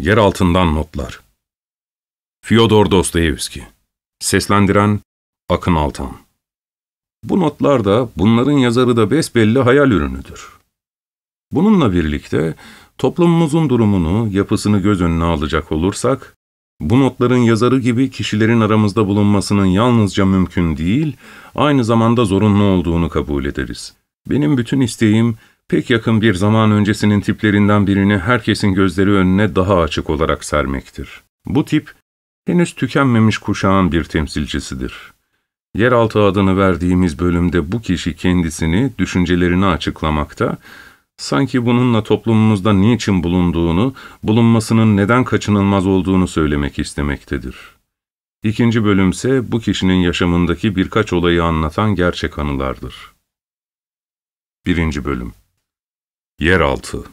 Yer altından notlar. Fyodor Dostoyevski Seslendiren Akın Altan Bu notlar da bunların yazarı da besbelli hayal ürünüdür. Bununla birlikte toplumumuzun durumunu, yapısını göz önüne alacak olursak, bu notların yazarı gibi kişilerin aramızda bulunmasının yalnızca mümkün değil, aynı zamanda zorunlu olduğunu kabul ederiz. Benim bütün isteğim, pek yakın bir zaman öncesinin tiplerinden birini herkesin gözleri önüne daha açık olarak sermektir. Bu tip, henüz tükenmemiş kuşağın bir temsilcisidir. Yeraltı adını verdiğimiz bölümde bu kişi kendisini, düşüncelerini açıklamakta, sanki bununla toplumumuzda niçin bulunduğunu, bulunmasının neden kaçınılmaz olduğunu söylemek istemektedir. İkinci bölümse bu kişinin yaşamındaki birkaç olayı anlatan gerçek anılardır. Birinci bölüm Yeraltı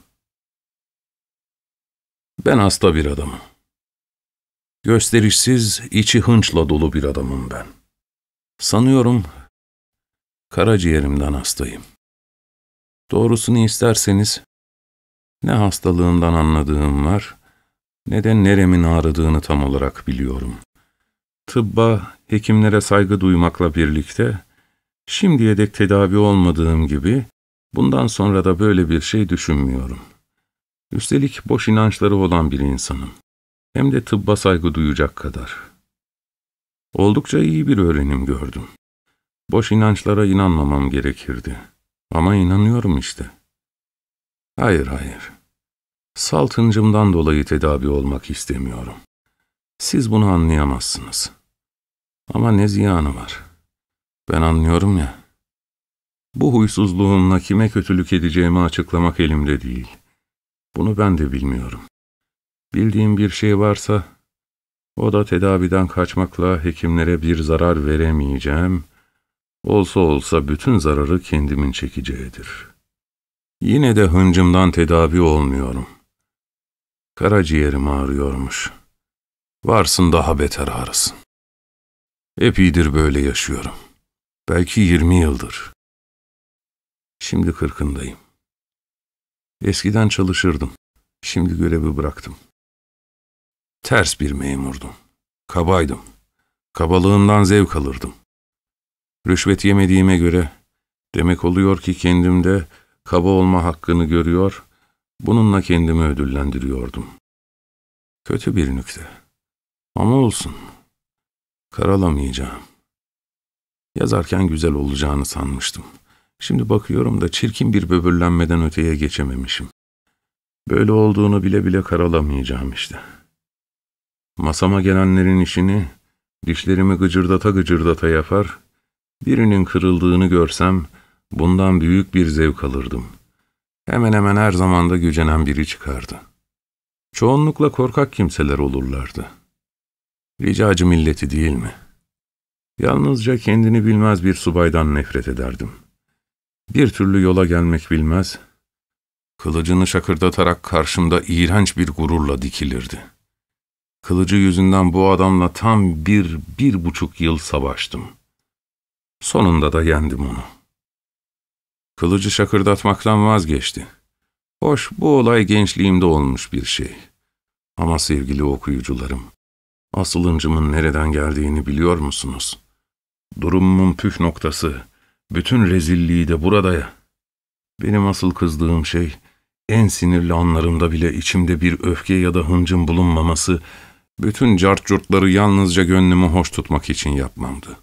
Ben hasta bir adamım. Gösterişsiz, içi hınçla dolu bir adamım ben. Sanıyorum karaciğerimden hastayım. Doğrusunu isterseniz, ne hastalığından anladığım var, ne de neremin ağrıdığını tam olarak biliyorum. Tıbba, hekimlere saygı duymakla birlikte, şimdiye dek tedavi olmadığım gibi, bundan sonra da böyle bir şey düşünmüyorum. Üstelik boş inançları olan bir insanım. Hem de tıbba saygı duyacak kadar. Oldukça iyi bir öğrenim gördüm. Boş inançlara inanmamam gerekirdi. Ama inanıyorum işte. Hayır, hayır. Saltıncımdan dolayı tedavi olmak istemiyorum. Siz bunu anlayamazsınız. Ama ne ziyanı var? Ben anlıyorum ya. Bu huysuzluğumla kime kötülük edeceğimi açıklamak elimde değil. Bunu ben de bilmiyorum. Bildiğim bir şey varsa, o da tedaviden kaçmakla hekimlere bir zarar veremeyeceğim, olsa olsa bütün zararı kendimin çekeceğidir. Yine de hıncımdan tedavi olmuyorum. Karaciğerim ağrıyormuş. Varsın daha beter ağrısın. Epeydir böyle yaşıyorum. Belki yirmi yıldır. Şimdi kırkındayım. Eskiden çalışırdım. Şimdi görevi bıraktım. Ters bir memurdum. Kabaydım. Kabalığından zevk alırdım. Rüşvet yemediğime göre demek oluyor ki kendimde kaba olma hakkını görüyor, bununla kendimi ödüllendiriyordum. Kötü bir nükte. Ama olsun. Karalamayacağım. Yazarken güzel olacağını sanmıştım. Şimdi bakıyorum da çirkin bir böbürlenmeden öteye geçememişim. Böyle olduğunu bile bile karalamayacağım işte. Masama gelenlerin işini, dişlerimi gıcırdata gıcırdata yapar, birinin kırıldığını görsem, bundan büyük bir zevk alırdım. Hemen hemen her zamanda gücenen biri çıkardı. Çoğunlukla korkak kimseler olurlardı. Ricacı milleti değil mi? Yalnızca kendini bilmez bir subaydan nefret ederdim. Bir türlü yola gelmek bilmez, kılıcını şakırdatarak karşımda iğrenç bir gururla dikilirdi. Kılıcı yüzünden bu adamla tam bir, bir buçuk yıl savaştım. Sonunda da yendim onu. Kılıcı şakırdatmaktan vazgeçti. Hoş, bu olay gençliğimde olmuş bir şey. Ama sevgili okuyucularım, asılıncımın nereden geldiğini biliyor musunuz? Durumumun püf noktası, bütün rezilliği de burada ya. Benim asıl kızdığım şey, en sinirli anlarımda bile içimde bir öfke ya da hıncın bulunmaması, bütün cartcurtları yalnızca gönlümü hoş tutmak için yapmamdı.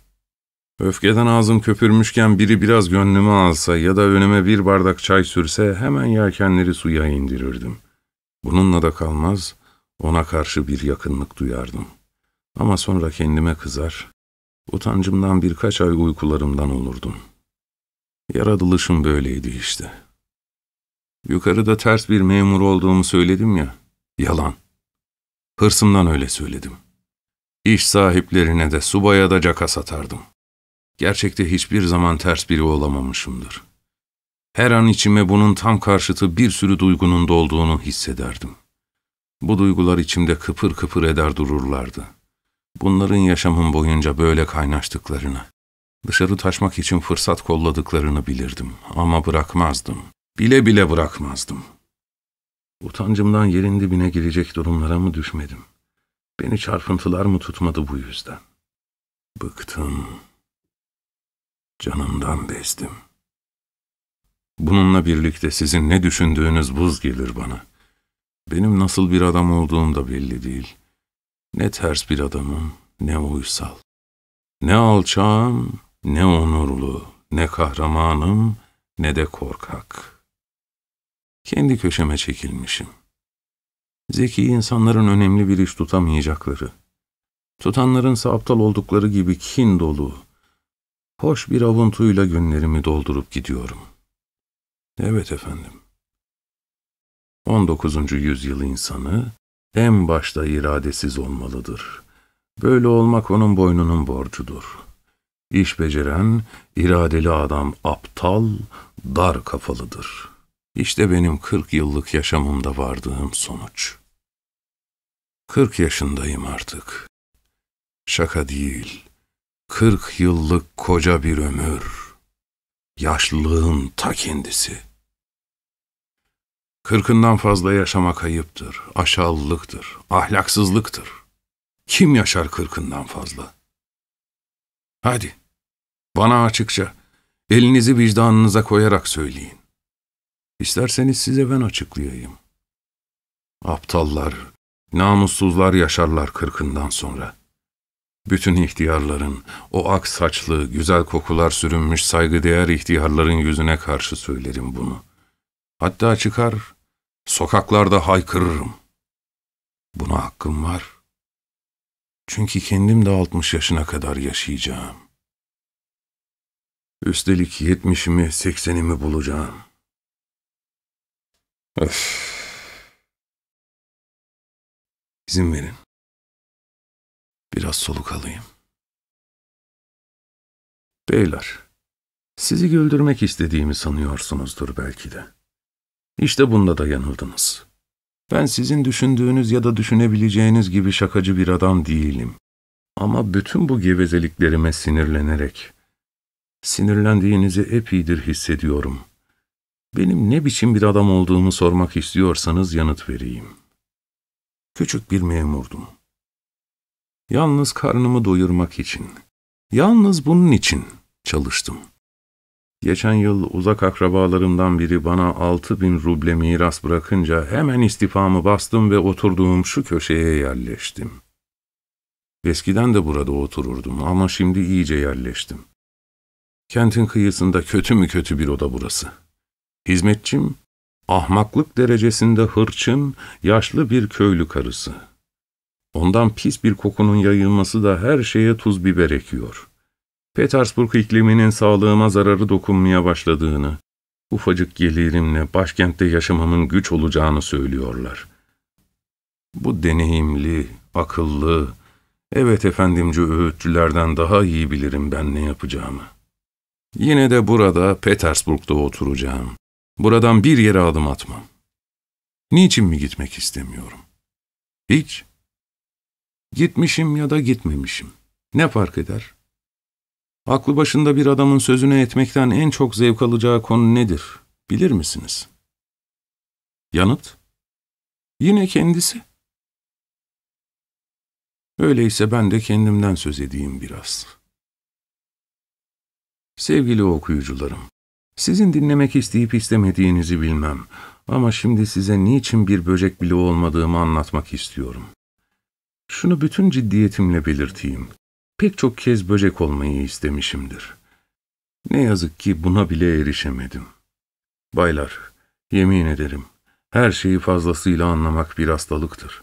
Öfkeden ağzım köpürmüşken biri biraz gönlümü alsa ya da önüme bir bardak çay sürse hemen yelkenleri suya indirirdim. Bununla da kalmaz, ona karşı bir yakınlık duyardım. Ama sonra kendime kızar, utancımdan birkaç ay uykularımdan olurdum. Yaratılışım böyleydi işte. Yukarıda ters bir memur olduğumu söyledim ya, yalan. Hırsımdan öyle söyledim. İş sahiplerine de subaya da caka satardım. Gerçekte hiçbir zaman ters biri olamamışımdır. Her an içime bunun tam karşıtı bir sürü duygunun dolduğunu hissederdim. Bu duygular içimde kıpır kıpır eder dururlardı. Bunların yaşamım boyunca böyle kaynaştıklarını, dışarı taşmak için fırsat kolladıklarını bilirdim ama bırakmazdım. Bile bile bırakmazdım. Utancımdan yerin dibine girecek durumlara mı düşmedim? Beni çarpıntılar mı tutmadı bu yüzden? Bıktım. Canımdan bezdim. Bununla birlikte sizin ne düşündüğünüz buz gelir bana. Benim nasıl bir adam olduğum da belli değil. Ne ters bir adamım, ne uysal. Ne alçağım, ne onurlu, ne kahramanım, ne de korkak. Kendi köşeme çekilmişim. Zeki insanların önemli bir iş tutamayacakları, tutanlarınsa aptal oldukları gibi kin dolu, hoş bir avuntuyla günlerimi doldurup gidiyorum. Evet efendim. 19. yüzyıl insanı en başta iradesiz olmalıdır. Böyle olmak onun boynunun borcudur. İş beceren, iradeli adam aptal, dar kafalıdır. İşte benim 40 yıllık yaşamımda vardığım sonuç. 40 yaşındayım artık. Şaka değil. 40 yıllık koca bir ömür. Yaşlılığın ta kendisi. Kırkından fazla yaşamak ayıptır, aşağılıktır, ahlaksızlıktır. Kim yaşar kırkından fazla? Hadi, bana açıkça, elinizi vicdanınıza koyarak söyleyin. İsterseniz size ben açıklayayım. Aptallar, namussuzlar yaşarlar kırkından sonra. Bütün ihtiyarların, o ak saçlı, güzel kokular sürünmüş saygıdeğer ihtiyarların yüzüne karşı söylerim bunu. Hatta çıkar, sokaklarda haykırırım. Buna hakkım var. Çünkü kendim de altmış yaşına kadar yaşayacağım. Üstelik yetmişimi, seksenimi bulacağım. Öf. İzin verin. Biraz soluk alayım. Beyler, sizi güldürmek istediğimi sanıyorsunuzdur belki de. İşte bunda da yanıldınız. Ben sizin düşündüğünüz ya da düşünebileceğiniz gibi şakacı bir adam değilim. Ama bütün bu gevezeliklerime sinirlenerek, sinirlendiğinizi epeydir hissediyorum. Benim ne biçim bir adam olduğumu sormak istiyorsanız yanıt vereyim. Küçük bir memurdum. Yalnız karnımı doyurmak için, yalnız bunun için çalıştım. Geçen yıl uzak akrabalarımdan biri bana altı bin ruble miras bırakınca hemen istifamı bastım ve oturduğum şu köşeye yerleştim. Eskiden de burada otururdum ama şimdi iyice yerleştim. Kentin kıyısında kötü mü kötü bir oda burası. Hizmetçim, ahmaklık derecesinde hırçın, yaşlı bir köylü karısı. Ondan pis bir kokunun yayılması da her şeye tuz biber ekiyor.'' Petersburg ikliminin sağlığıma zararı dokunmaya başladığını, ufacık gelirimle başkentte yaşamamın güç olacağını söylüyorlar. Bu deneyimli, akıllı, evet efendimci öğütçülerden daha iyi bilirim ben ne yapacağımı. Yine de burada, Petersburg'da oturacağım. Buradan bir yere adım atmam. Niçin mi gitmek istemiyorum? Hiç. Gitmişim ya da gitmemişim. Ne fark eder? Aklı başında bir adamın sözüne etmekten en çok zevk alacağı konu nedir, bilir misiniz? Yanıt? Yine kendisi. Öyleyse ben de kendimden söz edeyim biraz. Sevgili okuyucularım, sizin dinlemek isteyip istemediğinizi bilmem ama şimdi size niçin bir böcek bile olmadığımı anlatmak istiyorum. Şunu bütün ciddiyetimle belirteyim pek çok kez böcek olmayı istemişimdir. Ne yazık ki buna bile erişemedim. Baylar, yemin ederim, her şeyi fazlasıyla anlamak bir hastalıktır.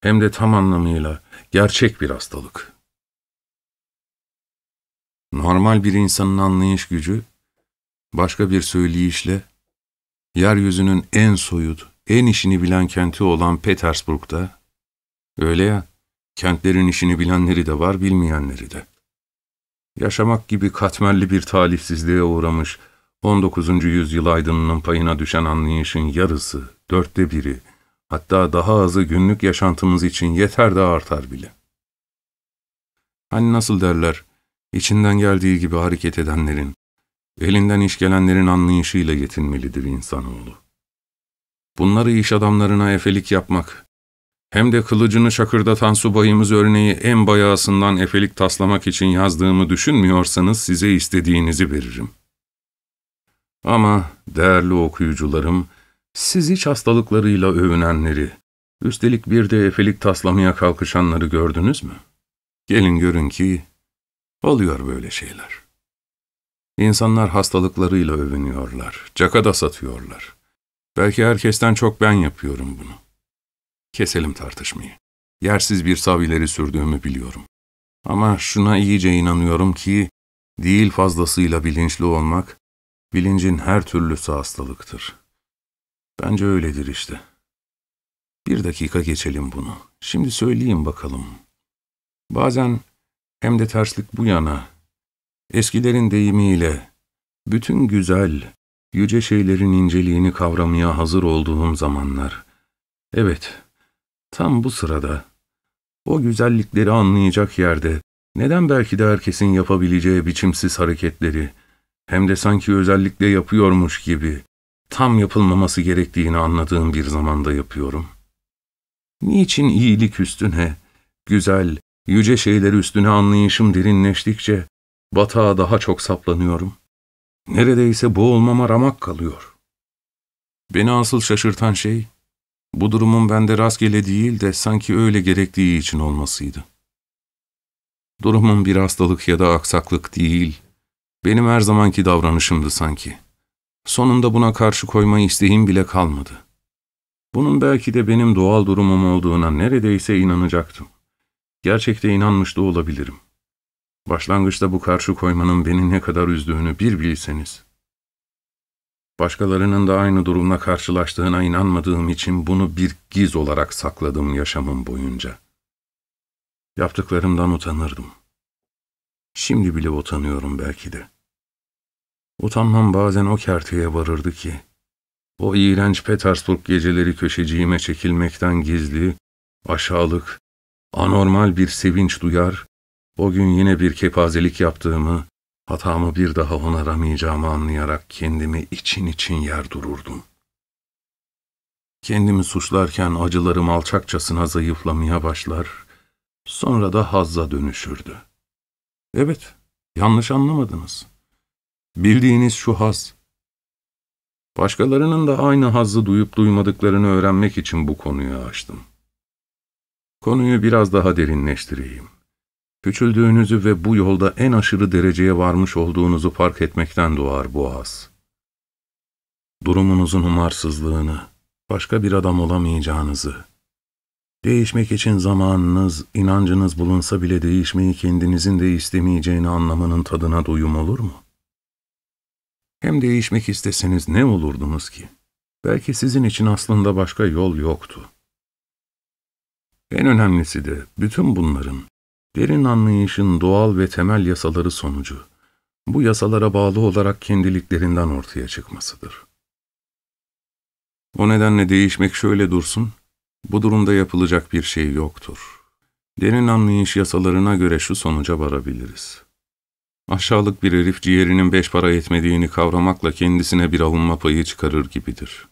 Hem de tam anlamıyla gerçek bir hastalık. Normal bir insanın anlayış gücü, başka bir söyleyişle, yeryüzünün en soyut, en işini bilen kenti olan Petersburg'da, öyle ya, Kentlerin işini bilenleri de var, bilmeyenleri de. Yaşamak gibi katmerli bir talihsizliğe uğramış, 19. yüzyıl aydınının payına düşen anlayışın yarısı, dörtte biri, hatta daha azı günlük yaşantımız için yeter de artar bile. Hani nasıl derler, içinden geldiği gibi hareket edenlerin, elinden iş gelenlerin anlayışıyla yetinmelidir insanoğlu. Bunları iş adamlarına efelik yapmak, hem de kılıcını şakırdatan subayımız örneği en bayağısından efelik taslamak için yazdığımı düşünmüyorsanız size istediğinizi veririm. Ama değerli okuyucularım, siz hiç hastalıklarıyla övünenleri, üstelik bir de efelik taslamaya kalkışanları gördünüz mü? Gelin görün ki oluyor böyle şeyler. İnsanlar hastalıklarıyla övünüyorlar, cakada satıyorlar. Belki herkesten çok ben yapıyorum bunu. Keselim tartışmayı. Yersiz bir sav ileri sürdüğümü biliyorum. Ama şuna iyice inanıyorum ki, değil fazlasıyla bilinçli olmak, bilincin her türlüsü hastalıktır. Bence öyledir işte. Bir dakika geçelim bunu. Şimdi söyleyeyim bakalım. Bazen hem de terslik bu yana, eskilerin deyimiyle, bütün güzel, yüce şeylerin inceliğini kavramaya hazır olduğum zamanlar, evet, Tam bu sırada, o güzellikleri anlayacak yerde, neden belki de herkesin yapabileceği biçimsiz hareketleri, hem de sanki özellikle yapıyormuş gibi, tam yapılmaması gerektiğini anladığım bir zamanda yapıyorum. Niçin iyilik üstüne, güzel, yüce şeyler üstüne anlayışım derinleştikçe, batağa daha çok saplanıyorum? Neredeyse boğulmama ramak kalıyor. Beni asıl şaşırtan şey, bu durumun bende rastgele değil de sanki öyle gerektiği için olmasıydı. Durumun bir hastalık ya da aksaklık değil, benim her zamanki davranışımdı sanki. Sonunda buna karşı koyma isteğim bile kalmadı. Bunun belki de benim doğal durumum olduğuna neredeyse inanacaktım. Gerçekte inanmış da olabilirim. Başlangıçta bu karşı koymanın beni ne kadar üzdüğünü bir bilseniz. Başkalarının da aynı durumla karşılaştığına inanmadığım için bunu bir giz olarak sakladım yaşamım boyunca. Yaptıklarımdan utanırdım. Şimdi bile utanıyorum belki de. Utanmam bazen o kerteye varırdı ki, o iğrenç Petersburg geceleri köşeciğime çekilmekten gizli, aşağılık, anormal bir sevinç duyar, o gün yine bir kepazelik yaptığımı, Hatamı bir daha onaramayacağımı anlayarak kendimi için için yer dururdum. Kendimi suçlarken acılarım alçakçasına zayıflamaya başlar, sonra da hazza dönüşürdü. Evet, yanlış anlamadınız. Bildiğiniz şu haz. Başkalarının da aynı hazzı duyup duymadıklarını öğrenmek için bu konuyu açtım. Konuyu biraz daha derinleştireyim. Küçüldüğünüzü ve bu yolda en aşırı dereceye varmış olduğunuzu fark etmekten doğar bu az. Durumunuzun umarsızlığını, başka bir adam olamayacağınızı, değişmek için zamanınız, inancınız bulunsa bile değişmeyi kendinizin de istemeyeceğini anlamanın tadına doyum olur mu? Hem değişmek isteseniz ne olurdunuz ki? Belki sizin için aslında başka yol yoktu. En önemlisi de bütün bunların Derin anlayışın doğal ve temel yasaları sonucu, bu yasalara bağlı olarak kendiliklerinden ortaya çıkmasıdır. O nedenle değişmek şöyle dursun, bu durumda yapılacak bir şey yoktur. Derin anlayış yasalarına göre şu sonuca varabiliriz. Aşağılık bir herif ciğerinin beş para etmediğini kavramakla kendisine bir avunma payı çıkarır gibidir.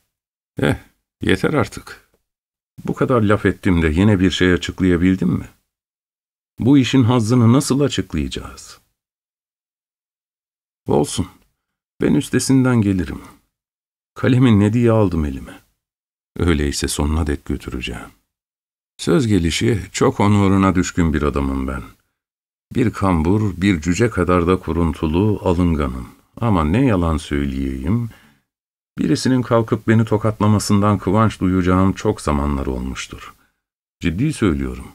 Eh, yeter artık. Bu kadar laf ettim de yine bir şey açıklayabildim mi? Bu işin hazzını nasıl açıklayacağız? Olsun. Ben üstesinden gelirim. Kalemi ne diye aldım elime. Öyleyse sonuna dek götüreceğim. Söz gelişi çok onuruna düşkün bir adamım ben. Bir kambur, bir cüce kadar da kuruntulu, alınganım. Ama ne yalan söyleyeyim, birisinin kalkıp beni tokatlamasından kıvanç duyacağım çok zamanlar olmuştur. Ciddi söylüyorum.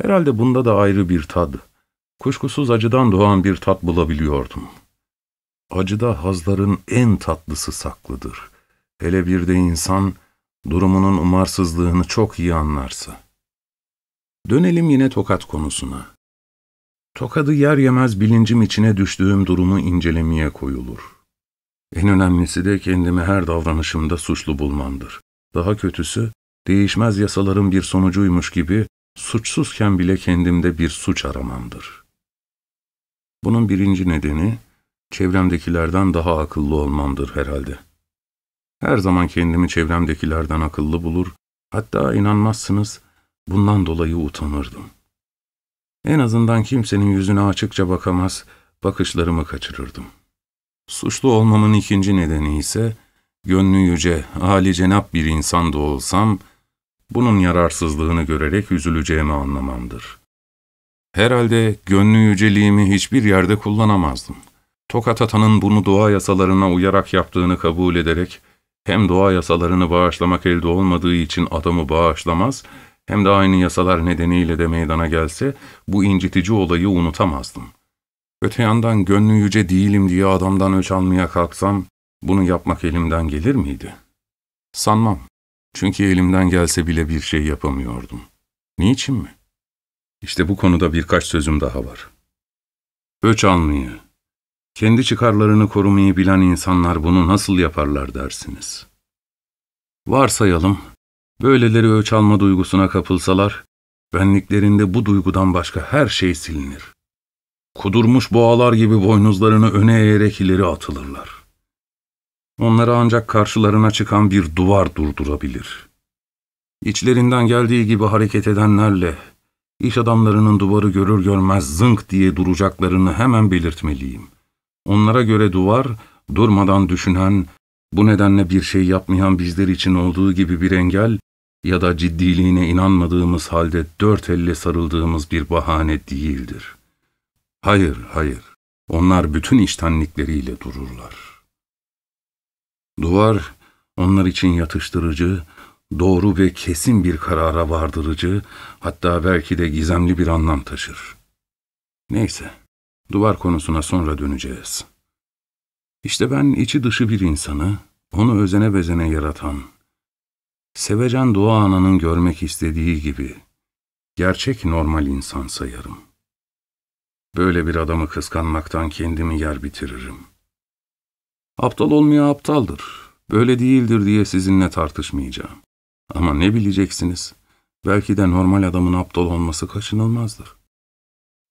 Herhalde bunda da ayrı bir tad, kuşkusuz acıdan doğan bir tat bulabiliyordum. Acıda hazların en tatlısı saklıdır. Hele bir de insan durumunun umarsızlığını çok iyi anlarsa. Dönelim yine tokat konusuna. Tokadı yer yemez bilincim içine düştüğüm durumu incelemeye koyulur. En önemlisi de kendimi her davranışımda suçlu bulmamdır. Daha kötüsü, değişmez yasaların bir sonucuymuş gibi suçsuzken bile kendimde bir suç aramamdır. Bunun birinci nedeni, çevremdekilerden daha akıllı olmamdır herhalde. Her zaman kendimi çevremdekilerden akıllı bulur, hatta inanmazsınız bundan dolayı utanırdım. En azından kimsenin yüzüne açıkça bakamaz, bakışlarımı kaçırırdım. Suçlu olmamın ikinci nedeni ise, gönlü yüce, âli cenap bir insan da olsam, bunun yararsızlığını görerek üzüleceğimi anlamamdır. Herhalde gönlü yüceliğimi hiçbir yerde kullanamazdım. Tokat atanın bunu doğa yasalarına uyarak yaptığını kabul ederek, hem doğa yasalarını bağışlamak elde olmadığı için adamı bağışlamaz, hem de aynı yasalar nedeniyle de meydana gelse, bu incitici olayı unutamazdım. Öte yandan gönlü yüce değilim diye adamdan öç almaya kalksam, bunu yapmak elimden gelir miydi? Sanmam. Çünkü elimden gelse bile bir şey yapamıyordum. Niçin mi? İşte bu konuda birkaç sözüm daha var. Öç almayı, kendi çıkarlarını korumayı bilen insanlar bunu nasıl yaparlar dersiniz? Varsayalım, böyleleri öç alma duygusuna kapılsalar, benliklerinde bu duygudan başka her şey silinir. Kudurmuş boğalar gibi boynuzlarını öne eğerek ileri atılırlar. Onları ancak karşılarına çıkan bir duvar durdurabilir. İçlerinden geldiği gibi hareket edenlerle, iş adamlarının duvarı görür görmez zınk diye duracaklarını hemen belirtmeliyim. Onlara göre duvar, durmadan düşünen, bu nedenle bir şey yapmayan bizler için olduğu gibi bir engel ya da ciddiliğine inanmadığımız halde dört elle sarıldığımız bir bahane değildir. Hayır, hayır. Onlar bütün iştenlikleriyle dururlar. Duvar, onlar için yatıştırıcı, doğru ve kesin bir karara vardırıcı, hatta belki de gizemli bir anlam taşır. Neyse, duvar konusuna sonra döneceğiz. İşte ben içi dışı bir insanı, onu özene bezene yaratan, sevecen doğa ananın görmek istediği gibi, gerçek normal insan sayarım. Böyle bir adamı kıskanmaktan kendimi yer bitiririm. Aptal olmaya aptaldır, böyle değildir diye sizinle tartışmayacağım. Ama ne bileceksiniz, belki de normal adamın aptal olması kaçınılmazdır.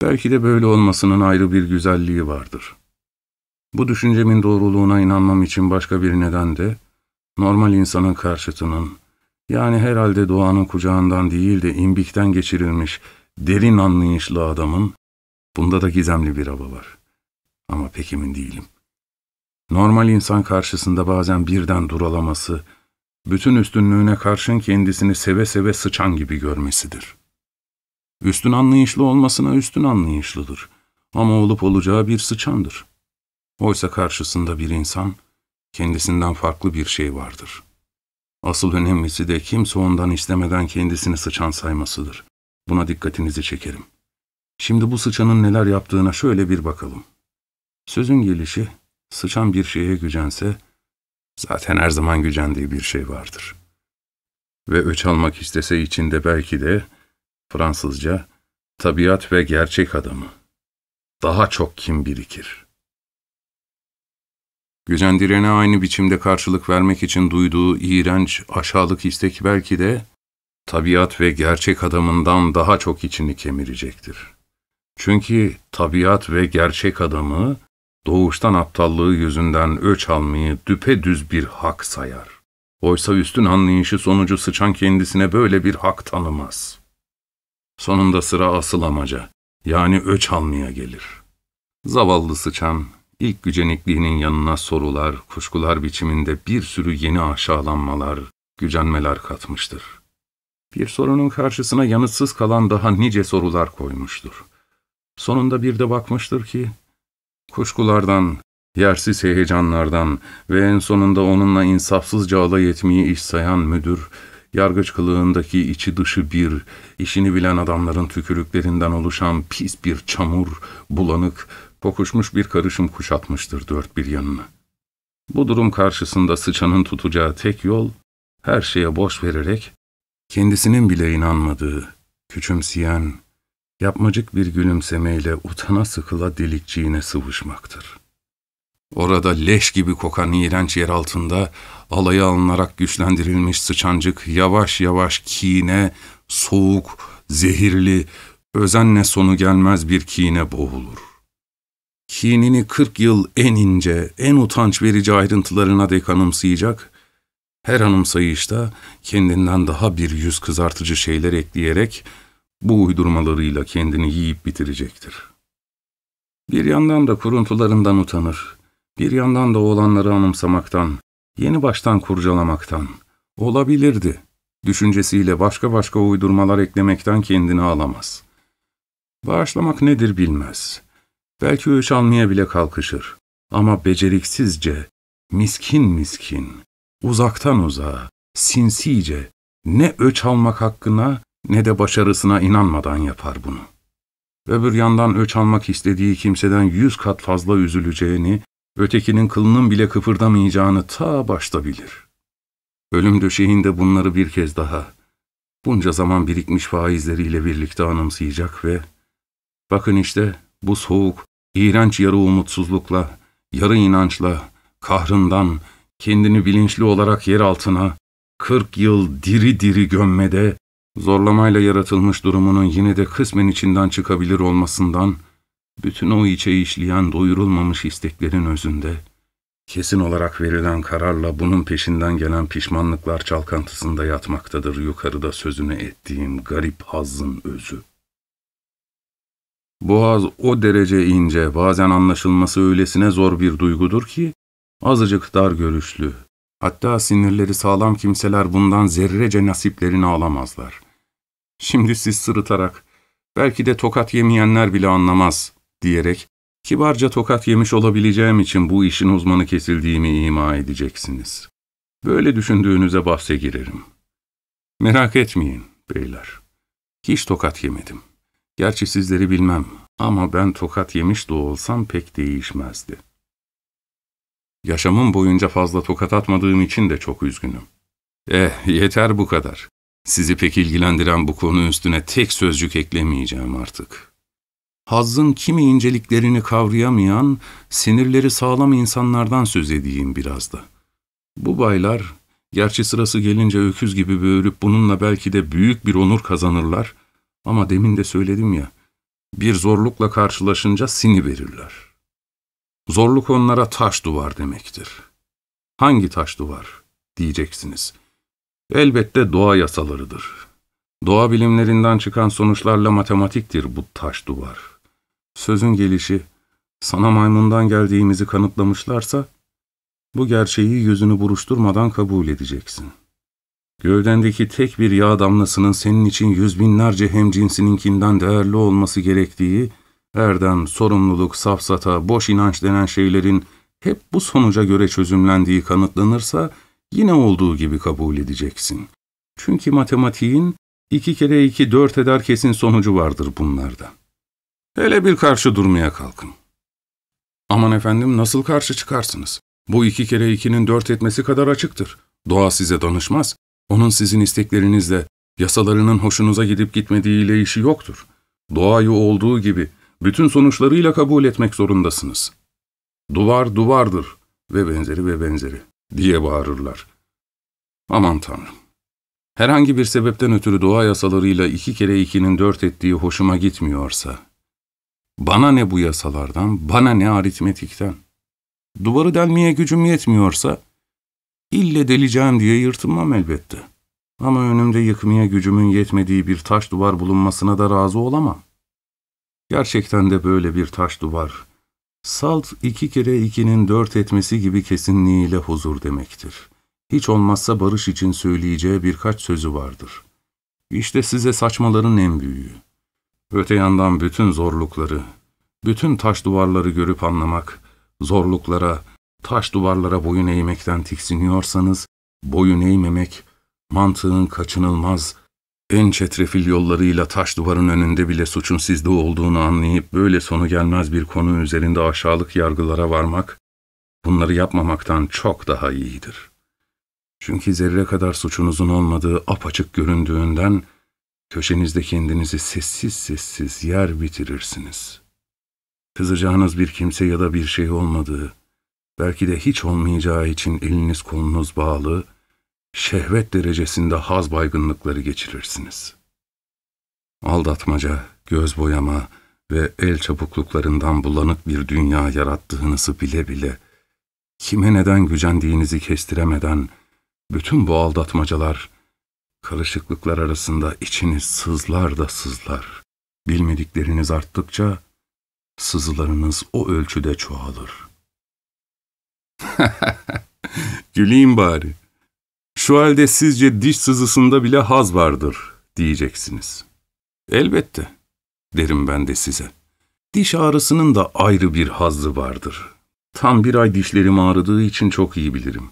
Belki de böyle olmasının ayrı bir güzelliği vardır. Bu düşüncemin doğruluğuna inanmam için başka bir neden de, normal insanın karşıtının, yani herhalde doğanın kucağından değil de imbikten geçirilmiş derin anlayışlı adamın, bunda da gizemli bir hava var. Ama pek emin değilim. Normal insan karşısında bazen birden duralaması, bütün üstünlüğüne karşın kendisini seve seve sıçan gibi görmesidir. Üstün anlayışlı olmasına üstün anlayışlıdır ama olup olacağı bir sıçandır. Oysa karşısında bir insan, kendisinden farklı bir şey vardır. Asıl önemlisi de kimse ondan istemeden kendisini sıçan saymasıdır. Buna dikkatinizi çekerim. Şimdi bu sıçanın neler yaptığına şöyle bir bakalım. Sözün gelişi, sıçan bir şeye gücense, zaten her zaman gücendiği bir şey vardır. Ve öç almak istese içinde belki de, Fransızca, tabiat ve gerçek adamı. Daha çok kim birikir. Gücendirene aynı biçimde karşılık vermek için duyduğu iğrenç, aşağılık istek belki de, tabiat ve gerçek adamından daha çok içini kemirecektir. Çünkü tabiat ve gerçek adamı, doğuştan aptallığı yüzünden öç almayı düpedüz bir hak sayar. Oysa üstün anlayışı sonucu sıçan kendisine böyle bir hak tanımaz. Sonunda sıra asıl amaca, yani öç almaya gelir. Zavallı sıçan, ilk gücenikliğinin yanına sorular, kuşkular biçiminde bir sürü yeni aşağılanmalar, gücenmeler katmıştır. Bir sorunun karşısına yanıtsız kalan daha nice sorular koymuştur. Sonunda bir de bakmıştır ki, Kuşkulardan, yersiz heyecanlardan ve en sonunda onunla insafsızca alay etmeyi iş sayan müdür, yargıç kılığındaki içi dışı bir, işini bilen adamların tükürüklerinden oluşan pis bir çamur, bulanık, kokuşmuş bir karışım kuşatmıştır dört bir yanını. Bu durum karşısında sıçanın tutacağı tek yol, her şeye boş vererek, kendisinin bile inanmadığı, küçümseyen, yapmacık bir gülümsemeyle utana sıkıla delikçiğine sıvışmaktır. Orada leş gibi kokan iğrenç yer altında alaya alınarak güçlendirilmiş sıçancık yavaş yavaş kine, soğuk, zehirli, özenle sonu gelmez bir kine boğulur. Kinini kırk yıl en ince, en utanç verici ayrıntılarına dek anımsayacak Her anımsayışta kendinden daha bir yüz kızartıcı şeyler ekleyerek bu uydurmalarıyla kendini yiyip bitirecektir. Bir yandan da kuruntularından utanır, bir yandan da olanları anımsamaktan, yeni baştan kurcalamaktan, olabilirdi, düşüncesiyle başka başka uydurmalar eklemekten kendini alamaz. Bağışlamak nedir bilmez. Belki öç almaya bile kalkışır. Ama beceriksizce, miskin miskin, uzaktan uzağa, sinsice, ne öç almak hakkına ne de başarısına inanmadan yapar bunu. Öbür yandan öç almak istediği kimseden yüz kat fazla üzüleceğini, ötekinin kılının bile kıpırdamayacağını ta başta bilir. Ölüm döşeğinde bunları bir kez daha, bunca zaman birikmiş faizleriyle birlikte anımsayacak ve, bakın işte bu soğuk, iğrenç yarı umutsuzlukla, yarı inançla, kahrından, kendini bilinçli olarak yer altına, kırk yıl diri diri gömmede, zorlamayla yaratılmış durumunun yine de kısmen içinden çıkabilir olmasından, bütün o içe işleyen doyurulmamış isteklerin özünde, kesin olarak verilen kararla bunun peşinden gelen pişmanlıklar çalkantısında yatmaktadır yukarıda sözünü ettiğim garip hazzın özü. Boğaz o derece ince, bazen anlaşılması öylesine zor bir duygudur ki, azıcık dar görüşlü, hatta sinirleri sağlam kimseler bundan zerrece nasiplerini alamazlar. Şimdi siz sırıtarak, belki de tokat yemeyenler bile anlamaz diyerek, kibarca tokat yemiş olabileceğim için bu işin uzmanı kesildiğimi ima edeceksiniz. Böyle düşündüğünüze bahse girerim. Merak etmeyin beyler, hiç tokat yemedim. Gerçi sizleri bilmem ama ben tokat yemiş de olsam pek değişmezdi. Yaşamım boyunca fazla tokat atmadığım için de çok üzgünüm. Eh, yeter bu kadar. Sizi pek ilgilendiren bu konu üstüne tek sözcük eklemeyeceğim artık. Hazzın kimi inceliklerini kavrayamayan, sinirleri sağlam insanlardan söz edeyim biraz da. Bu baylar, gerçi sırası gelince öküz gibi böğürüp bununla belki de büyük bir onur kazanırlar ama demin de söyledim ya, bir zorlukla karşılaşınca sini verirler. Zorluk onlara taş duvar demektir. Hangi taş duvar diyeceksiniz. Elbette doğa yasalarıdır. Doğa bilimlerinden çıkan sonuçlarla matematiktir bu taş duvar. Sözün gelişi, sana maymundan geldiğimizi kanıtlamışlarsa, bu gerçeği yüzünü buruşturmadan kabul edeceksin.'' Gövdendeki tek bir yağ damlasının senin için yüz binlerce hemcinsininkinden değerli olması gerektiği, erdem, sorumluluk, safsata, boş inanç denen şeylerin hep bu sonuca göre çözümlendiği kanıtlanırsa, yine olduğu gibi kabul edeceksin. Çünkü matematiğin iki kere iki dört eder kesin sonucu vardır bunlarda. Hele bir karşı durmaya kalkın. Aman efendim nasıl karşı çıkarsınız? Bu iki kere ikinin dört etmesi kadar açıktır. Doğa size danışmaz, onun sizin isteklerinizle, yasalarının hoşunuza gidip gitmediğiyle işi yoktur. Doğayı olduğu gibi bütün sonuçlarıyla kabul etmek zorundasınız. Duvar duvardır ve benzeri ve benzeri diye bağırırlar. Aman Tanrım! Herhangi bir sebepten ötürü doğa yasalarıyla iki kere ikinin dört ettiği hoşuma gitmiyorsa, bana ne bu yasalardan, bana ne aritmetikten? Duvarı delmeye gücüm yetmiyorsa, İlle deleceğim diye yırtınmam elbette. Ama önümde yıkmaya gücümün yetmediği bir taş duvar bulunmasına da razı olamam. Gerçekten de böyle bir taş duvar, salt iki kere ikinin dört etmesi gibi kesinliğiyle huzur demektir. Hiç olmazsa barış için söyleyeceği birkaç sözü vardır. İşte size saçmaların en büyüğü. Öte yandan bütün zorlukları, bütün taş duvarları görüp anlamak, zorluklara, taş duvarlara boyun eğmekten tiksiniyorsanız, boyun eğmemek, mantığın kaçınılmaz, en çetrefil yollarıyla taş duvarın önünde bile suçun sizde olduğunu anlayıp böyle sonu gelmez bir konu üzerinde aşağılık yargılara varmak, bunları yapmamaktan çok daha iyidir. Çünkü zerre kadar suçunuzun olmadığı apaçık göründüğünden, köşenizde kendinizi sessiz sessiz yer bitirirsiniz. Kızacağınız bir kimse ya da bir şey olmadığı, belki de hiç olmayacağı için eliniz kolunuz bağlı, şehvet derecesinde haz baygınlıkları geçirirsiniz. Aldatmaca, göz boyama ve el çabukluklarından bulanık bir dünya yarattığınızı bile bile, kime neden gücendiğinizi kestiremeden, Bütün bu aldatmacalar, karışıklıklar arasında içiniz sızlar da sızlar. Bilmedikleriniz arttıkça sızılarınız o ölçüde çoğalır. Güleyim bari. Şu halde sizce diş sızısında bile haz vardır diyeceksiniz. Elbette derim ben de size. Diş ağrısının da ayrı bir hazzı vardır. Tam bir ay dişlerim ağrıdığı için çok iyi bilirim.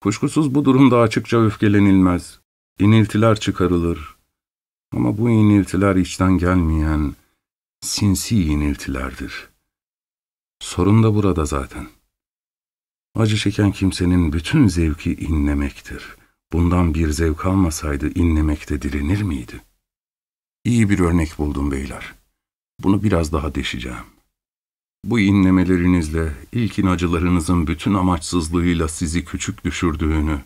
Kuşkusuz bu durumda açıkça öfkelenilmez. İniltiler çıkarılır. Ama bu iniltiler içten gelmeyen, sinsi iniltilerdir. Sorun da burada zaten. Acı çeken kimsenin bütün zevki inlemektir. Bundan bir zevk almasaydı inlemekte direnir miydi? İyi bir örnek buldum beyler. Bunu biraz daha deşeceğim. Bu inlemelerinizle ilkin acılarınızın bütün amaçsızlığıyla sizi küçük düşürdüğünü,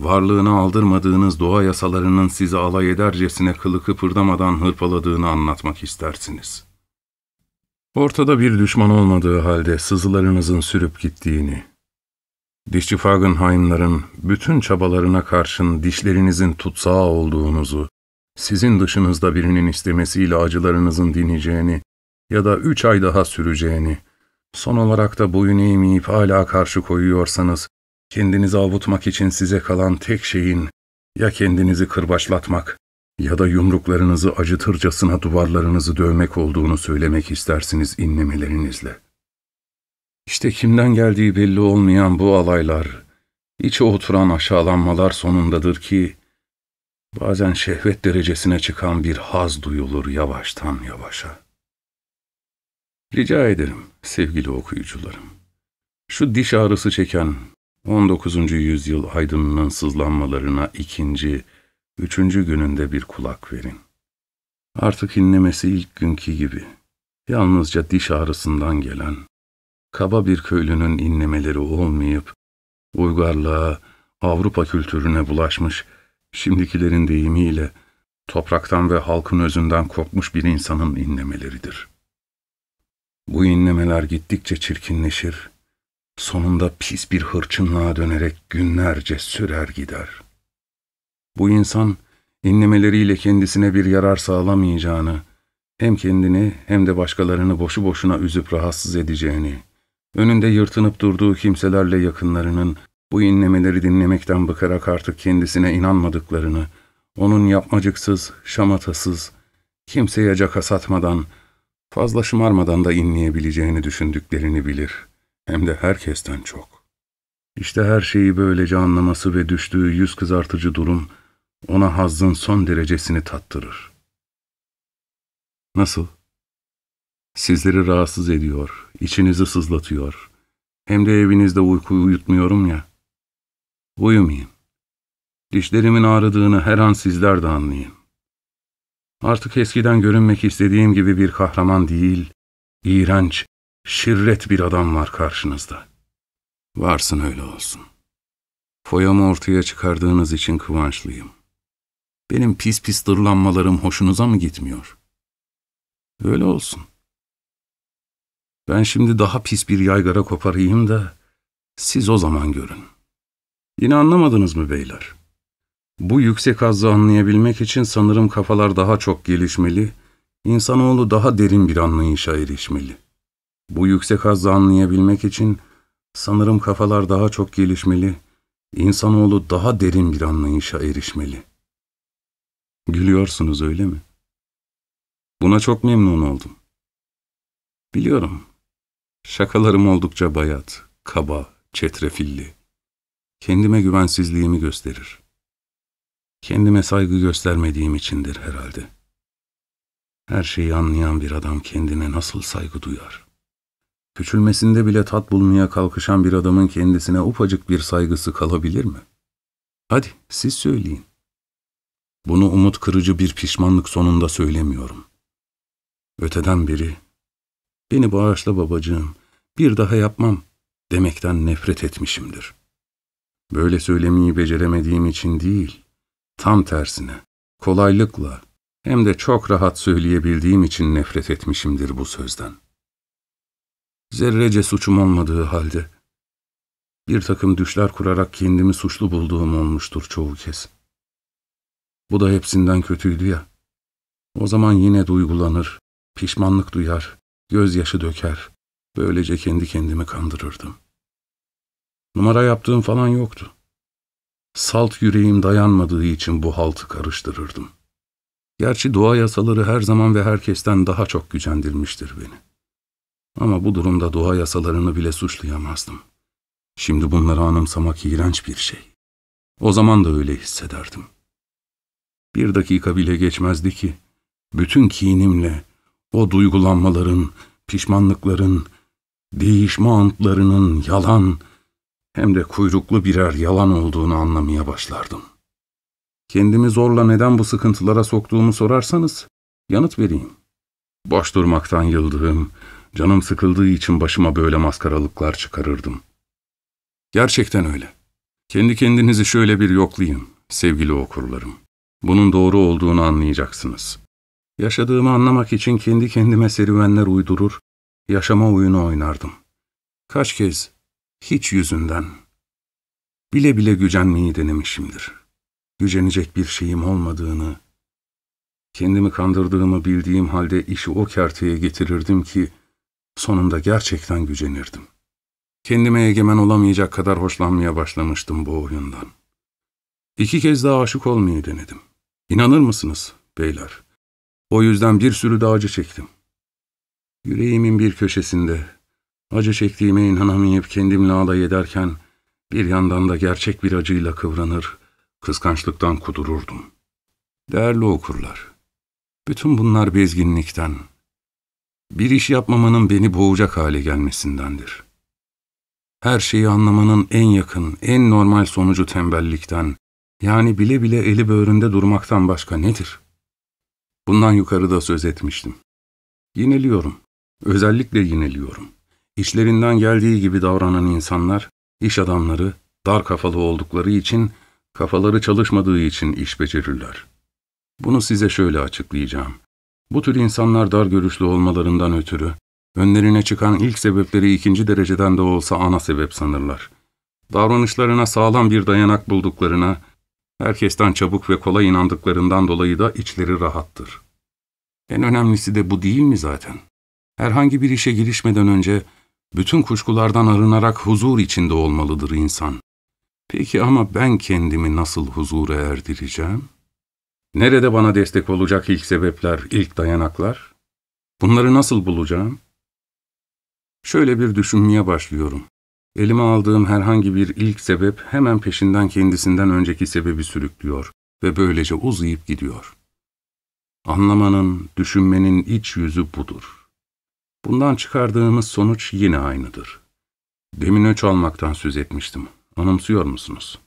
varlığını aldırmadığınız doğa yasalarının sizi alay edercesine kılı kıpırdamadan hırpaladığını anlatmak istersiniz. Ortada bir düşman olmadığı halde sızılarınızın sürüp gittiğini, dişçi Fagenheim'ların bütün çabalarına karşın dişlerinizin tutsağı olduğunuzu, sizin dışınızda birinin istemesiyle acılarınızın dineceğini ya da üç ay daha süreceğini, son olarak da boyun eğmeyip hala karşı koyuyorsanız, kendinizi avutmak için size kalan tek şeyin ya kendinizi kırbaçlatmak ya da yumruklarınızı acıtırcasına duvarlarınızı dövmek olduğunu söylemek istersiniz inlemelerinizle. İşte kimden geldiği belli olmayan bu alaylar, içe oturan aşağılanmalar sonundadır ki, bazen şehvet derecesine çıkan bir haz duyulur yavaştan yavaşa. Rica ederim sevgili okuyucularım. Şu diş ağrısı çeken 19. yüzyıl aydınının sızlanmalarına ikinci, üçüncü gününde bir kulak verin. Artık inlemesi ilk günkü gibi, yalnızca diş ağrısından gelen, kaba bir köylünün inlemeleri olmayıp, uygarlığa, Avrupa kültürüne bulaşmış, şimdikilerin deyimiyle, topraktan ve halkın özünden kopmuş bir insanın inlemeleridir. Bu inlemeler gittikçe çirkinleşir, sonunda pis bir hırçınlığa dönerek günlerce sürer gider. Bu insan, inlemeleriyle kendisine bir yarar sağlamayacağını, hem kendini hem de başkalarını boşu boşuna üzüp rahatsız edeceğini, önünde yırtınıp durduğu kimselerle yakınlarının bu inlemeleri dinlemekten bıkarak artık kendisine inanmadıklarını, onun yapmacıksız, şamatasız, kimseye caka satmadan, fazla şımarmadan da inleyebileceğini düşündüklerini bilir. Hem de herkesten çok. İşte her şeyi böylece anlaması ve düştüğü yüz kızartıcı durum, ona hazzın son derecesini tattırır. Nasıl? Sizleri rahatsız ediyor, içinizi sızlatıyor. Hem de evinizde uykuyu uyutmuyorum ya. Uyumayın. Dişlerimin ağrıdığını her an sizler de anlayın. Artık eskiden görünmek istediğim gibi bir kahraman değil, iğrenç, şirret bir adam var karşınızda. Varsın öyle olsun. Foyamı ortaya çıkardığınız için kıvançlıyım. Benim pis pis dırlanmalarım hoşunuza mı gitmiyor? Öyle olsun. Ben şimdi daha pis bir yaygara koparayım da siz o zaman görün. Yine anlamadınız mı beyler? Bu yüksek hazzı anlayabilmek için sanırım kafalar daha çok gelişmeli, insanoğlu daha derin bir anlayışa erişmeli. Bu yüksek hazzı anlayabilmek için sanırım kafalar daha çok gelişmeli, insanoğlu daha derin bir anlayışa erişmeli. Gülüyorsunuz öyle mi? Buna çok memnun oldum. Biliyorum, şakalarım oldukça bayat, kaba, çetrefilli. Kendime güvensizliğimi gösterir. Kendime saygı göstermediğim içindir herhalde. Her şeyi anlayan bir adam kendine nasıl saygı duyar? Küçülmesinde bile tat bulmaya kalkışan bir adamın kendisine ufacık bir saygısı kalabilir mi? Hadi siz söyleyin. Bunu umut kırıcı bir pişmanlık sonunda söylemiyorum. Öteden beri, beni bağışla babacığım, bir daha yapmam demekten nefret etmişimdir. Böyle söylemeyi beceremediğim için değil, tam tersine, kolaylıkla hem de çok rahat söyleyebildiğim için nefret etmişimdir bu sözden.'' Zerrece suçum olmadığı halde. Bir takım düşler kurarak kendimi suçlu bulduğum olmuştur çoğu kez. Bu da hepsinden kötüydü ya. O zaman yine duygulanır, pişmanlık duyar, gözyaşı döker, böylece kendi kendimi kandırırdım. Numara yaptığım falan yoktu. Salt yüreğim dayanmadığı için bu haltı karıştırırdım. Gerçi doğa yasaları her zaman ve herkesten daha çok gücendirmiştir beni. Ama bu durumda doğa yasalarını bile suçlayamazdım. Şimdi bunları anımsamak iğrenç bir şey. O zaman da öyle hissederdim. Bir dakika bile geçmezdi ki, bütün kinimle, o duygulanmaların, pişmanlıkların, değişme antlarının yalan, hem de kuyruklu birer yalan olduğunu anlamaya başlardım. Kendimi zorla neden bu sıkıntılara soktuğumu sorarsanız, yanıt vereyim. Boş durmaktan yıldığım, canım sıkıldığı için başıma böyle maskaralıklar çıkarırdım. Gerçekten öyle. Kendi kendinizi şöyle bir yoklayın, sevgili okurlarım. Bunun doğru olduğunu anlayacaksınız. Yaşadığımı anlamak için kendi kendime serüvenler uydurur, yaşama oyunu oynardım. Kaç kez, hiç yüzünden, bile bile gücenmeyi denemişimdir. Gücenecek bir şeyim olmadığını, kendimi kandırdığımı bildiğim halde işi o kerteye getirirdim ki, sonunda gerçekten gücenirdim. Kendime egemen olamayacak kadar hoşlanmaya başlamıştım bu oyundan. İki kez daha aşık olmayı denedim. İnanır mısınız beyler? O yüzden bir sürü de acı çektim. Yüreğimin bir köşesinde, acı çektiğime inanamayıp kendimle alay ederken, bir yandan da gerçek bir acıyla kıvranır, kıskançlıktan kudururdum. Değerli okurlar, bütün bunlar bezginlikten, bir iş yapmamanın beni boğacak hale gelmesindendir. Her şeyi anlamanın en yakın, en normal sonucu tembellikten, yani bile bile eli böğründe durmaktan başka nedir? Bundan yukarıda söz etmiştim. Yineliyorum. Özellikle yineliyorum. İşlerinden geldiği gibi davranan insanlar, iş adamları, dar kafalı oldukları için, kafaları çalışmadığı için iş becerirler. Bunu size şöyle açıklayacağım. Bu tür insanlar dar görüşlü olmalarından ötürü, önlerine çıkan ilk sebepleri ikinci dereceden de olsa ana sebep sanırlar. Davranışlarına sağlam bir dayanak bulduklarına, herkesten çabuk ve kolay inandıklarından dolayı da içleri rahattır. En önemlisi de bu değil mi zaten? Herhangi bir işe girişmeden önce, bütün kuşkulardan arınarak huzur içinde olmalıdır insan. Peki ama ben kendimi nasıl huzura erdireceğim? Nerede bana destek olacak ilk sebepler, ilk dayanaklar? Bunları nasıl bulacağım? Şöyle bir düşünmeye başlıyorum. Elime aldığım herhangi bir ilk sebep hemen peşinden kendisinden önceki sebebi sürüklüyor ve böylece uzayıp gidiyor. Anlamanın, düşünmenin iç yüzü budur. Bundan çıkardığımız sonuç yine aynıdır. Demin öç almaktan söz etmiştim. Anımsıyor musunuz?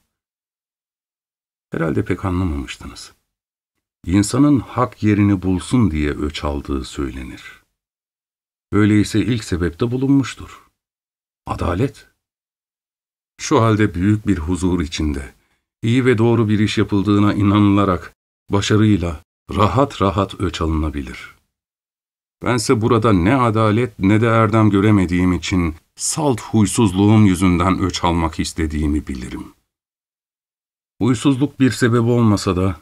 Herhalde pek anlamamıştınız. İnsanın hak yerini bulsun diye öç aldığı söylenir. Öyleyse ilk sebepte bulunmuştur. Adalet. Şu halde büyük bir huzur içinde, iyi ve doğru bir iş yapıldığına inanılarak, başarıyla, rahat rahat öç alınabilir. Bense burada ne adalet ne de erdem göremediğim için salt huysuzluğum yüzünden öç almak istediğimi bilirim. Huysuzluk bir sebep olmasa da,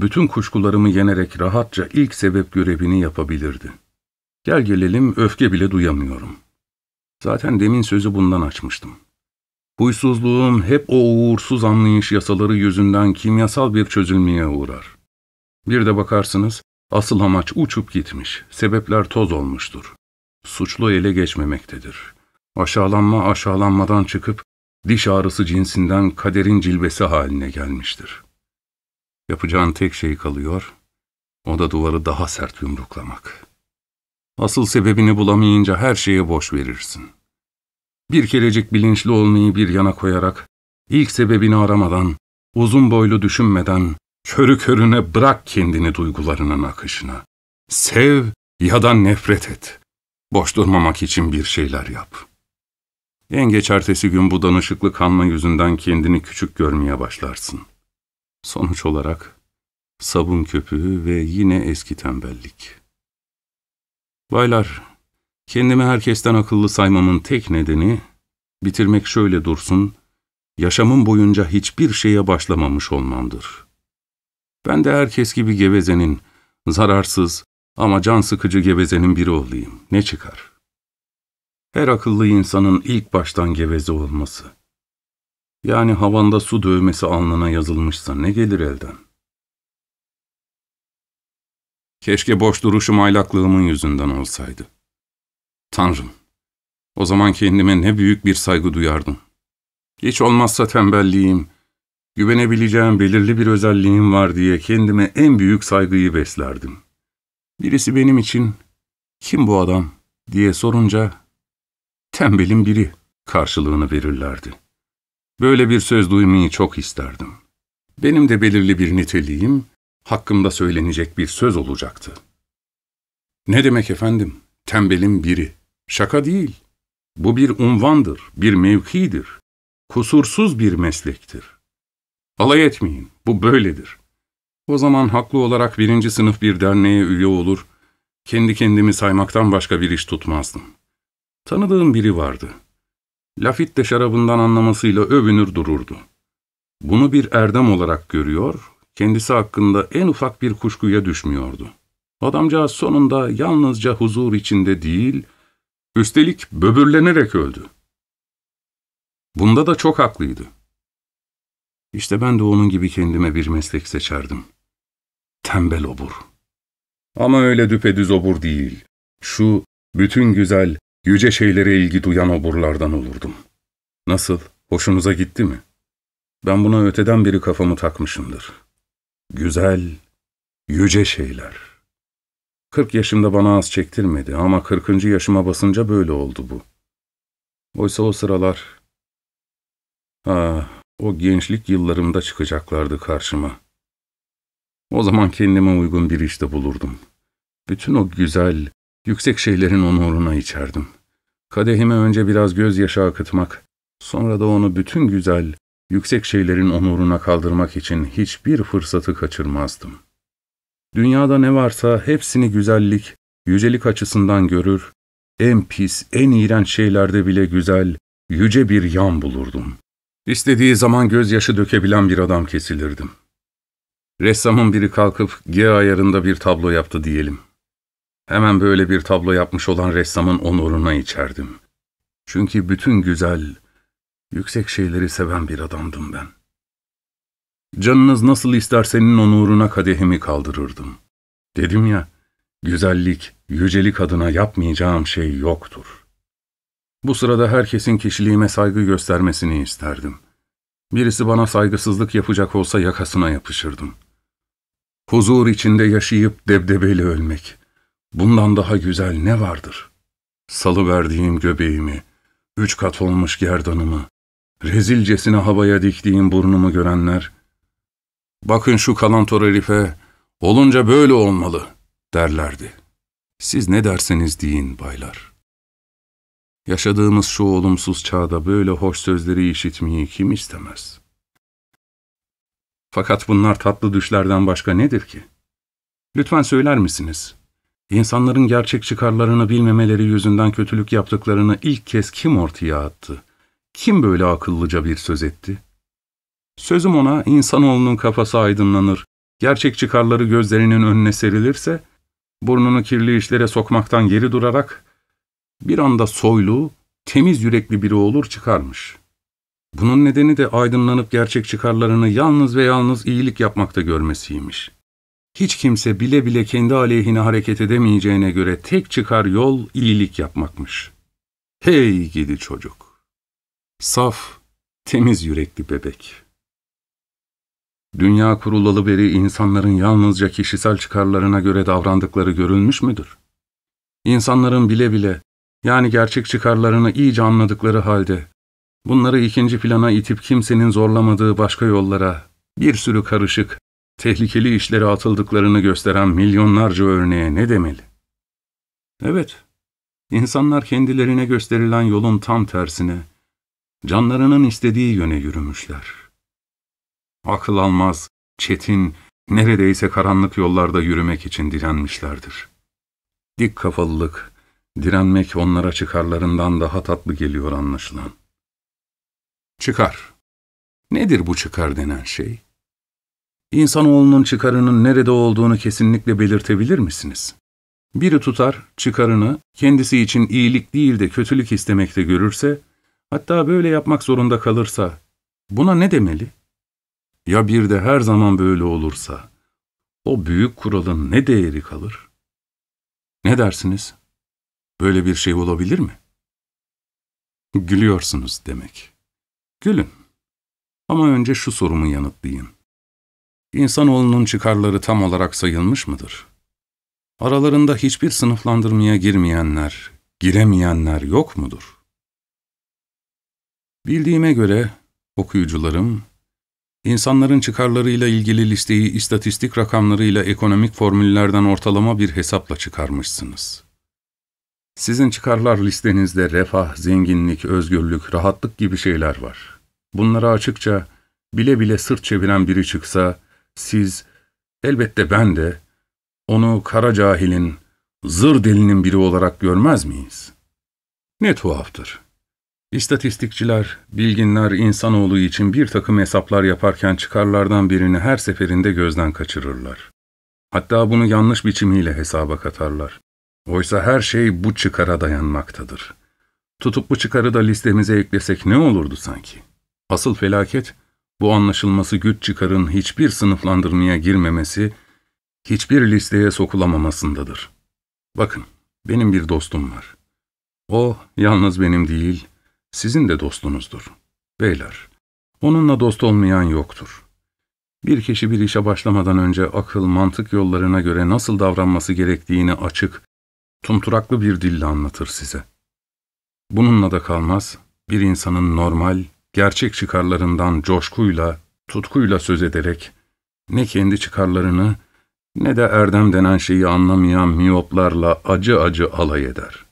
bütün kuşkularımı yenerek rahatça ilk sebep görevini yapabilirdi. Gel gelelim öfke bile duyamıyorum. Zaten demin sözü bundan açmıştım. Huysuzluğum hep o uğursuz anlayış yasaları yüzünden kimyasal bir çözülmeye uğrar. Bir de bakarsınız, asıl amaç uçup gitmiş, sebepler toz olmuştur. Suçlu ele geçmemektedir. Aşağılanma aşağılanmadan çıkıp, diş ağrısı cinsinden kaderin cilvesi haline gelmiştir. Yapacağın tek şey kalıyor, o da duvarı daha sert yumruklamak. Asıl sebebini bulamayınca her şeye boş verirsin. Bir kerecik bilinçli olmayı bir yana koyarak, ilk sebebini aramadan, uzun boylu düşünmeden, körü körüne bırak kendini duygularının akışına. Sev ya da nefret et. Boş durmamak için bir şeyler yap. En geç ertesi gün bu danışıklı kanma yüzünden kendini küçük görmeye başlarsın. Sonuç olarak sabun köpüğü ve yine eski tembellik. Baylar, kendimi herkesten akıllı saymamın tek nedeni, bitirmek şöyle dursun, yaşamım boyunca hiçbir şeye başlamamış olmamdır. Ben de herkes gibi gevezenin, zararsız ama can sıkıcı gevezenin biri olayım. Ne çıkar? Her akıllı insanın ilk baştan geveze olması. Yani havanda su dövmesi alnına yazılmışsa ne gelir elden? Keşke boş duruşum aylaklığımın yüzünden olsaydı. Tanrım, o zaman kendime ne büyük bir saygı duyardım. Hiç olmazsa tembelliğim, güvenebileceğim belirli bir özelliğim var diye kendime en büyük saygıyı beslerdim. Birisi benim için, kim bu adam diye sorunca, tembelin biri karşılığını verirlerdi. Böyle bir söz duymayı çok isterdim. Benim de belirli bir niteliğim, hakkımda söylenecek bir söz olacaktı. Ne demek efendim? Tembelin biri. Şaka değil. Bu bir unvandır, bir mevkidir. Kusursuz bir meslektir. Alay etmeyin, bu böyledir. O zaman haklı olarak birinci sınıf bir derneğe üye olur, kendi kendimi saymaktan başka bir iş tutmazdım. Tanıdığım biri vardı. Lafitte şarabından anlamasıyla övünür dururdu. Bunu bir erdem olarak görüyor, kendisi hakkında en ufak bir kuşkuya düşmüyordu. Adamcağız sonunda yalnızca huzur içinde değil, üstelik böbürlenerek öldü. Bunda da çok haklıydı. İşte ben de onun gibi kendime bir meslek seçerdim. Tembel obur. Ama öyle düpedüz obur değil. Şu bütün güzel, yüce şeylere ilgi duyan oburlardan olurdum. Nasıl, hoşunuza gitti mi? Ben buna öteden beri kafamı takmışımdır. Güzel, yüce şeyler. Kırk yaşımda bana az çektirmedi ama kırkıncı yaşıma basınca böyle oldu bu. Oysa o sıralar... Ah, o gençlik yıllarımda çıkacaklardı karşıma. O zaman kendime uygun bir işte bulurdum. Bütün o güzel, yüksek şeylerin onuruna içerdim. Kadehime önce biraz gözyaşı akıtmak, sonra da onu bütün güzel, yüksek şeylerin onuruna kaldırmak için hiçbir fırsatı kaçırmazdım. Dünyada ne varsa hepsini güzellik, yücelik açısından görür, en pis, en iğrenç şeylerde bile güzel, yüce bir yan bulurdum. İstediği zaman gözyaşı dökebilen bir adam kesilirdim. Ressamın biri kalkıp G ayarında bir tablo yaptı diyelim. Hemen böyle bir tablo yapmış olan ressamın onuruna içerdim. Çünkü bütün güzel, yüksek şeyleri seven bir adamdım ben. Canınız nasıl istersenin onuruna kadehimi kaldırırdım. Dedim ya, güzellik, yücelik adına yapmayacağım şey yoktur. Bu sırada herkesin kişiliğime saygı göstermesini isterdim. Birisi bana saygısızlık yapacak olsa yakasına yapışırdım. Huzur içinde yaşayıp debdebeli ölmek. Bundan daha güzel ne vardır? Salı verdiğim göbeğimi, üç kat olmuş gerdanımı, rezilcesine havaya diktiğim burnumu görenler, ''Bakın şu kalantor herife, olunca böyle olmalı.'' derlerdi. Siz ne derseniz deyin baylar. Yaşadığımız şu olumsuz çağda böyle hoş sözleri işitmeyi kim istemez? Fakat bunlar tatlı düşlerden başka nedir ki? Lütfen söyler misiniz? İnsanların gerçek çıkarlarını bilmemeleri yüzünden kötülük yaptıklarını ilk kez kim ortaya attı? Kim böyle akıllıca bir söz etti? Sözüm ona insanoğlunun kafası aydınlanır, gerçek çıkarları gözlerinin önüne serilirse, burnunu kirli işlere sokmaktan geri durarak, bir anda soylu, temiz yürekli biri olur çıkarmış. Bunun nedeni de aydınlanıp gerçek çıkarlarını yalnız ve yalnız iyilik yapmakta görmesiymiş. Hiç kimse bile bile kendi aleyhine hareket edemeyeceğine göre tek çıkar yol iyilik yapmakmış. Hey gidi çocuk! Saf, temiz yürekli bebek. Dünya kurulalı beri insanların yalnızca kişisel çıkarlarına göre davrandıkları görülmüş müdür? İnsanların bile bile, yani gerçek çıkarlarını iyice anladıkları halde, bunları ikinci plana itip kimsenin zorlamadığı başka yollara, bir sürü karışık, tehlikeli işlere atıldıklarını gösteren milyonlarca örneğe ne demeli? Evet, insanlar kendilerine gösterilen yolun tam tersine, canlarının istediği yöne yürümüşler. Akıl almaz, çetin, neredeyse karanlık yollarda yürümek için direnmişlerdir. Dik kafalılık, direnmek onlara çıkarlarından daha tatlı geliyor anlaşılan. Çıkar. Nedir bu çıkar denen şey? İnsanoğlunun çıkarının nerede olduğunu kesinlikle belirtebilir misiniz? Biri tutar, çıkarını kendisi için iyilik değil de kötülük istemekte görürse, hatta böyle yapmak zorunda kalırsa, buna ne demeli? Ya bir de her zaman böyle olursa, o büyük kuralın ne değeri kalır? Ne dersiniz? Böyle bir şey olabilir mi? Gülüyorsunuz demek. Gülün. Ama önce şu sorumu yanıtlayın. İnsanoğlunun çıkarları tam olarak sayılmış mıdır? Aralarında hiçbir sınıflandırmaya girmeyenler, giremeyenler yok mudur? Bildiğime göre okuyucularım, insanların çıkarlarıyla ilgili listeyi istatistik rakamlarıyla ekonomik formüllerden ortalama bir hesapla çıkarmışsınız. Sizin çıkarlar listenizde refah, zenginlik, özgürlük, rahatlık gibi şeyler var. Bunları açıkça, bile bile sırt çeviren biri çıksa, siz, elbette ben de, onu kara cahilin, zır delinin biri olarak görmez miyiz? Ne tuhaftır. İstatistikçiler, bilginler insanoğlu için bir takım hesaplar yaparken çıkarlardan birini her seferinde gözden kaçırırlar. Hatta bunu yanlış biçimiyle hesaba katarlar. Oysa her şey bu çıkara dayanmaktadır. Tutup bu çıkarı da listemize eklesek ne olurdu sanki? Asıl felaket, bu anlaşılması güç çıkarın hiçbir sınıflandırmaya girmemesi, hiçbir listeye sokulamamasındadır. Bakın, benim bir dostum var. O, yalnız benim değil, sizin de dostunuzdur. Beyler, onunla dost olmayan yoktur. Bir kişi bir işe başlamadan önce akıl, mantık yollarına göre nasıl davranması gerektiğini açık, tumturaklı bir dille anlatır size. Bununla da kalmaz, bir insanın normal, gerçek çıkarlarından coşkuyla, tutkuyla söz ederek, ne kendi çıkarlarını, ne de erdem denen şeyi anlamayan miyoplarla acı acı alay eder.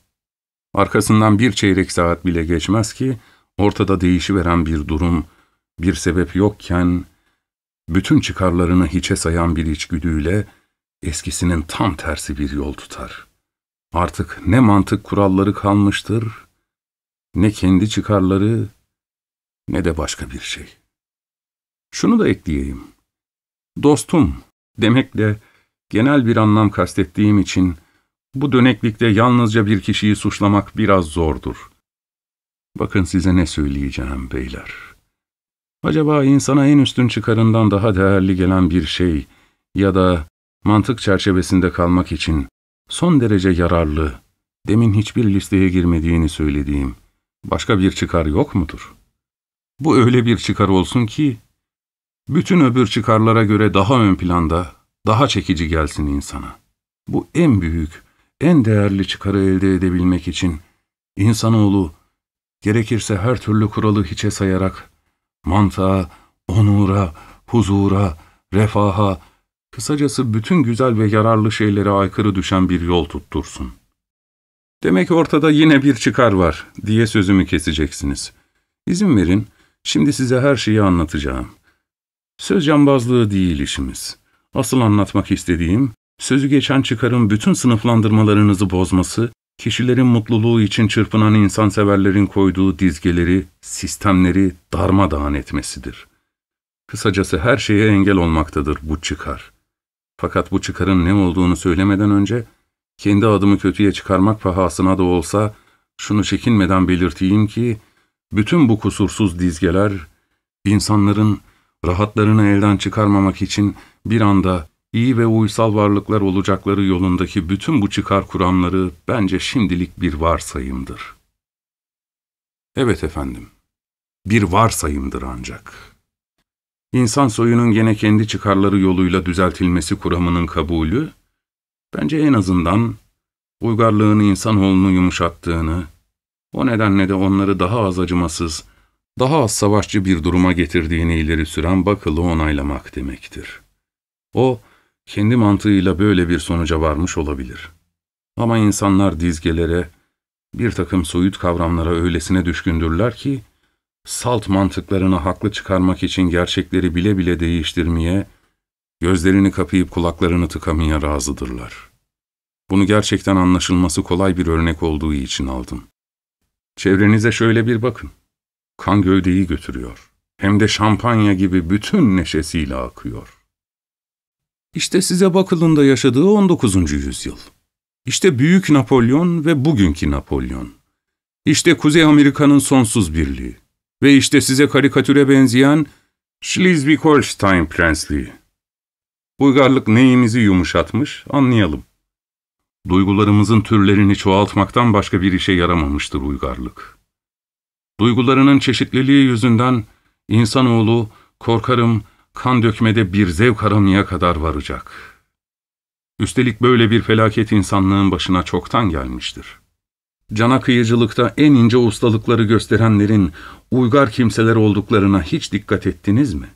Arkasından bir çeyrek saat bile geçmez ki, ortada değişiveren bir durum, bir sebep yokken, bütün çıkarlarını hiçe sayan bir içgüdüyle, eskisinin tam tersi bir yol tutar. Artık ne mantık kuralları kalmıştır, ne kendi çıkarları, ne de başka bir şey. Şunu da ekleyeyim. Dostum demekle genel bir anlam kastettiğim için bu döneklikte yalnızca bir kişiyi suçlamak biraz zordur. Bakın size ne söyleyeceğim beyler. Acaba insana en üstün çıkarından daha değerli gelen bir şey ya da mantık çerçevesinde kalmak için son derece yararlı, demin hiçbir listeye girmediğini söylediğim başka bir çıkar yok mudur? Bu öyle bir çıkar olsun ki, bütün öbür çıkarlara göre daha ön planda, daha çekici gelsin insana. Bu en büyük, en değerli çıkarı elde edebilmek için, insanoğlu, gerekirse her türlü kuralı hiçe sayarak, mantığa, onura, huzura, refaha, kısacası bütün güzel ve yararlı şeylere aykırı düşen bir yol tuttursun. Demek ortada yine bir çıkar var diye sözümü keseceksiniz. İzin verin, Şimdi size her şeyi anlatacağım. Söz cambazlığı değil işimiz. Asıl anlatmak istediğim, sözü geçen çıkarın bütün sınıflandırmalarınızı bozması, kişilerin mutluluğu için çırpınan insanseverlerin koyduğu dizgeleri, sistemleri darmadağın etmesidir. Kısacası her şeye engel olmaktadır bu çıkar. Fakat bu çıkarın ne olduğunu söylemeden önce, kendi adımı kötüye çıkarmak pahasına da olsa, şunu çekinmeden belirteyim ki, bütün bu kusursuz dizgeler, insanların rahatlarını elden çıkarmamak için bir anda iyi ve uysal varlıklar olacakları yolundaki bütün bu çıkar kuramları bence şimdilik bir varsayımdır. Evet efendim, bir varsayımdır ancak. İnsan soyunun gene kendi çıkarları yoluyla düzeltilmesi kuramının kabulü, bence en azından uygarlığın insanoğlunu yumuşattığını, o nedenle de onları daha az acımasız, daha az savaşçı bir duruma getirdiğini ileri süren Bakıl'ı onaylamak demektir. O, kendi mantığıyla böyle bir sonuca varmış olabilir. Ama insanlar dizgelere, bir takım soyut kavramlara öylesine düşkündürler ki, salt mantıklarını haklı çıkarmak için gerçekleri bile bile değiştirmeye, gözlerini kapayıp kulaklarını tıkamaya razıdırlar. Bunu gerçekten anlaşılması kolay bir örnek olduğu için aldım. Çevrenize şöyle bir bakın. Kan gövdeyi götürüyor. hem de şampanya gibi bütün neşesiyle akıyor. İşte size bakıldığında yaşadığı 19. yüzyıl. İşte Büyük Napolyon ve bugünkü Napolyon. İşte Kuzey Amerika'nın sonsuz birliği. Ve işte size karikatüre benzeyen Schleswig-Holstein Prensliği. Uygarlık neyimizi yumuşatmış anlayalım. Duygularımızın türlerini çoğaltmaktan başka bir işe yaramamıştır uygarlık. Duygularının çeşitliliği yüzünden insanoğlu korkarım kan dökmede bir zevk aramaya kadar varacak. Üstelik böyle bir felaket insanlığın başına çoktan gelmiştir. Cana kıyıcılıkta en ince ustalıkları gösterenlerin uygar kimseler olduklarına hiç dikkat ettiniz mi?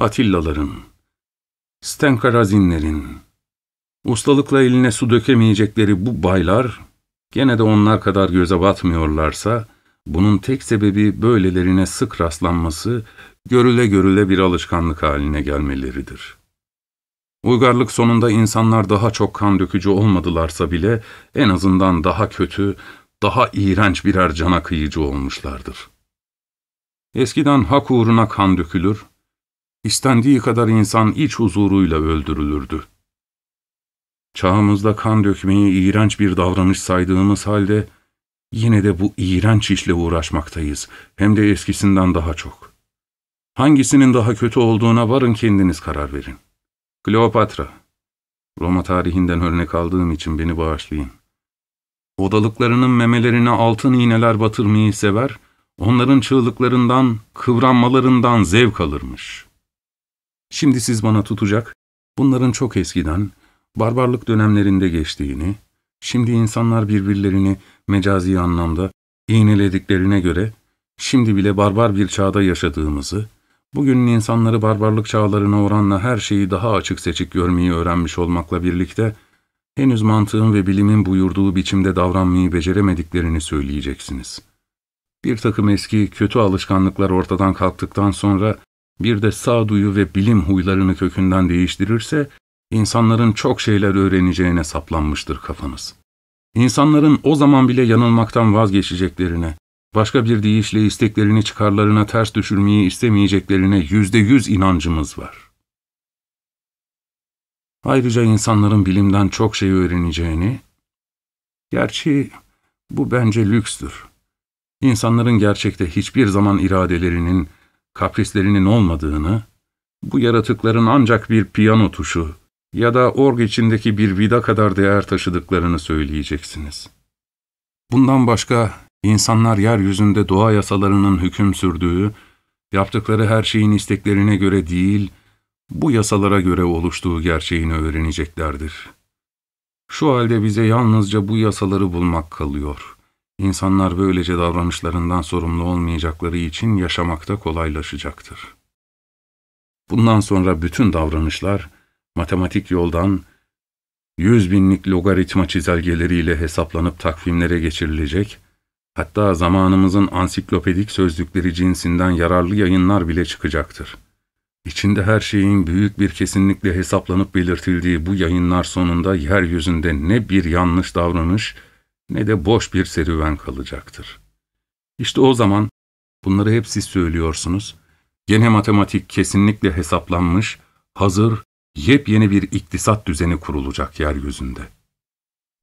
Atilla'ların, Stenkarazinlerin, ustalıkla eline su dökemeyecekleri bu baylar, gene de onlar kadar göze batmıyorlarsa, bunun tek sebebi böylelerine sık rastlanması, görüle görüle bir alışkanlık haline gelmeleridir. Uygarlık sonunda insanlar daha çok kan dökücü olmadılarsa bile en azından daha kötü, daha iğrenç birer cana kıyıcı olmuşlardır. Eskiden hak uğruna kan dökülür, istendiği kadar insan iç huzuruyla öldürülürdü. Çağımızda kan dökmeyi iğrenç bir davranış saydığımız halde, yine de bu iğrenç işle uğraşmaktayız, hem de eskisinden daha çok. Hangisinin daha kötü olduğuna varın kendiniz karar verin. Kleopatra. Roma tarihinden örnek aldığım için beni bağışlayın. Odalıklarının memelerine altın iğneler batırmayı sever, onların çığlıklarından, kıvranmalarından zevk alırmış. Şimdi siz bana tutacak, bunların çok eskiden, barbarlık dönemlerinde geçtiğini, şimdi insanlar birbirlerini mecazi anlamda iğnelediklerine göre, şimdi bile barbar bir çağda yaşadığımızı, Bugünün insanları barbarlık çağlarına oranla her şeyi daha açık seçik görmeyi öğrenmiş olmakla birlikte, henüz mantığın ve bilimin buyurduğu biçimde davranmayı beceremediklerini söyleyeceksiniz. Bir takım eski, kötü alışkanlıklar ortadan kalktıktan sonra, bir de sağduyu ve bilim huylarını kökünden değiştirirse, insanların çok şeyler öğreneceğine saplanmıştır kafanız. İnsanların o zaman bile yanılmaktan vazgeçeceklerine, başka bir deyişle isteklerini çıkarlarına ters düşürmeyi istemeyeceklerine yüzde yüz inancımız var. Ayrıca insanların bilimden çok şey öğreneceğini, gerçi bu bence lükstür. İnsanların gerçekte hiçbir zaman iradelerinin, kaprislerinin olmadığını, bu yaratıkların ancak bir piyano tuşu ya da org içindeki bir vida kadar değer taşıdıklarını söyleyeceksiniz. Bundan başka İnsanlar yeryüzünde doğa yasalarının hüküm sürdüğü, yaptıkları her şeyin isteklerine göre değil, bu yasalara göre oluştuğu gerçeğini öğreneceklerdir. Şu halde bize yalnızca bu yasaları bulmak kalıyor. İnsanlar böylece davranışlarından sorumlu olmayacakları için yaşamakta kolaylaşacaktır. Bundan sonra bütün davranışlar, matematik yoldan, yüz binlik logaritma çizelgeleriyle hesaplanıp takvimlere geçirilecek Hatta zamanımızın ansiklopedik sözlükleri cinsinden yararlı yayınlar bile çıkacaktır. İçinde her şeyin büyük bir kesinlikle hesaplanıp belirtildiği bu yayınlar sonunda yeryüzünde ne bir yanlış davranış ne de boş bir serüven kalacaktır. İşte o zaman bunları hep siz söylüyorsunuz. Gene matematik kesinlikle hesaplanmış, hazır, yepyeni bir iktisat düzeni kurulacak yeryüzünde.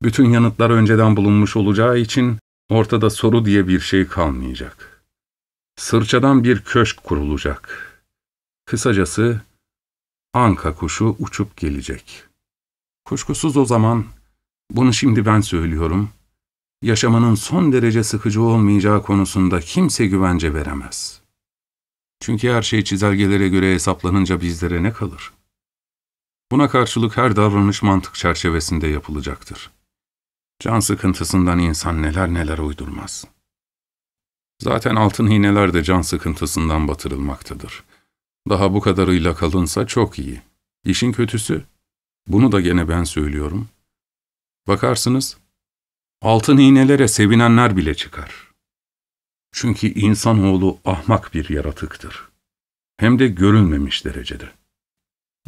Bütün yanıtlar önceden bulunmuş olacağı için Ortada soru diye bir şey kalmayacak. Sırçadan bir köşk kurulacak. Kısacası anka kuşu uçup gelecek. Kuşkusuz o zaman, bunu şimdi ben söylüyorum, yaşamanın son derece sıkıcı olmayacağı konusunda kimse güvence veremez. Çünkü her şey çizelgelere göre hesaplanınca bizlere ne kalır? Buna karşılık her davranış mantık çerçevesinde yapılacaktır. Can sıkıntısından insan neler neler uydurmaz. Zaten altın iğneler de can sıkıntısından batırılmaktadır. Daha bu kadarıyla kalınsa çok iyi. İşin kötüsü, bunu da gene ben söylüyorum. Bakarsınız, altın iğnelere sevinenler bile çıkar. Çünkü insanoğlu ahmak bir yaratıktır. Hem de görülmemiş derecede.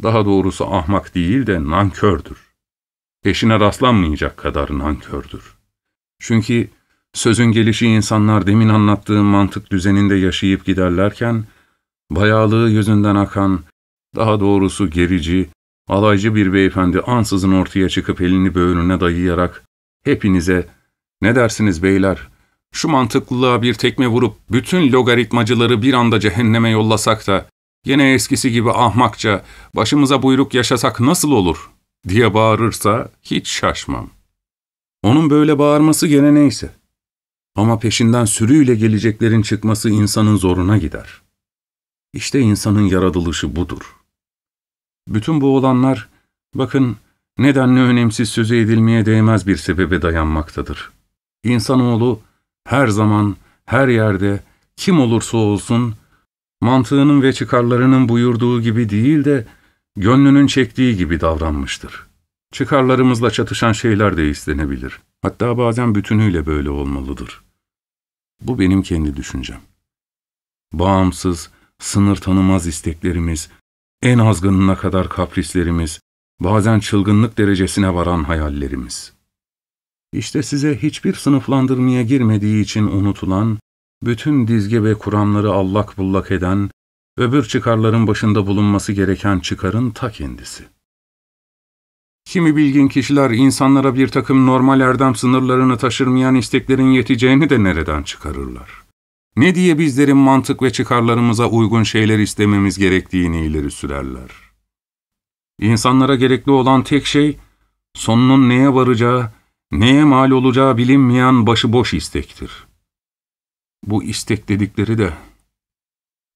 Daha doğrusu ahmak değil de nankördür eşine rastlanmayacak kadar nankördür. Çünkü Sözün gelişi insanlar demin anlattığım mantık düzeninde yaşayıp giderlerken, bayağılığı yüzünden akan, daha doğrusu gerici, alaycı bir beyefendi ansızın ortaya çıkıp elini böğrüne dayayarak, hepinize, ne dersiniz beyler, şu mantıklılığa bir tekme vurup bütün logaritmacıları bir anda cehenneme yollasak da, yine eskisi gibi ahmakça, başımıza buyruk yaşasak nasıl olur, diye bağırırsa hiç şaşmam. Onun böyle bağırması gene neyse. Ama peşinden sürüyle geleceklerin çıkması insanın zoruna gider. İşte insanın yaratılışı budur. Bütün bu olanlar, bakın nedenli önemsiz sözü edilmeye değmez bir sebebe dayanmaktadır. İnsanoğlu her zaman, her yerde, kim olursa olsun, mantığının ve çıkarlarının buyurduğu gibi değil de, gönlünün çektiği gibi davranmıştır. Çıkarlarımızla çatışan şeyler de istenebilir. Hatta bazen bütünüyle böyle olmalıdır. Bu benim kendi düşüncem. Bağımsız, sınır tanımaz isteklerimiz, en azgınına kadar kaprislerimiz, bazen çılgınlık derecesine varan hayallerimiz. İşte size hiçbir sınıflandırmaya girmediği için unutulan, bütün dizge ve kuramları allak bullak eden, öbür çıkarların başında bulunması gereken çıkarın ta kendisi. Kimi bilgin kişiler insanlara bir takım normal erdem sınırlarını taşırmayan isteklerin yeteceğini de nereden çıkarırlar? Ne diye bizlerin mantık ve çıkarlarımıza uygun şeyler istememiz gerektiğini ileri sürerler. İnsanlara gerekli olan tek şey, sonunun neye varacağı, neye mal olacağı bilinmeyen başıboş istektir. Bu istek dedikleri de...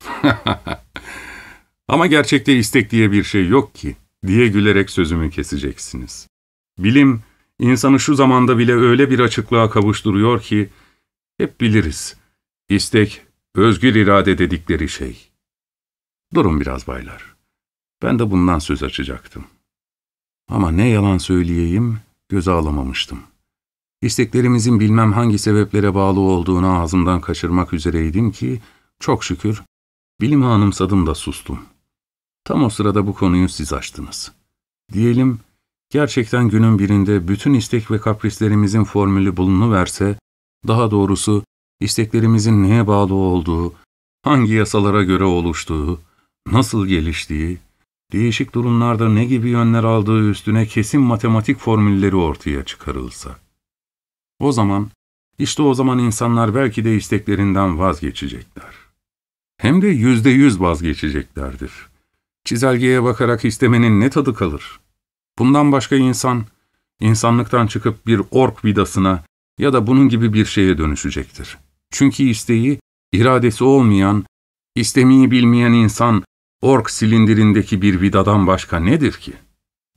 Ama gerçekte istek diye bir şey yok ki diye gülerek sözümü keseceksiniz. Bilim, insanı şu zamanda bile öyle bir açıklığa kavuşturuyor ki, hep biliriz, istek, özgür irade dedikleri şey. Durun biraz baylar. Ben de bundan söz açacaktım. Ama ne yalan söyleyeyim, göze alamamıştım. İsteklerimizin bilmem hangi sebeplere bağlı olduğunu ağzımdan kaçırmak üzereydim ki, çok şükür, bilimi anımsadım da sustum. Tam o sırada bu konuyu siz açtınız. Diyelim, gerçekten günün birinde bütün istek ve kaprislerimizin formülü bulunuverse, daha doğrusu isteklerimizin neye bağlı olduğu, hangi yasalara göre oluştuğu, nasıl geliştiği, değişik durumlarda ne gibi yönler aldığı üstüne kesin matematik formülleri ortaya çıkarılsa. O zaman, işte o zaman insanlar belki de isteklerinden vazgeçecekler. Hem de yüzde yüz vazgeçeceklerdir. Çizelgeye bakarak istemenin ne tadı kalır? Bundan başka insan, insanlıktan çıkıp bir ork vidasına ya da bunun gibi bir şeye dönüşecektir. Çünkü isteği, iradesi olmayan, istemeyi bilmeyen insan, ork silindirindeki bir vidadan başka nedir ki?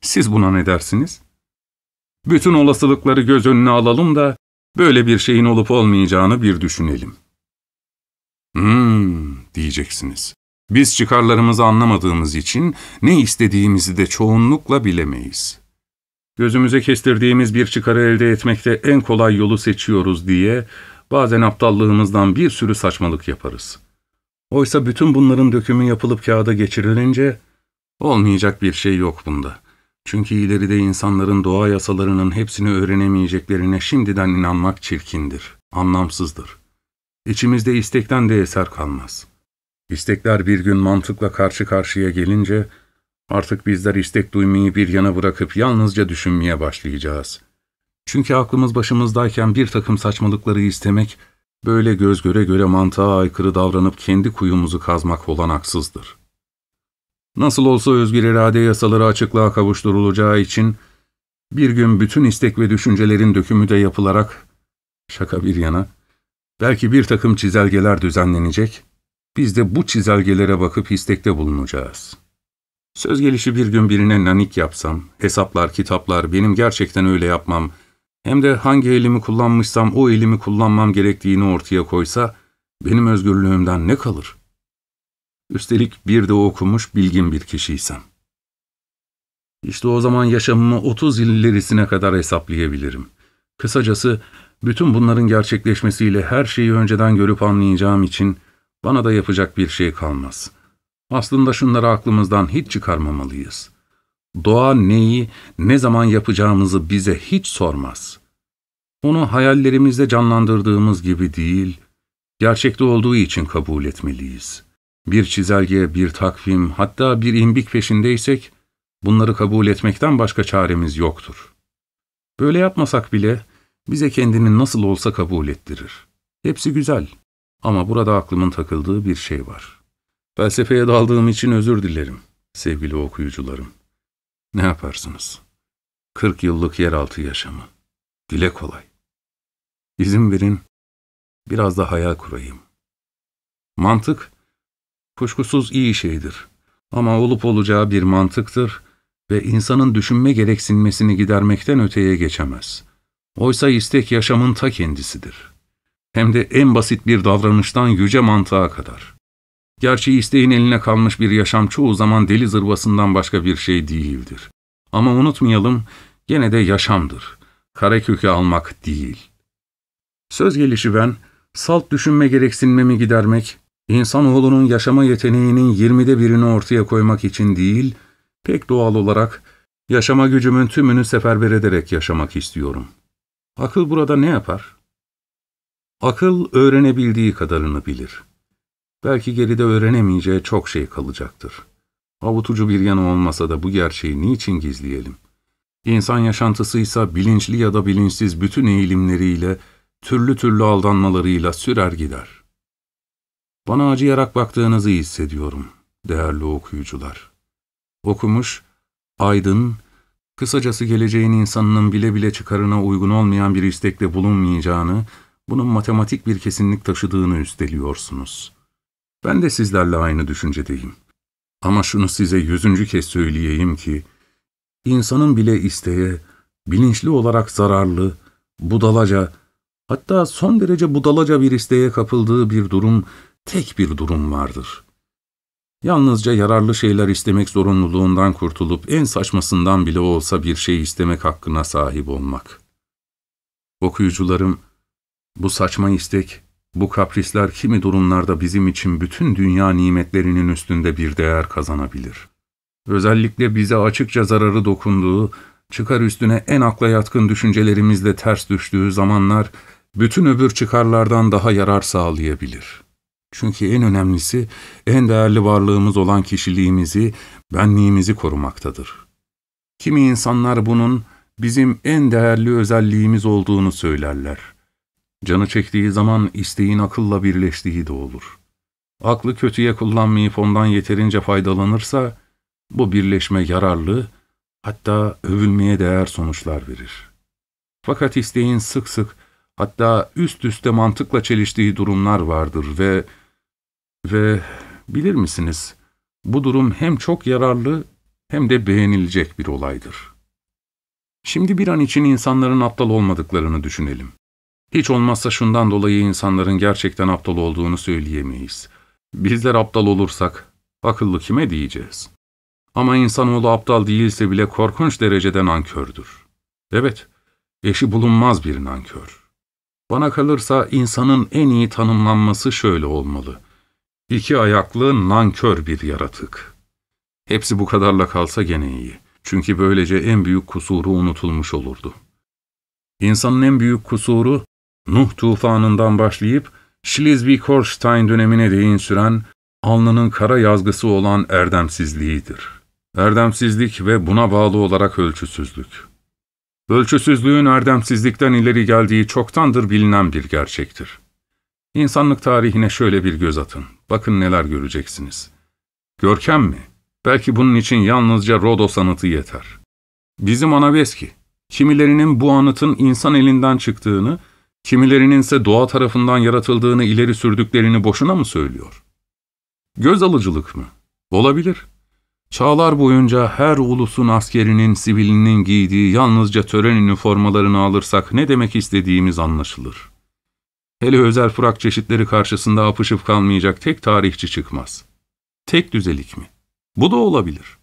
Siz buna ne dersiniz? Bütün olasılıkları göz önüne alalım da, böyle bir şeyin olup olmayacağını bir düşünelim. Hmm, diyeceksiniz. Biz çıkarlarımızı anlamadığımız için ne istediğimizi de çoğunlukla bilemeyiz. Gözümüze kestirdiğimiz bir çıkarı elde etmekte en kolay yolu seçiyoruz diye bazen aptallığımızdan bir sürü saçmalık yaparız. Oysa bütün bunların dökümü yapılıp kağıda geçirilince olmayacak bir şey yok bunda. Çünkü ileride insanların doğa yasalarının hepsini öğrenemeyeceklerine şimdiden inanmak çirkindir, anlamsızdır. İçimizde istekten de eser kalmaz.'' İstekler bir gün mantıkla karşı karşıya gelince, artık bizler istek duymayı bir yana bırakıp yalnızca düşünmeye başlayacağız. Çünkü aklımız başımızdayken bir takım saçmalıkları istemek, böyle göz göre göre mantığa aykırı davranıp kendi kuyumuzu kazmak olanaksızdır. Nasıl olsa özgür irade yasaları açıklığa kavuşturulacağı için, bir gün bütün istek ve düşüncelerin dökümü de yapılarak, şaka bir yana, belki bir takım çizelgeler düzenlenecek, biz de bu çizelgelere bakıp istekte bulunacağız. Söz gelişi bir gün birine nanik yapsam, hesaplar, kitaplar, benim gerçekten öyle yapmam, hem de hangi elimi kullanmışsam o elimi kullanmam gerektiğini ortaya koysa, benim özgürlüğümden ne kalır? Üstelik bir de okumuş, bilgin bir kişiysem. İşte o zaman yaşamımı 30 yıl ilerisine kadar hesaplayabilirim. Kısacası, bütün bunların gerçekleşmesiyle her şeyi önceden görüp anlayacağım için, bana da yapacak bir şey kalmaz. Aslında şunları aklımızdan hiç çıkarmamalıyız. Doğa neyi, ne zaman yapacağımızı bize hiç sormaz. Onu hayallerimizde canlandırdığımız gibi değil, gerçekte olduğu için kabul etmeliyiz. Bir çizelge, bir takvim, hatta bir imbik peşindeysek, bunları kabul etmekten başka çaremiz yoktur. Böyle yapmasak bile, bize kendini nasıl olsa kabul ettirir. Hepsi güzel ama burada aklımın takıldığı bir şey var. Felsefeye daldığım için özür dilerim sevgili okuyucularım. Ne yaparsınız? Kırk yıllık yeraltı yaşamı. Dile kolay. İzin verin, biraz da hayal kurayım. Mantık, kuşkusuz iyi şeydir. Ama olup olacağı bir mantıktır ve insanın düşünme gereksinmesini gidermekten öteye geçemez. Oysa istek yaşamın ta kendisidir. Hem de en basit bir davranıştan yüce mantığa kadar. Gerçi isteğin eline kalmış bir yaşam çoğu zaman deli zırvasından başka bir şey değildir. Ama unutmayalım, gene de yaşamdır. Karekökü almak değil. Söz gelişi ben, salt düşünme gereksinmemi gidermek, insanoğlunun yaşama yeteneğinin yirmide birini ortaya koymak için değil, pek doğal olarak yaşama gücümün tümünü seferber ederek yaşamak istiyorum. Akıl burada ne yapar? Akıl öğrenebildiği kadarını bilir. Belki geride öğrenemeyeceği çok şey kalacaktır. Avutucu bir yanı olmasa da bu gerçeği niçin gizleyelim? İnsan yaşantısıysa bilinçli ya da bilinçsiz bütün eğilimleriyle, türlü türlü aldanmalarıyla sürer gider. Bana acıyarak baktığınızı hissediyorum, değerli okuyucular. Okumuş, aydın, kısacası geleceğin insanının bile bile çıkarına uygun olmayan bir istekte bulunmayacağını, bunun matematik bir kesinlik taşıdığını üsteliyorsunuz. Ben de sizlerle aynı düşüncedeyim. Ama şunu size yüzüncü kez söyleyeyim ki, insanın bile isteye, bilinçli olarak zararlı, budalaca, hatta son derece budalaca bir isteğe kapıldığı bir durum, tek bir durum vardır. Yalnızca yararlı şeyler istemek zorunluluğundan kurtulup en saçmasından bile olsa bir şey istemek hakkına sahip olmak. Okuyucularım, bu saçma istek, bu kaprisler kimi durumlarda bizim için bütün dünya nimetlerinin üstünde bir değer kazanabilir. Özellikle bize açıkça zararı dokunduğu, çıkar üstüne en akla yatkın düşüncelerimizle ters düştüğü zamanlar, bütün öbür çıkarlardan daha yarar sağlayabilir. Çünkü en önemlisi, en değerli varlığımız olan kişiliğimizi, benliğimizi korumaktadır. Kimi insanlar bunun bizim en değerli özelliğimiz olduğunu söylerler. Canı çektiği zaman isteğin akılla birleştiği de olur. Aklı kötüye kullanmayıp ondan yeterince faydalanırsa, bu birleşme yararlı, hatta övülmeye değer sonuçlar verir. Fakat isteğin sık sık, hatta üst üste mantıkla çeliştiği durumlar vardır ve ve bilir misiniz, bu durum hem çok yararlı hem de beğenilecek bir olaydır. Şimdi bir an için insanların aptal olmadıklarını düşünelim. Hiç olmazsa şundan dolayı insanların gerçekten aptal olduğunu söyleyemeyiz. Bizler aptal olursak, akıllı kime diyeceğiz? Ama insanoğlu aptal değilse bile korkunç derecede nankördür. Evet, eşi bulunmaz bir nankör. Bana kalırsa insanın en iyi tanımlanması şöyle olmalı. İki ayaklı nankör bir yaratık. Hepsi bu kadarla kalsa gene iyi. Çünkü böylece en büyük kusuru unutulmuş olurdu. İnsanın en büyük kusuru, Nuh tufanından başlayıp Schleswig-Holstein dönemine değin süren, alnının kara yazgısı olan erdemsizliğidir. Erdemsizlik ve buna bağlı olarak ölçüsüzlük. Ölçüsüzlüğün erdemsizlikten ileri geldiği çoktandır bilinen bir gerçektir. İnsanlık tarihine şöyle bir göz atın. Bakın neler göreceksiniz. Görkem mi? Belki bunun için yalnızca Rodos anıtı yeter. Bizim Anaveski, kimilerinin bu anıtın insan elinden çıktığını, kimilerinin ise doğa tarafından yaratıldığını ileri sürdüklerini boşuna mı söylüyor? Göz alıcılık mı? Olabilir. Çağlar boyunca her ulusun askerinin, sivilinin giydiği yalnızca tören üniformalarını alırsak ne demek istediğimiz anlaşılır. Hele özel frak çeşitleri karşısında apışıp kalmayacak tek tarihçi çıkmaz. Tek düzelik mi? Bu da olabilir.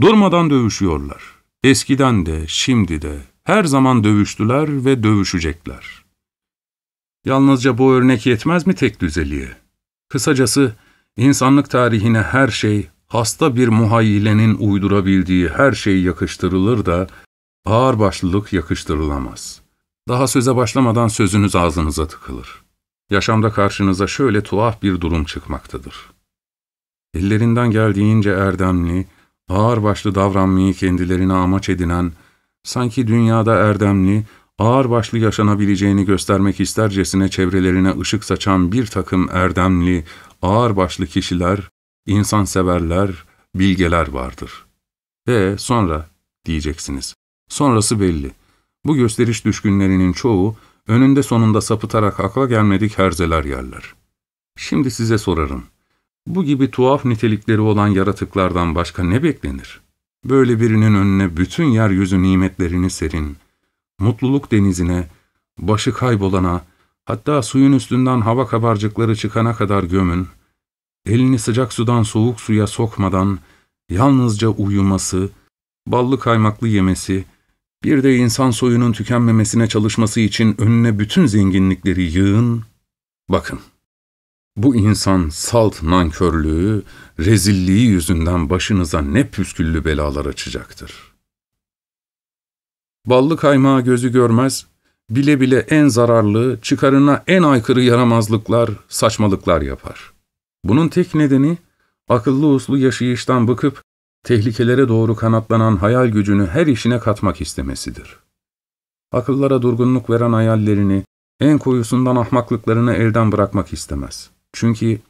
Durmadan dövüşüyorlar. Eskiden de, şimdi de, her zaman dövüştüler ve dövüşecekler. Yalnızca bu örnek yetmez mi tek düzeliğe? Kısacası, insanlık tarihine her şey, hasta bir muhayyilenin uydurabildiği her şey yakıştırılır da, ağırbaşlılık yakıştırılamaz. Daha söze başlamadan sözünüz ağzınıza tıkılır. Yaşamda karşınıza şöyle tuhaf bir durum çıkmaktadır. Ellerinden geldiğince erdemli, ağırbaşlı davranmayı kendilerine amaç edinen, sanki dünyada erdemli, ağırbaşlı yaşanabileceğini göstermek istercesine çevrelerine ışık saçan bir takım erdemli, ağırbaşlı kişiler, insanseverler, bilgeler vardır. E sonra diyeceksiniz. Sonrası belli. Bu gösteriş düşkünlerinin çoğu önünde sonunda sapıtarak akla gelmedik herzeler yerler. Şimdi size sorarım. Bu gibi tuhaf nitelikleri olan yaratıklardan başka ne beklenir? Böyle birinin önüne bütün yeryüzü nimetlerini serin, mutluluk denizine, başı kaybolana, hatta suyun üstünden hava kabarcıkları çıkana kadar gömün, elini sıcak sudan soğuk suya sokmadan, yalnızca uyuması, ballı kaymaklı yemesi, bir de insan soyunun tükenmemesine çalışması için önüne bütün zenginlikleri yığın, bakın. Bu insan salt nankörlüğü, rezilliği yüzünden başınıza ne püsküllü belalar açacaktır. Ballı kaymağı gözü görmez, bile bile en zararlı, çıkarına en aykırı yaramazlıklar, saçmalıklar yapar. Bunun tek nedeni, akıllı uslu yaşayıştan bıkıp, tehlikelere doğru kanatlanan hayal gücünü her işine katmak istemesidir. Akıllara durgunluk veren hayallerini, en koyusundan ahmaklıklarını elden bırakmak istemez. Çünkü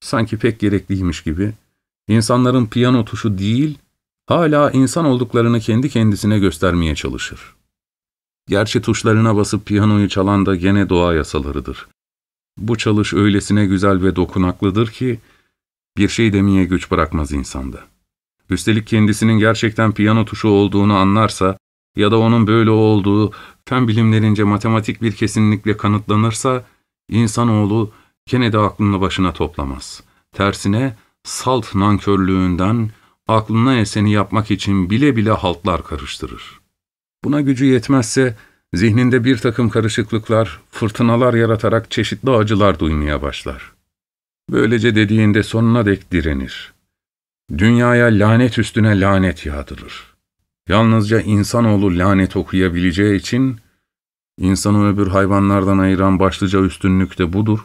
sanki pek gerekliymiş gibi, insanların piyano tuşu değil, hala insan olduklarını kendi kendisine göstermeye çalışır. Gerçi tuşlarına basıp piyanoyu çalan da gene doğa yasalarıdır. Bu çalış öylesine güzel ve dokunaklıdır ki, bir şey demeye güç bırakmaz insanda. Üstelik kendisinin gerçekten piyano tuşu olduğunu anlarsa ya da onun böyle olduğu fen bilimlerince matematik bir kesinlikle kanıtlanırsa, insanoğlu gene de aklını başına toplamaz. Tersine salt nankörlüğünden aklına eseni yapmak için bile bile haltlar karıştırır. Buna gücü yetmezse zihninde bir takım karışıklıklar, fırtınalar yaratarak çeşitli acılar duymaya başlar. Böylece dediğinde sonuna dek direnir. Dünyaya lanet üstüne lanet yağdırır. Yalnızca insanoğlu lanet okuyabileceği için, insanı öbür hayvanlardan ayıran başlıca üstünlük de budur.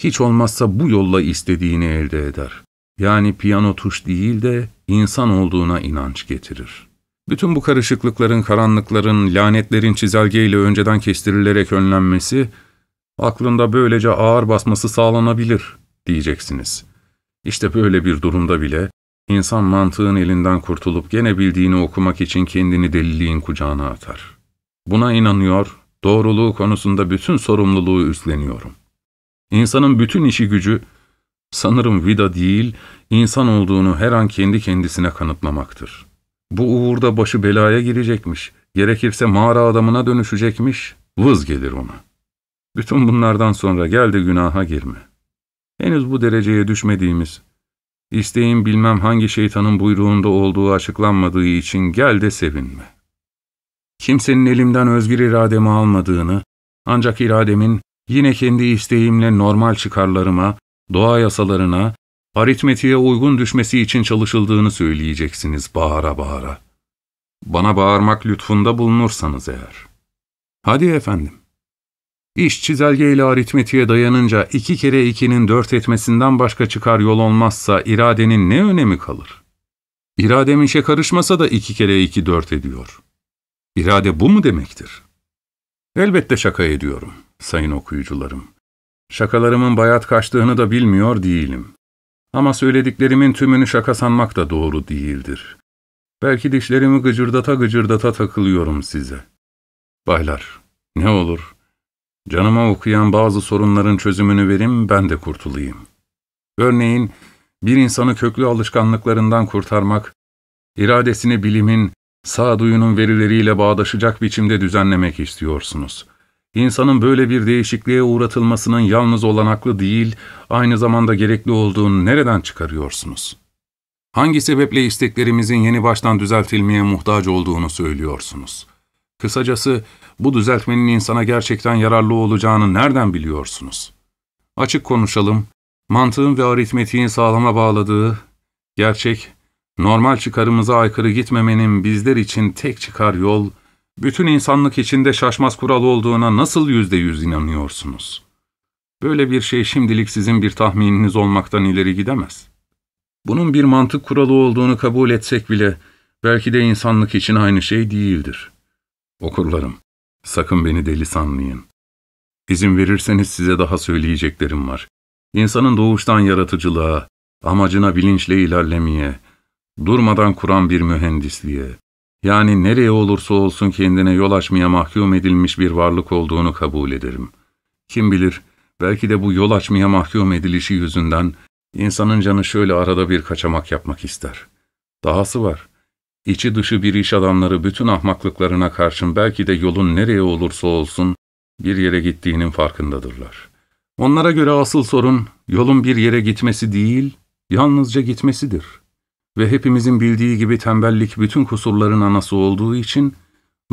Hiç olmazsa bu yolla istediğini elde eder. Yani piyano tuş değil de insan olduğuna inanç getirir. Bütün bu karışıklıkların, karanlıkların, lanetlerin çizelgeyle önceden kestirilerek önlenmesi, aklında böylece ağır basması sağlanabilir diyeceksiniz. İşte böyle bir durumda bile insan mantığın elinden kurtulup gene bildiğini okumak için kendini deliliğin kucağına atar. Buna inanıyor, doğruluğu konusunda bütün sorumluluğu üstleniyorum. İnsanın bütün işi gücü, sanırım vida değil, insan olduğunu her an kendi kendisine kanıtlamaktır. Bu uğurda başı belaya girecekmiş, gerekirse mağara adamına dönüşecekmiş, vız gelir ona. Bütün bunlardan sonra gel de günaha girme. Henüz bu dereceye düşmediğimiz, isteğin bilmem hangi şeytanın buyruğunda olduğu açıklanmadığı için gel de sevinme. Kimsenin elimden özgür irademi almadığını, ancak irademin yine kendi isteğimle normal çıkarlarıma, doğa yasalarına, aritmetiğe uygun düşmesi için çalışıldığını söyleyeceksiniz bağıra bağıra. Bana bağırmak lütfunda bulunursanız eğer. Hadi efendim. İş çizelgeyle aritmetiğe dayanınca iki kere ikinin dört etmesinden başka çıkar yol olmazsa iradenin ne önemi kalır? İradem işe karışmasa da iki kere iki dört ediyor. İrade bu mu demektir? Elbette şaka ediyorum, sayın okuyucularım. Şakalarımın bayat kaçtığını da bilmiyor değilim. Ama söylediklerimin tümünü şaka sanmak da doğru değildir. Belki dişlerimi gıcırdata gıcırdata takılıyorum size. Baylar, ne olur, Canıma okuyan bazı sorunların çözümünü verim, ben de kurtulayım. Örneğin, bir insanı köklü alışkanlıklarından kurtarmak, iradesini bilimin, sağduyunun verileriyle bağdaşacak biçimde düzenlemek istiyorsunuz. İnsanın böyle bir değişikliğe uğratılmasının yalnız olanaklı değil, aynı zamanda gerekli olduğunu nereden çıkarıyorsunuz? Hangi sebeple isteklerimizin yeni baştan düzeltilmeye muhtaç olduğunu söylüyorsunuz? Kısacası bu düzeltmenin insana gerçekten yararlı olacağını nereden biliyorsunuz? Açık konuşalım, mantığın ve aritmetiğin sağlama bağladığı, gerçek, normal çıkarımıza aykırı gitmemenin bizler için tek çıkar yol, Bütün insanlık içinde şaşmaz kural olduğuna nasıl yüzde yüz inanıyorsunuz? Böyle bir şey şimdilik sizin bir tahmininiz olmaktan ileri gidemez. Bunun bir mantık kuralı olduğunu kabul etsek bile, belki de insanlık için aynı şey değildir. Okurlarım, sakın beni deli sanmayın. İzin verirseniz size daha söyleyeceklerim var. İnsanın doğuştan yaratıcılığa, amacına bilinçle ilerlemeye, durmadan kuran bir mühendisliğe, yani nereye olursa olsun kendine yol açmaya mahkum edilmiş bir varlık olduğunu kabul ederim. Kim bilir, belki de bu yol açmaya mahkum edilişi yüzünden insanın canı şöyle arada bir kaçamak yapmak ister. Dahası var, içi dışı bir iş adamları bütün ahmaklıklarına karşın belki de yolun nereye olursa olsun bir yere gittiğinin farkındadırlar. Onlara göre asıl sorun yolun bir yere gitmesi değil, yalnızca gitmesidir. Ve hepimizin bildiği gibi tembellik bütün kusurların anası olduğu için,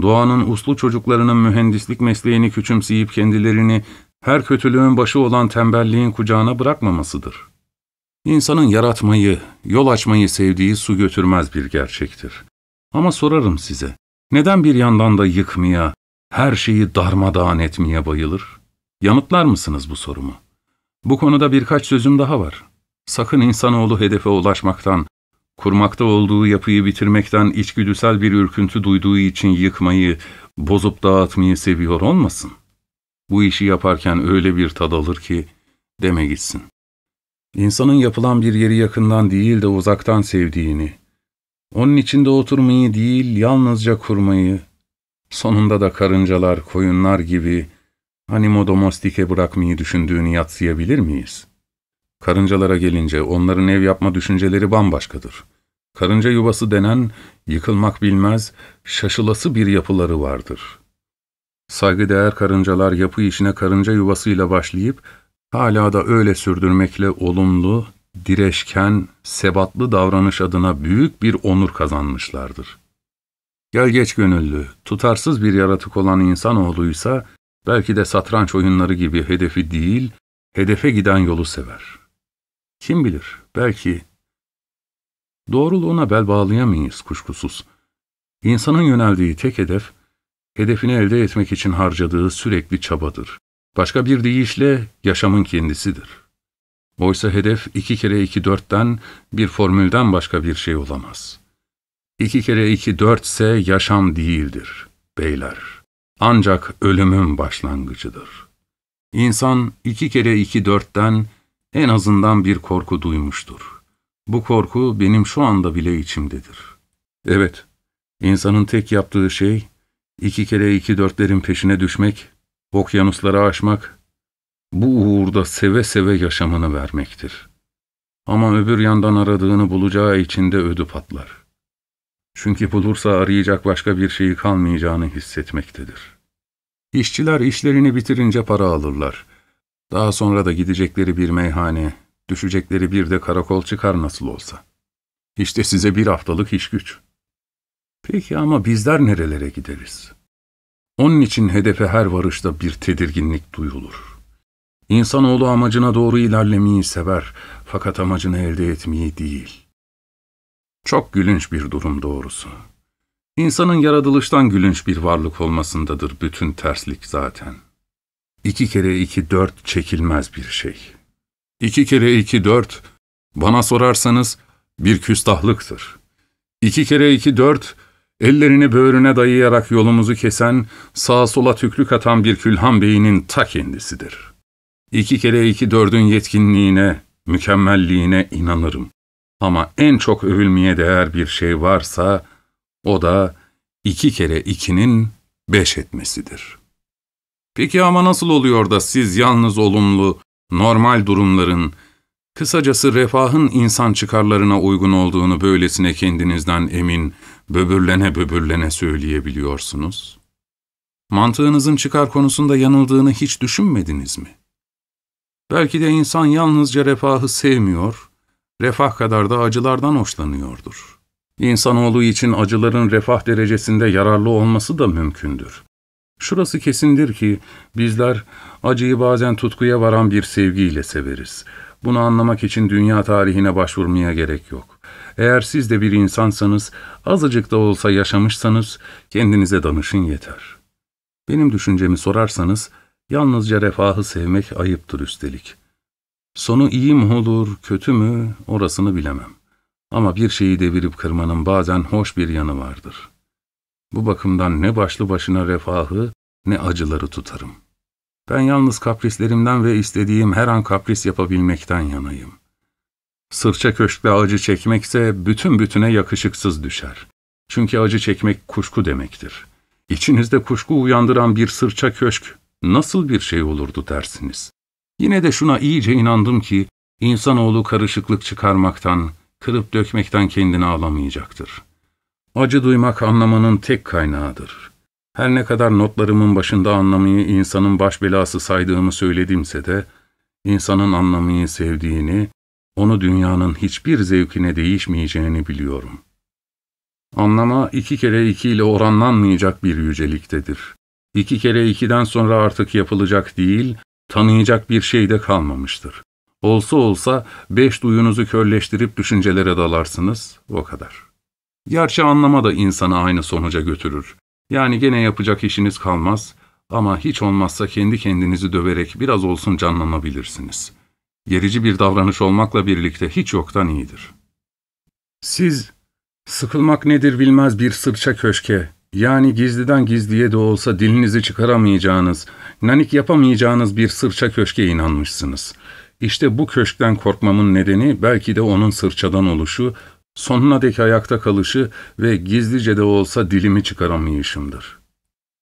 doğanın uslu çocuklarının mühendislik mesleğini küçümseyip kendilerini her kötülüğün başı olan tembelliğin kucağına bırakmamasıdır. İnsanın yaratmayı, yol açmayı sevdiği su götürmez bir gerçektir. Ama sorarım size, neden bir yandan da yıkmaya, her şeyi darmadağın etmeye bayılır? Yanıtlar mısınız bu sorumu? Bu konuda birkaç sözüm daha var. Sakın insanoğlu hedefe ulaşmaktan, kurmakta olduğu yapıyı bitirmekten içgüdüsel bir ürküntü duyduğu için yıkmayı, bozup dağıtmayı seviyor olmasın. Bu işi yaparken öyle bir tad alır ki, deme gitsin. İnsanın yapılan bir yeri yakından değil de uzaktan sevdiğini, onun içinde oturmayı değil, yalnızca kurmayı, sonunda da karıncalar, koyunlar gibi animo domestike bırakmayı düşündüğünü yatsıyabilir miyiz? Karıncalara gelince onların ev yapma düşünceleri bambaşkadır. Karınca yuvası denen yıkılmak bilmez, şaşılası bir yapıları vardır. Saygıdeğer karıncalar yapı işine karınca yuvasıyla başlayıp hala da öyle sürdürmekle olumlu, direşken, sebatlı davranış adına büyük bir onur kazanmışlardır. Gel geç gönüllü, tutarsız bir yaratık olan insanoğluysa, belki de satranç oyunları gibi hedefi değil, hedefe giden yolu sever. Kim bilir, belki... Doğruluğuna bel bağlayamayız kuşkusuz. İnsanın yöneldiği tek hedef, hedefini elde etmek için harcadığı sürekli çabadır. Başka bir deyişle yaşamın kendisidir. Oysa hedef iki kere iki dörtten bir formülden başka bir şey olamaz. İki kere iki dörtse yaşam değildir, beyler. Ancak ölümün başlangıcıdır. İnsan iki kere iki dörtten en azından bir korku duymuştur. Bu korku benim şu anda bile içimdedir. Evet, insanın tek yaptığı şey, iki kere iki dörtlerin peşine düşmek, okyanusları aşmak, bu uğurda seve seve yaşamını vermektir. Ama öbür yandan aradığını bulacağı için de ödü patlar. Çünkü bulursa arayacak başka bir şeyi kalmayacağını hissetmektedir. İşçiler işlerini bitirince para alırlar. Daha sonra da gidecekleri bir meyhane, düşecekleri bir de karakol çıkar nasıl olsa. İşte size bir haftalık iş güç. Peki ama bizler nerelere gideriz? Onun için hedefe her varışta bir tedirginlik duyulur. İnsanoğlu amacına doğru ilerlemeyi sever fakat amacını elde etmeyi değil. Çok gülünç bir durum doğrusu. İnsanın yaratılıştan gülünç bir varlık olmasındadır bütün terslik zaten. İki kere iki dört çekilmez bir şey. İki kere iki dört, bana sorarsanız bir küstahlıktır. İki kere iki dört, ellerini böğrüne dayayarak yolumuzu kesen, sağa sola tükrük atan bir külhan beyinin ta kendisidir. İki kere iki dördün yetkinliğine, mükemmelliğine inanırım. Ama en çok övülmeye değer bir şey varsa, o da iki kere ikinin beş etmesidir. Peki ama nasıl oluyor da siz yalnız olumlu, normal durumların, kısacası refahın insan çıkarlarına uygun olduğunu böylesine kendinizden emin, böbürlene böbürlene söyleyebiliyorsunuz? Mantığınızın çıkar konusunda yanıldığını hiç düşünmediniz mi? Belki de insan yalnızca refahı sevmiyor, refah kadar da acılardan hoşlanıyordur. İnsanoğlu için acıların refah derecesinde yararlı olması da mümkündür. Şurası kesindir ki bizler acıyı bazen tutkuya varan bir sevgiyle severiz. Bunu anlamak için dünya tarihine başvurmaya gerek yok. Eğer siz de bir insansanız, azıcık da olsa yaşamışsanız, kendinize danışın yeter. Benim düşüncemi sorarsanız, yalnızca refahı sevmek ayıptır üstelik. Sonu iyi mi olur, kötü mü, orasını bilemem. Ama bir şeyi devirip kırmanın bazen hoş bir yanı vardır. Bu bakımdan ne başlı başına refahı, ne acıları tutarım. Ben yalnız kaprislerimden ve istediğim her an kapris yapabilmekten yanayım. Sırça köşkle acı çekmekse bütün bütüne yakışıksız düşer. Çünkü acı çekmek kuşku demektir. İçinizde kuşku uyandıran bir sırça köşk nasıl bir şey olurdu dersiniz. Yine de şuna iyice inandım ki, insanoğlu karışıklık çıkarmaktan, kırıp dökmekten kendini alamayacaktır. Acı duymak anlamanın tek kaynağıdır. Her ne kadar notlarımın başında anlamayı insanın baş belası saydığımı söyledimse de, insanın anlamayı sevdiğini, onu dünyanın hiçbir zevkine değişmeyeceğini biliyorum. Anlama iki kere iki ile oranlanmayacak bir yüceliktedir. İki kere ikiden sonra artık yapılacak değil, tanıyacak bir şey de kalmamıştır. Olsa olsa beş duyunuzu körleştirip düşüncelere dalarsınız, o kadar. Gerçi anlama da insanı aynı sonuca götürür. Yani gene yapacak işiniz kalmaz ama hiç olmazsa kendi kendinizi döverek biraz olsun canlanabilirsiniz. Gerici bir davranış olmakla birlikte hiç yoktan iyidir. Siz, sıkılmak nedir bilmez bir sırça köşke, yani gizliden gizliye de olsa dilinizi çıkaramayacağınız, nanik yapamayacağınız bir sırça köşke inanmışsınız. İşte bu köşkten korkmamın nedeni belki de onun sırçadan oluşu, sonuna dek ayakta kalışı ve gizlice de olsa dilimi çıkaramayışımdır.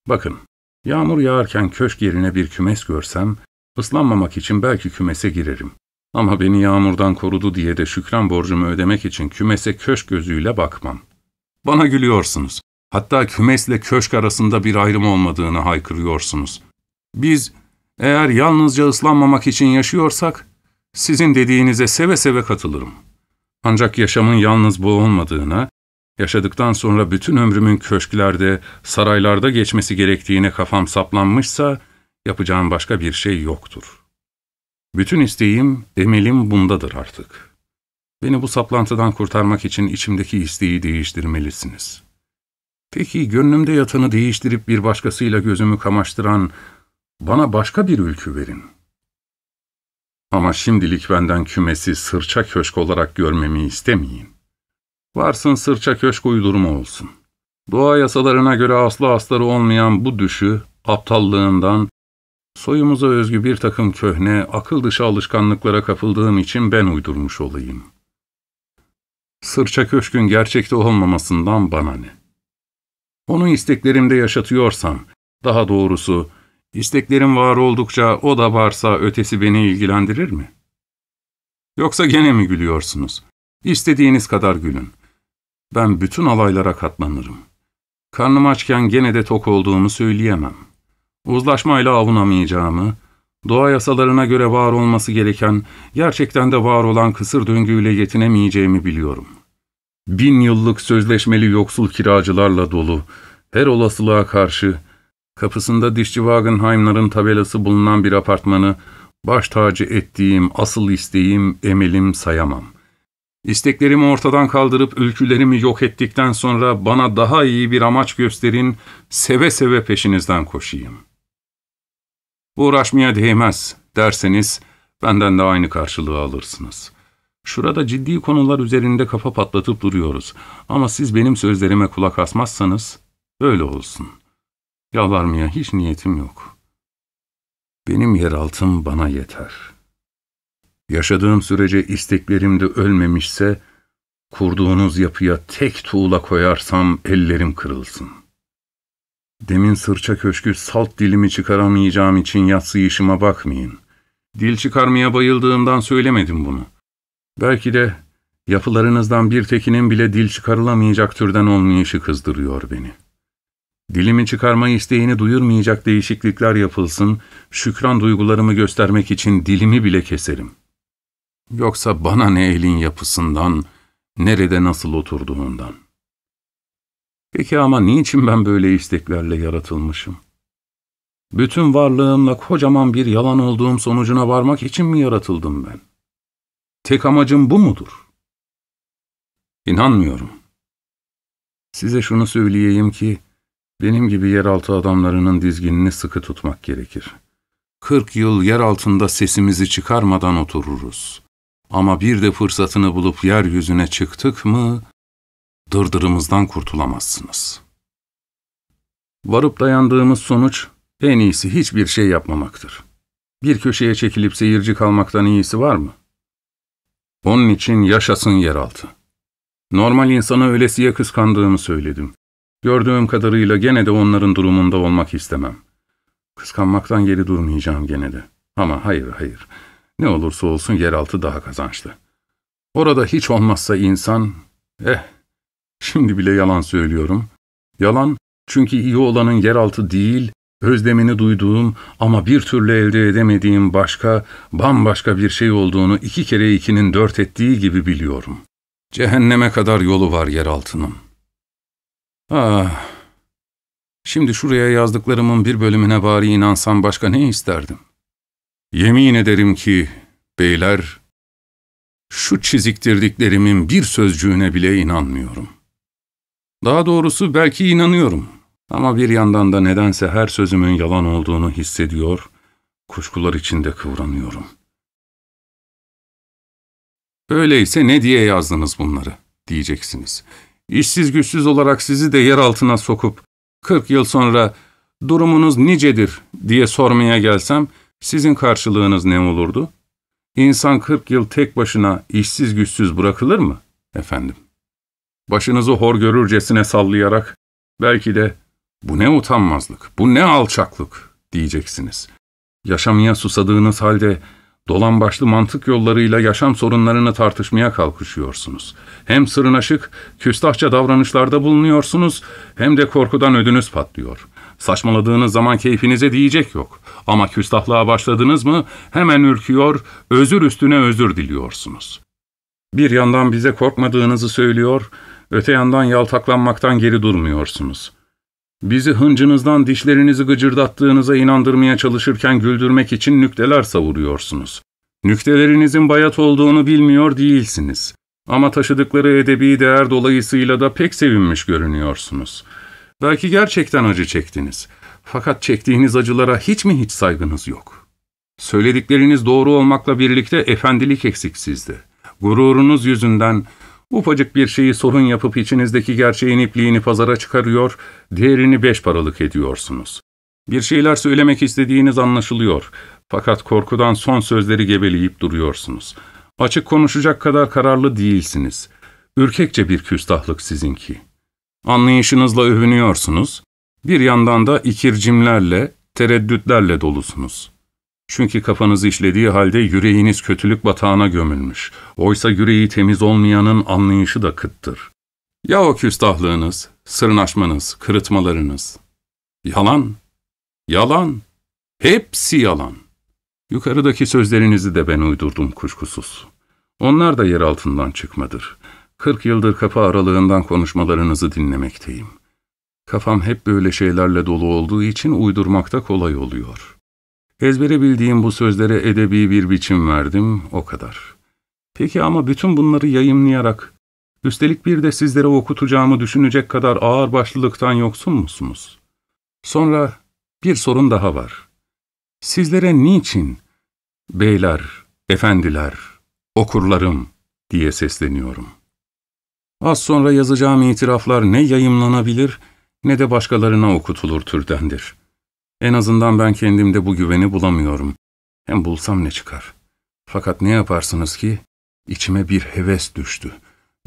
Bakın, yağmur yağarken köşk yerine bir kümes görsem, ıslanmamak için belki kümese girerim. Ama beni yağmurdan korudu diye de şükran borcumu ödemek için kümese köşk gözüyle bakmam. Bana gülüyorsunuz. Hatta kümesle köşk arasında bir ayrım olmadığını haykırıyorsunuz. Biz, eğer yalnızca ıslanmamak için yaşıyorsak, sizin dediğinize seve seve katılırım. Ancak yaşamın yalnız bu olmadığına, yaşadıktan sonra bütün ömrümün köşklerde, saraylarda geçmesi gerektiğine kafam saplanmışsa, yapacağım başka bir şey yoktur. Bütün isteğim, emelim bundadır artık. Beni bu saplantıdan kurtarmak için içimdeki isteği değiştirmelisiniz. Peki gönlümde yatanı değiştirip bir başkasıyla gözümü kamaştıran, bana başka bir ülkü verin. Ama şimdilik benden kümesi sırça köşk olarak görmemi istemeyin. Varsın sırça köşk uydurma olsun. Doğa yasalarına göre aslı asları olmayan bu düşü, aptallığından, soyumuza özgü bir takım köhne, akıl dışı alışkanlıklara kapıldığım için ben uydurmuş olayım. Sırça köşkün gerçekte olmamasından bana ne? Onu isteklerimde yaşatıyorsam, daha doğrusu, isteklerim var oldukça o da varsa ötesi beni ilgilendirir mi? Yoksa gene mi gülüyorsunuz? İstediğiniz kadar gülün. Ben bütün alaylara katlanırım. Karnım açken gene de tok olduğumu söyleyemem. Uzlaşmayla avunamayacağımı, doğa yasalarına göre var olması gereken, gerçekten de var olan kısır döngüyle yetinemeyeceğimi biliyorum. Bin yıllık sözleşmeli yoksul kiracılarla dolu, her olasılığa karşı, kapısında dişçi Wagenheim'ların tabelası bulunan bir apartmanı, baş tacı ettiğim, asıl isteğim, emelim sayamam. İsteklerimi ortadan kaldırıp ülkülerimi yok ettikten sonra bana daha iyi bir amaç gösterin, seve seve peşinizden koşayım. Uğraşmaya değmez derseniz benden de aynı karşılığı alırsınız. Şurada ciddi konular üzerinde kafa patlatıp duruyoruz ama siz benim sözlerime kulak asmazsanız öyle olsun. Yalvarmaya hiç niyetim yok. Benim yeraltım bana yeter.'' Yaşadığım sürece isteklerim de ölmemişse, kurduğunuz yapıya tek tuğla koyarsam ellerim kırılsın. Demin sırça köşkü salt dilimi çıkaramayacağım için yatsıyışıma bakmayın. Dil çıkarmaya bayıldığımdan söylemedim bunu. Belki de yapılarınızdan bir tekinin bile dil çıkarılamayacak türden olmayışı kızdırıyor beni. Dilimi çıkarma isteğini duyurmayacak değişiklikler yapılsın, şükran duygularımı göstermek için dilimi bile keserim.'' Yoksa bana ne elin yapısından, nerede nasıl oturduğundan. Peki ama niçin ben böyle isteklerle yaratılmışım? Bütün varlığımla kocaman bir yalan olduğum sonucuna varmak için mi yaratıldım ben? Tek amacım bu mudur? İnanmıyorum. Size şunu söyleyeyim ki, benim gibi yeraltı adamlarının dizginini sıkı tutmak gerekir. Kırk yıl yer altında sesimizi çıkarmadan otururuz. Ama bir de fırsatını bulup yeryüzüne çıktık mı, dırdırımızdan kurtulamazsınız. Varıp dayandığımız sonuç, en iyisi hiçbir şey yapmamaktır. Bir köşeye çekilip seyirci kalmaktan iyisi var mı? Onun için yaşasın yeraltı. Normal insanı öylesiye kıskandığımı söyledim. Gördüğüm kadarıyla gene de onların durumunda olmak istemem. Kıskanmaktan geri durmayacağım gene de. Ama hayır hayır. Ne olursa olsun yeraltı daha kazançlı. Orada hiç olmazsa insan, eh, şimdi bile yalan söylüyorum. Yalan, çünkü iyi olanın yeraltı değil, özlemini duyduğum ama bir türlü elde edemediğim başka, bambaşka bir şey olduğunu iki kere ikinin dört ettiği gibi biliyorum. Cehenneme kadar yolu var yeraltının. Ah, şimdi şuraya yazdıklarımın bir bölümüne bari inansam başka ne isterdim? Yemin ederim ki, beyler, şu çiziktirdiklerimin bir sözcüğüne bile inanmıyorum. Daha doğrusu belki inanıyorum ama bir yandan da nedense her sözümün yalan olduğunu hissediyor, kuşkular içinde kıvranıyorum. Öyleyse ne diye yazdınız bunları, diyeceksiniz. İşsiz güçsüz olarak sizi de yer altına sokup, 40 yıl sonra durumunuz nicedir diye sormaya gelsem, sizin karşılığınız ne olurdu? İnsan 40 yıl tek başına işsiz güçsüz bırakılır mı, efendim? Başınızı hor görürcesine sallayarak, belki de bu ne utanmazlık, bu ne alçaklık diyeceksiniz. Yaşamaya susadığınız halde dolan başlı mantık yollarıyla yaşam sorunlarını tartışmaya kalkışıyorsunuz. Hem sırnaşık, küstahça davranışlarda bulunuyorsunuz, hem de korkudan ödünüz patlıyor. Saçmaladığınız zaman keyfinize diyecek yok. Ama küstahlığa başladınız mı hemen ürküyor, özür üstüne özür diliyorsunuz. Bir yandan bize korkmadığınızı söylüyor, öte yandan yaltaklanmaktan geri durmuyorsunuz. Bizi hıncınızdan dişlerinizi gıcırdattığınıza inandırmaya çalışırken güldürmek için nükteler savuruyorsunuz. Nüktelerinizin bayat olduğunu bilmiyor değilsiniz. Ama taşıdıkları edebi değer dolayısıyla da pek sevinmiş görünüyorsunuz. Belki gerçekten acı çektiniz. Fakat çektiğiniz acılara hiç mi hiç saygınız yok? Söyledikleriniz doğru olmakla birlikte efendilik eksik sizde. Gururunuz yüzünden ufacık bir şeyi sorun yapıp içinizdeki gerçeğin ipliğini pazara çıkarıyor, diğerini beş paralık ediyorsunuz. Bir şeyler söylemek istediğiniz anlaşılıyor. Fakat korkudan son sözleri gebeleyip duruyorsunuz. Açık konuşacak kadar kararlı değilsiniz. Ürkekçe bir küstahlık sizinki. Anlayışınızla övünüyorsunuz. Bir yandan da ikircimlerle, tereddütlerle dolusunuz. Çünkü kafanız işlediği halde yüreğiniz kötülük batağına gömülmüş. Oysa yüreği temiz olmayanın anlayışı da kıttır. Ya o küstahlığınız, sırnaşmanız, kırıtmalarınız? Yalan, yalan, hepsi yalan. Yukarıdaki sözlerinizi de ben uydurdum kuşkusuz. Onlar da yer altından çıkmadır. Kırk yıldır kapı aralığından konuşmalarınızı dinlemekteyim. Kafam hep böyle şeylerle dolu olduğu için uydurmakta kolay oluyor. Ezbere bildiğim bu sözlere edebi bir biçim verdim, o kadar. Peki ama bütün bunları yayımlayarak, üstelik bir de sizlere okutacağımı düşünecek kadar ağır başlılıktan yoksun musunuz? Sonra bir sorun daha var. Sizlere niçin, beyler, efendiler, okurlarım diye sesleniyorum. Az sonra yazacağım itiraflar ne yayımlanabilir ne de başkalarına okutulur türdendir.'' En azından ben kendimde bu güveni bulamıyorum. Hem bulsam ne çıkar? Fakat ne yaparsınız ki? İçime bir heves düştü.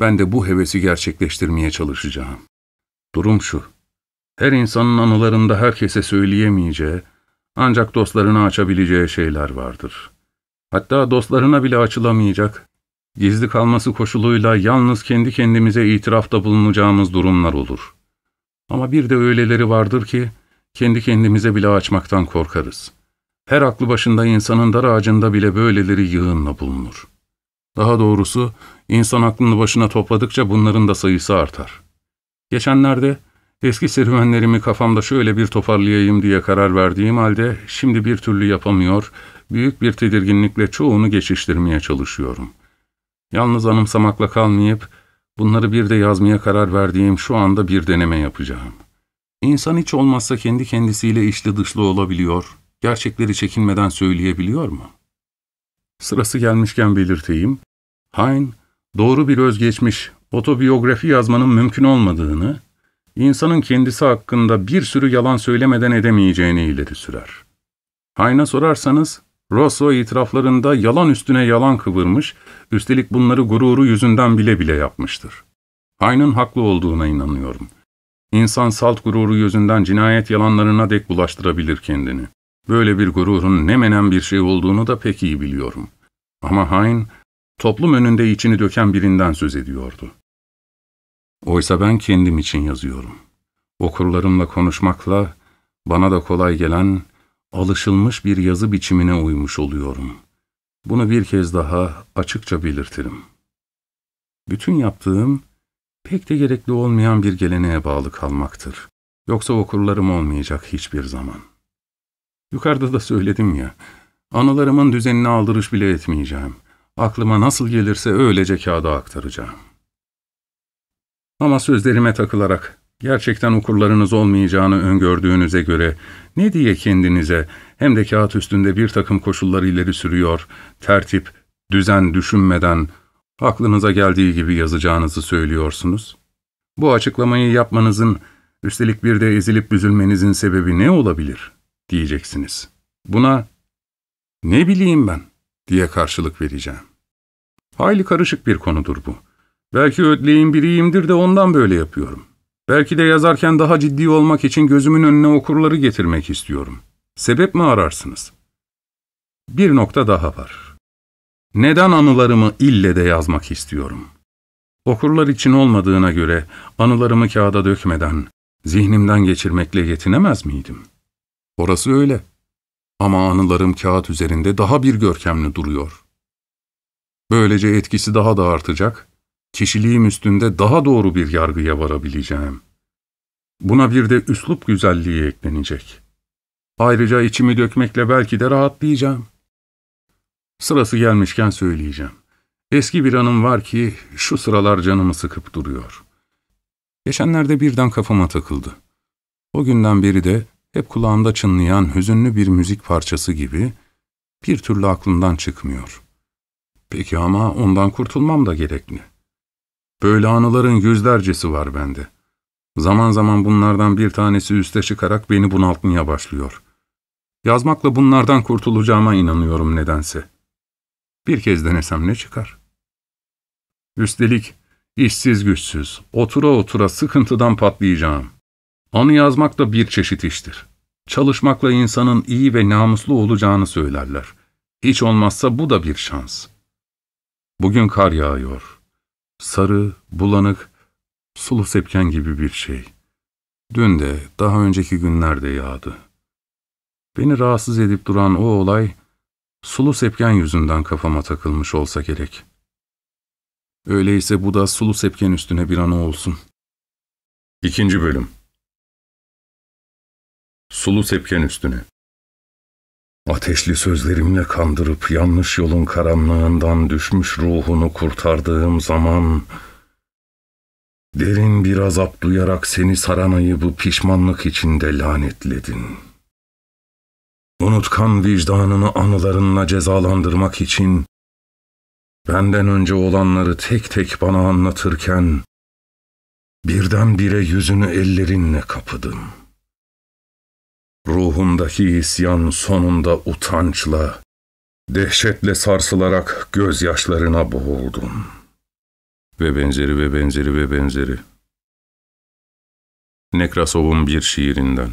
Ben de bu hevesi gerçekleştirmeye çalışacağım. Durum şu. Her insanın anılarında herkese söyleyemeyeceği, ancak dostlarına açabileceği şeyler vardır. Hatta dostlarına bile açılamayacak, gizli kalması koşuluyla yalnız kendi kendimize itirafta bulunacağımız durumlar olur. Ama bir de öyleleri vardır ki, kendi kendimize bile açmaktan korkarız. Her aklı başında insanın dar ağacında bile böyleleri yığınla bulunur. Daha doğrusu insan aklını başına topladıkça bunların da sayısı artar. Geçenlerde eski serüvenlerimi kafamda şöyle bir toparlayayım diye karar verdiğim halde şimdi bir türlü yapamıyor, büyük bir tedirginlikle çoğunu geçiştirmeye çalışıyorum. Yalnız anımsamakla kalmayıp, bunları bir de yazmaya karar verdiğim şu anda bir deneme yapacağım. İnsan hiç olmazsa kendi kendisiyle içli dışlı olabiliyor, gerçekleri çekinmeden söyleyebiliyor mu? Sırası gelmişken belirteyim, Hain, doğru bir özgeçmiş, otobiyografi yazmanın mümkün olmadığını, insanın kendisi hakkında bir sürü yalan söylemeden edemeyeceğini ileri sürer. Hayna sorarsanız, Rosso itiraflarında yalan üstüne yalan kıvırmış, üstelik bunları gururu yüzünden bile bile yapmıştır. Hayn'ın haklı olduğuna inanıyorum. İnsan salt gururu yüzünden cinayet yalanlarına dek bulaştırabilir kendini. Böyle bir gururun ne menen bir şey olduğunu da pek iyi biliyorum. Ama Hayn, toplum önünde içini döken birinden söz ediyordu. Oysa ben kendim için yazıyorum. Okurlarımla konuşmakla bana da kolay gelen, alışılmış bir yazı biçimine uymuş oluyorum. Bunu bir kez daha açıkça belirtirim. Bütün yaptığım, pek de gerekli olmayan bir geleneğe bağlı kalmaktır. Yoksa okurlarım olmayacak hiçbir zaman. Yukarıda da söyledim ya, anılarımın düzenini aldırış bile etmeyeceğim. Aklıma nasıl gelirse öylece kağıda aktaracağım. Ama sözlerime takılarak, gerçekten okurlarınız olmayacağını öngördüğünüze göre, ne diye kendinize hem de kağıt üstünde bir takım koşullar ileri sürüyor, tertip, düzen düşünmeden, aklınıza geldiği gibi yazacağınızı söylüyorsunuz? Bu açıklamayı yapmanızın, üstelik bir de ezilip büzülmenizin sebebi ne olabilir, diyeceksiniz. Buna, ne bileyim ben, diye karşılık vereceğim. Hayli karışık bir konudur bu. Belki ödleğin biriyimdir de ondan böyle yapıyorum. Belki de yazarken daha ciddi olmak için gözümün önüne okurları getirmek istiyorum. Sebep mi ararsınız? Bir nokta daha var. Neden anılarımı ille de yazmak istiyorum? Okurlar için olmadığına göre anılarımı kağıda dökmeden, zihnimden geçirmekle yetinemez miydim? Orası öyle. Ama anılarım kağıt üzerinde daha bir görkemli duruyor. Böylece etkisi daha da artacak, kişiliğim üstünde daha doğru bir yargıya varabileceğim. Buna bir de üslup güzelliği eklenecek. Ayrıca içimi dökmekle belki de rahatlayacağım. Sırası gelmişken söyleyeceğim. Eski bir anım var ki şu sıralar canımı sıkıp duruyor. Geçenlerde birden kafama takıldı. O günden beri de hep kulağımda çınlayan hüzünlü bir müzik parçası gibi bir türlü aklımdan çıkmıyor. Peki ama ondan kurtulmam da gerekli. Böyle anıların yüzlercesi var bende. Zaman zaman bunlardan bir tanesi üste çıkarak beni bunaltmaya başlıyor. Yazmakla bunlardan kurtulacağıma inanıyorum nedense. Bir kez denesem ne çıkar? Üstelik işsiz güçsüz, otura otura sıkıntıdan patlayacağım. Anı yazmak da bir çeşit iştir. Çalışmakla insanın iyi ve namuslu olacağını söylerler. Hiç olmazsa bu da bir şans. Bugün kar yağıyor. Sarı, bulanık, sulu sepken gibi bir şey. Dün de, daha önceki günlerde yağdı. Beni rahatsız edip duran o olay, sulu sepken yüzünden kafama takılmış olsa gerek. Öyleyse bu da sulu sepken üstüne bir anı olsun. İkinci Bölüm Sulu sepken üstüne Ateşli sözlerimle kandırıp yanlış yolun karanlığından düşmüş ruhunu kurtardığım zaman derin bir azap duyarak seni saran ayıbı pişmanlık içinde lanetledin. Unutkan vicdanını anılarınla cezalandırmak için benden önce olanları tek tek bana anlatırken birdenbire yüzünü ellerinle kapıdın.'' Ruhundaki isyan sonunda utançla, dehşetle sarsılarak gözyaşlarına boğuldun. Ve benzeri ve benzeri ve benzeri. Nekrasov'un bir şiirinden.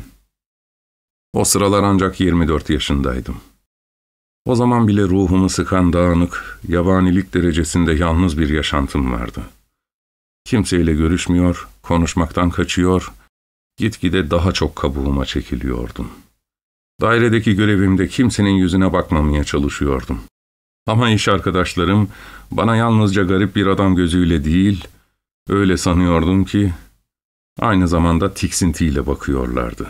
O sıralar ancak 24 yaşındaydım. O zaman bile ruhumu sıkan dağınık, yabanilik derecesinde yalnız bir yaşantım vardı. Kimseyle görüşmüyor, konuşmaktan kaçıyor, Gitgide daha çok kabuğuma çekiliyordum. Dairedeki görevimde kimsenin yüzüne bakmamaya çalışıyordum. Ama iş arkadaşlarım bana yalnızca garip bir adam gözüyle değil, öyle sanıyordum ki aynı zamanda tiksintiyle bakıyorlardı.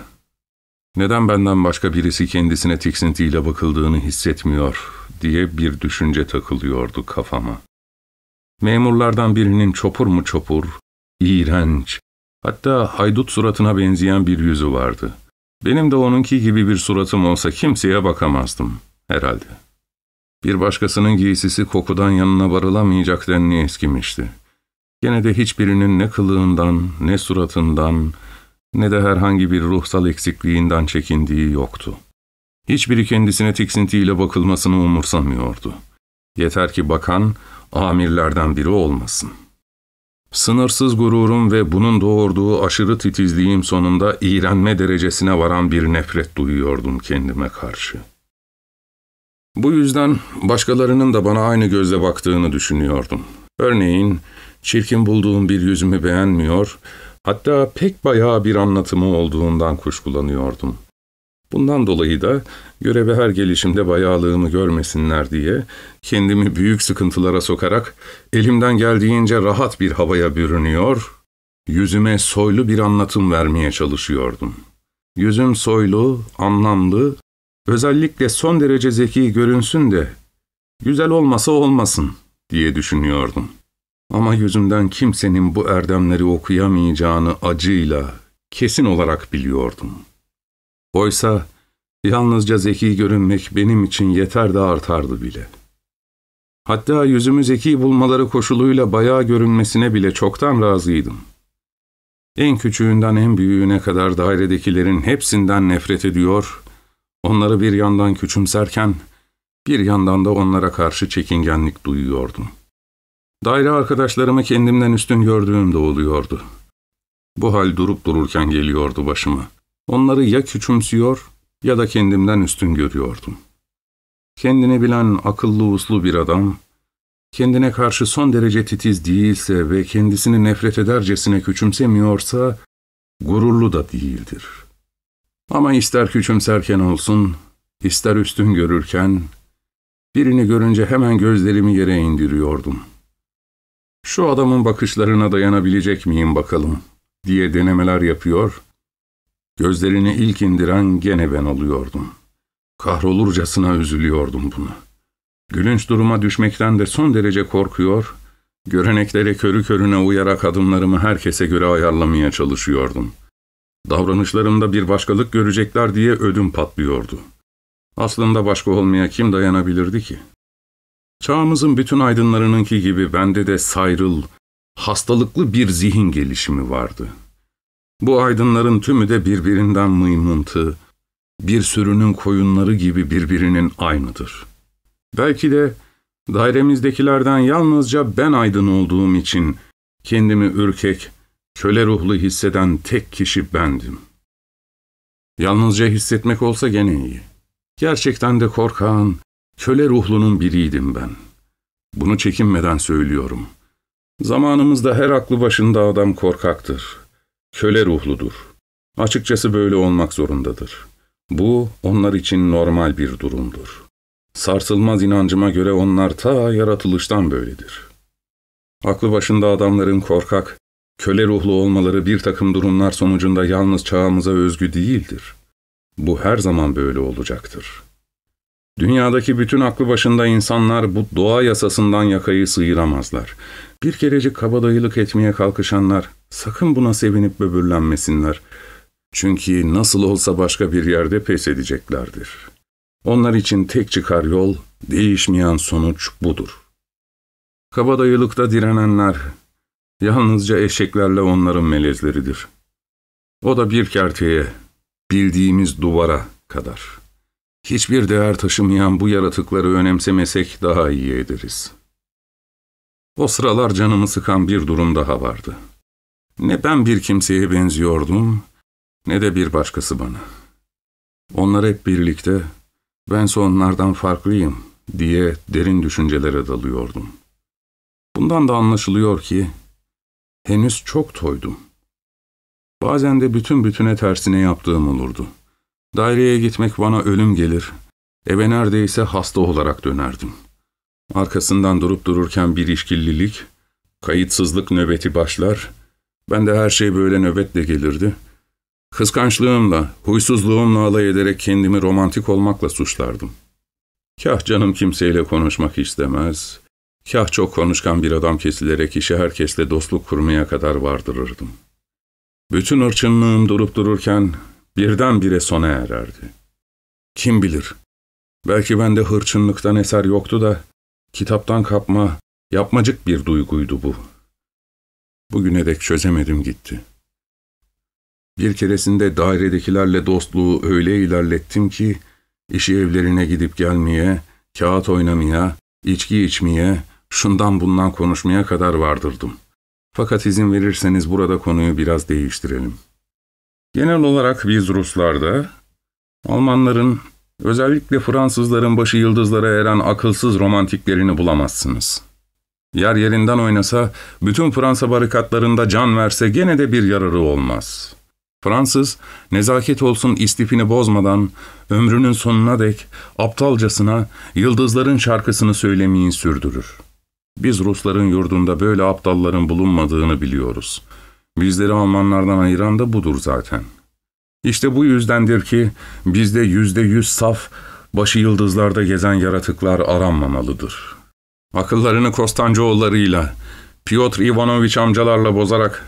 Neden benden başka birisi kendisine tiksintiyle bakıldığını hissetmiyor diye bir düşünce takılıyordu kafama. Memurlardan birinin çopur mu çopur, iğrenç, hatta haydut suratına benzeyen bir yüzü vardı. Benim de onunki gibi bir suratım olsa kimseye bakamazdım herhalde. Bir başkasının giysisi kokudan yanına varılamayacak denli eskimişti. Gene de hiçbirinin ne kılığından, ne suratından, ne de herhangi bir ruhsal eksikliğinden çekindiği yoktu. Hiçbiri kendisine tiksintiyle bakılmasını umursamıyordu. Yeter ki bakan, amirlerden biri olmasın. Sınırsız gururum ve bunun doğurduğu aşırı titizliğim sonunda iğrenme derecesine varan bir nefret duyuyordum kendime karşı. Bu yüzden başkalarının da bana aynı gözle baktığını düşünüyordum. Örneğin, çirkin bulduğum bir yüzümü beğenmiyor, hatta pek bayağı bir anlatımı olduğundan kuşkulanıyordum. Bundan dolayı da göreve her gelişimde bayağılığımı görmesinler diye kendimi büyük sıkıntılara sokarak elimden geldiğince rahat bir havaya bürünüyor, yüzüme soylu bir anlatım vermeye çalışıyordum. Yüzüm soylu, anlamlı, özellikle son derece zeki görünsün de güzel olmasa olmasın diye düşünüyordum. Ama yüzümden kimsenin bu erdemleri okuyamayacağını acıyla, kesin olarak biliyordum.'' Oysa yalnızca zeki görünmek benim için yeter de artardı bile. Hatta yüzümü zeki bulmaları koşuluyla bayağı görünmesine bile çoktan razıydım. En küçüğünden en büyüğüne kadar dairedekilerin hepsinden nefret ediyor, onları bir yandan küçümserken, bir yandan da onlara karşı çekingenlik duyuyordum. Daire arkadaşlarımı kendimden üstün gördüğüm de oluyordu. Bu hal durup dururken geliyordu başıma. Onları ya küçümsüyor ya da kendimden üstün görüyordum. Kendini bilen akıllı uslu bir adam, kendine karşı son derece titiz değilse ve kendisini nefret edercesine küçümsemiyorsa, gururlu da değildir. Ama ister küçümserken olsun, ister üstün görürken, birini görünce hemen gözlerimi yere indiriyordum. Şu adamın bakışlarına dayanabilecek miyim bakalım, diye denemeler yapıyor Gözlerini ilk indiren gene ben oluyordum. Kahrolurcasına üzülüyordum bunu. Gülünç duruma düşmekten de son derece korkuyor, göreneklere körü körüne uyarak adımlarımı herkese göre ayarlamaya çalışıyordum. Davranışlarımda bir başkalık görecekler diye ödüm patlıyordu. Aslında başka olmaya kim dayanabilirdi ki? Çağımızın bütün aydınlarınınki gibi bende de sayrıl, hastalıklı bir zihin gelişimi vardı.'' Bu aydınların tümü de birbirinden mıymıntı, bir sürünün koyunları gibi birbirinin aynıdır. Belki de dairemizdekilerden yalnızca ben aydın olduğum için kendimi ürkek, köle ruhlu hisseden tek kişi bendim. Yalnızca hissetmek olsa gene iyi. Gerçekten de korkağın, köle ruhlunun biriydim ben. Bunu çekinmeden söylüyorum. Zamanımızda her aklı başında adam korkaktır köle ruhludur. Açıkçası böyle olmak zorundadır. Bu onlar için normal bir durumdur. Sarsılmaz inancıma göre onlar ta yaratılıştan böyledir. Aklı başında adamların korkak, köle ruhlu olmaları bir takım durumlar sonucunda yalnız çağımıza özgü değildir. Bu her zaman böyle olacaktır. Dünyadaki bütün aklı başında insanlar bu doğa yasasından yakayı sıyıramazlar. Bir kerecik kabadayılık etmeye kalkışanlar sakın buna sevinip böbürlenmesinler. Çünkü nasıl olsa başka bir yerde pes edeceklerdir. Onlar için tek çıkar yol, değişmeyen sonuç budur. Kabadayılıkta direnenler, yalnızca eşeklerle onların melezleridir. O da bir kerteye, bildiğimiz duvara kadar.'' Hiçbir değer taşımayan bu yaratıkları önemsemesek daha iyi ederiz. O sıralar canımı sıkan bir durum daha vardı. Ne ben bir kimseye benziyordum, ne de bir başkası bana. Onlar hep birlikte, bense onlardan farklıyım diye derin düşüncelere dalıyordum. Bundan da anlaşılıyor ki, henüz çok toydum. Bazen de bütün bütüne tersine yaptığım olurdu.'' Daireye gitmek bana ölüm gelir. Eve neredeyse hasta olarak dönerdim. Arkasından durup dururken bir işkillilik, kayıtsızlık nöbeti başlar. Ben de her şey böyle nöbetle gelirdi. Kıskançlığımla, huysuzluğumla alay ederek kendimi romantik olmakla suçlardım. Kah canım kimseyle konuşmak istemez, Kah çok konuşkan bir adam kesilerek işi herkesle dostluk kurmaya kadar vardırırdım. Bütün hırçınlığım durup dururken birdenbire sona ererdi. Kim bilir, belki bende hırçınlıktan eser yoktu da kitaptan kapma, yapmacık bir duyguydu bu. Bugüne dek çözemedim gitti. Bir keresinde dairedekilerle dostluğu öyle ilerlettim ki, işi evlerine gidip gelmeye, kağıt oynamaya, içki içmeye, şundan bundan konuşmaya kadar vardırdım. Fakat izin verirseniz burada konuyu biraz değiştirelim. Genel olarak biz Ruslarda, Almanların, özellikle Fransızların başı yıldızlara eren akılsız romantiklerini bulamazsınız. Yer yerinden oynasa, bütün Fransa barikatlarında can verse gene de bir yararı olmaz. Fransız, nezaket olsun istifini bozmadan, ömrünün sonuna dek aptalcasına yıldızların şarkısını söylemeyi sürdürür. Biz Rusların yurdunda böyle aptalların bulunmadığını biliyoruz. Bizleri Almanlardan ayıran da budur zaten. İşte bu yüzdendir ki bizde yüzde yüz saf, başı yıldızlarda gezen yaratıklar aranmamalıdır. Akıllarını Kostancıoğullarıyla, Piotr Ivanovich amcalarla bozarak,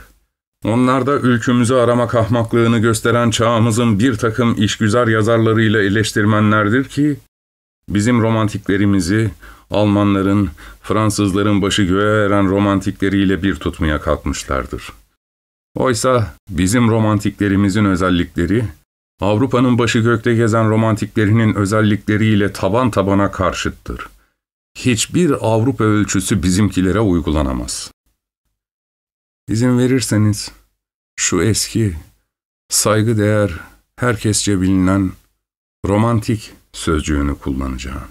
onlarda ülkümüzü aramak ahmaklığını gösteren çağımızın bir takım işgüzar yazarlarıyla eleştirmenlerdir ki, bizim romantiklerimizi Almanların, Fransızların başı göğe eren romantikleriyle bir tutmaya kalkmışlardır. Oysa bizim romantiklerimizin özellikleri, Avrupa'nın başı gökte gezen romantiklerinin özellikleriyle taban tabana karşıttır. Hiçbir Avrupa ölçüsü bizimkilere uygulanamaz. İzin verirseniz, şu eski, saygıdeğer, herkesçe bilinen romantik sözcüğünü kullanacağım.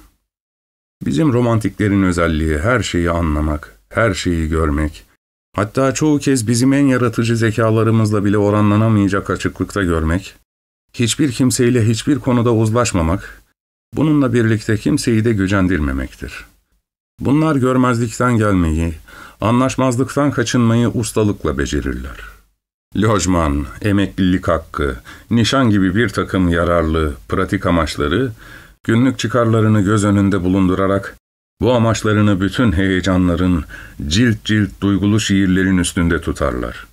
Bizim romantiklerin özelliği her şeyi anlamak, her şeyi görmek, hatta çoğu kez bizim en yaratıcı zekalarımızla bile oranlanamayacak açıklıkta görmek, hiçbir kimseyle hiçbir konuda uzlaşmamak, bununla birlikte kimseyi de gücendirmemektir. Bunlar görmezlikten gelmeyi, anlaşmazlıktan kaçınmayı ustalıkla becerirler. Lojman, emeklilik hakkı, nişan gibi bir takım yararlı, pratik amaçları günlük çıkarlarını göz önünde bulundurarak bu amaçlarını bütün heyecanların, cilt cilt duygulu şiirlerin üstünde tutarlar.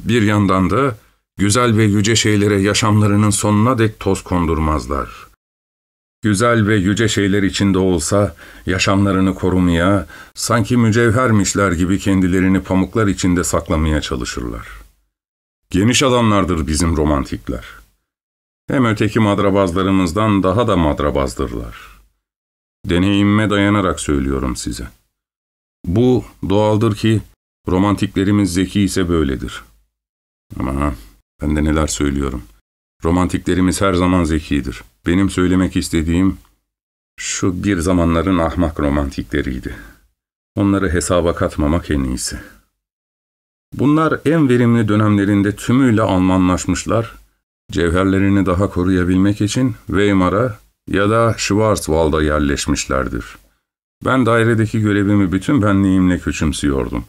Bir yandan da güzel ve yüce şeylere yaşamlarının sonuna dek toz kondurmazlar. Güzel ve yüce şeyler içinde olsa yaşamlarını korumaya, sanki mücevhermişler gibi kendilerini pamuklar içinde saklamaya çalışırlar. Geniş adamlardır bizim romantikler.'' Hem öteki madrabazlarımızdan daha da madrabazdırlar. Deneyimime dayanarak söylüyorum size. Bu doğaldır ki romantiklerimiz zeki ise böyledir. Ama ben de neler söylüyorum. Romantiklerimiz her zaman zekidir. Benim söylemek istediğim şu bir zamanların ahmak romantikleriydi. Onları hesaba katmamak en iyisi. Bunlar en verimli dönemlerinde tümüyle Almanlaşmışlar Cevherlerini daha koruyabilmek için Weimar'a ya da Schwarzwald'a yerleşmişlerdir. Ben dairedeki görevimi bütün benliğimle küçümsüyordum.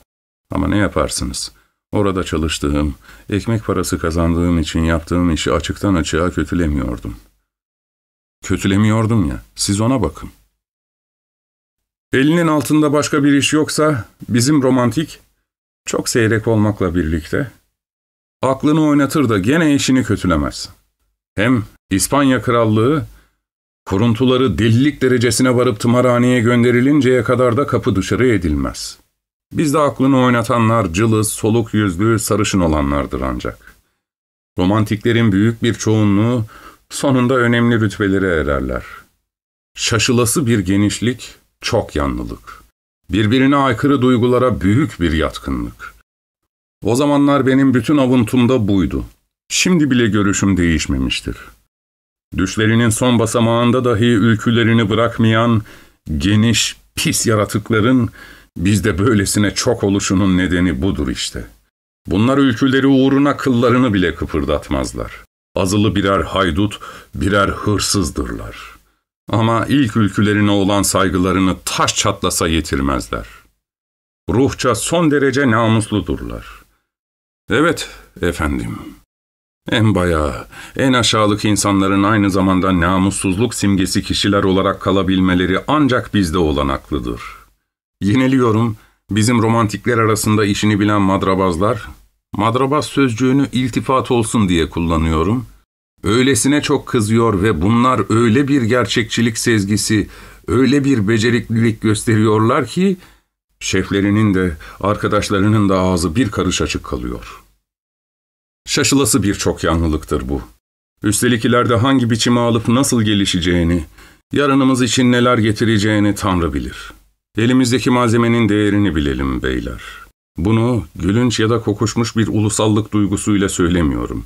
Ama ne yaparsınız? Orada çalıştığım, ekmek parası kazandığım için yaptığım işi açıktan açığa kötülemiyordum. Kötülemiyordum ya, siz ona bakın. Elinin altında başka bir iş yoksa, bizim romantik, çok seyrek olmakla birlikte, aklını oynatır da gene işini kötülemez. Hem İspanya Krallığı, kuruntuları delilik derecesine varıp tımarhaneye gönderilinceye kadar da kapı dışarı edilmez. Bizde aklını oynatanlar cılız, soluk yüzlü, sarışın olanlardır ancak. Romantiklerin büyük bir çoğunluğu sonunda önemli rütbelere ererler. Şaşılası bir genişlik, çok yanlılık. Birbirine aykırı duygulara büyük bir yatkınlık. O zamanlar benim bütün avuntumda buydu. Şimdi bile görüşüm değişmemiştir. Düşlerinin son basamağında dahi ülkülerini bırakmayan, geniş, pis yaratıkların bizde böylesine çok oluşunun nedeni budur işte. Bunlar ülküleri uğruna kıllarını bile kıpırdatmazlar. Azılı birer haydut, birer hırsızdırlar. Ama ilk ülkülerine olan saygılarını taş çatlasa yetirmezler. Ruhça son derece namusludurlar. Evet, efendim. En bayağı, en aşağılık insanların aynı zamanda namussuzluk simgesi kişiler olarak kalabilmeleri ancak bizde olanaklıdır. Yeniliyorum, bizim romantikler arasında işini bilen madrabazlar, madrabaz sözcüğünü iltifat olsun diye kullanıyorum, öylesine çok kızıyor ve bunlar öyle bir gerçekçilik sezgisi, öyle bir beceriklilik gösteriyorlar ki, şeflerinin de, arkadaşlarının da ağzı bir karış açık kalıyor.'' Şaşılası birçok yanlılıktır bu. Üstelik ileride hangi biçimi alıp nasıl gelişeceğini, yarınımız için neler getireceğini Tanrı bilir. Elimizdeki malzemenin değerini bilelim beyler. Bunu gülünç ya da kokuşmuş bir ulusallık duygusuyla söylemiyorum.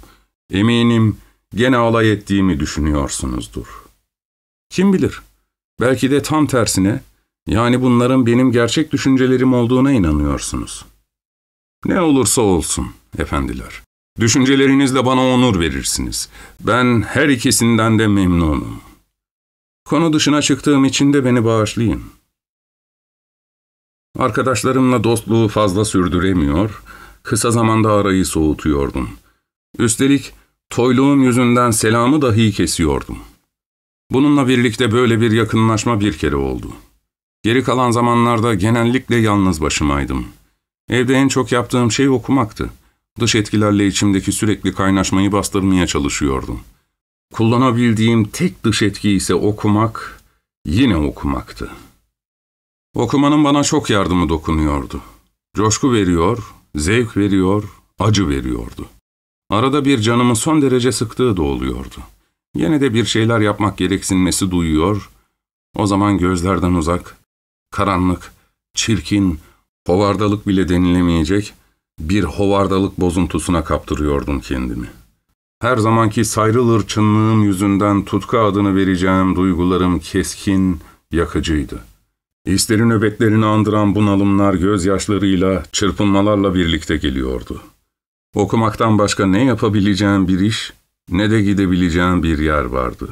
Eminim gene alay ettiğimi düşünüyorsunuzdur. Kim bilir, belki de tam tersine, yani bunların benim gerçek düşüncelerim olduğuna inanıyorsunuz. Ne olursa olsun, efendiler. Düşüncelerinizle bana onur verirsiniz. Ben her ikisinden de memnunum. Konu dışına çıktığım için de beni bağışlayın. Arkadaşlarımla dostluğu fazla sürdüremiyor, kısa zamanda arayı soğutuyordum. Üstelik toyluğum yüzünden selamı dahi kesiyordum. Bununla birlikte böyle bir yakınlaşma bir kere oldu. Geri kalan zamanlarda genellikle yalnız başımaydım. Evde en çok yaptığım şey okumaktı. Dış etkilerle içimdeki sürekli kaynaşmayı bastırmaya çalışıyordum. Kullanabildiğim tek dış etki ise okumak, yine okumaktı. Okumanın bana çok yardımı dokunuyordu. Coşku veriyor, zevk veriyor, acı veriyordu. Arada bir canımı son derece sıktığı da oluyordu. Yine de bir şeyler yapmak gereksinmesi duyuyor, o zaman gözlerden uzak, karanlık, çirkin, hovardalık bile denilemeyecek, bir hovardalık bozuntusuna kaptırıyordum kendimi. Her zamanki sayrıl ırçınlığım yüzünden tutku adını vereceğim duygularım keskin, yakıcıydı. İsteri nöbetlerini andıran bunalımlar gözyaşlarıyla, çırpınmalarla birlikte geliyordu. Okumaktan başka ne yapabileceğim bir iş, ne de gidebileceğim bir yer vardı.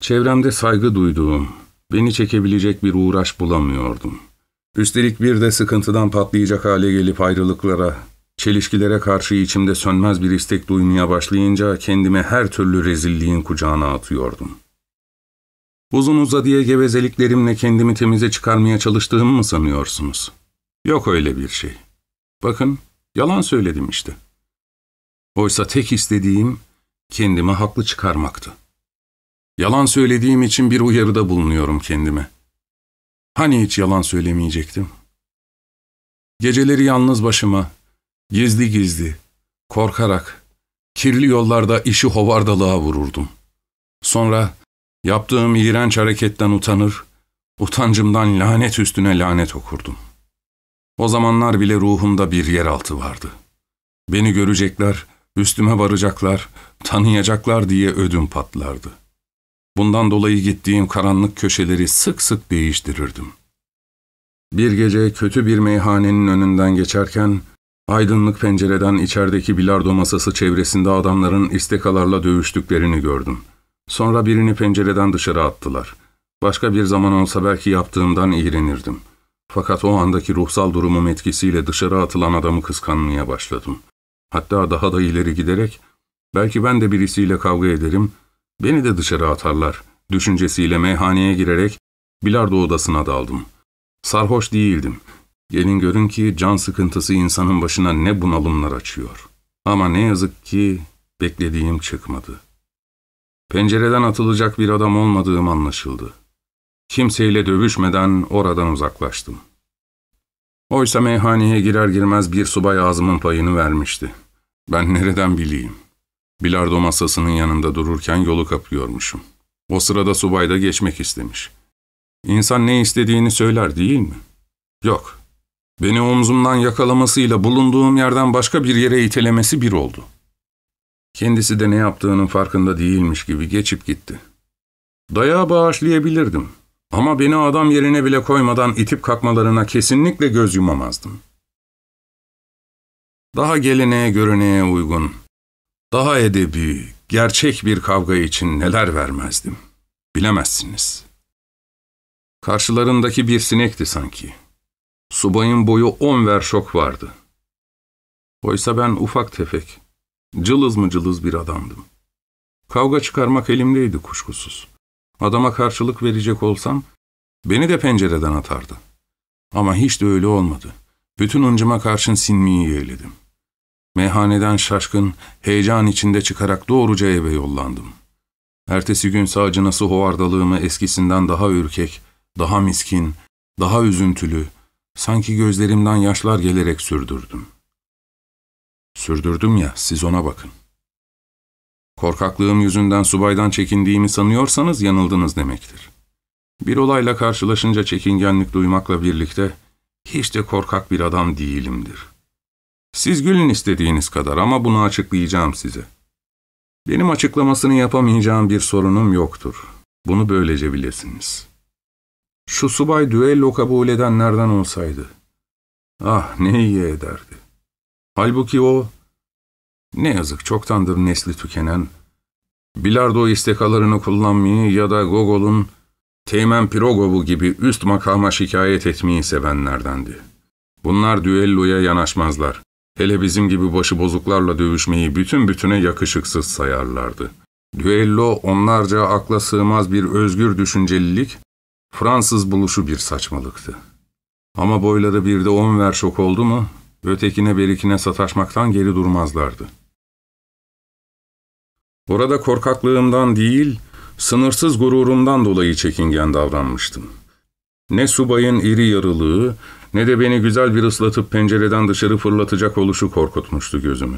Çevremde saygı duyduğum, beni çekebilecek bir uğraş bulamıyordum.'' Üstelik bir de sıkıntıdan patlayacak hale gelip ayrılıklara, çelişkilere karşı içimde sönmez bir istek duymaya başlayınca kendimi her türlü rezilliğin kucağına atıyordum. Uzun uzadıya gevezeliklerimle kendimi temize çıkarmaya çalıştığımı mı sanıyorsunuz? Yok öyle bir şey. Bakın, yalan söyledim işte. Oysa tek istediğim kendimi haklı çıkarmaktı. Yalan söylediğim için bir uyarıda bulunuyorum kendime. Hani hiç yalan söylemeyecektim? Geceleri yalnız başıma, gizli gizli, korkarak, kirli yollarda işi hovardalığa vururdum. Sonra yaptığım iğrenç hareketten utanır, utancımdan lanet üstüne lanet okurdum. O zamanlar bile ruhumda bir yeraltı vardı. Beni görecekler, üstüme varacaklar, tanıyacaklar diye ödüm patlardı.'' Bundan dolayı gittiğim karanlık köşeleri sık sık değiştirirdim. Bir gece kötü bir meyhanenin önünden geçerken, aydınlık pencereden içerideki bilardo masası çevresinde adamların istekalarla dövüştüklerini gördüm. Sonra birini pencereden dışarı attılar. Başka bir zaman olsa belki yaptığımdan iğrenirdim. Fakat o andaki ruhsal durumum etkisiyle dışarı atılan adamı kıskanmaya başladım. Hatta daha da ileri giderek, belki ben de birisiyle kavga ederim, Beni de dışarı atarlar. Düşüncesiyle meyhaneye girerek bilardo odasına daldım. Sarhoş değildim. Gelin görün ki can sıkıntısı insanın başına ne bunalımlar açıyor. Ama ne yazık ki beklediğim çıkmadı. Pencereden atılacak bir adam olmadığım anlaşıldı. Kimseyle dövüşmeden oradan uzaklaştım. Oysa meyhaneye girer girmez bir subay ağzımın payını vermişti. Ben nereden bileyim? Bilardo masasının yanında dururken yolu kapıyormuşum. O sırada subay da geçmek istemiş. İnsan ne istediğini söyler değil mi? Yok. Beni omzumdan yakalamasıyla bulunduğum yerden başka bir yere itelemesi bir oldu. Kendisi de ne yaptığının farkında değilmiş gibi geçip gitti. Dayağı bağışlayabilirdim. Ama beni adam yerine bile koymadan itip kalkmalarına kesinlikle göz yumamazdım. Daha geleneğe göreneğe uygun, daha edebi, gerçek bir kavga için neler vermezdim. Bilemezsiniz. Karşılarındaki bir sinekti sanki. Subayın boyu on ver şok vardı. Oysa ben ufak tefek, Cılız mı cılız bir adamdım. Kavga çıkarmak elimdeydi kuşkusuz. Adama karşılık verecek olsam beni de pencereden atardı. Ama hiç de öyle olmadı. Bütün uncuma karşın sinmeyi yeğledim. Meyhaneden şaşkın, heyecan içinde çıkarak doğruca eve yollandım. Ertesi gün sağcınası hovardalığımı eskisinden daha ürkek, daha miskin, daha üzüntülü, sanki gözlerimden yaşlar gelerek sürdürdüm. Sürdürdüm ya, siz ona bakın. Korkaklığım yüzünden subaydan çekindiğimi sanıyorsanız yanıldınız demektir. Bir olayla karşılaşınca çekingenlik duymakla birlikte hiç de korkak bir adam değilimdir. Siz gülün istediğiniz kadar ama bunu açıklayacağım size. Benim açıklamasını yapamayacağım bir sorunum yoktur. Bunu böylece bilesiniz. Şu subay düello kabul edenlerden olsaydı. Ah ne iyi ederdi. Halbuki o, ne yazık çoktandır nesli tükenen, bilardo istekalarını kullanmayı ya da Gogol'un Teğmen Pirogov'u gibi üst makama şikayet etmeyi sevenlerdendi. Bunlar düelloya yanaşmazlar. Hele bizim gibi başıbozuklarla dövüşmeyi bütün bütüne yakışıksız sayarlardı. Düello onlarca akla sığmaz bir özgür düşüncelilik, Fransız buluşu bir saçmalıktı. Ama boyları bir de on ver şok oldu mu, ötekine berikine sataşmaktan geri durmazlardı. Orada korkaklığımdan değil, sınırsız gururumdan dolayı çekingen davranmıştım. Ne subayın iri yarılığı, ne de beni güzel bir ıslatıp pencereden dışarı fırlatacak oluşu korkutmuştu gözümü.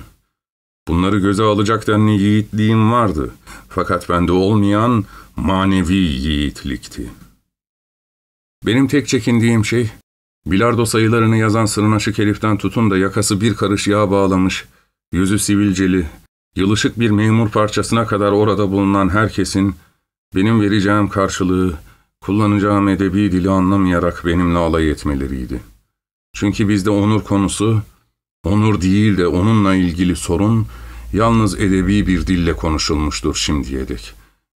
Bunları göze alacak denli yiğitliğim vardı. Fakat bende olmayan manevi yiğitlikti. Benim tek çekindiğim şey, bilardo sayılarını yazan sırnaşık heriften tutun da yakası bir karış yağ bağlamış, yüzü sivilceli, yılışık bir memur parçasına kadar orada bulunan herkesin, benim vereceğim karşılığı, kullanacağım edebi dili anlamayarak benimle alay etmeleriydi. Çünkü bizde onur konusu, onur değil de onunla ilgili sorun, yalnız edebi bir dille konuşulmuştur şimdiye dek.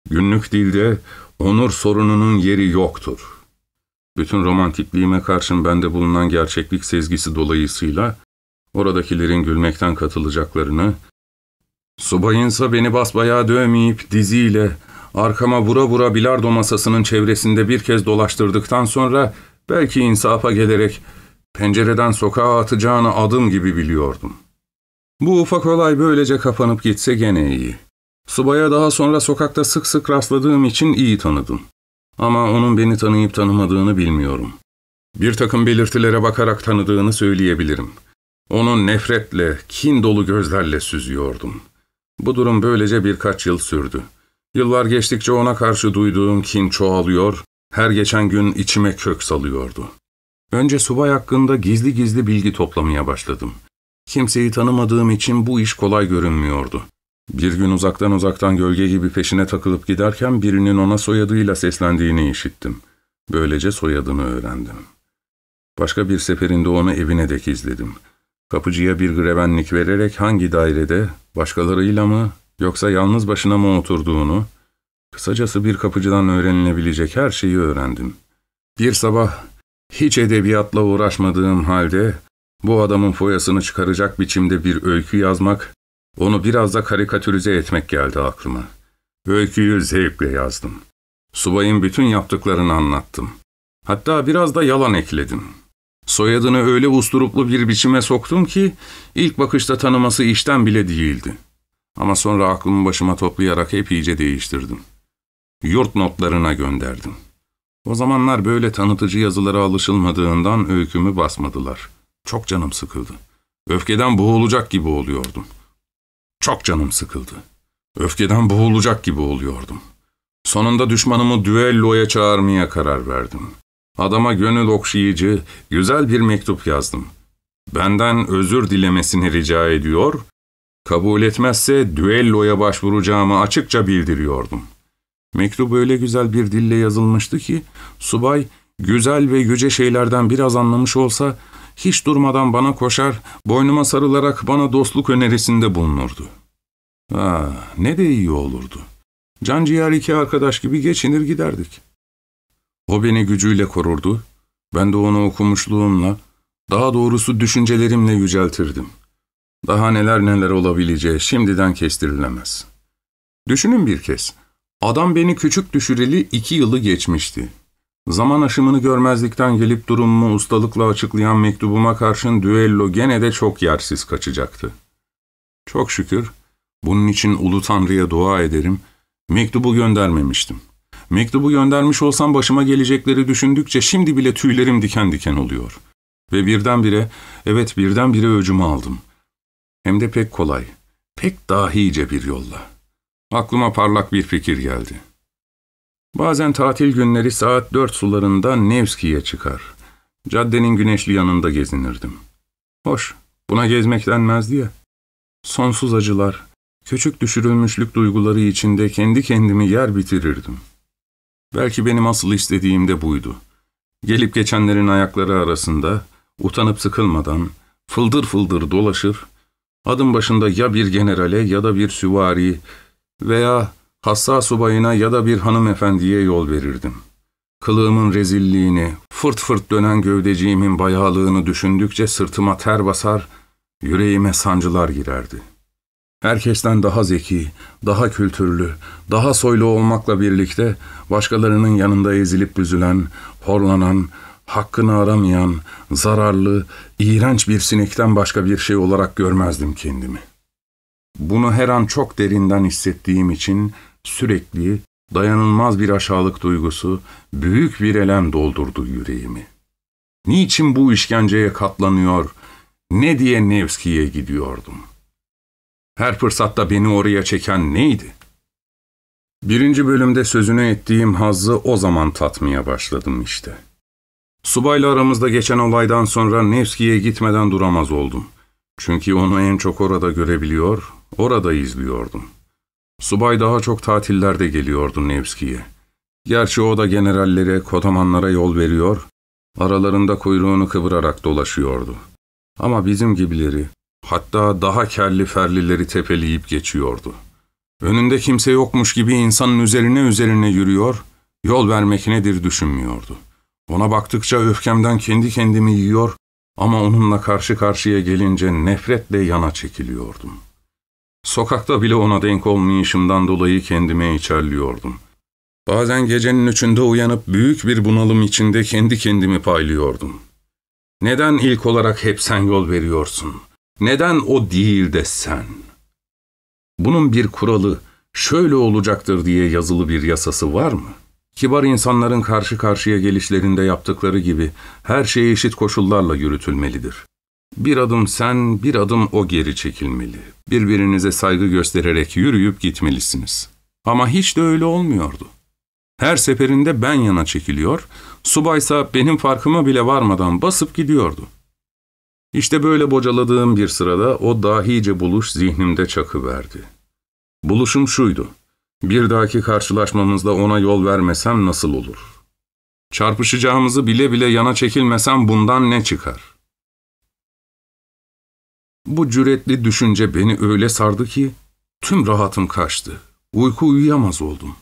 Günlük dilde onur sorununun yeri yoktur. Bütün romantikliğime karşın bende bulunan gerçeklik sezgisi dolayısıyla, oradakilerin gülmekten katılacaklarını, subayınsa beni basbayağı dövmeyip diziyle, Arkama vura vura bilardo masasının çevresinde bir kez dolaştırdıktan sonra belki insafa gelerek pencereden sokağa atacağını adım gibi biliyordum. Bu ufak olay böylece kapanıp gitse gene iyi. Subaya daha sonra sokakta sık sık rastladığım için iyi tanıdım. Ama onun beni tanıyıp tanımadığını bilmiyorum. Bir takım belirtilere bakarak tanıdığını söyleyebilirim. Onu nefretle, kin dolu gözlerle süzüyordum. Bu durum böylece birkaç yıl sürdü. Yıllar geçtikçe ona karşı duyduğum kin çoğalıyor, her geçen gün içime kök salıyordu. Önce subay hakkında gizli gizli bilgi toplamaya başladım. Kimseyi tanımadığım için bu iş kolay görünmüyordu. Bir gün uzaktan uzaktan gölge gibi peşine takılıp giderken birinin ona soyadıyla seslendiğini işittim. Böylece soyadını öğrendim. Başka bir seferinde onu evine dek izledim. Kapıcıya bir grevenlik vererek hangi dairede, başkalarıyla mı Yoksa yalnız başına mı oturduğunu, kısacası bir kapıcıdan öğrenilebilecek her şeyi öğrendim. Bir sabah hiç edebiyatla uğraşmadığım halde bu adamın foyasını çıkaracak biçimde bir öykü yazmak, onu biraz da karikatürize etmek geldi aklıma. Öyküyü zevkle yazdım. Subayın bütün yaptıklarını anlattım. Hatta biraz da yalan ekledim. Soyadını öyle usturuplu bir biçime soktum ki ilk bakışta tanıması işten bile değildi. Ama sonra aklımı başıma toplayarak hep iyice değiştirdim. Yurt notlarına gönderdim. O zamanlar böyle tanıtıcı yazılara alışılmadığından öykümü basmadılar. Çok canım sıkıldı. Öfkeden boğulacak gibi oluyordum. Çok canım sıkıldı. Öfkeden boğulacak gibi oluyordum. Sonunda düşmanımı düelloya çağırmaya karar verdim. Adama gönül okşayıcı, güzel bir mektup yazdım. Benden özür dilemesini rica ediyor Kabul etmezse düelloya başvuracağımı açıkça bildiriyordum. Mektup öyle güzel bir dille yazılmıştı ki, subay güzel ve yüce şeylerden biraz anlamış olsa, hiç durmadan bana koşar, boynuma sarılarak bana dostluk önerisinde bulunurdu. Ah, ne de iyi olurdu. Canciğer iki arkadaş gibi geçinir giderdik. O beni gücüyle korurdu, ben de onu okumuşluğumla, daha doğrusu düşüncelerimle yüceltirdim. Daha neler neler olabileceği şimdiden kestirilemez. Düşünün bir kez. Adam beni küçük düşüreli iki yılı geçmişti. Zaman aşımını görmezlikten gelip durumumu ustalıkla açıklayan mektubuma karşın düello gene de çok yersiz kaçacaktı. Çok şükür, bunun için Ulu Tanrı'ya dua ederim, mektubu göndermemiştim. Mektubu göndermiş olsam başıma gelecekleri düşündükçe şimdi bile tüylerim diken diken oluyor. Ve birdenbire, evet birdenbire öcümü aldım. Hem de pek kolay, pek dahice bir yolla. Aklıma parlak bir fikir geldi. Bazen tatil günleri saat dört sularında Nevski'ye çıkar. Caddenin güneşli yanında gezinirdim. Hoş, buna gezmek denmezdi ya. Sonsuz acılar, küçük düşürülmüşlük duyguları içinde kendi kendimi yer bitirirdim. Belki benim asıl istediğim de buydu. Gelip geçenlerin ayakları arasında, utanıp sıkılmadan, fıldır fıldır dolaşır, adım başında ya bir generale ya da bir süvari veya hassa subayına ya da bir hanımefendiye yol verirdim. Kılığımın rezilliğini, fırt fırt dönen gövdeciğimin bayağılığını düşündükçe sırtıma ter basar, yüreğime sancılar girerdi.'' Herkesten daha zeki, daha kültürlü, daha soylu olmakla birlikte başkalarının yanında ezilip büzülen, horlanan, hakkını aramayan, zararlı, iğrenç bir sinekten başka bir şey olarak görmezdim kendimi. Bunu her an çok derinden hissettiğim için sürekli, dayanılmaz bir aşağılık duygusu, büyük bir elem doldurdu yüreğimi. Niçin bu işkenceye katlanıyor, ne diye Nevski'ye gidiyordum?'' Her fırsatta beni oraya çeken neydi? Birinci bölümde sözünü ettiğim hazzı o zaman tatmaya başladım işte. Subayla aramızda geçen olaydan sonra Nevski'ye gitmeden duramaz oldum. Çünkü onu en çok orada görebiliyor, orada izliyordum. Subay daha çok tatillerde geliyordu Nevski'ye. Gerçi o da generallere, kodamanlara yol veriyor, aralarında kuyruğunu kıvırarak dolaşıyordu. Ama bizim gibileri, Hatta daha kelli ferlileri tepeleyip geçiyordu. Önünde kimse yokmuş gibi insanın üzerine üzerine yürüyor, yol vermek nedir düşünmüyordu. Ona baktıkça öfkemden kendi kendimi yiyor ama onunla karşı karşıya gelince nefretle yana çekiliyordum. Sokakta bile ona denk olmayışımdan dolayı kendime içerliyordum. Bazen gecenin üçünde uyanıp büyük bir bunalım içinde kendi kendimi paylıyordum. Neden ilk olarak hep sen yol veriyorsun? Neden o değil de sen? Bunun bir kuralı, şöyle olacaktır diye yazılı bir yasası var mı? Kibar insanların karşı karşıya gelişlerinde yaptıkları gibi her şey eşit koşullarla yürütülmelidir. Bir adım sen, bir adım o geri çekilmeli. Birbirinize saygı göstererek yürüyüp gitmelisiniz. Ama hiç de öyle olmuyordu. Her seferinde ben yana çekiliyor, subaysa benim farkıma bile varmadan basıp gidiyordu. İşte böyle bocaladığım bir sırada o dahice buluş zihnimde çakıverdi. Buluşum şuydu. Bir dahaki karşılaşmamızda ona yol vermesem nasıl olur? Çarpışacağımızı bile bile yana çekilmesem bundan ne çıkar? Bu cüretli düşünce beni öyle sardı ki tüm rahatım kaçtı. Uyku uyuyamaz oldum.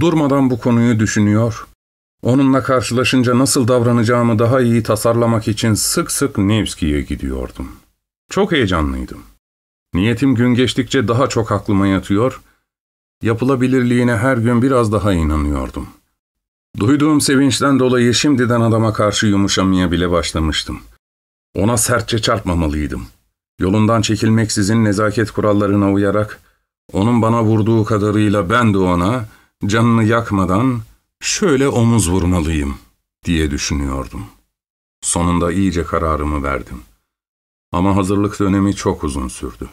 Durmadan bu konuyu düşünüyor, Onunla karşılaşınca nasıl davranacağımı daha iyi tasarlamak için sık sık Nevski'ye gidiyordum. Çok heyecanlıydım. Niyetim gün geçtikçe daha çok aklıma yatıyor, yapılabilirliğine her gün biraz daha inanıyordum. Duyduğum sevinçten dolayı şimdiden adama karşı yumuşamaya bile başlamıştım. Ona sertçe çarpmamalıydım. Yolundan çekilmeksizin nezaket kurallarına uyarak, onun bana vurduğu kadarıyla ben de ona, canını yakmadan, şöyle omuz vurmalıyım diye düşünüyordum. Sonunda iyice kararımı verdim. Ama hazırlık dönemi çok uzun sürdü.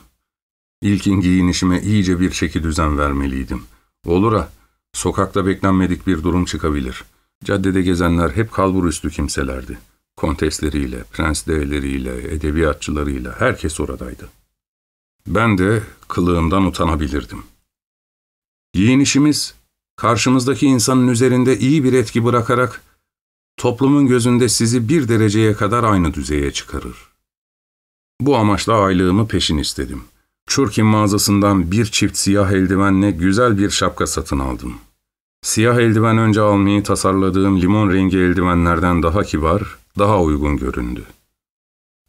İlkin giyinişime iyice bir çeki düzen vermeliydim. Olur ha, sokakta beklenmedik bir durum çıkabilir. Caddede gezenler hep kalbur üstü kimselerdi. Kontesleriyle, prens edebiyatçılarıyla herkes oradaydı. Ben de kılığımdan utanabilirdim. Giyinişimiz karşımızdaki insanın üzerinde iyi bir etki bırakarak toplumun gözünde sizi bir dereceye kadar aynı düzeye çıkarır. Bu amaçla aylığımı peşin istedim. Çurkin mağazasından bir çift siyah eldivenle güzel bir şapka satın aldım. Siyah eldiven önce almayı tasarladığım limon rengi eldivenlerden daha kibar, daha uygun göründü.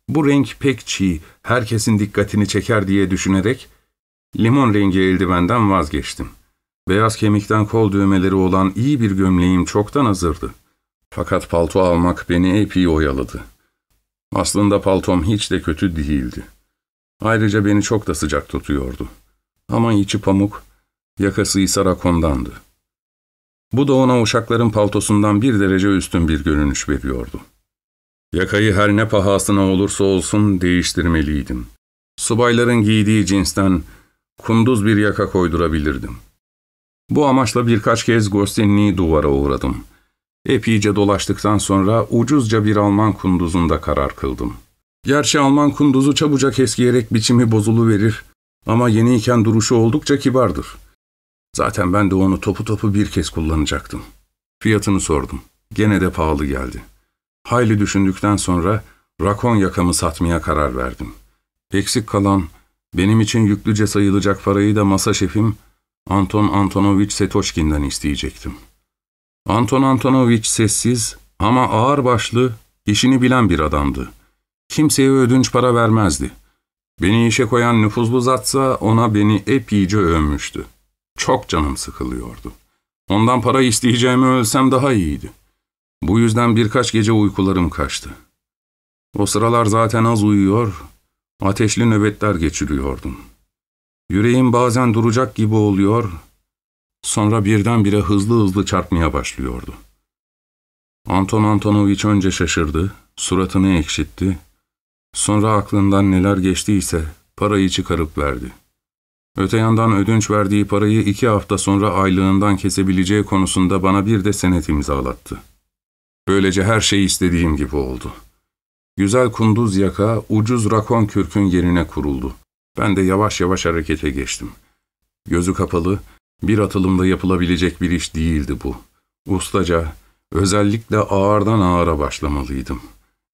Bu renk pek çiğ, herkesin dikkatini çeker diye düşünerek limon rengi eldivenden vazgeçtim. Beyaz kemikten kol düğmeleri olan iyi bir gömleğim çoktan hazırdı. Fakat palto almak beni epey oyaladı. Aslında paltom hiç de kötü değildi. Ayrıca beni çok da sıcak tutuyordu. Ama içi pamuk, yakası ise rakondandı. Bu da ona uşakların paltosundan bir derece üstün bir görünüş veriyordu. Yakayı her ne pahasına olursa olsun değiştirmeliydim. Subayların giydiği cinsten kunduz bir yaka koydurabilirdim. Bu amaçla birkaç kez Gostinli'yi duvara uğradım. Epeyce dolaştıktan sonra ucuzca bir Alman kunduzunda karar kıldım. Gerçi Alman kunduzu çabucak eskiyerek biçimi bozuluverir ama yeniyken duruşu oldukça kibardır. Zaten ben de onu topu topu bir kez kullanacaktım. Fiyatını sordum. Gene de pahalı geldi. Hayli düşündükten sonra rakon yakamı satmaya karar verdim. Eksik kalan, benim için yüklüce sayılacak parayı da masa şefim Anton Antonovich Setoşkin'den isteyecektim. Anton Antonovich sessiz ama ağır başlı, işini bilen bir adamdı. Kimseye ödünç para vermezdi. Beni işe koyan nüfuzlu zatsa ona beni epeyce övmüştü. Çok canım sıkılıyordu. Ondan para isteyeceğimi ölsem daha iyiydi. Bu yüzden birkaç gece uykularım kaçtı. O sıralar zaten az uyuyor, ateşli nöbetler geçiriyordum. Yüreğim bazen duracak gibi oluyor, sonra birdenbire hızlı hızlı çarpmaya başlıyordu. Anton Antonovich önce şaşırdı, suratını ekşitti, sonra aklından neler geçtiyse parayı çıkarıp verdi. Öte yandan ödünç verdiği parayı iki hafta sonra aylığından kesebileceği konusunda bana bir de senet imzalattı. Böylece her şey istediğim gibi oldu. Güzel kunduz yaka, ucuz rakon kürkün yerine kuruldu. Ben de yavaş yavaş harekete geçtim. Gözü kapalı, bir atılımda yapılabilecek bir iş değildi bu. Ustaca, özellikle ağırdan ağıra başlamalıydım.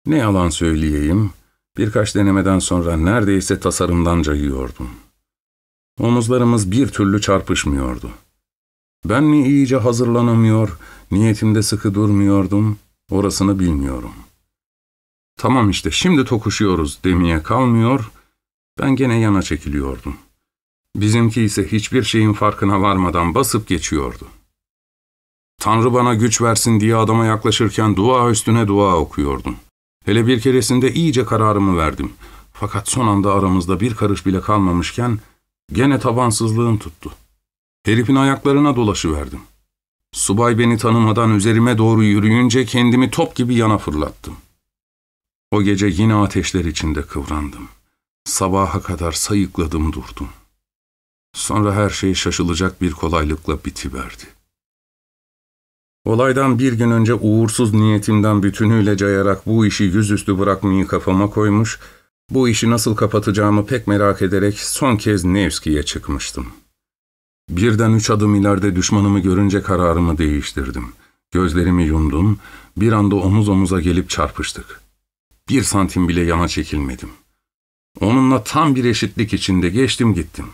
Ne yalan söyleyeyim, birkaç denemeden sonra neredeyse tasarımdan cayıyordum. Omuzlarımız bir türlü çarpışmıyordu. Ben mi iyice hazırlanamıyor, niyetimde sıkı durmuyordum, orasını bilmiyorum. Tamam işte şimdi tokuşuyoruz demeye kalmıyor, ben gene yana çekiliyordum. Bizimki ise hiçbir şeyin farkına varmadan basıp geçiyordu. Tanrı bana güç versin diye adama yaklaşırken dua üstüne dua okuyordum. Hele bir keresinde iyice kararımı verdim. Fakat son anda aramızda bir karış bile kalmamışken gene tabansızlığım tuttu. Herifin ayaklarına dolaşıverdim. Subay beni tanımadan üzerime doğru yürüyünce kendimi top gibi yana fırlattım. O gece yine ateşler içinde kıvrandım. Sabaha kadar sayıkladım durdum. Sonra her şey şaşılacak bir kolaylıkla bitiverdi. Olaydan bir gün önce uğursuz niyetimden bütünüyle cayarak bu işi yüzüstü bırakmayı kafama koymuş, bu işi nasıl kapatacağımı pek merak ederek son kez Nevski'ye çıkmıştım. Birden üç adım ileride düşmanımı görünce kararımı değiştirdim. Gözlerimi yumdum, bir anda omuz omuza gelip çarpıştık. Bir santim bile yana çekilmedim. Onunla tam bir eşitlik içinde geçtim gittim.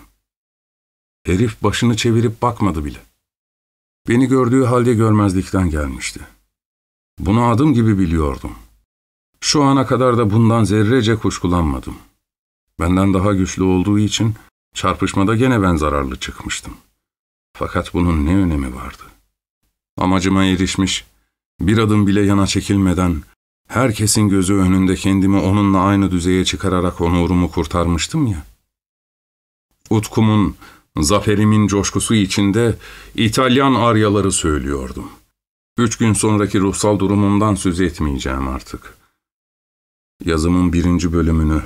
Herif başını çevirip bakmadı bile. Beni gördüğü halde görmezlikten gelmişti. Bunu adım gibi biliyordum. Şu ana kadar da bundan zerrece kuşkulanmadım. Benden daha güçlü olduğu için çarpışmada gene ben zararlı çıkmıştım. Fakat bunun ne önemi vardı? Amacıma erişmiş, bir adım bile yana çekilmeden, herkesin gözü önünde kendimi onunla aynı düzeye çıkararak onurumu kurtarmıştım ya. Utkumun, zaferimin coşkusu içinde İtalyan aryaları söylüyordum. Üç gün sonraki ruhsal durumumdan söz etmeyeceğim artık. Yazımın birinci bölümünü,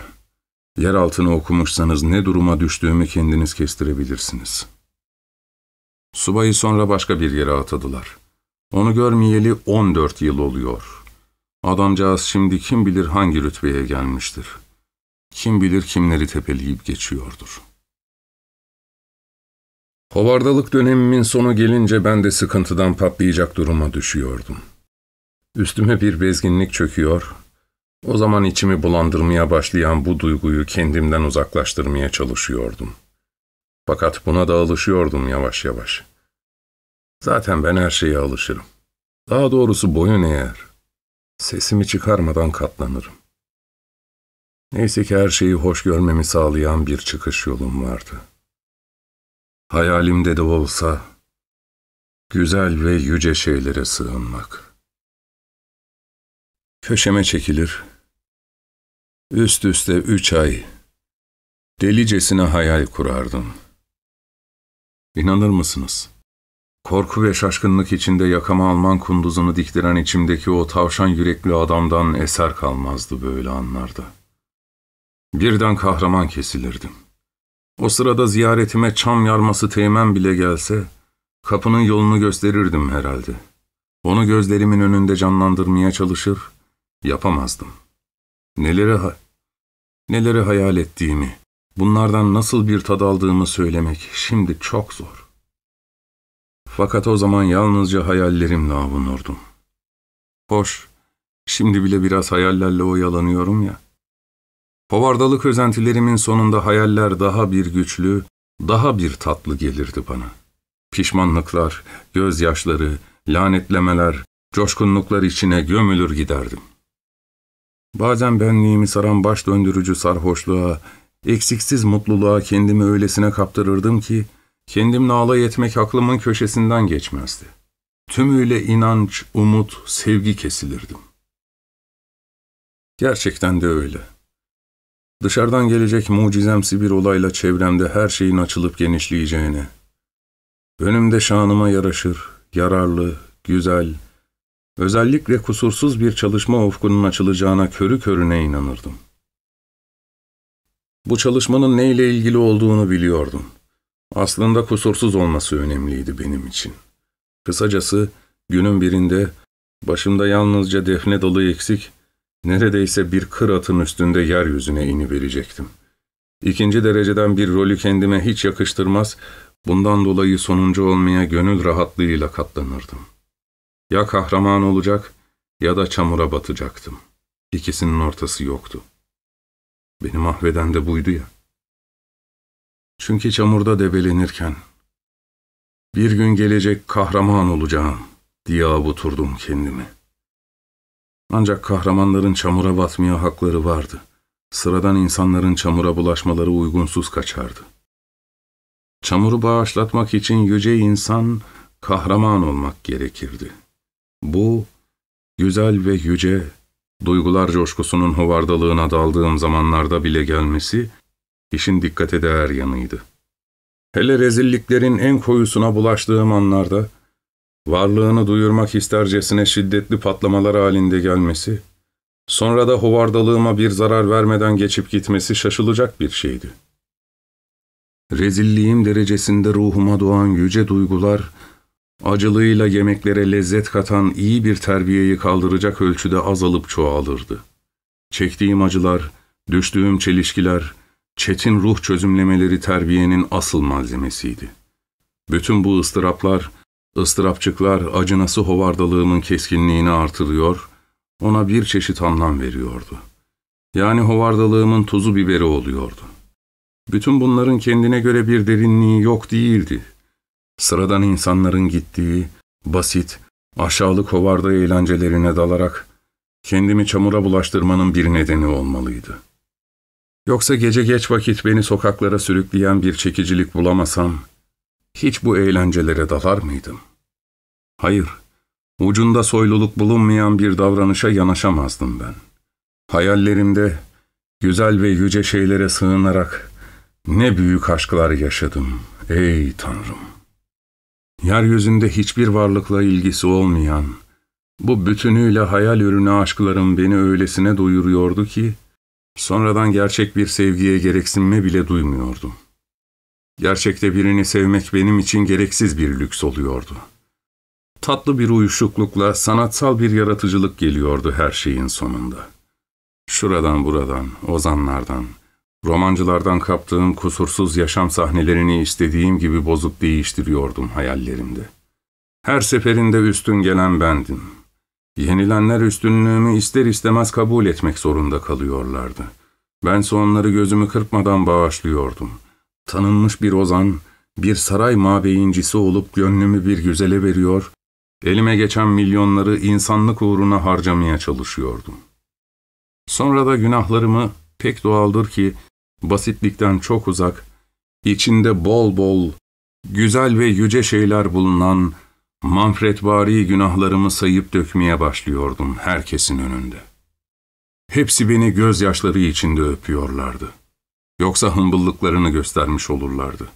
yer altını okumuşsanız ne duruma düştüğümü kendiniz kestirebilirsiniz. Subayı sonra başka bir yere atadılar. Onu görmeyeli 14 yıl oluyor. Adamcağız şimdi kim bilir hangi rütbeye gelmiştir. Kim bilir kimleri tepeleyip geçiyordur. Hovardalık dönemimin sonu gelince ben de sıkıntıdan patlayacak duruma düşüyordum. Üstüme bir bezginlik çöküyor, o zaman içimi bulandırmaya başlayan bu duyguyu kendimden uzaklaştırmaya çalışıyordum. Fakat buna da alışıyordum yavaş yavaş. Zaten ben her şeye alışırım. Daha doğrusu boyun eğer. Sesimi çıkarmadan katlanırım. Neyse ki her şeyi hoş görmemi sağlayan bir çıkış yolum vardı. Hayalimde de olsa güzel ve yüce şeylere sığınmak. Köşeme çekilir, üst üste üç ay delicesine hayal kurardım. İnanır mısınız? Korku ve şaşkınlık içinde yakama Alman kunduzunu diktiren içimdeki o tavşan yürekli adamdan eser kalmazdı böyle anlarda. Birden kahraman kesilirdim. O sırada ziyaretime çam yarması teğmen bile gelse, kapının yolunu gösterirdim herhalde. Onu gözlerimin önünde canlandırmaya çalışır, yapamazdım. Neleri, ha neleri hayal ettiğimi, bunlardan nasıl bir tad aldığımı söylemek şimdi çok zor. Fakat o zaman yalnızca hayallerimle avunurdum. Hoş, şimdi bile biraz hayallerle oyalanıyorum ya. Hovardalık özentilerimin sonunda hayaller daha bir güçlü, daha bir tatlı gelirdi bana. Pişmanlıklar, gözyaşları, lanetlemeler, coşkunluklar içine gömülür giderdim. Bazen benliğimi saran baş döndürücü sarhoşluğa, eksiksiz mutluluğa kendimi öylesine kaptırırdım ki, kendimle alay etmek aklımın köşesinden geçmezdi. Tümüyle inanç, umut, sevgi kesilirdim. Gerçekten de öyle. Dışarıdan gelecek mucizemsi bir olayla çevremde her şeyin açılıp genişleyeceğine, önümde şanıma yaraşır, yararlı, güzel, özellikle kusursuz bir çalışma ufkunun açılacağına körü körüne inanırdım. Bu çalışmanın neyle ilgili olduğunu biliyordum. Aslında kusursuz olması önemliydi benim için. Kısacası günün birinde başımda yalnızca defne dalı eksik, neredeyse bir kır atın üstünde yeryüzüne iniverecektim. İkinci dereceden bir rolü kendime hiç yakıştırmaz, bundan dolayı sonuncu olmaya gönül rahatlığıyla katlanırdım. Ya kahraman olacak ya da çamura batacaktım. İkisinin ortası yoktu. Beni mahveden de buydu ya. Çünkü çamurda debelenirken, bir gün gelecek kahraman olacağım diye avuturdum kendimi. Ancak kahramanların çamura batmaya hakları vardı. Sıradan insanların çamura bulaşmaları uygunsuz kaçardı. Çamuru bağışlatmak için yüce insan kahraman olmak gerekirdi. Bu, güzel ve yüce, duygular coşkusunun hovardalığına daldığım zamanlarda bile gelmesi, işin dikkate değer yanıydı. Hele rezilliklerin en koyusuna bulaştığım anlarda, varlığını duyurmak istercesine şiddetli patlamalar halinde gelmesi, sonra da hovardalığıma bir zarar vermeden geçip gitmesi şaşılacak bir şeydi. Rezilliğim derecesinde ruhuma doğan yüce duygular, acılığıyla yemeklere lezzet katan iyi bir terbiyeyi kaldıracak ölçüde azalıp çoğalırdı. Çektiğim acılar, düştüğüm çelişkiler, çetin ruh çözümlemeleri terbiyenin asıl malzemesiydi. Bütün bu ıstıraplar, ıstırapçıklar acınası hovardalığımın keskinliğini artırıyor, ona bir çeşit anlam veriyordu. Yani hovardalığımın tuzu biberi oluyordu. Bütün bunların kendine göre bir derinliği yok değildi. Sıradan insanların gittiği, basit, aşağılık hovarda eğlencelerine dalarak kendimi çamura bulaştırmanın bir nedeni olmalıydı. Yoksa gece geç vakit beni sokaklara sürükleyen bir çekicilik bulamasam, hiç bu eğlencelere dalar mıydım? Hayır, ucunda soyluluk bulunmayan bir davranışa yanaşamazdım ben. Hayallerimde güzel ve yüce şeylere sığınarak ne büyük aşklar yaşadım, ey Tanrım! Yeryüzünde hiçbir varlıkla ilgisi olmayan, bu bütünüyle hayal ürünü aşklarım beni öylesine doyuruyordu ki, sonradan gerçek bir sevgiye gereksinme bile duymuyordum. Gerçekte birini sevmek benim için gereksiz bir lüks oluyordu. Tatlı bir uyuşuklukla sanatsal bir yaratıcılık geliyordu her şeyin sonunda. Şuradan buradan, ozanlardan, romancılardan kaptığım kusursuz yaşam sahnelerini istediğim gibi bozup değiştiriyordum hayallerimde. Her seferinde üstün gelen bendim. Yenilenler üstünlüğümü ister istemez kabul etmek zorunda kalıyorlardı. Bense onları gözümü kırpmadan bağışlıyordum. Tanınmış bir ozan, bir saray mabeyincisi olup gönlümü bir güzele veriyor, elime geçen milyonları insanlık uğruna harcamaya çalışıyordum. Sonra da günahlarımı Pek doğaldır ki basitlikten çok uzak, içinde bol bol, güzel ve yüce şeyler bulunan manfretvari günahlarımı sayıp dökmeye başlıyordum herkesin önünde. Hepsi beni gözyaşları içinde öpüyorlardı. Yoksa hımbıllıklarını göstermiş olurlardı.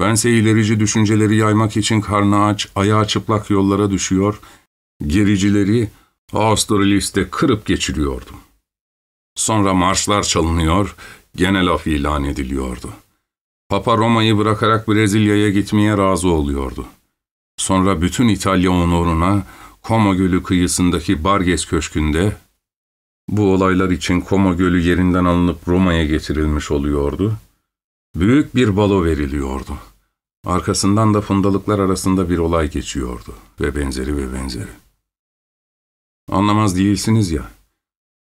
Bense ilerici düşünceleri yaymak için karnı aç, ayağı çıplak yollara düşüyor, gericileri Austerlitz'te kırıp geçiriyordum. Sonra marşlar çalınıyor, genel af ilan ediliyordu. Papa Roma'yı bırakarak Brezilya'ya gitmeye razı oluyordu. Sonra bütün İtalya onuruna Como Gölü kıyısındaki Barges Köşkü'nde bu olaylar için Como Gölü yerinden alınıp Roma'ya getirilmiş oluyordu. Büyük bir balo veriliyordu. Arkasından da fundalıklar arasında bir olay geçiyordu ve benzeri ve benzeri. Anlamaz değilsiniz ya.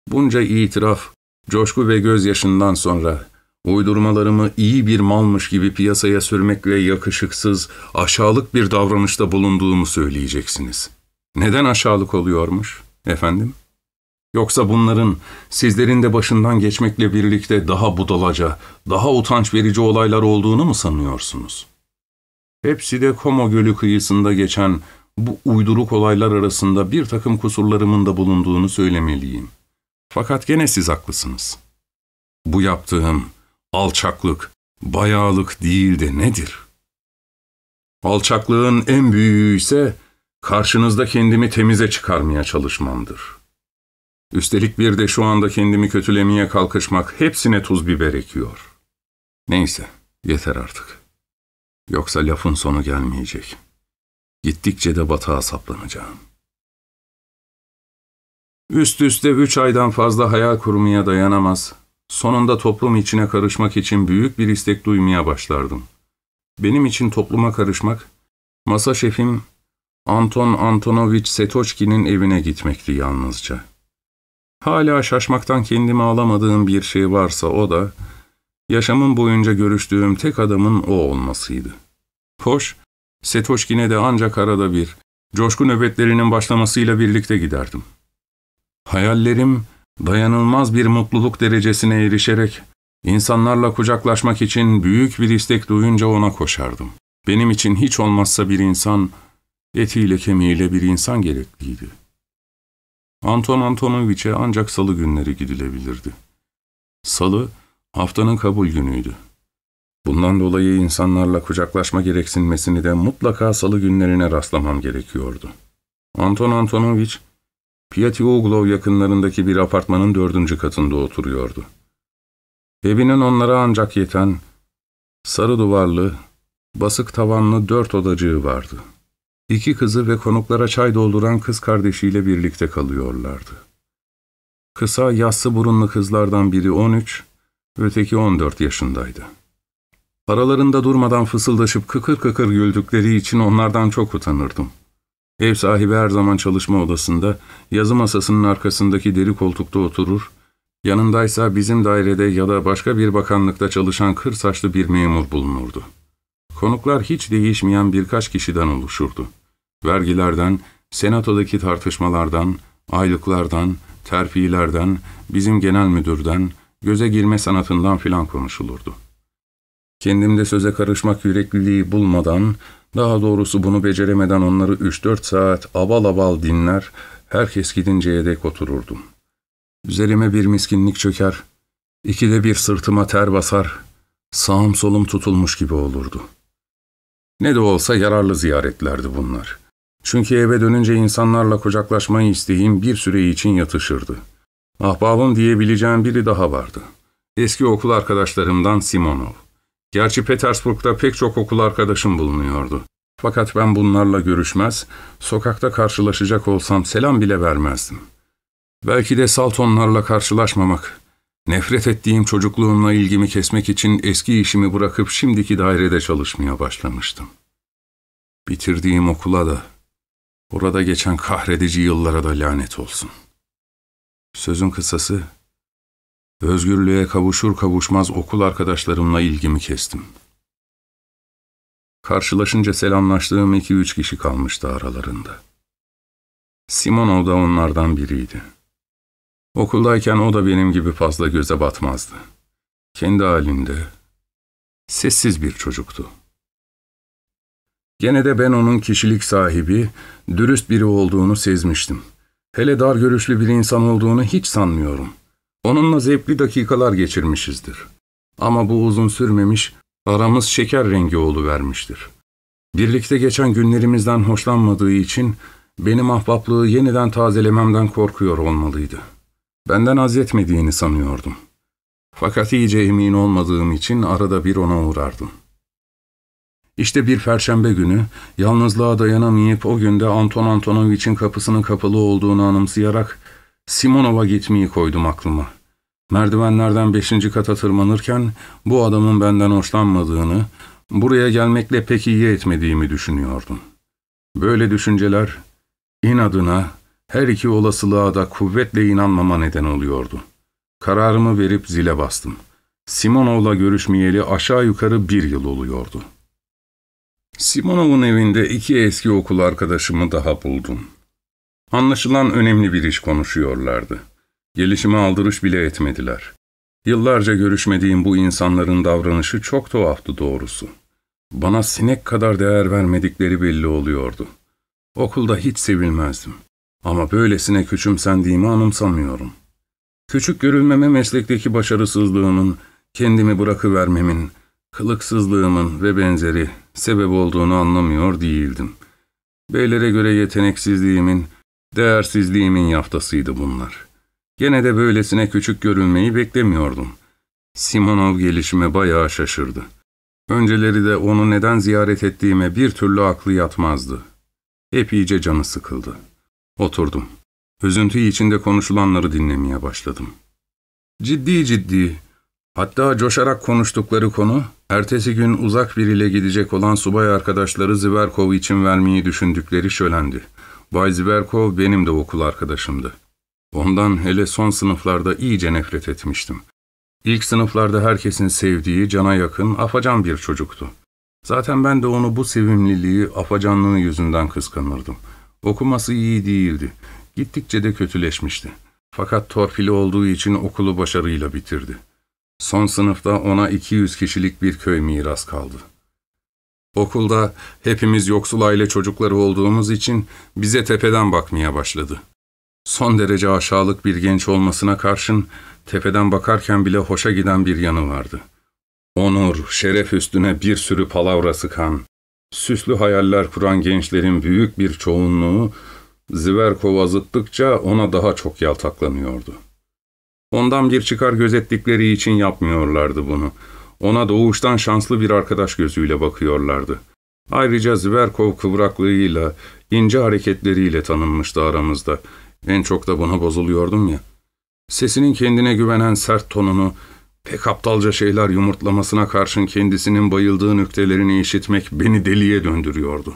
Bunca itiraf, coşku ve gözyaşından sonra uydurmalarımı iyi bir malmış gibi piyasaya sürmekle yakışıksız, aşağılık bir davranışta bulunduğumu söyleyeceksiniz. Neden aşağılık oluyormuş, efendim? Yoksa bunların sizlerin de başından geçmekle birlikte daha budalaca, daha utanç verici olaylar olduğunu mu sanıyorsunuz? Hepsi de Como Gölü kıyısında geçen bu uyduruk olaylar arasında bir takım kusurlarımın da bulunduğunu söylemeliyim. Fakat gene siz haklısınız. Bu yaptığım alçaklık, bayağılık değil de nedir? Alçaklığın en büyüğü ise karşınızda kendimi temize çıkarmaya çalışmamdır. Üstelik bir de şu anda kendimi kötülemeye kalkışmak hepsine tuz biber ekiyor. Neyse, yeter artık. Yoksa lafın sonu gelmeyecek. Gittikçe de batağa saplanacağım. Üst üste üç aydan fazla hayal kurmaya dayanamaz, sonunda toplum içine karışmak için büyük bir istek duymaya başlardım. Benim için topluma karışmak, masa şefim Anton Antonovich Setoçki'nin evine gitmekti yalnızca. Hala şaşmaktan kendimi alamadığım bir şey varsa o da, yaşamım boyunca görüştüğüm tek adamın o olmasıydı. Hoş, Setoşkin'e de ancak arada bir, coşku nöbetlerinin başlamasıyla birlikte giderdim. Hayallerim, dayanılmaz bir mutluluk derecesine erişerek, insanlarla kucaklaşmak için büyük bir istek duyunca ona koşardım. Benim için hiç olmazsa bir insan, etiyle kemiğiyle bir insan gerekliydi. Anton Antonoviç'e ancak salı günleri gidilebilirdi. Salı, haftanın kabul günüydü. Bundan dolayı insanlarla kucaklaşma gereksinmesini de mutlaka salı günlerine rastlamam gerekiyordu. Anton Antonovich, Piatiuglov yakınlarındaki bir apartmanın dördüncü katında oturuyordu. Evinin onlara ancak yeten, sarı duvarlı, basık tavanlı dört odacığı vardı. İki kızı ve konuklara çay dolduran kız kardeşiyle birlikte kalıyorlardı. Kısa, yassı burunlu kızlardan biri 13, öteki 14 yaşındaydı. Aralarında durmadan fısıldaşıp kıkır kıkır güldükleri için onlardan çok utanırdım. Ev sahibi her zaman çalışma odasında, yazı masasının arkasındaki deri koltukta oturur, yanındaysa bizim dairede ya da başka bir bakanlıkta çalışan kır saçlı bir memur bulunurdu. Konuklar hiç değişmeyen birkaç kişiden oluşurdu. Vergilerden, senatodaki tartışmalardan, aylıklardan, terfilerden, bizim genel müdürden, göze girme sanatından filan konuşulurdu. Kendimde söze karışmak yürekliliği bulmadan, daha doğrusu bunu beceremeden onları üç dört saat aval aval dinler, herkes gidinceye dek otururdum. Üzerime bir miskinlik çöker, ikide bir sırtıma ter basar, sağım solum tutulmuş gibi olurdu. Ne de olsa yararlı ziyaretlerdi bunlar. Çünkü eve dönünce insanlarla kucaklaşmayı isteğim bir süre için yatışırdı. Ahbabım diyebileceğim biri daha vardı. Eski okul arkadaşlarımdan Simonov. Gerçi Petersburg'da pek çok okul arkadaşım bulunuyordu. Fakat ben bunlarla görüşmez, sokakta karşılaşacak olsam selam bile vermezdim. Belki de Saltonlarla karşılaşmamak, nefret ettiğim çocukluğumla ilgimi kesmek için eski işimi bırakıp şimdiki dairede çalışmaya başlamıştım. Bitirdiğim okula da, orada geçen kahredici yıllara da lanet olsun. Sözün kısası, Özgürlüğe kavuşur kavuşmaz okul arkadaşlarımla ilgimi kestim. Karşılaşınca selamlaştığım iki üç kişi kalmıştı aralarında. Simonov da onlardan biriydi. Okuldayken o da benim gibi fazla göze batmazdı. Kendi halinde, sessiz bir çocuktu. Gene de ben onun kişilik sahibi, dürüst biri olduğunu sezmiştim. Hele dar görüşlü bir insan olduğunu hiç sanmıyorum. Onunla zevkli dakikalar geçirmişizdir. Ama bu uzun sürmemiş, aramız şeker rengi vermiştir. Birlikte geçen günlerimizden hoşlanmadığı için benim ahbaplığı yeniden tazelememden korkuyor olmalıydı. Benden az etmediğini sanıyordum. Fakat iyice emin olmadığım için arada bir ona uğrardım. İşte bir perşembe günü, yalnızlığa dayanamayıp o günde Anton Antonovich'in kapısının kapalı olduğunu anımsayarak Simonov'a gitmeyi koydum aklıma. Merdivenlerden beşinci kata tırmanırken bu adamın benden hoşlanmadığını, buraya gelmekle pek iyi etmediğimi düşünüyordum. Böyle düşünceler inadına her iki olasılığa da kuvvetle inanmama neden oluyordu. Kararımı verip zile bastım. Simonov'la görüşmeyeli aşağı yukarı bir yıl oluyordu. Simonov'un evinde iki eski okul arkadaşımı daha buldum. Anlaşılan önemli bir iş konuşuyorlardı. Gelişime aldırış bile etmediler. Yıllarca görüşmediğim bu insanların davranışı çok tuhaftı doğrusu. Bana sinek kadar değer vermedikleri belli oluyordu. Okulda hiç sevilmezdim. Ama böylesine küçümsendiğimi anımsamıyorum. Küçük görülmeme meslekteki başarısızlığımın, kendimi bırakıvermemin, kılıksızlığımın ve benzeri sebep olduğunu anlamıyor değildim. Beylere göre yeteneksizliğimin, değersizliğimin yaftasıydı bunlar. Gene de böylesine küçük görülmeyi beklemiyordum. Simonov gelişime bayağı şaşırdı. Önceleri de onu neden ziyaret ettiğime bir türlü aklı yatmazdı. Hep iyice canı sıkıldı. Oturdum. Üzüntü içinde konuşulanları dinlemeye başladım. Ciddi ciddi, hatta coşarak konuştukları konu, ertesi gün uzak biriyle gidecek olan subay arkadaşları Ziverkov için vermeyi düşündükleri şölendi. Bay Ziverkov benim de okul arkadaşımdı. Ondan hele son sınıflarda iyice nefret etmiştim. İlk sınıflarda herkesin sevdiği, cana yakın, afacan bir çocuktu. Zaten ben de onu bu sevimliliği, afacanlığı yüzünden kıskanırdım. Okuması iyi değildi. Gittikçe de kötüleşmişti. Fakat torpili olduğu için okulu başarıyla bitirdi. Son sınıfta ona 200 kişilik bir köy miras kaldı. Okulda hepimiz yoksul aile çocukları olduğumuz için bize tepeden bakmaya başladı. Son derece aşağılık bir genç olmasına karşın tepeden bakarken bile hoşa giden bir yanı vardı. Onur, şeref üstüne bir sürü palavra sıkan, süslü hayaller kuran gençlerin büyük bir çoğunluğu Ziverkov azıttıkça ona daha çok yaltaklanıyordu. Ondan bir çıkar gözettikleri için yapmıyorlardı bunu. Ona doğuştan şanslı bir arkadaş gözüyle bakıyorlardı. Ayrıca Ziverkov kıvraklığıyla, ince hareketleriyle tanınmıştı aramızda. En çok da buna bozuluyordum ya. Sesinin kendine güvenen sert tonunu, pek aptalca şeyler yumurtlamasına karşın kendisinin bayıldığı nüktelerini işitmek beni deliye döndürüyordu.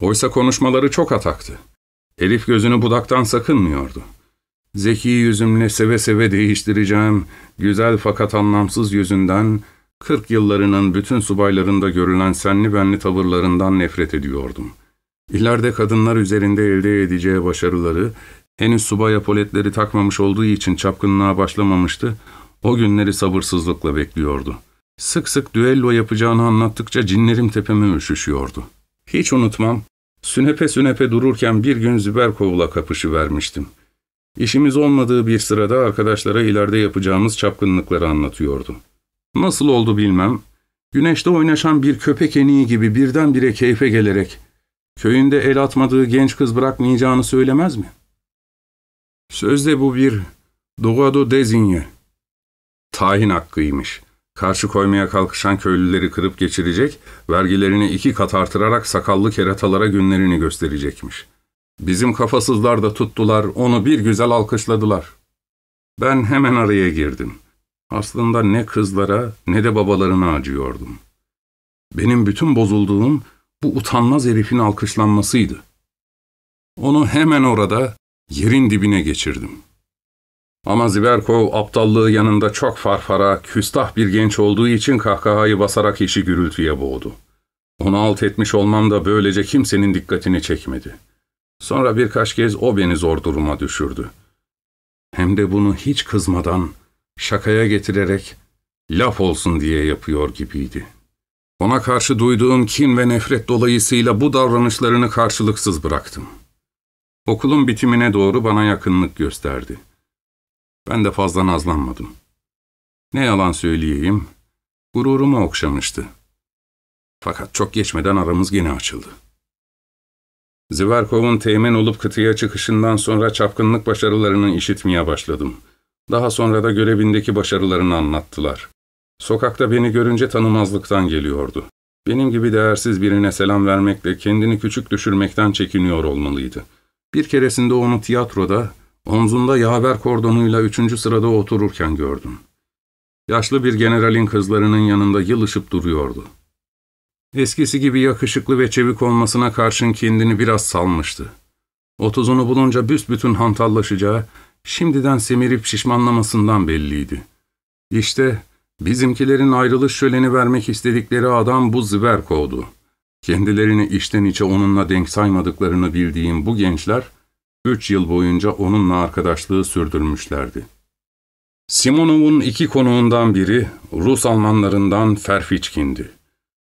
Oysa konuşmaları çok ataktı. Herif gözünü budaktan sakınmıyordu. Zeki yüzümle seve seve değiştireceğim, güzel fakat anlamsız yüzünden, kırk yıllarının bütün subaylarında görülen senli benli tavırlarından nefret ediyordum. İleride kadınlar üzerinde elde edeceği başarıları, henüz subay apoletleri takmamış olduğu için çapkınlığa başlamamıştı, o günleri sabırsızlıkla bekliyordu. Sık sık düello yapacağını anlattıkça cinlerim tepeme üşüşüyordu. Hiç unutmam, sünepe sünepe dururken bir gün Züberkov'la kapışı vermiştim. İşimiz olmadığı bir sırada arkadaşlara ileride yapacağımız çapkınlıkları anlatıyordu. Nasıl oldu bilmem, güneşte oynaşan bir köpek eniği gibi birdenbire keyfe gelerek, köyünde el atmadığı genç kız bırakmayacağını söylemez mi? Sözde bu bir doğado dezinye, tahin hakkıymış. Karşı koymaya kalkışan köylüleri kırıp geçirecek, vergilerini iki kat artırarak sakallı keratalara günlerini gösterecekmiş. Bizim kafasızlar da tuttular, onu bir güzel alkışladılar. Ben hemen araya girdim. Aslında ne kızlara ne de babalarına acıyordum. Benim bütün bozulduğum bu utanmaz herifin alkışlanmasıydı. Onu hemen orada yerin dibine geçirdim.'' Ama Ziverkov aptallığı yanında çok farfara, küstah bir genç olduğu için kahkahayı basarak işi gürültüye boğdu. Onu alt etmiş olmam da böylece kimsenin dikkatini çekmedi. Sonra birkaç kez o beni zor duruma düşürdü. Hem de bunu hiç kızmadan, şakaya getirerek, laf olsun diye yapıyor gibiydi. Ona karşı duyduğum kin ve nefret dolayısıyla bu davranışlarını karşılıksız bıraktım. Okulun bitimine doğru bana yakınlık gösterdi. Ben de fazla nazlanmadım. Ne yalan söyleyeyim, gururumu okşamıştı. Fakat çok geçmeden aramız yine açıldı. Ziverkov'un teğmen olup kıtıya çıkışından sonra çapkınlık başarılarını işitmeye başladım. Daha sonra da görevindeki başarılarını anlattılar. Sokakta beni görünce tanımazlıktan geliyordu. Benim gibi değersiz birine selam vermekle kendini küçük düşürmekten çekiniyor olmalıydı. Bir keresinde onu tiyatroda, omzunda yaver kordonuyla üçüncü sırada otururken gördüm. Yaşlı bir generalin kızlarının yanında yılışıp duruyordu. Eskisi gibi yakışıklı ve çevik olmasına karşın kendini biraz salmıştı. Otuzunu bulunca büsbütün hantallaşacağı, şimdiden semirip şişmanlamasından belliydi. İşte bizimkilerin ayrılış şöleni vermek istedikleri adam bu Zverkov'du. Kendilerini içten içe onunla denk saymadıklarını bildiğim bu gençler, üç yıl boyunca onunla arkadaşlığı sürdürmüşlerdi. Simonov'un iki konuğundan biri Rus Almanlarından Ferfiçkin'di.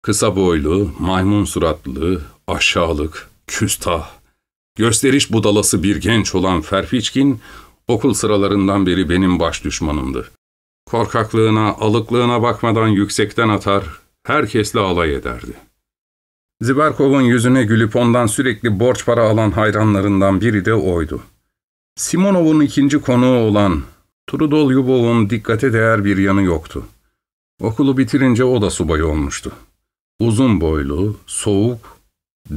Kısa boylu, maymun suratlı, aşağılık, küstah, gösteriş budalası bir genç olan Ferfiçkin, okul sıralarından beri benim baş düşmanımdı. Korkaklığına, alıklığına bakmadan yüksekten atar, herkesle alay ederdi. Ziberkov'un yüzüne gülüp ondan sürekli borç para alan hayranlarından biri de oydu. Simonov'un ikinci konuğu olan Trudol Yubov'un dikkate değer bir yanı yoktu. Okulu bitirince o da subay olmuştu. Uzun boylu, soğuk,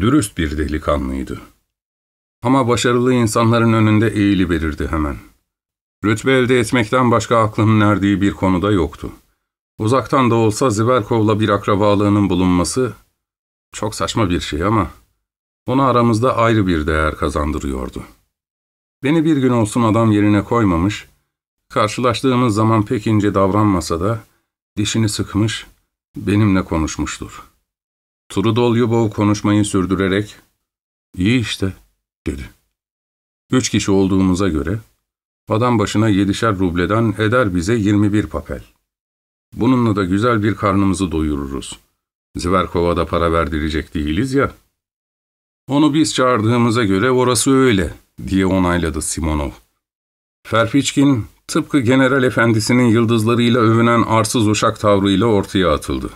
dürüst bir delikanlıydı. Ama başarılı insanların önünde eğili verirdi hemen. Rütbe elde etmekten başka aklının erdiği bir konuda yoktu. Uzaktan da olsa Ziverkov'la bir akrabalığının bulunması çok saçma bir şey ama onu aramızda ayrı bir değer kazandırıyordu. Beni bir gün olsun adam yerine koymamış, karşılaştığımız zaman pek ince davranmasa da dişini sıkmış, benimle konuşmuştur. Trudol Yubov konuşmayı sürdürerek, ''İyi işte.'' dedi. Üç kişi olduğumuza göre, adam başına yedişer rubleden eder bize 21 papel. Bununla da güzel bir karnımızı doyururuz. Zverkov'a da para verdirecek değiliz ya. Onu biz çağırdığımıza göre orası öyle, diye onayladı Simonov. Ferfiçkin, tıpkı general efendisinin yıldızlarıyla övünen arsız uşak tavrıyla ortaya atıldı.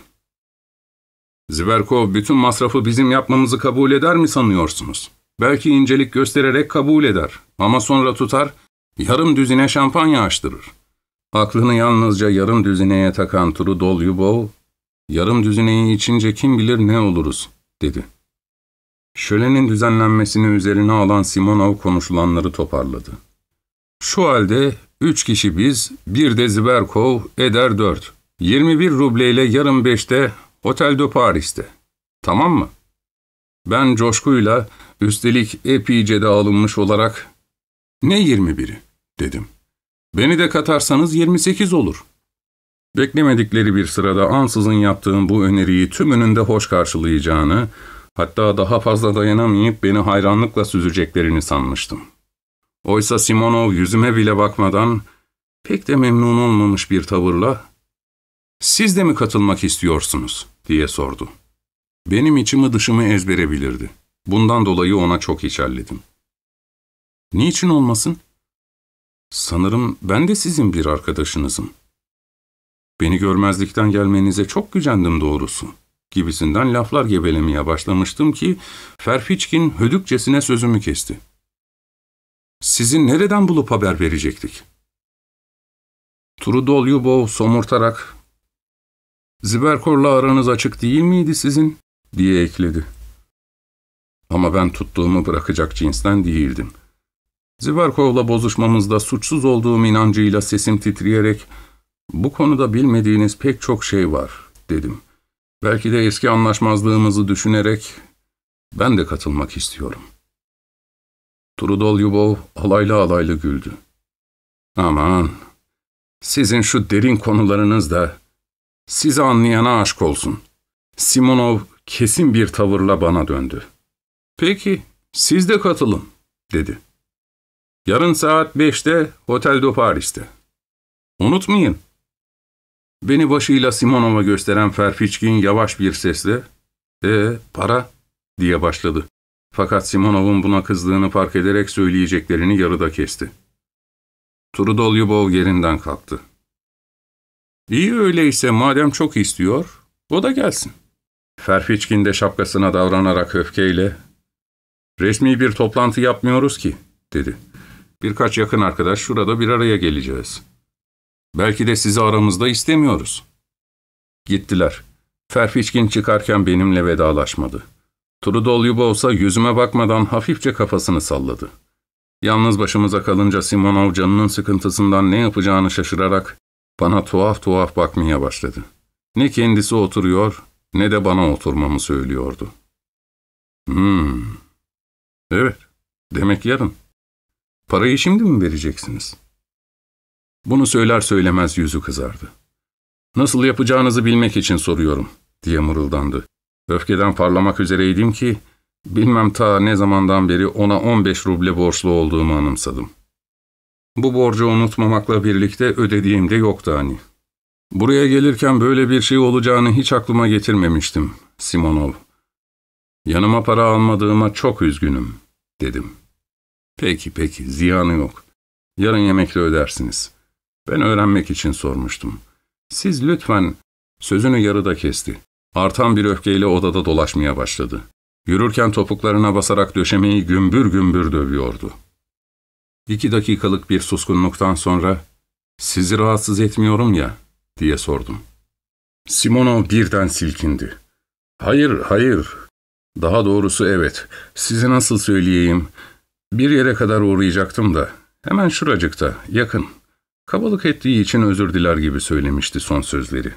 Zverkov bütün masrafı bizim yapmamızı kabul eder mi sanıyorsunuz? Belki incelik göstererek kabul eder ama sonra tutar, yarım düzine şampanya açtırır. Aklını yalnızca yarım düzineye takan Trudol Yubov, yarım düzineyi içince kim bilir ne oluruz, dedi. Şölenin düzenlenmesini üzerine alan Simonov konuşulanları toparladı. Şu halde üç kişi biz, bir de Zverkov eder dört. 21 rubleyle yarım beşte Otel de Paris'te. Tamam mı? Ben coşkuyla, üstelik epeyce de alınmış olarak, ne 21'i dedim. Beni de katarsanız 28 olur. Beklemedikleri bir sırada ansızın yaptığım bu öneriyi tümünün de hoş karşılayacağını, hatta daha fazla dayanamayıp beni hayranlıkla süzeceklerini sanmıştım. Oysa Simonov yüzüme bile bakmadan, pek de memnun olmamış bir tavırla, ''Siz de mi katılmak istiyorsunuz?'' diye sordu. Benim içimi dışımı ezbere bilirdi. Bundan dolayı ona çok içerledim. Niçin olmasın? Sanırım ben de sizin bir arkadaşınızım. Beni görmezlikten gelmenize çok gücendim doğrusu. Gibisinden laflar gevelemeye başlamıştım ki Ferfiçkin hödükçesine sözümü kesti. Sizin nereden bulup haber verecektik? Trudol Yubov somurtarak Ziberkor'la aranız açık değil miydi sizin? diye ekledi. Ama ben tuttuğumu bırakacak cinsten değildim. Ziverkov'la bozuşmamızda suçsuz olduğum inancıyla sesim titreyerek ''Bu konuda bilmediğiniz pek çok şey var.'' dedim. Belki de eski anlaşmazlığımızı düşünerek ben de katılmak istiyorum. Trudol Yubov alaylı alaylı güldü. Aman, sizin şu derin konularınız da sizi anlayana aşk olsun. Simonov kesin bir tavırla bana döndü. Peki, siz de katılın, dedi. Yarın saat beşte Hotel de Paris'te. Unutmayın. Beni başıyla Simonov'a gösteren Ferfiçkin yavaş bir sesle ''E para?'' diye başladı. Fakat Simonov'un buna kızdığını fark ederek söyleyeceklerini yarıda kesti. Trudolyubov yerinden kalktı. ''İyi öyleyse madem çok istiyor, o da gelsin.'' Ferfiçkin de şapkasına davranarak öfkeyle ''Resmi bir toplantı yapmıyoruz ki.'' dedi. ''Birkaç yakın arkadaş şurada bir araya geleceğiz. Belki de sizi aramızda istemiyoruz.'' Gittiler. Ferfiçkin çıkarken benimle vedalaşmadı. Trudolyubov olsa yüzüme bakmadan hafifçe kafasını salladı. Yalnız başımıza kalınca Simonov canının sıkıntısından ne yapacağını şaşırarak bana tuhaf tuhaf bakmaya başladı. Ne kendisi oturuyor ne de bana oturmamı söylüyordu. Hmm. Evet. Demek yarın. Parayı şimdi mi vereceksiniz? Bunu söyler söylemez yüzü kızardı. Nasıl yapacağınızı bilmek için soruyorum, diye mırıldandı. Öfkeden parlamak üzereydim ki, bilmem ta ne zamandan beri ona 15 ruble borçlu olduğumu anımsadım. Bu borcu unutmamakla birlikte ödediğim de yoktu hani. Buraya gelirken böyle bir şey olacağını hiç aklıma getirmemiştim, Simonov. Yanıma para almadığıma çok üzgünüm, dedim. Peki peki, ziyanı yok. Yarın yemekle ödersiniz. Ben öğrenmek için sormuştum. Siz lütfen, sözünü yarıda kesti. Artan bir öfkeyle odada dolaşmaya başladı. Yürürken topuklarına basarak döşemeyi gümbür gümbür dövüyordu. İki dakikalık bir suskunluktan sonra, ''Sizi rahatsız etmiyorum ya?'' diye sordum. Simonov birden silkindi. ''Hayır, hayır. Daha doğrusu evet. Size nasıl söyleyeyim? Bir yere kadar uğrayacaktım da. Hemen şuracıkta, yakın. Kabalık ettiği için özür diler gibi söylemişti son sözleri.''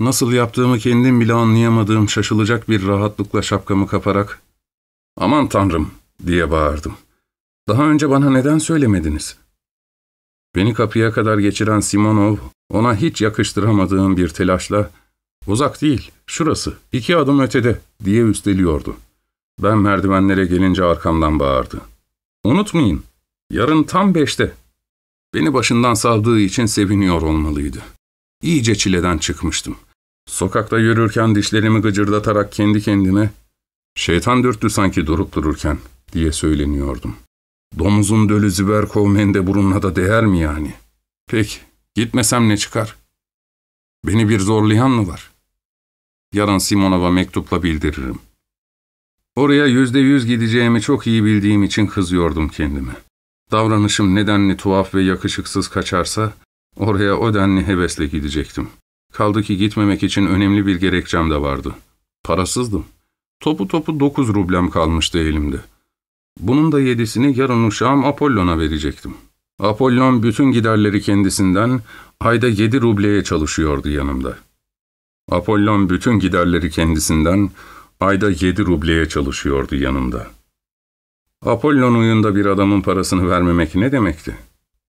Nasıl yaptığımı kendim bile anlayamadığım şaşılacak bir rahatlıkla şapkamı kaparak ''Aman tanrım!'' diye bağırdım. ''Daha önce bana neden söylemediniz?'' Beni kapıya kadar geçiren Simonov, ona hiç yakıştıramadığım bir telaşla ''Uzak değil, şurası, iki adım ötede'' diye üsteliyordu. Ben merdivenlere gelince arkamdan bağırdı. ''Unutmayın, yarın tam beşte.'' Beni başından savdığı için seviniyor olmalıydı. İyice çileden çıkmıştım. Sokakta yürürken dişlerimi gıcırdatarak kendi kendime ''Şeytan dürttü sanki durup dururken'' diye söyleniyordum. Domuzun dölü Züberkov Mendeburun'la da değer mi yani? Peki, gitmesem ne çıkar? Beni bir zorlayan mı var? Yarın Simonov'a mektupla bildiririm. Oraya yüzde yüz gideceğimi çok iyi bildiğim için kızıyordum kendime. Davranışım nedenli tuhaf ve yakışıksız kaçarsa, oraya o denli hevesle gidecektim. Kaldı ki gitmemek için önemli bir gerekçem de vardı. Parasızdım. Topu topu dokuz rublem kalmıştı elimde. Bunun da yedisini yarın uşağım Apollon'a verecektim. Apollon bütün giderleri kendisinden, ayda yedi rubleye çalışıyordu yanımda. Apollon bütün giderleri kendisinden, ayda yedi rubleye çalışıyordu yanımda. Apollon uyunda bir adamın parasını vermemek ne demekti?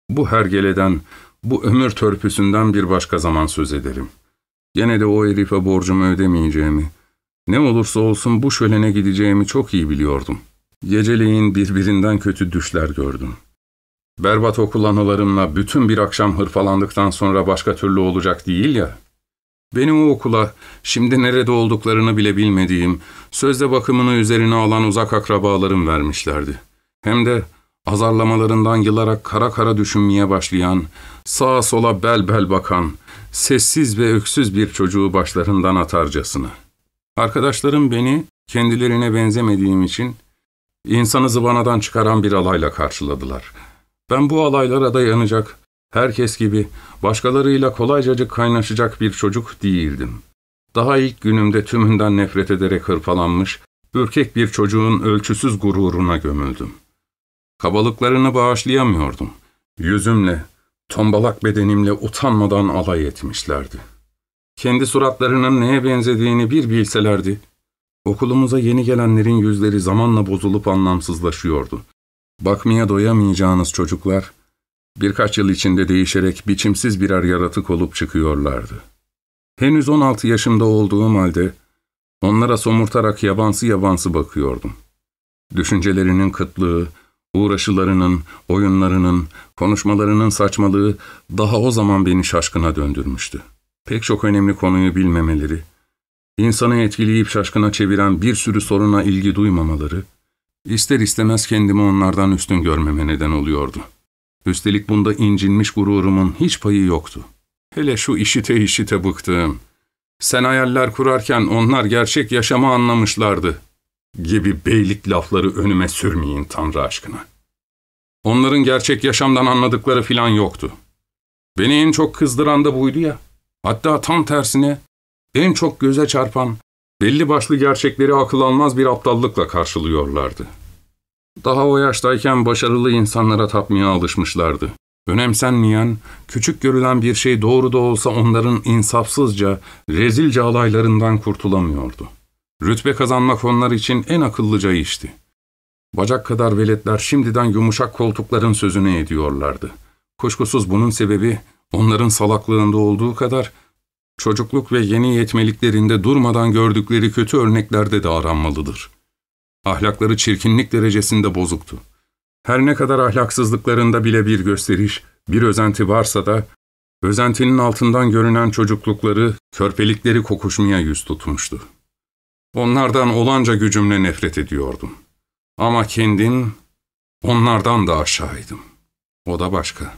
Bu hergeleden, bu ömür törpüsünden bir başka zaman söz ederim. Gene de o herife borcumu ödemeyeceğimi, ne olursa olsun bu şölene gideceğimi çok iyi biliyordum. Geceleyin birbirinden kötü düşler gördüm. Berbat okul anılarımla bütün bir akşam hırpalandıktan sonra başka türlü olacak değil ya. Beni o okula, şimdi nerede olduklarını bile bilmediğim, sözde bakımını üzerine alan uzak akrabalarım vermişlerdi. Hem de azarlamalarından yılarak kara kara düşünmeye başlayan, sağa sola bel bel bakan, sessiz ve öksüz bir çocuğu başlarından atarcasına. Arkadaşlarım beni kendilerine benzemediğim için insanı zıvanadan çıkaran bir alayla karşıladılar. Ben bu alaylara dayanacak, herkes gibi başkalarıyla kolaycacık kaynaşacak bir çocuk değildim. Daha ilk günümde tümünden nefret ederek hırpalanmış, ürkek bir çocuğun ölçüsüz gururuna gömüldüm. Kabalıklarını bağışlayamıyordum. Yüzümle, tombalak bedenimle utanmadan alay etmişlerdi. Kendi suratlarının neye benzediğini bir bilselerdi, okulumuza yeni gelenlerin yüzleri zamanla bozulup anlamsızlaşıyordu. Bakmaya doyamayacağınız çocuklar, birkaç yıl içinde değişerek biçimsiz birer yaratık olup çıkıyorlardı. Henüz 16 yaşımda olduğum halde, onlara somurtarak yabansı yabansı bakıyordum. Düşüncelerinin kıtlığı, uğraşılarının, oyunlarının, konuşmalarının saçmalığı daha o zaman beni şaşkına döndürmüştü. Pek çok önemli konuyu bilmemeleri, insanı etkileyip şaşkına çeviren bir sürü soruna ilgi duymamaları, ister istemez kendimi onlardan üstün görmeme neden oluyordu. Üstelik bunda incinmiş gururumun hiç payı yoktu. Hele şu işite işite bıktığım, sen hayaller kurarken onlar gerçek yaşamı anlamışlardı gibi beylik lafları önüme sürmeyin Tanrı aşkına. Onların gerçek yaşamdan anladıkları filan yoktu. Beni en çok kızdıran da buydu ya. Hatta tam tersine en çok göze çarpan, belli başlı gerçekleri akıl almaz bir aptallıkla karşılıyorlardı. Daha o yaştayken başarılı insanlara tapmaya alışmışlardı. Önemsenmeyen, küçük görülen bir şey doğru da olsa onların insafsızca, rezilce alaylarından kurtulamıyordu. Rütbe kazanmak onlar için en akıllıca işti. Bacak kadar veletler şimdiden yumuşak koltukların sözünü ediyorlardı. Kuşkusuz bunun sebebi onların salaklığında olduğu kadar çocukluk ve yeni yetmeliklerinde durmadan gördükleri kötü örneklerde de aranmalıdır. Ahlakları çirkinlik derecesinde bozuktu. Her ne kadar ahlaksızlıklarında bile bir gösteriş, bir özenti varsa da, özentinin altından görünen çocuklukları, körpelikleri kokuşmaya yüz tutmuştu. Onlardan olanca gücümle nefret ediyordum. Ama kendim, onlardan da aşağıydım. O da başka.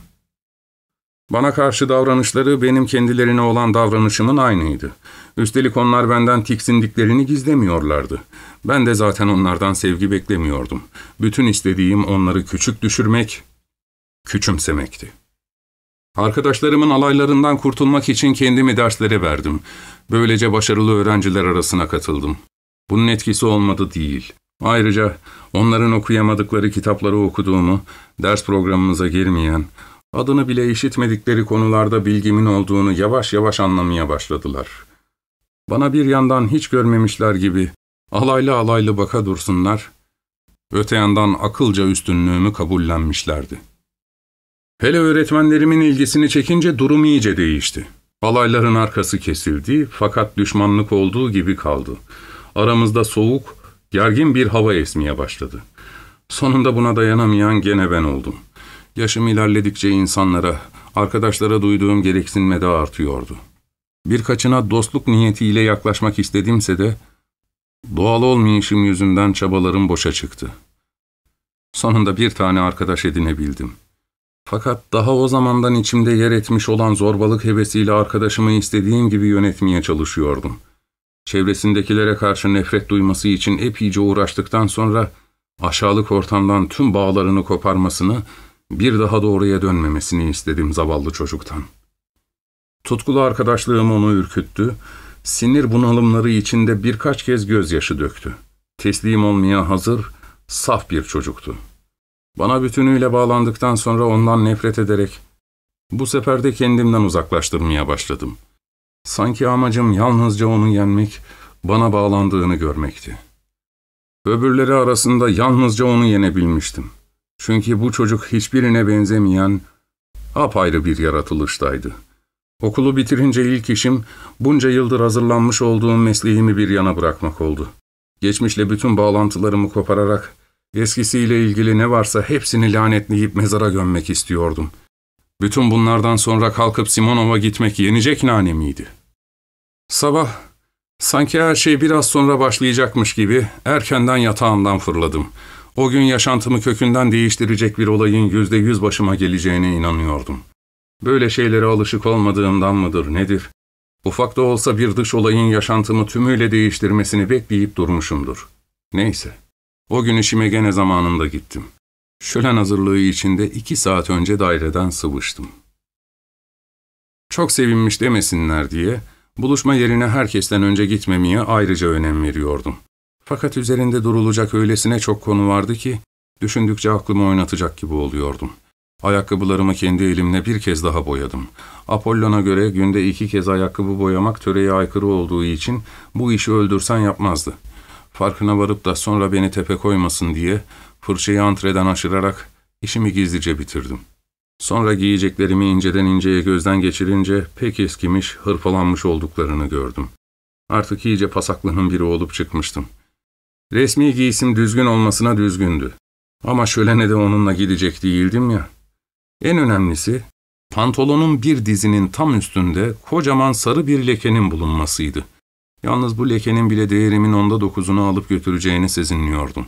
Bana karşı davranışları benim kendilerine olan davranışımın aynıydı. Üstelik onlar benden tiksindiklerini gizlemiyorlardı. Ben de zaten onlardan sevgi beklemiyordum. Bütün istediğim onları küçük düşürmek, küçümsemekti. Arkadaşlarımın alaylarından kurtulmak için kendimi derslere verdim. Böylece başarılı öğrenciler arasına katıldım. Bunun etkisi olmadı değil. Ayrıca onların okuyamadıkları kitapları okuduğumu, ders programımıza girmeyen, adını bile işitmedikleri konularda bilgimin olduğunu yavaş yavaş anlamaya başladılar. Bana bir yandan hiç görmemişler gibi alaylı alaylı baka dursunlar, öte yandan akılca üstünlüğümü kabullenmişlerdi. Hele öğretmenlerimin ilgisini çekince durum iyice değişti. Alayların arkası kesildi fakat düşmanlık olduğu gibi kaldı. Aramızda soğuk, gergin bir hava esmeye başladı. Sonunda buna dayanamayan gene ben oldum. Yaşım ilerledikçe insanlara, arkadaşlara duyduğum gereksinme de artıyordu. Birkaçına dostluk niyetiyle yaklaşmak istedimse de, doğal olmayışım yüzünden çabalarım boşa çıktı. Sonunda bir tane arkadaş edinebildim. Fakat daha o zamandan içimde yer etmiş olan zorbalık hevesiyle arkadaşımı istediğim gibi yönetmeye çalışıyordum. Çevresindekilere karşı nefret duyması için epeyce uğraştıktan sonra aşağılık ortamdan tüm bağlarını koparmasını, bir daha doğruya dönmemesini istedim zavallı çocuktan. Tutkulu arkadaşlığım onu ürküttü, sinir bunalımları içinde birkaç kez gözyaşı döktü. Teslim olmaya hazır, saf bir çocuktu. Bana bütünüyle bağlandıktan sonra ondan nefret ederek bu sefer de kendimden uzaklaştırmaya başladım. Sanki amacım yalnızca onu yenmek, bana bağlandığını görmekti. Öbürleri arasında yalnızca onu yenebilmiştim. Çünkü bu çocuk hiçbirine benzemeyen apayrı bir yaratılıştaydı. Okulu bitirince ilk işim bunca yıldır hazırlanmış olduğum mesleğimi bir yana bırakmak oldu. Geçmişle bütün bağlantılarımı kopararak eskisiyle ilgili ne varsa hepsini lanetleyip mezara gömmek istiyordum. Bütün bunlardan sonra kalkıp Simonov'a gitmek yenecek nane miydi? Sabah, sanki her şey biraz sonra başlayacakmış gibi erkenden yatağımdan fırladım. O gün yaşantımı kökünden değiştirecek bir olayın yüzde yüz başıma geleceğine inanıyordum. Böyle şeylere alışık olmadığımdan mıdır nedir? Ufak da olsa bir dış olayın yaşantımı tümüyle değiştirmesini bekleyip durmuşumdur. Neyse, o gün işime gene zamanında gittim. Şölen hazırlığı içinde iki saat önce daireden sıvıştım. Çok sevinmiş demesinler diye, buluşma yerine herkesten önce gitmemeye ayrıca önem veriyordum. Fakat üzerinde durulacak öylesine çok konu vardı ki, düşündükçe aklımı oynatacak gibi oluyordum. Ayakkabılarımı kendi elimle bir kez daha boyadım. Apollon'a göre günde iki kez ayakkabı boyamak töreye aykırı olduğu için bu işi öldürsen yapmazdı. Farkına varıp da sonra beni tepe koymasın diye fırçayı antreden aşırarak işimi gizlice bitirdim. Sonra giyeceklerimi inceden inceye gözden geçirince pek eskimiş, hırpalanmış olduklarını gördüm. Artık iyice pasaklının biri olup çıkmıştım. Resmi giysim düzgün olmasına düzgündü. Ama şölene de onunla gidecek değildim ya. En önemlisi, pantolonun bir dizinin tam üstünde kocaman sarı bir lekenin bulunmasıydı. Yalnız bu lekenin bile değerimin onda dokuzunu alıp götüreceğini sezinliyordum.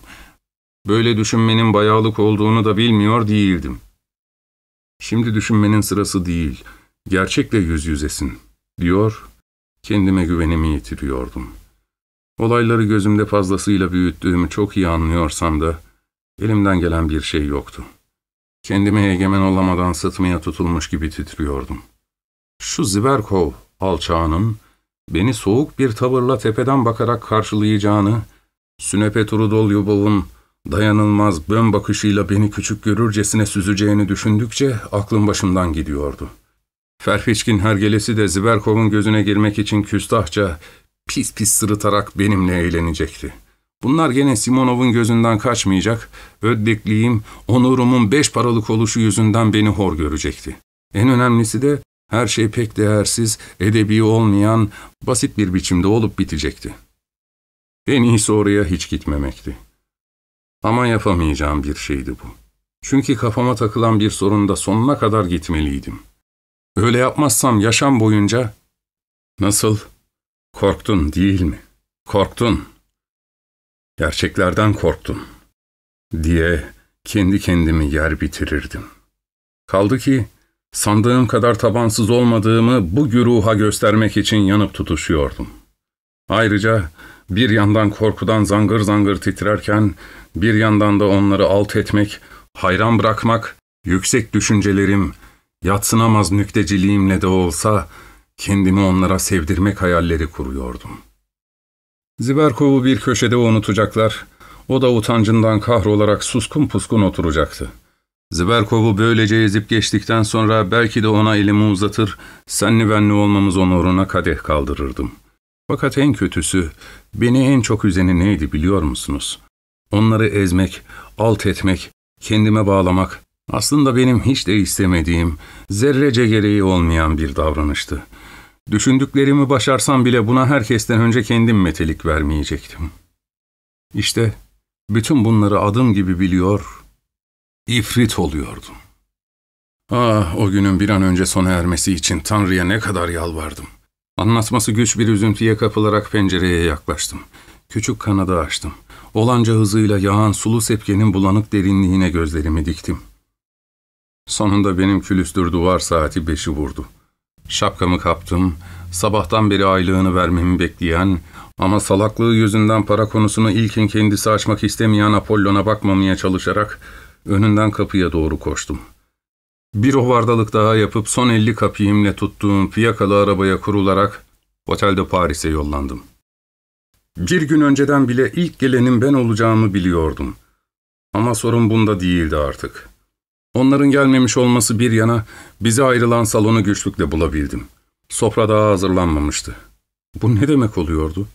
Böyle düşünmenin bayağılık olduğunu da bilmiyor değildim. Şimdi düşünmenin sırası değil, gerçekle yüz yüzesin, diyor, kendime güvenimi yitiriyordum. Olayları gözümde fazlasıyla büyüttüğümü çok iyi anlıyorsam da, elimden gelen bir şey yoktu. Kendime egemen olamadan sıtmaya tutulmuş gibi titriyordum. Şu Ziverkov alçağının, beni soğuk bir tavırla tepeden bakarak karşılayacağını, Sünepe Trudolyubov'un dayanılmaz bön bakışıyla beni küçük görürcesine süzeceğini düşündükçe aklım başımdan gidiyordu. Ferfiçkin hergelesi de Ziverkov'un gözüne girmek için küstahça, pis pis sırıtarak benimle eğlenecekti. Bunlar gene Simonov'un gözünden kaçmayacak, öddekliğim, onurumun beş paralık oluşu yüzünden beni hor görecekti. En önemlisi de her şey pek değersiz, edebi olmayan, basit bir biçimde olup bitecekti. En iyisi oraya hiç gitmemekti. Ama yapamayacağım bir şeydi bu. Çünkü kafama takılan bir sorunda sonuna kadar gitmeliydim. Öyle yapmazsam yaşam boyunca... Nasıl? Korktun değil mi? Korktun. Gerçeklerden korktun. Diye kendi kendimi yer bitirirdim. Kaldı ki sandığım kadar tabansız olmadığımı bu güruha göstermek için yanıp tutuşuyordum. Ayrıca bir yandan korkudan zangır zangır titrerken, bir yandan da onları alt etmek, hayran bırakmak, yüksek düşüncelerim, yatsınamaz nükteciliğimle de olsa, kendimi onlara sevdirmek hayalleri kuruyordum. Ziverkov'u bir köşede unutacaklar, o da utancından kahrolarak suskun puskun oturacaktı. Ziverkov'u böylece ezip geçtikten sonra belki de ona elimi uzatır, senli benli olmamız onuruna kadeh kaldırırdım. Fakat en kötüsü, beni en çok üzeni neydi biliyor musunuz? Onları ezmek, alt etmek, kendime bağlamak, aslında benim hiç de istemediğim, zerrece gereği olmayan bir davranıştı. Düşündüklerimi başarsam bile buna herkesten önce kendim metelik vermeyecektim. İşte bütün bunları adım gibi biliyor, ifrit oluyordum. Ah o günün bir an önce sona ermesi için Tanrı'ya ne kadar yalvardım. Anlatması güç bir üzüntüye kapılarak pencereye yaklaştım. Küçük kanadı açtım. Olanca hızıyla yağan sulu sepkenin bulanık derinliğine gözlerimi diktim. Sonunda benim külüstür duvar saati beşi vurdu. Şapkamı kaptım, sabahtan beri aylığını vermemi bekleyen ama salaklığı yüzünden para konusunu ilkin kendisi açmak istemeyen Apollon'a bakmamaya çalışarak önünden kapıya doğru koştum. Bir ovardalık daha yapıp son elli kapiyimle tuttuğum fiyakalı arabaya kurularak otelde Paris'e yollandım. Bir gün önceden bile ilk gelenin ben olacağımı biliyordum. Ama sorun bunda değildi artık. Onların gelmemiş olması bir yana bize ayrılan salonu güçlükle bulabildim. Sofra daha hazırlanmamıştı. Bu ne demek oluyordu?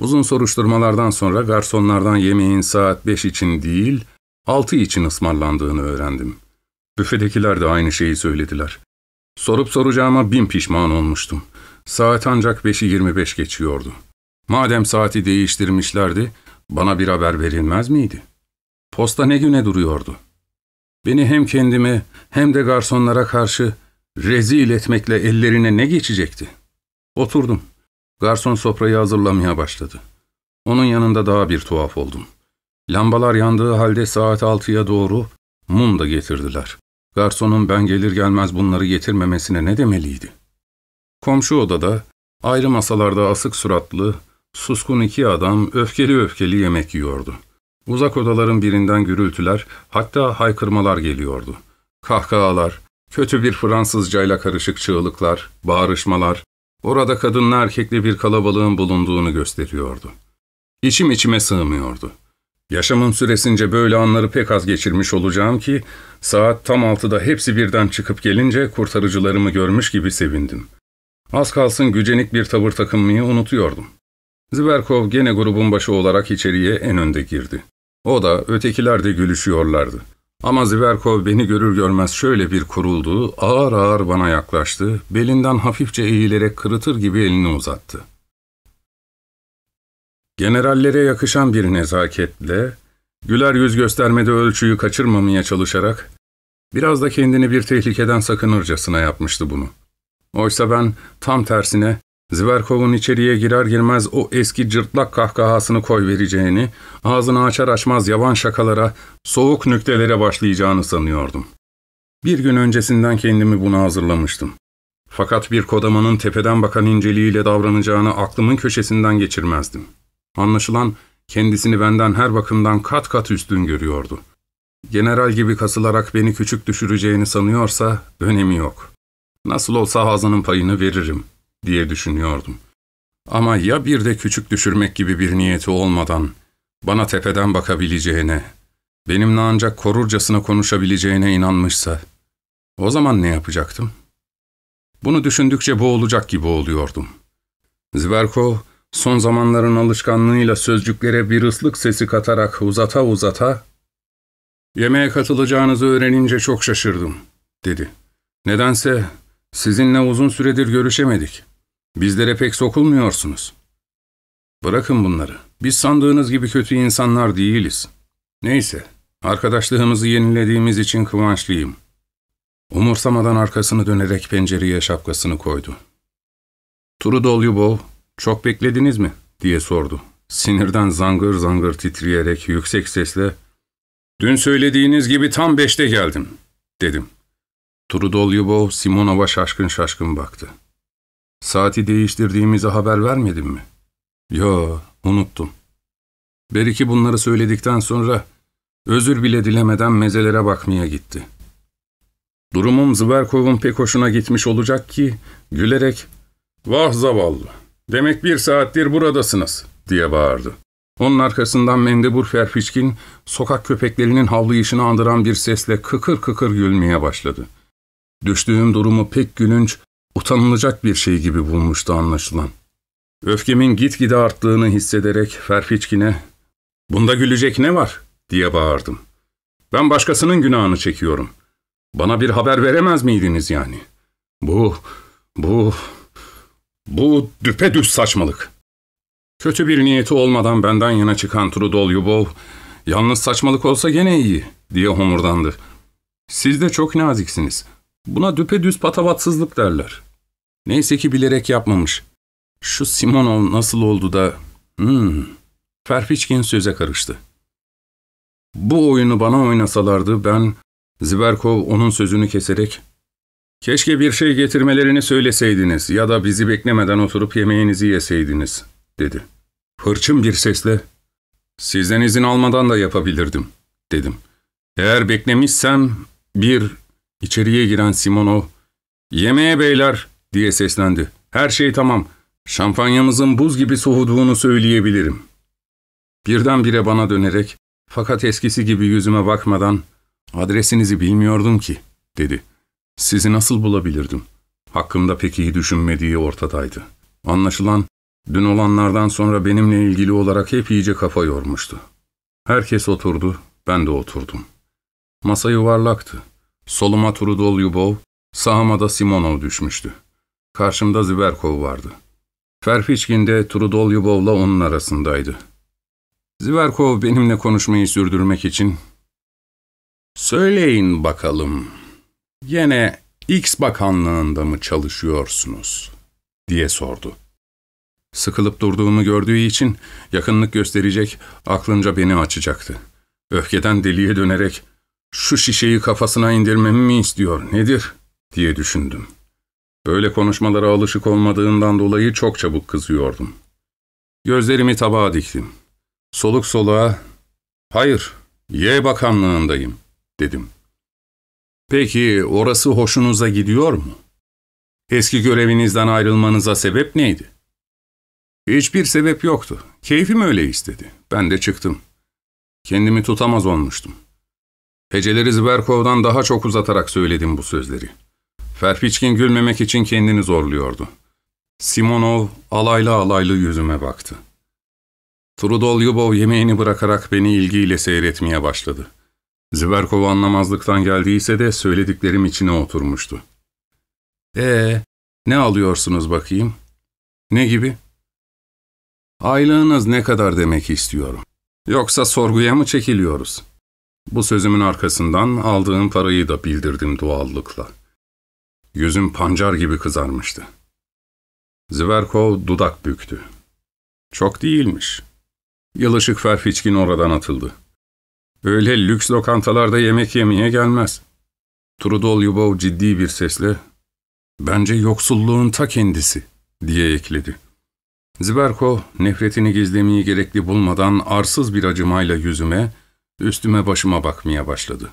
Uzun soruşturmalardan sonra garsonlardan yemeğin saat beş için değil, altı için ısmarlandığını öğrendim. Büfedekiler de aynı şeyi söylediler. Sorup soracağıma bin pişman olmuştum. Saat ancak beşi yirmi beş geçiyordu. Madem saati değiştirmişlerdi, bana bir haber verilmez miydi? Posta ne güne duruyordu? Beni hem kendime hem de garsonlara karşı rezil etmekle ellerine ne geçecekti? Oturdum. Garson sofrayı hazırlamaya başladı. Onun yanında daha bir tuhaf oldum. Lambalar yandığı halde saat altıya doğru mum da getirdiler. Garsonun ben gelir gelmez bunları getirmemesine ne demeliydi? Komşu odada, ayrı masalarda asık suratlı, suskun iki adam öfkeli öfkeli yemek yiyordu. Uzak odaların birinden gürültüler, hatta haykırmalar geliyordu. Kahkahalar, kötü bir Fransızcayla karışık çığlıklar, bağrışmalar, orada kadınla erkekli bir kalabalığın bulunduğunu gösteriyordu. İçim içime sığmıyordu. Yaşamın süresince böyle anları pek az geçirmiş olacağım ki, saat tam altıda hepsi birden çıkıp gelince kurtarıcılarımı görmüş gibi sevindim. Az kalsın gücenik bir tavır takınmayı unutuyordum. Zverkov gene grubun başı olarak içeriye en önde girdi. O da ötekiler de gülüşüyorlardı. Ama Zverkov beni görür görmez şöyle bir kuruldu, ağır ağır bana yaklaştı, belinden hafifçe eğilerek kırıtır gibi elini uzattı. Generallere yakışan bir nezaketle, güler yüz göstermede ölçüyü kaçırmamaya çalışarak, biraz da kendini bir tehlikeden sakınırcasına yapmıştı bunu. Oysa ben tam tersine Zverkov'un içeriye girer girmez o eski cırtlak kahkahasını koy vereceğini, ağzını açar açmaz yavan şakalara, soğuk nüktelere başlayacağını sanıyordum. Bir gün öncesinden kendimi buna hazırlamıştım. Fakat bir kodamanın tepeden bakan inceliğiyle davranacağını aklımın köşesinden geçirmezdim. Anlaşılan kendisini benden her bakımdan kat kat üstün görüyordu. General gibi kasılarak beni küçük düşüreceğini sanıyorsa önemi yok. Nasıl olsa ağzının payını veririm diye düşünüyordum. Ama ya bir de küçük düşürmek gibi bir niyeti olmadan bana tepeden bakabileceğine, benimle ancak korurcasına konuşabileceğine inanmışsa, o zaman ne yapacaktım? Bunu düşündükçe boğulacak gibi oluyordum. Zverko, son zamanların alışkanlığıyla sözcüklere bir ıslık sesi katarak uzata uzata, ''Yemeğe katılacağınızı öğrenince çok şaşırdım.'' dedi. ''Nedense sizinle uzun süredir görüşemedik. Bizlere pek sokulmuyorsunuz. Bırakın bunları. Biz sandığınız gibi kötü insanlar değiliz. Neyse, arkadaşlığımızı yenilediğimiz için kıvançlıyım. Umursamadan arkasını dönerek pencereye şapkasını koydu. Trudol Yubov, çok beklediniz mi? diye sordu. Sinirden zangır zangır titreyerek yüksek sesle, ''Dün söylediğiniz gibi tam beşte geldim.'' dedim. Trudol Yubov, Simonov'a şaşkın şaşkın baktı. Saati değiştirdiğimizi haber vermedin mi? Yo, unuttum. Beriki bunları söyledikten sonra özür bile dilemeden mezelere bakmaya gitti. Durumum Zverkov'un pek hoşuna gitmiş olacak ki gülerek ''Vah zavallı, demek bir saattir buradasınız.'' diye bağırdı. Onun arkasından Mendebur Ferfiçkin sokak köpeklerinin havlayışını andıran bir sesle kıkır kıkır gülmeye başladı. Düştüğüm durumu pek gülünç utanılacak bir şey gibi bulmuştu anlaşılan. Öfkemin gitgide arttığını hissederek Ferfiçkin'e ''Bunda gülecek ne var?'' diye bağırdım. ''Ben başkasının günahını çekiyorum. Bana bir haber veremez miydiniz yani? Bu, bu, bu düpedüz saçmalık.'' Kötü bir niyeti olmadan benden yana çıkan Trudol Yubov, ''Yalnız saçmalık olsa gene iyi.'' diye homurdandı. ''Siz de çok naziksiniz. Buna düpedüz patavatsızlık derler. Neyse ki bilerek yapmamış. Şu Simonov nasıl oldu da... Hmm. Ferfiçkin söze karıştı. Bu oyunu bana oynasalardı ben... Ziverkov onun sözünü keserek... Keşke bir şey getirmelerini söyleseydiniz ya da bizi beklemeden oturup yemeğinizi yeseydiniz, dedi. Hırçın bir sesle, sizden izin almadan da yapabilirdim, dedim. Eğer beklemişsem bir İçeriye giren Simonov, ''Yemeğe beyler!'' diye seslendi. ''Her şey tamam. Şampanyamızın buz gibi soğuduğunu söyleyebilirim.'' Birdenbire bana dönerek, fakat eskisi gibi yüzüme bakmadan, ''Adresinizi bilmiyordum ki.'' dedi. ''Sizi nasıl bulabilirdim?'' Hakkımda pek iyi düşünmediği ortadaydı. Anlaşılan, dün olanlardan sonra benimle ilgili olarak hep iyice kafa yormuştu. Herkes oturdu, ben de oturdum. Masa yuvarlaktı. Soluma Trudol Yubov, sağıma da Simonov düşmüştü. Karşımda Ziverkov vardı. Ferfiçkin de Trudol Yubov'la onun arasındaydı. Ziverkov benimle konuşmayı sürdürmek için ''Söyleyin bakalım, yine X bakanlığında mı çalışıyorsunuz?'' diye sordu. Sıkılıp durduğumu gördüğü için yakınlık gösterecek, aklınca beni açacaktı. Öfkeden deliye dönerek şu şişeyi kafasına indirmemi mi istiyor, nedir? diye düşündüm. Böyle konuşmalara alışık olmadığından dolayı çok çabuk kızıyordum. Gözlerimi tabağa diktim. Soluk soluğa, ''Hayır, Y bakanlığındayım.'' dedim. ''Peki orası hoşunuza gidiyor mu? Eski görevinizden ayrılmanıza sebep neydi?'' Hiçbir sebep yoktu. Keyfim öyle istedi. Ben de çıktım. Kendimi tutamaz olmuştum. Heceleri Zverkov'dan daha çok uzatarak söyledim bu sözleri. Ferfiçkin gülmemek için kendini zorluyordu. Simonov alaylı alaylı yüzüme baktı. Trudol Yubov yemeğini bırakarak beni ilgiyle seyretmeye başladı. Zverkov anlamazlıktan geldiyse de söylediklerim içine oturmuştu. ''Ee, ne alıyorsunuz bakayım? Ne gibi?'' Aylığınız ne kadar demek istiyorum? Yoksa sorguya mı çekiliyoruz? Bu sözümün arkasından aldığım parayı da bildirdim doğallıkla. Yüzüm pancar gibi kızarmıştı. Zverkov dudak büktü. Çok değilmiş. Yılışık Ferfiçkin oradan atıldı. Öyle lüks lokantalarda yemek yemeye gelmez. Trudol Yubov ciddi bir sesle, ''Bence yoksulluğun ta kendisi.'' diye ekledi. Zverkov nefretini gizlemeyi gerekli bulmadan arsız bir acımayla yüzüme, üstüme başıma bakmaya başladı.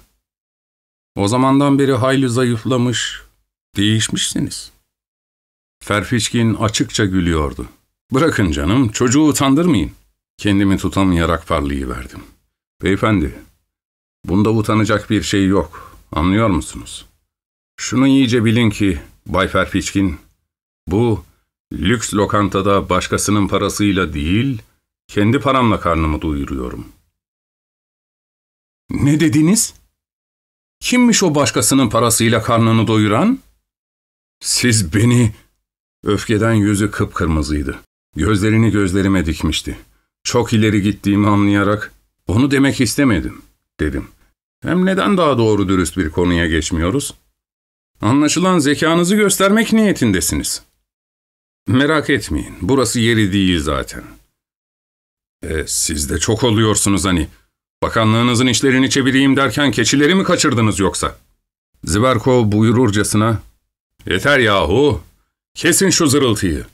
O zamandan beri hayli zayıflamış, değişmişsiniz. Ferfiçkin açıkça gülüyordu. Bırakın canım, çocuğu utandırmayın. Kendimi tutamayarak parlayıverdim. Beyefendi, bunda utanacak bir şey yok, anlıyor musunuz? Şunu iyice bilin ki, Bay Ferfiçkin, bu lüks lokantada başkasının parasıyla değil, kendi paramla karnımı doyuruyorum. Ne dediniz? Kimmiş o başkasının parasıyla karnını doyuran? Siz beni... Öfkeden yüzü kıpkırmızıydı. Gözlerini gözlerime dikmişti. Çok ileri gittiğimi anlayarak, onu demek istemedim, dedim. Hem neden daha doğru dürüst bir konuya geçmiyoruz? Anlaşılan zekanızı göstermek niyetindesiniz. Merak etmeyin, burası yeri değil zaten. E, siz de çok oluyorsunuz hani. Bakanlığınızın işlerini çevireyim derken keçileri mi kaçırdınız yoksa? Zverkov buyururcasına, ''Yeter yahu, kesin şu zırıltıyı.''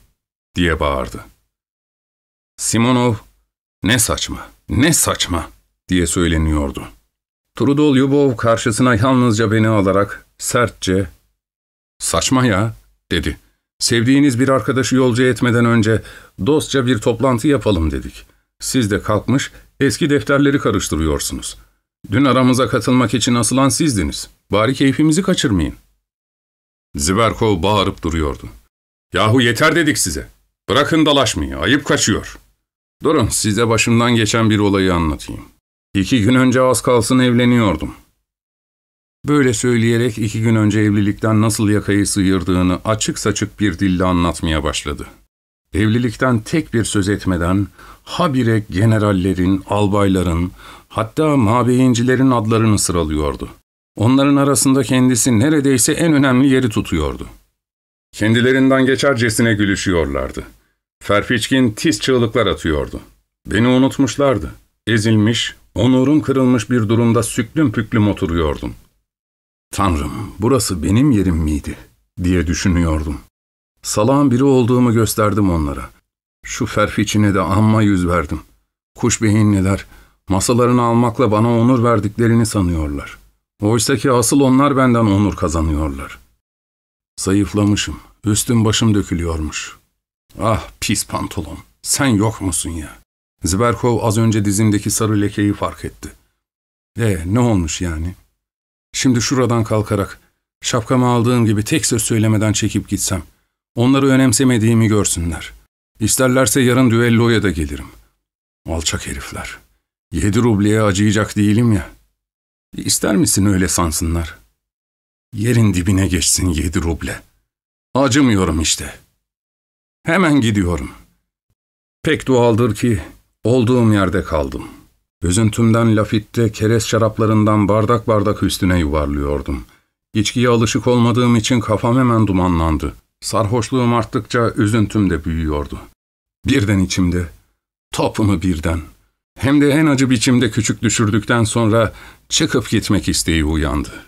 diye bağırdı. Simonov, ''Ne saçma, ne saçma.'' diye söyleniyordu. Trudol Yubov karşısına yalnızca beni alarak sertçe, ''Saçma ya.'' dedi. ''Sevdiğiniz bir arkadaşı yolcu etmeden önce dostça bir toplantı yapalım dedik. Siz de kalkmış eski defterleri karıştırıyorsunuz. Dün aramıza katılmak için asılan sizdiniz. Bari keyfimizi kaçırmayın.'' Ziverkov bağırıp duruyordu. ''Yahu yeter dedik size. Bırakın dalaşmayı, ayıp kaçıyor.'' Durun size başımdan geçen bir olayı anlatayım. İki gün önce az kalsın evleniyordum. Böyle söyleyerek iki gün önce evlilikten nasıl yakayı sıyırdığını açık saçık bir dille anlatmaya başladı. Evlilikten tek bir söz etmeden habire generallerin, albayların, hatta mabeyincilerin adlarını sıralıyordu. Onların arasında kendisi neredeyse en önemli yeri tutuyordu. Kendilerinden geçercesine gülüşüyorlardı. Ferfiçkin tiz çığlıklar atıyordu. Beni unutmuşlardı. Ezilmiş, onurum kırılmış bir durumda süklüm püklüm oturuyordum. Tanrım, burası benim yerim miydi? diye düşünüyordum. Salağın biri olduğumu gösterdim onlara. Şu ferfiçine de amma yüz verdim. Kuş beyinliler, masalarını almakla bana onur verdiklerini sanıyorlar. Oysa ki asıl onlar benden onur kazanıyorlar. Zayıflamışım, üstüm başım dökülüyormuş. Ah pis pantolon, sen yok musun ya? Zberkov az önce dizimdeki sarı lekeyi fark etti. E ne olmuş yani? Şimdi şuradan kalkarak, şapkamı aldığım gibi tek söz söylemeden çekip gitsem, onları önemsemediğimi görsünler. İsterlerse yarın düelloya da gelirim. Alçak herifler. Yedi rubleye acıyacak değilim ya. İster misin öyle sansınlar? Yerin dibine geçsin yedi ruble. Acımıyorum işte.'' Hemen gidiyorum. Pek doğaldır ki olduğum yerde kaldım. Üzüntümden lafitte kerez şaraplarından bardak bardak üstüne yuvarlıyordum. İçkiye alışık olmadığım için kafam hemen dumanlandı. Sarhoşluğum arttıkça üzüntüm de büyüyordu. Birden içimde, topunu birden, hem de en acı biçimde küçük düşürdükten sonra çıkıp gitmek isteği uyandı.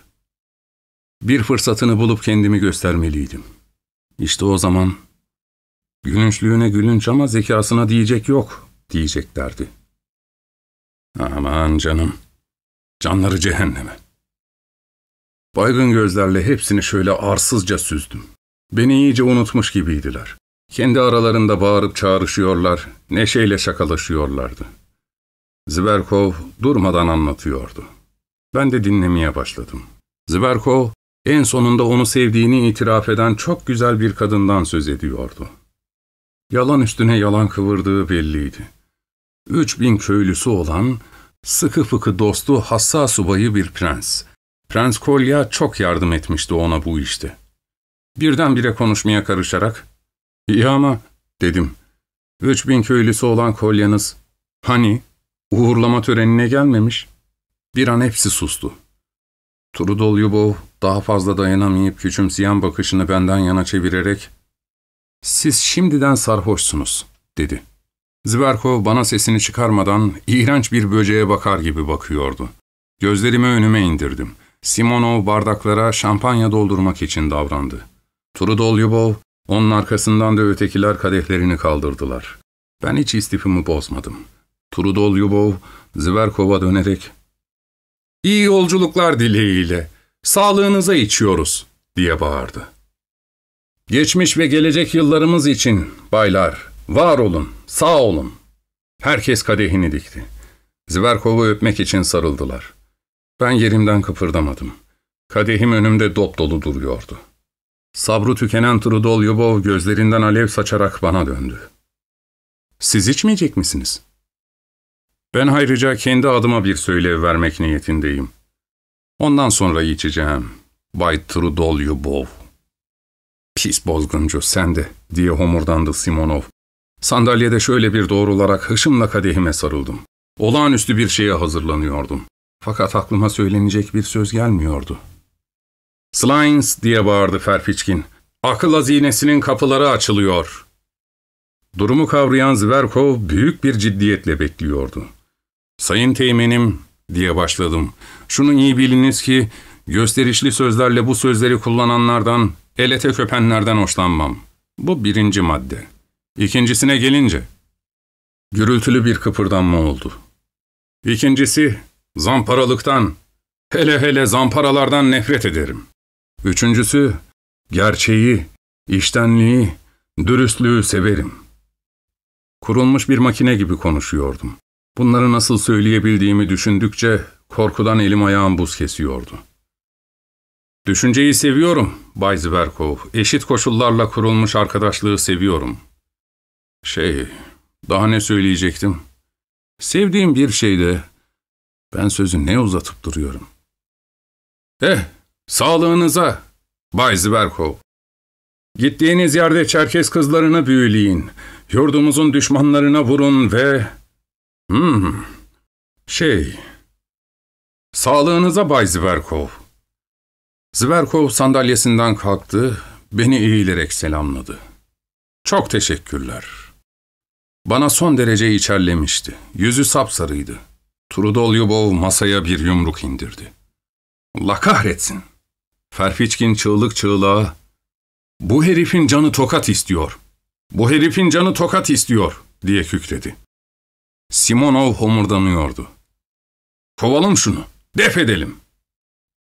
Bir fırsatını bulup kendimi göstermeliydim. İşte o zaman Gülünçlüğüne gülünç ama zekasına diyecek yok, diyeceklerdi. Aman canım, canları cehenneme. Baygın gözlerle hepsini şöyle arsızca süzdüm. Beni iyice unutmuş gibiydiler. Kendi aralarında bağırıp çağrışıyorlar, neşeyle şakalaşıyorlardı. Zverkov durmadan anlatıyordu. Ben de dinlemeye başladım. Zverkov en sonunda onu sevdiğini itiraf eden çok güzel bir kadından söz ediyordu. Yalan üstüne yalan kıvırdığı belliydi. Üç bin köylüsü olan, sıkı fıkı dostu hassas subayı bir prens. Prens Kolya çok yardım etmişti ona bu işte. Birdenbire konuşmaya karışarak, ''İyi ama'' dedim. Üç bin köylüsü olan kolyanız, hani uğurlama törenine gelmemiş? Bir an hepsi sustu. Trudol Yubov daha fazla dayanamayıp küçümseyen bakışını benden yana çevirerek ''Siz şimdiden sarhoşsunuz.'' dedi. Zverkov bana sesini çıkarmadan iğrenç bir böceğe bakar gibi bakıyordu. Gözlerimi önüme indirdim. Simonov bardaklara şampanya doldurmak için davrandı. Trudol Yubov, onun arkasından da ötekiler kadehlerini kaldırdılar. Ben hiç istifimi bozmadım. Trudol Yubov, Zverkov'a dönerek ''İyi yolculuklar dileğiyle, sağlığınıza içiyoruz.'' diye bağırdı. ''Geçmiş ve gelecek yıllarımız için baylar, var olun, sağ olun.'' Herkes kadehini dikti. Zverkov'u öpmek için sarıldılar. Ben yerimden kıpırdamadım. Kadehim önümde dop dolu duruyordu. Sabrı tükenen Trudol Yubov gözlerinden alev saçarak bana döndü. ''Siz içmeyecek misiniz?'' Ben ayrıca kendi adıma bir söylev vermek niyetindeyim. Ondan sonra içeceğim. Bay Trudol Yubov. Pis bozguncu sen de, diye homurdandı Simonov. Sandalyede şöyle bir doğrularak hışımla kadehime sarıldım. Olağanüstü bir şeye hazırlanıyordum. Fakat aklıma söylenecek bir söz gelmiyordu. ''Slines!'' diye bağırdı Ferfiçkin. ''Akıl hazinesinin kapıları açılıyor.'' Durumu kavrayan Zverkov büyük bir ciddiyetle bekliyordu. ''Sayın teğmenim'' diye başladım. ''Şunu iyi biliniz ki gösterişli sözlerle bu sözleri kullananlardan, elete köpenlerden hoşlanmam. Bu birinci madde. İkincisine gelince, gürültülü bir kıpırdanma oldu. İkincisi, zamparalıktan, hele hele zamparalardan nefret ederim. Üçüncüsü, gerçeği, iştenliği, dürüstlüğü severim. Kurulmuş bir makine gibi konuşuyordum. Bunları nasıl söyleyebildiğimi düşündükçe korkudan elim ayağım buz kesiyordu. Düşünceyi seviyorum Bay Zverkov. Eşit koşullarla kurulmuş arkadaşlığı seviyorum. Şey, daha ne söyleyecektim? Sevdiğim bir şeyde ben sözü ne uzatıp duruyorum. Eh, sağlığınıza Bay Zverkov. Gittiğiniz yerde Çerkes kızlarını büyüleyin. Yurdumuzun düşmanlarına vurun ve... Hmm, şey... Sağlığınıza Bay Zverkov. Zverkov sandalyesinden kalktı, beni eğilerek selamladı. Çok teşekkürler. Bana son derece içerlemişti. Yüzü sapsarıydı. Trudol Yubov masaya bir yumruk indirdi. Allah kahretsin. Ferfiçkin çığlık çığlığa, ''Bu herifin canı tokat istiyor. Bu herifin canı tokat istiyor.'' diye kükredi. Simonov homurdanıyordu. ''Kovalım şunu, def edelim.''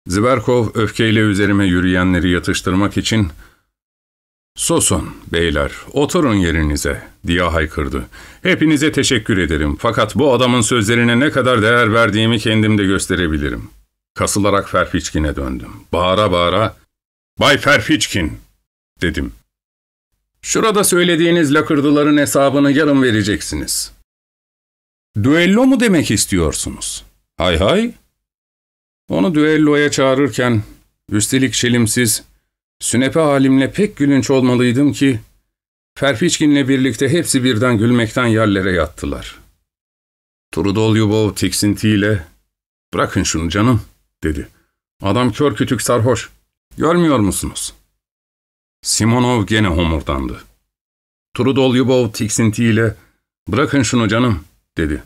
Zverkov öfkeyle üzerime yürüyenleri yatıştırmak için ''Susun beyler, oturun yerinize.'' diye haykırdı. ''Hepinize teşekkür ederim fakat bu adamın sözlerine ne kadar değer verdiğimi kendim de gösterebilirim.'' Kasılarak Ferfiçkin'e döndüm. Bağıra bağıra ''Bay Ferfiçkin!'' dedim. ''Şurada söylediğiniz lakırdıların hesabını yarın vereceksiniz.'' ''Düello mu demek istiyorsunuz?'' ''Hay hay.'' Onu düelloya çağırırken, üstelik şelimsiz, sünepe halimle pek gülünç olmalıydım ki, Ferfiçkin'le birlikte hepsi birden gülmekten yerlere yattılar. Trudol Yubov tiksintiyle, ''Bırakın şunu canım.'' Dedi. ''Adam kör kütük sarhoş. Görmüyor musunuz?'' Simonov gene homurdandı. Trudol Yubov tiksintiyle, ''Bırakın şunu canım.'' dedi.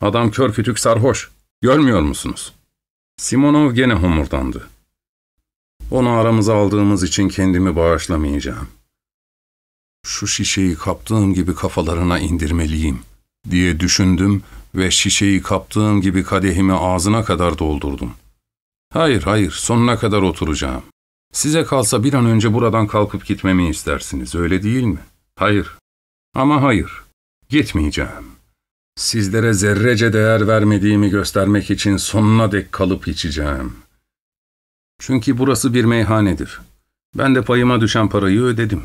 ''Adam kör kütük sarhoş. Görmüyor musunuz?'' Simonov gene homurdandı. Onu aramıza aldığımız için kendimi bağışlamayacağım. Şu şişeyi kaptığım gibi kafalarına indirmeliyim diye düşündüm ve şişeyi kaptığım gibi kadehimi ağzına kadar doldurdum. Hayır, hayır, sonuna kadar oturacağım. Size kalsa bir an önce buradan kalkıp gitmemi istersiniz, öyle değil mi? Hayır. Ama hayır. Gitmeyeceğim. Sizlere zerrece değer vermediğimi göstermek için sonuna dek kalıp içeceğim. Çünkü burası bir meyhanedir. Ben de payıma düşen parayı ödedim.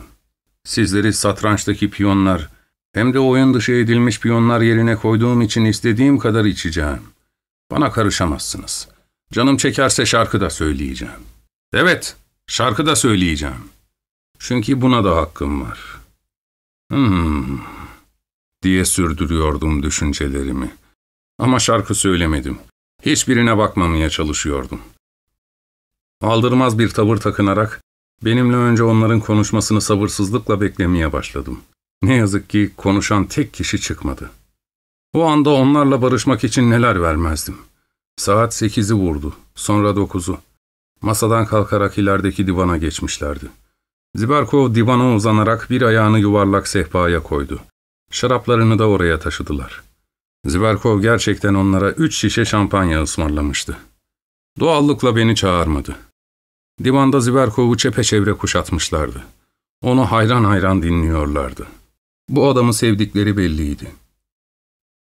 Sizleri satrançtaki piyonlar, hem de oyun dışı edilmiş piyonlar yerine koyduğum için istediğim kadar içeceğim. Bana karışamazsınız. Canım çekerse şarkı da söyleyeceğim. Evet, şarkı da söyleyeceğim. Çünkü buna da hakkım var. Hmm. diye sürdürüyordum düşüncelerimi. Ama şarkı söylemedim. Hiçbirine bakmamaya çalışıyordum. Aldırmaz bir tavır takınarak benimle önce onların konuşmasını sabırsızlıkla beklemeye başladım. Ne yazık ki konuşan tek kişi çıkmadı. O anda onlarla barışmak için neler vermezdim. Saat sekizi vurdu, sonra dokuzu. Masadan kalkarak ilerideki divana geçmişlerdi. Zibarkov divana uzanarak bir ayağını yuvarlak sehpaya koydu. Şaraplarını da oraya taşıdılar. Zibarkov gerçekten onlara üç şişe şampanya ısmarlamıştı. Doğallıkla beni çağırmadı. Divanda Ziberkov'u çepeçevre kuşatmışlardı. Onu hayran hayran dinliyorlardı. Bu adamı sevdikleri belliydi.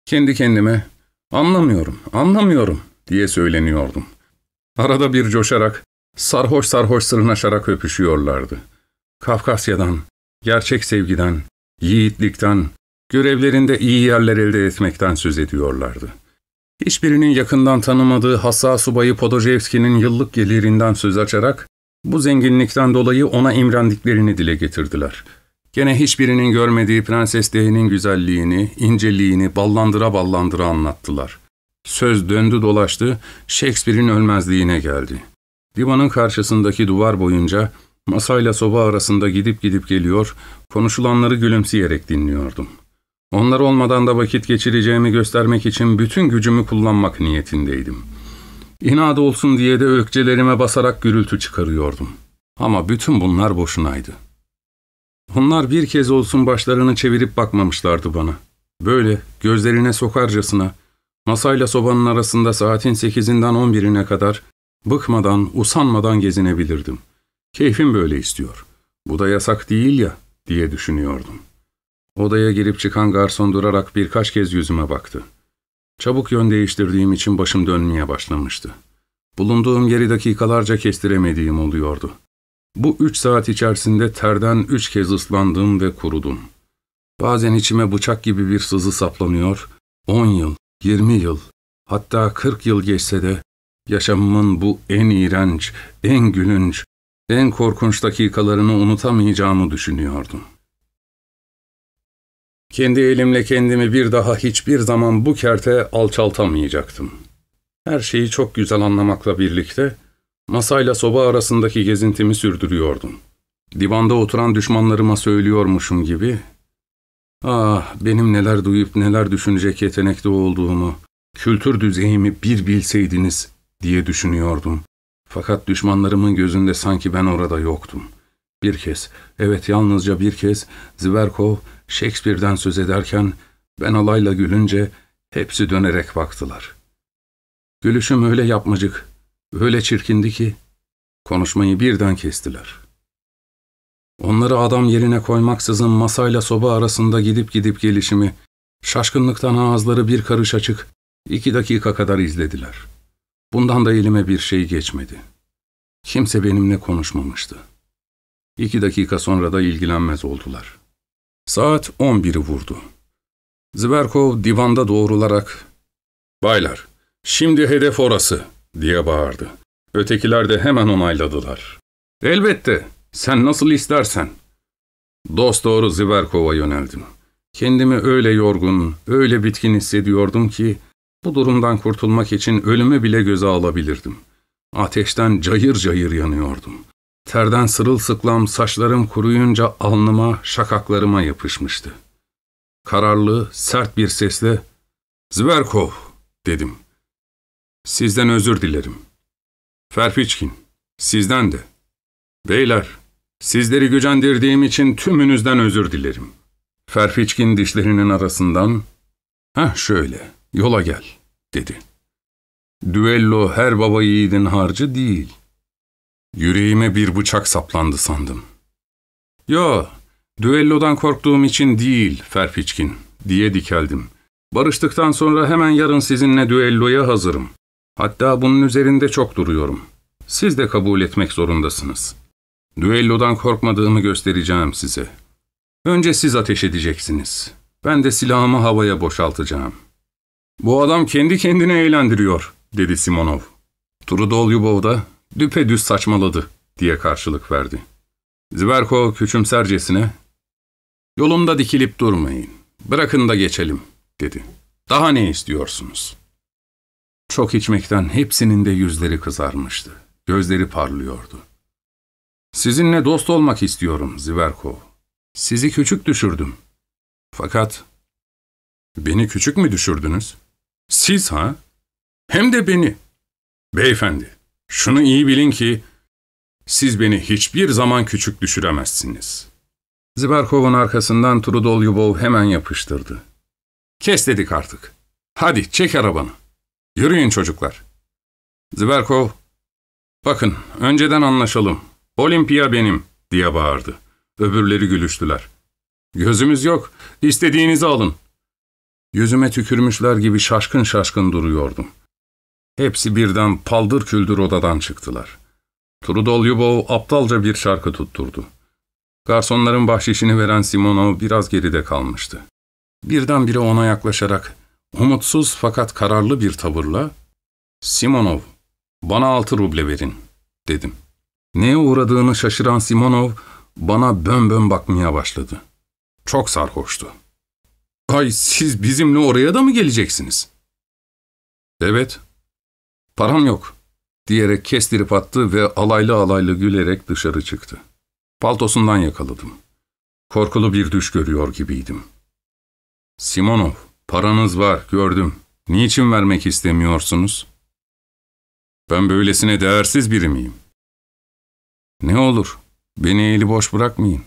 Kendi kendime, anlamıyorum, anlamıyorum diye söyleniyordum. Arada bir coşarak, sarhoş sarhoş sırnaşarak öpüşüyorlardı. Kafkasya'dan, gerçek sevgiden, yiğitlikten, görevlerinde iyi yerler elde etmekten söz ediyorlardı. Hiçbirinin yakından tanımadığı hassas subayı Podojevski'nin yıllık gelirinden söz açarak, bu zenginlikten dolayı ona imrendiklerini dile getirdiler. Gene hiçbirinin görmediği Prenses D'nin güzelliğini, inceliğini ballandıra ballandıra anlattılar. Söz döndü dolaştı, Shakespeare'in ölmezliğine geldi. Divanın karşısındaki duvar boyunca masayla soba arasında gidip gidip geliyor, konuşulanları gülümseyerek dinliyordum. Onlar olmadan da vakit geçireceğimi göstermek için bütün gücümü kullanmak niyetindeydim. İnat olsun diye de ökçelerime basarak gürültü çıkarıyordum. Ama bütün bunlar boşunaydı. Onlar bir kez olsun başlarını çevirip bakmamışlardı bana. Böyle gözlerine sokarcasına, masayla sobanın arasında saatin sekizinden on birine kadar bıkmadan, usanmadan gezinebilirdim. Keyfim böyle istiyor. Bu da yasak değil ya, diye düşünüyordum. Odaya girip çıkan garson durarak birkaç kez yüzüme baktı. Çabuk yön değiştirdiğim için başım dönmeye başlamıştı. Bulunduğum yeri dakikalarca kestiremediğim oluyordu. Bu üç saat içerisinde terden üç kez ıslandım ve kurudum. Bazen içime bıçak gibi bir sızı saplanıyor, on yıl, yirmi yıl, hatta kırk yıl geçse de yaşamımın bu en iğrenç, en gülünç, en korkunç dakikalarını unutamayacağımı düşünüyordum. Kendi elimle kendimi bir daha hiçbir zaman bu kerte alçaltamayacaktım. Her şeyi çok güzel anlamakla birlikte, masayla soba arasındaki gezintimi sürdürüyordum. Divanda oturan düşmanlarıma söylüyormuşum gibi, ''Ah, benim neler duyup neler düşünecek yetenekte olduğumu, kültür düzeyimi bir bilseydiniz.'' diye düşünüyordum. Fakat düşmanlarımın gözünde sanki ben orada yoktum. Bir kez, evet yalnızca bir kez, Zverkov, Shakespeare'den söz ederken, ben alayla gülünce, hepsi dönerek baktılar. Gülüşüm öyle yapmacık, öyle çirkindi ki, konuşmayı birden kestiler. Onları adam yerine koymaksızın masayla soba arasında gidip gidip gelişimi, şaşkınlıktan ağızları bir karış açık, iki dakika kadar izlediler. Bundan da elime bir şey geçmedi. Kimse benimle konuşmamıştı. İki dakika sonra da ilgilenmez oldular. Saat on biri vurdu. Zverkov divanda doğrularak, ''Baylar, şimdi hedef orası.'' diye bağırdı. Ötekiler de hemen onayladılar. ''Elbette, sen nasıl istersen.'' Dost doğru Zverkov'a yöneldim. Kendimi öyle yorgun, öyle bitkin hissediyordum ki, bu durumdan kurtulmak için ölümü bile göze alabilirdim. Ateşten cayır cayır yanıyordum. Terden sırılsıklam saçlarım kuruyunca alnıma, şakaklarıma yapışmıştı. Kararlı, sert bir sesle ''Zverkov'' dedim. ''Sizden özür dilerim. Ferpiçkin, sizden de. Beyler, sizleri gücendirdiğim için tümünüzden özür dilerim.'' Ferpiçkin dişlerinin arasından ''Heh şöyle, yola gel.'' dedi. ''Düello her baba yiğidin harcı değil.'' Yüreğime bir bıçak saplandı sandım. ''Yo, düellodan korktuğum için değil, Ferpiçkin.'' diye dikeldim. ''Barıştıktan sonra hemen yarın sizinle düelloya hazırım. Hatta bunun üzerinde çok duruyorum. Siz de kabul etmek zorundasınız. Düellodan korkmadığımı göstereceğim size. Önce siz ateş edeceksiniz. Ben de silahımı havaya boşaltacağım.'' ''Bu adam kendi kendine eğlendiriyor.'' dedi Simonov. Trudolyubov da düpedüz saçmaladı diye karşılık verdi. Zverko küçümsercesine, ''Yolumda dikilip durmayın. bırakın da geçelim, dedi. Daha ne istiyorsunuz? Çok içmekten hepsinin de yüzleri kızarmıştı. Gözleri parlıyordu. Sizinle dost olmak istiyorum Ziverko. Sizi küçük düşürdüm. Fakat beni küçük mü düşürdünüz? Siz ha? Hem de beni. Beyefendi, şunu iyi bilin ki siz beni hiçbir zaman küçük düşüremezsiniz. Ziverkov'un arkasından Trudol Yubov hemen yapıştırdı. Kes dedik artık. Hadi çek arabanı. Yürüyün çocuklar. Ziverkov, bakın önceden anlaşalım. Olimpiya benim diye bağırdı. Öbürleri gülüştüler. Gözümüz yok, istediğinizi alın. Yüzüme tükürmüşler gibi şaşkın şaşkın duruyordum. Hepsi birden paldır küldür odadan çıktılar. Trudol Yubov aptalca bir şarkı tutturdu. Garsonların bahşişini veren Simonov biraz geride kalmıştı. Birdenbire ona yaklaşarak, umutsuz fakat kararlı bir tavırla, ''Simonov, bana altı ruble verin.'' dedim. Neye uğradığını şaşıran Simonov, bana bön bön bakmaya başladı. Çok sarhoştu. ''Ay siz bizimle oraya da mı geleceksiniz?'' ''Evet, param yok.'' diyerek kestirip attı ve alaylı alaylı gülerek dışarı çıktı. Paltosundan yakaladım. Korkulu bir düş görüyor gibiydim. Simonov, paranız var, gördüm. Niçin vermek istemiyorsunuz? Ben böylesine değersiz biri miyim? Ne olur, beni eli boş bırakmayın.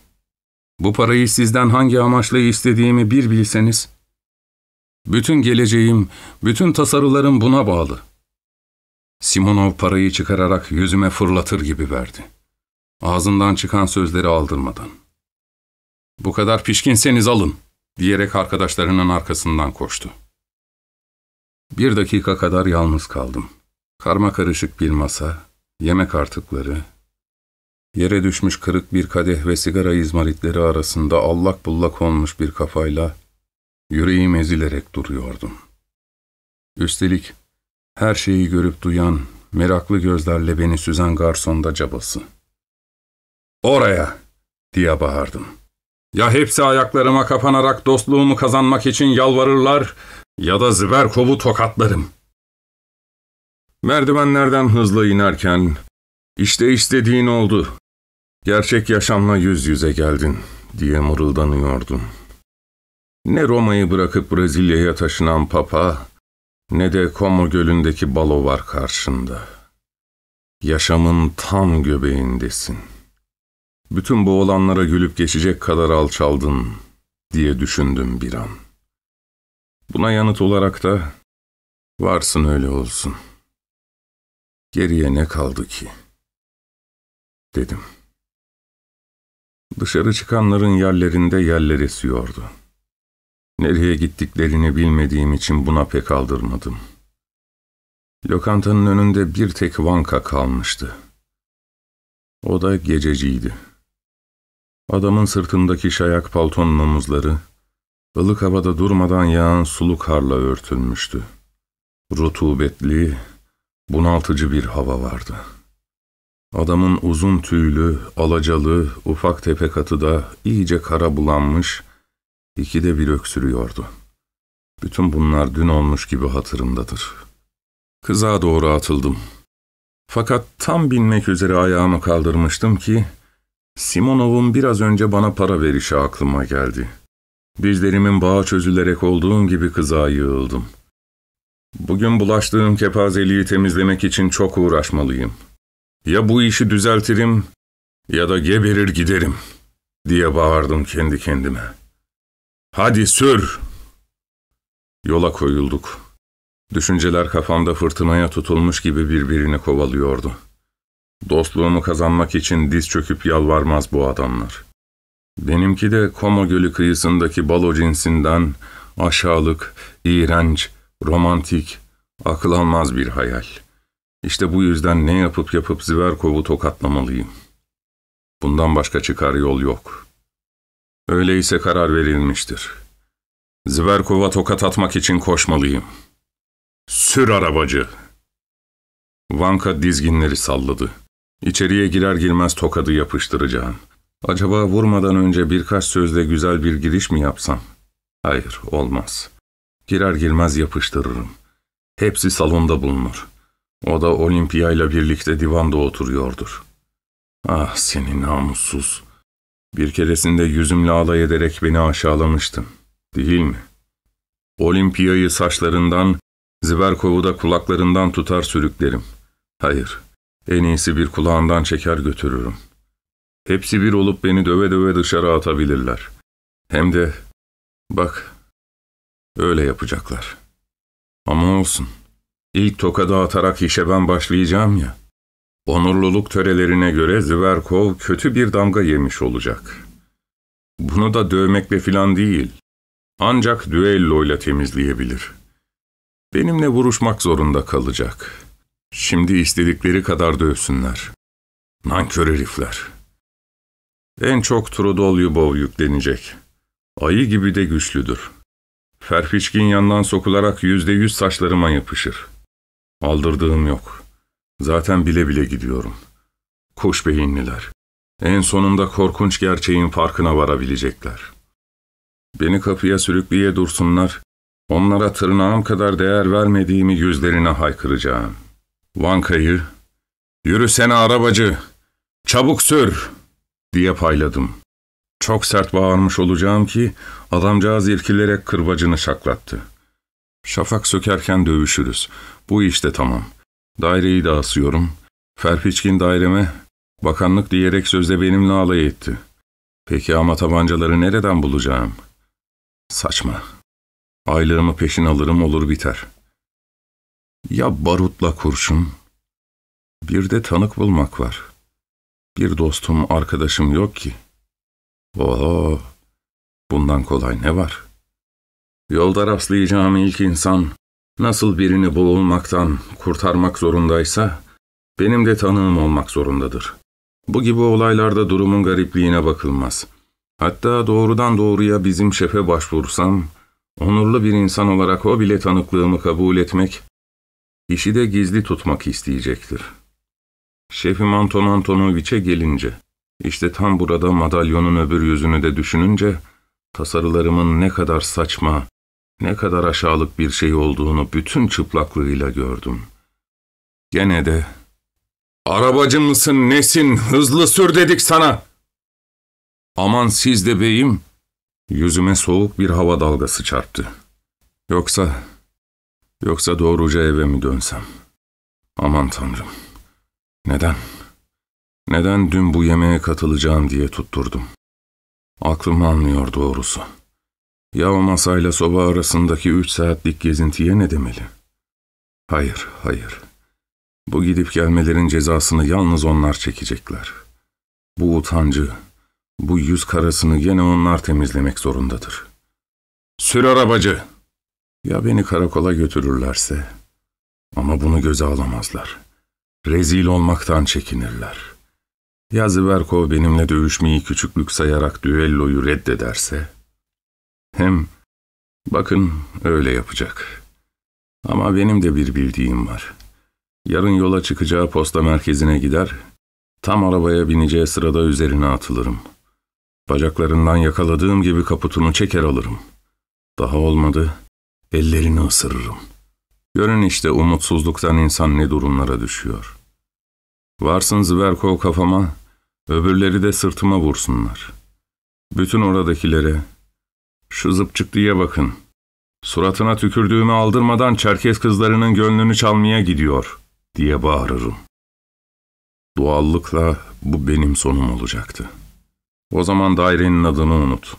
Bu parayı sizden hangi amaçla istediğimi bir bilseniz. Bütün geleceğim, bütün tasarılarım buna bağlı. Simonov parayı çıkararak yüzüme fırlatır gibi verdi. Ağzından çıkan sözleri aldırmadan. Bu kadar pişkinseniz alın, diyerek arkadaşlarının arkasından koştu. Bir dakika kadar yalnız kaldım. Karma karışık bir masa, yemek artıkları, yere düşmüş kırık bir kadeh ve sigara izmaritleri arasında allak bullak olmuş bir kafayla yüreğim ezilerek duruyordum. Üstelik her şeyi görüp duyan, meraklı gözlerle beni süzen garsonda cabası. ''Oraya!'' diye bağırdım. Ya hepsi ayaklarıma kapanarak dostluğumu kazanmak için yalvarırlar ya da Zverkov'u tokatlarım. Merdivenlerden hızla inerken, işte istediğin oldu. Gerçek yaşamla yüz yüze geldin diye mırıldanıyordum. Ne Roma'yı bırakıp Brezilya'ya taşınan Papa, ne de Como Gölü'ndeki balo var karşında. Yaşamın tam göbeğindesin. Bütün bu olanlara gülüp geçecek kadar alçaldın diye düşündüm bir an. Buna yanıt olarak da varsın öyle olsun. Geriye ne kaldı ki? Dedim. Dışarı çıkanların yerlerinde yerler esiyordu. Nereye gittiklerini bilmediğim için buna pek aldırmadım. Lokantanın önünde bir tek vanka kalmıştı. O da gececiydi. Adamın sırtındaki şayak paltonun omuzları, ılık havada durmadan yağan sulu karla örtülmüştü. Rutubetli, bunaltıcı bir hava vardı. Adamın uzun tüylü, alacalı, ufak tepe katı da iyice kara bulanmış, ikide bir öksürüyordu. Bütün bunlar dün olmuş gibi hatırımdadır. Kıza doğru atıldım. Fakat tam binmek üzere ayağımı kaldırmıştım ki, Simonov'un biraz önce bana para verişi aklıma geldi. Dizlerimin bağı çözülerek olduğum gibi kıza yığıldım. Bugün bulaştığım kepazeliği temizlemek için çok uğraşmalıyım. Ya bu işi düzeltirim ya da geberir giderim diye bağırdım kendi kendime. Hadi sür! Yola koyulduk. Düşünceler kafamda fırtınaya tutulmuş gibi birbirini kovalıyordu. Dostluğumu kazanmak için diz çöküp yalvarmaz bu adamlar. Benimki de Como Gölü kıyısındaki balo cinsinden aşağılık, iğrenç, romantik, akıl almaz bir hayal. İşte bu yüzden ne yapıp yapıp Ziverkov'u tokatlamalıyım. Bundan başka çıkar yol yok. Öyleyse karar verilmiştir. Ziverkov'a tokat atmak için koşmalıyım. Sür arabacı! Vanka dizginleri salladı. İçeriye girer girmez tokadı yapıştıracağım. Acaba vurmadan önce birkaç sözle güzel bir giriş mi yapsam? Hayır, olmaz. Girer girmez yapıştırırım. Hepsi salonda bulunur. O da Olimpiya ile birlikte divanda oturuyordur. Ah seni namussuz. Bir keresinde yüzümle alay ederek beni aşağılamıştın. Değil mi? Olimpiyayı saçlarından, Ziverkov'u da kulaklarından tutar sürüklerim. Hayır, en iyisi bir kulağından çeker götürürüm. Hepsi bir olup beni döve döve dışarı atabilirler. Hem de, bak, öyle yapacaklar. Ama olsun, ilk tokadı atarak işe ben başlayacağım ya. Onurluluk törelerine göre Zverkov kötü bir damga yemiş olacak. Bunu da dövmekle filan değil, ancak düelloyla temizleyebilir. Benimle vuruşmak zorunda kalacak. Şimdi istedikleri kadar dövsünler. Nankör herifler. En çok Trudol Yubov yüklenecek. Ayı gibi de güçlüdür. Ferfiçkin yandan sokularak yüzde yüz saçlarıma yapışır. Aldırdığım yok. Zaten bile bile gidiyorum. Kuş beyinliler. En sonunda korkunç gerçeğin farkına varabilecekler. Beni kapıya sürükleye dursunlar, onlara tırnağım kadar değer vermediğimi yüzlerine haykıracağım. Vankayı, yürüsene arabacı, çabuk sür diye payladım. Çok sert bağırmış olacağım ki adamcağız irkilerek kırbacını şaklattı. Şafak sökerken dövüşürüz. Bu işte tamam. Daireyi de asıyorum. Ferpiçkin daireme bakanlık diyerek sözde benimle alay etti. Peki ama tabancaları nereden bulacağım? Saçma. Aylığımı peşin alırım olur biter. Ya barutla kurşun? Bir de tanık bulmak var. Bir dostum, arkadaşım yok ki. Oho, bundan kolay ne var? Yolda rastlayacağım ilk insan nasıl birini boğulmaktan kurtarmak zorundaysa benim de tanığım olmak zorundadır. Bu gibi olaylarda durumun garipliğine bakılmaz. Hatta doğrudan doğruya bizim şefe başvursam, onurlu bir insan olarak o bile tanıklığımı kabul etmek, işi de gizli tutmak isteyecektir. Şefim Anton Antonoviç'e gelince, işte tam burada madalyonun öbür yüzünü de düşününce, tasarılarımın ne kadar saçma, ne kadar aşağılık bir şey olduğunu bütün çıplaklığıyla gördüm. Gene de, ''Arabacı mısın, nesin, hızlı sür dedik sana!'' ''Aman siz de beyim!'' Yüzüme soğuk bir hava dalgası çarptı. Yoksa, yoksa doğruca eve mi dönsem? Aman tanrım! Neden? Neden dün bu yemeğe katılacağım diye tutturdum? Aklım almıyor doğrusu. Ya o masayla soba arasındaki üç saatlik gezintiye ne demeli? Hayır, hayır. Bu gidip gelmelerin cezasını yalnız onlar çekecekler. Bu utancı, bu yüz karasını yine onlar temizlemek zorundadır. Sür arabacı! Ya beni karakola götürürlerse? Ama bunu göze alamazlar. Rezil olmaktan çekinirler. Ya Ziverkov benimle dövüşmeyi küçüklük sayarak düelloyu reddederse? Hem, bakın öyle yapacak. Ama benim de bir bildiğim var. Yarın yola çıkacağı posta merkezine gider, tam arabaya bineceği sırada üzerine atılırım. Bacaklarından yakaladığım gibi kaputunu çeker alırım. Daha olmadı, ellerini ısırırım. Görün işte umutsuzluktan insan ne durumlara düşüyor. Varsın Zverkov kafama, öbürleri de sırtıma vursunlar. Bütün oradakilere, şu zıpçıklıya bakın. Suratına tükürdüğümü aldırmadan Çerkez kızlarının gönlünü çalmaya gidiyor, diye bağırırım. Doğallıkla bu benim sonum olacaktı. O zaman dairenin adını unut.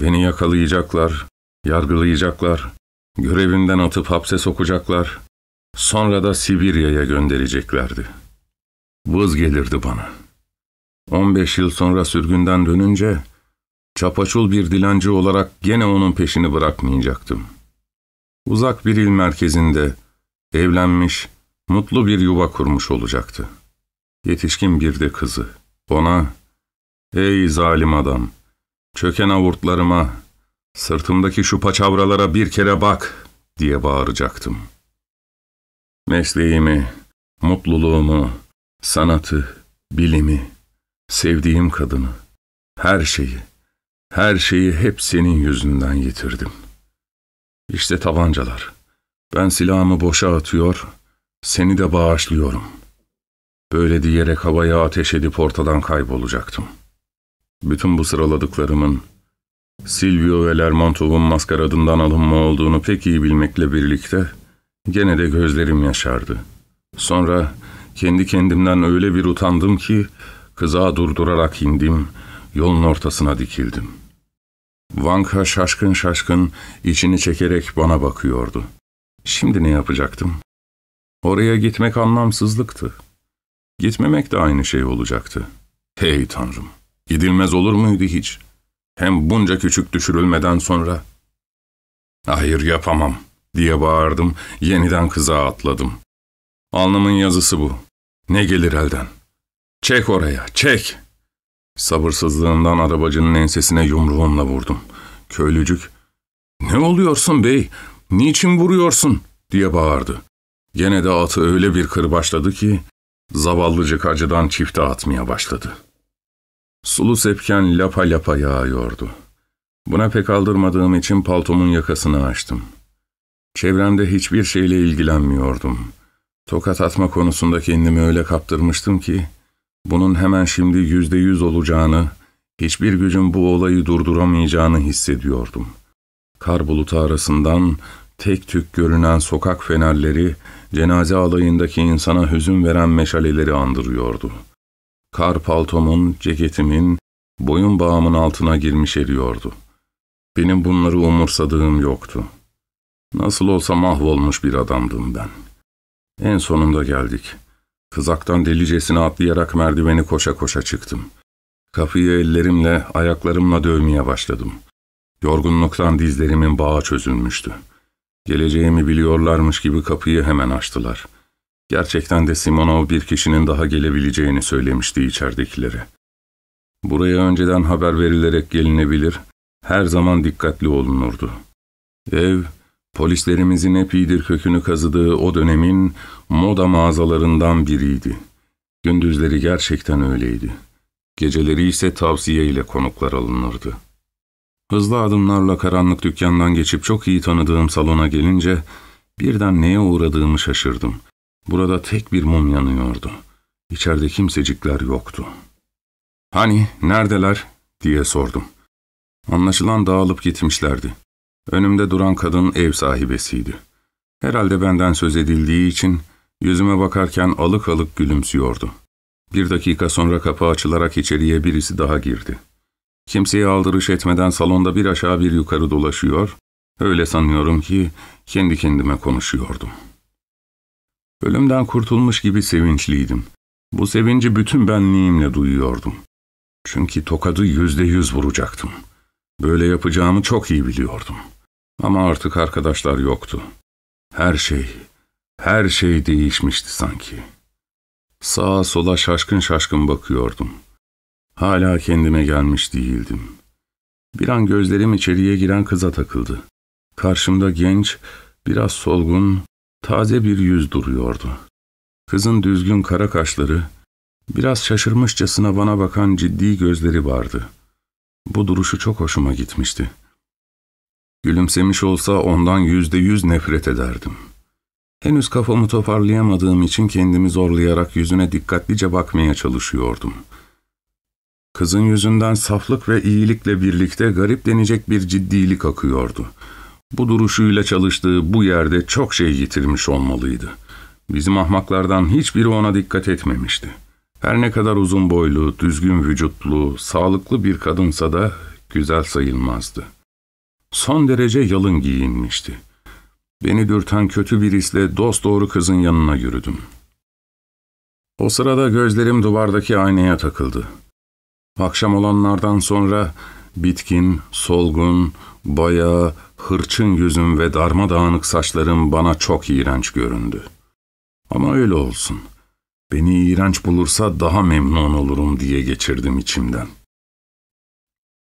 Beni yakalayacaklar, yargılayacaklar, görevinden atıp hapse sokacaklar, sonra da Sibirya'ya göndereceklerdi. Vız gelirdi bana. 15 yıl sonra sürgünden dönünce, çapaçul bir dilenci olarak gene onun peşini bırakmayacaktım. Uzak bir il merkezinde, evlenmiş, mutlu bir yuva kurmuş olacaktı. Yetişkin bir de kızı. Ona, ''Ey zalim adam, çöken avurtlarıma, sırtımdaki şu paçavralara bir kere bak.'' diye bağıracaktım. Mesleğimi, mutluluğumu, sanatı, bilimi, sevdiğim kadını, her şeyi, Her şeyi hep senin yüzünden yitirdim. İşte tabancalar. Ben silahımı boşa atıyor, seni de bağışlıyorum. Böyle diyerek havaya ateş edip ortadan kaybolacaktım. Bütün bu sıraladıklarımın Silvio ve Lermontov'un maskaradından alınma olduğunu pek iyi bilmekle birlikte gene de gözlerim yaşardı. Sonra kendi kendimden öyle bir utandım ki kıza durdurarak indim, yolun ortasına dikildim. Vanka şaşkın şaşkın içini çekerek bana bakıyordu. Şimdi ne yapacaktım? Oraya gitmek anlamsızlıktı. Gitmemek de aynı şey olacaktı. Hey tanrım, gidilmez olur muydu hiç? Hem bunca küçük düşürülmeden sonra. Hayır yapamam diye bağırdım, yeniden kıza atladım. Alnımın yazısı bu. Ne gelir elden? Çek oraya, çek! Sabırsızlığından arabacının ensesine yumruğumla vurdum. Köylücük, ''Ne oluyorsun bey, niçin vuruyorsun?'' diye bağırdı. Gene de atı öyle bir kırbaçladı ki, zavallıcık acıdan çifte atmaya başladı. Sulu sepken lapa lapa yağıyordu. Buna pek aldırmadığım için paltomun yakasını açtım. Çevremde hiçbir şeyle ilgilenmiyordum. Tokat atma konusunda kendimi öyle kaptırmıştım ki, bunun hemen şimdi yüzde yüz olacağını, hiçbir gücün bu olayı durduramayacağını hissediyordum. Kar bulutu arasından tek tük görünen sokak fenerleri, cenaze alayındaki insana hüzün veren meşaleleri andırıyordu. Kar paltomun, ceketimin, boyun bağımın altına girmiş eriyordu. Benim bunları umursadığım yoktu. Nasıl olsa mahvolmuş bir adamdım ben. En sonunda geldik. Kızaktan delicesine atlayarak merdiveni koşa koşa çıktım. Kapıyı ellerimle, ayaklarımla dövmeye başladım. Yorgunluktan dizlerimin bağı çözülmüştü. Geleceğimi biliyorlarmış gibi kapıyı hemen açtılar. Gerçekten de Simonov bir kişinin daha gelebileceğini söylemişti içeridekilere. Buraya önceden haber verilerek gelinebilir, her zaman dikkatli olunurdu. Ev, Polislerimizin epidir kökünü kazıdığı o dönemin moda mağazalarından biriydi. Gündüzleri gerçekten öyleydi. Geceleri ise tavsiye ile konuklar alınırdı. Hızlı adımlarla karanlık dükkandan geçip çok iyi tanıdığım salona gelince birden neye uğradığımı şaşırdım. Burada tek bir mum yanıyordu. İçeride kimsecikler yoktu. ''Hani, neredeler?'' diye sordum. Anlaşılan dağılıp gitmişlerdi. Önümde duran kadın ev sahibesiydi. Herhalde benden söz edildiği için yüzüme bakarken alık alık gülümsüyordu. Bir dakika sonra kapı açılarak içeriye birisi daha girdi. Kimseye aldırış etmeden salonda bir aşağı bir yukarı dolaşıyor, öyle sanıyorum ki kendi kendime konuşuyordum. Ölümden kurtulmuş gibi sevinçliydim. Bu sevinci bütün benliğimle duyuyordum. Çünkü tokadı yüzde yüz vuracaktım. Böyle yapacağımı çok iyi biliyordum. Ama artık arkadaşlar yoktu. Her şey, her şey değişmişti sanki. Sağa sola şaşkın şaşkın bakıyordum. Hala kendime gelmiş değildim. Bir an gözlerim içeriye giren kıza takıldı. Karşımda genç, biraz solgun, taze bir yüz duruyordu. Kızın düzgün kara kaşları, biraz şaşırmışçasına bana bakan ciddi gözleri vardı. Bu duruşu çok hoşuma gitmişti. Gülümsemiş olsa ondan yüzde yüz nefret ederdim. Henüz kafamı toparlayamadığım için kendimi zorlayarak yüzüne dikkatlice bakmaya çalışıyordum. Kızın yüzünden saflık ve iyilikle birlikte garip denecek bir ciddilik akıyordu. Bu duruşuyla çalıştığı bu yerde çok şey yitirmiş olmalıydı. Bizim ahmaklardan hiçbiri ona dikkat etmemişti. Her ne kadar uzun boylu, düzgün vücutlu, sağlıklı bir kadınsa da güzel sayılmazdı.'' Son derece yalın giyinmişti. Beni dürten kötü bir hisle dosdoğru kızın yanına yürüdüm. O sırada gözlerim duvardaki aynaya takıldı. Akşam olanlardan sonra bitkin, solgun, bayağı, hırçın yüzüm ve darmadağınık saçlarım bana çok iğrenç göründü. Ama öyle olsun. Beni iğrenç bulursa daha memnun olurum diye geçirdim içimden.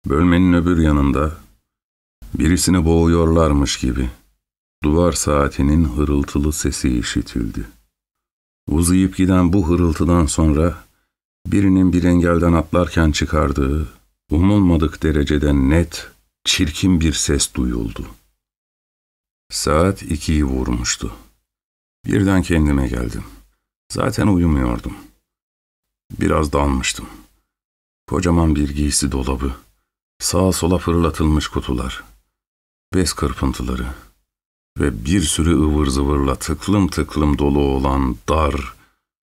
Bölmenin öbür yanında Birisini boğuyorlarmış gibi. Duvar saatinin hırıltılı sesi işitildi. Uzayıp giden bu hırıltıdan sonra birinin bir engelden atlarken çıkardığı, umulmadık derecede net, çirkin bir ses duyuldu. Saat ikiyi vurmuştu. Birden kendime geldim. Zaten uyumuyordum. Biraz dalmıştım. Kocaman bir giysi dolabı, sağa sola fırlatılmış kutular, bez kırpıntıları ve bir sürü ıvır zıvırla tıklım tıklım dolu olan dar,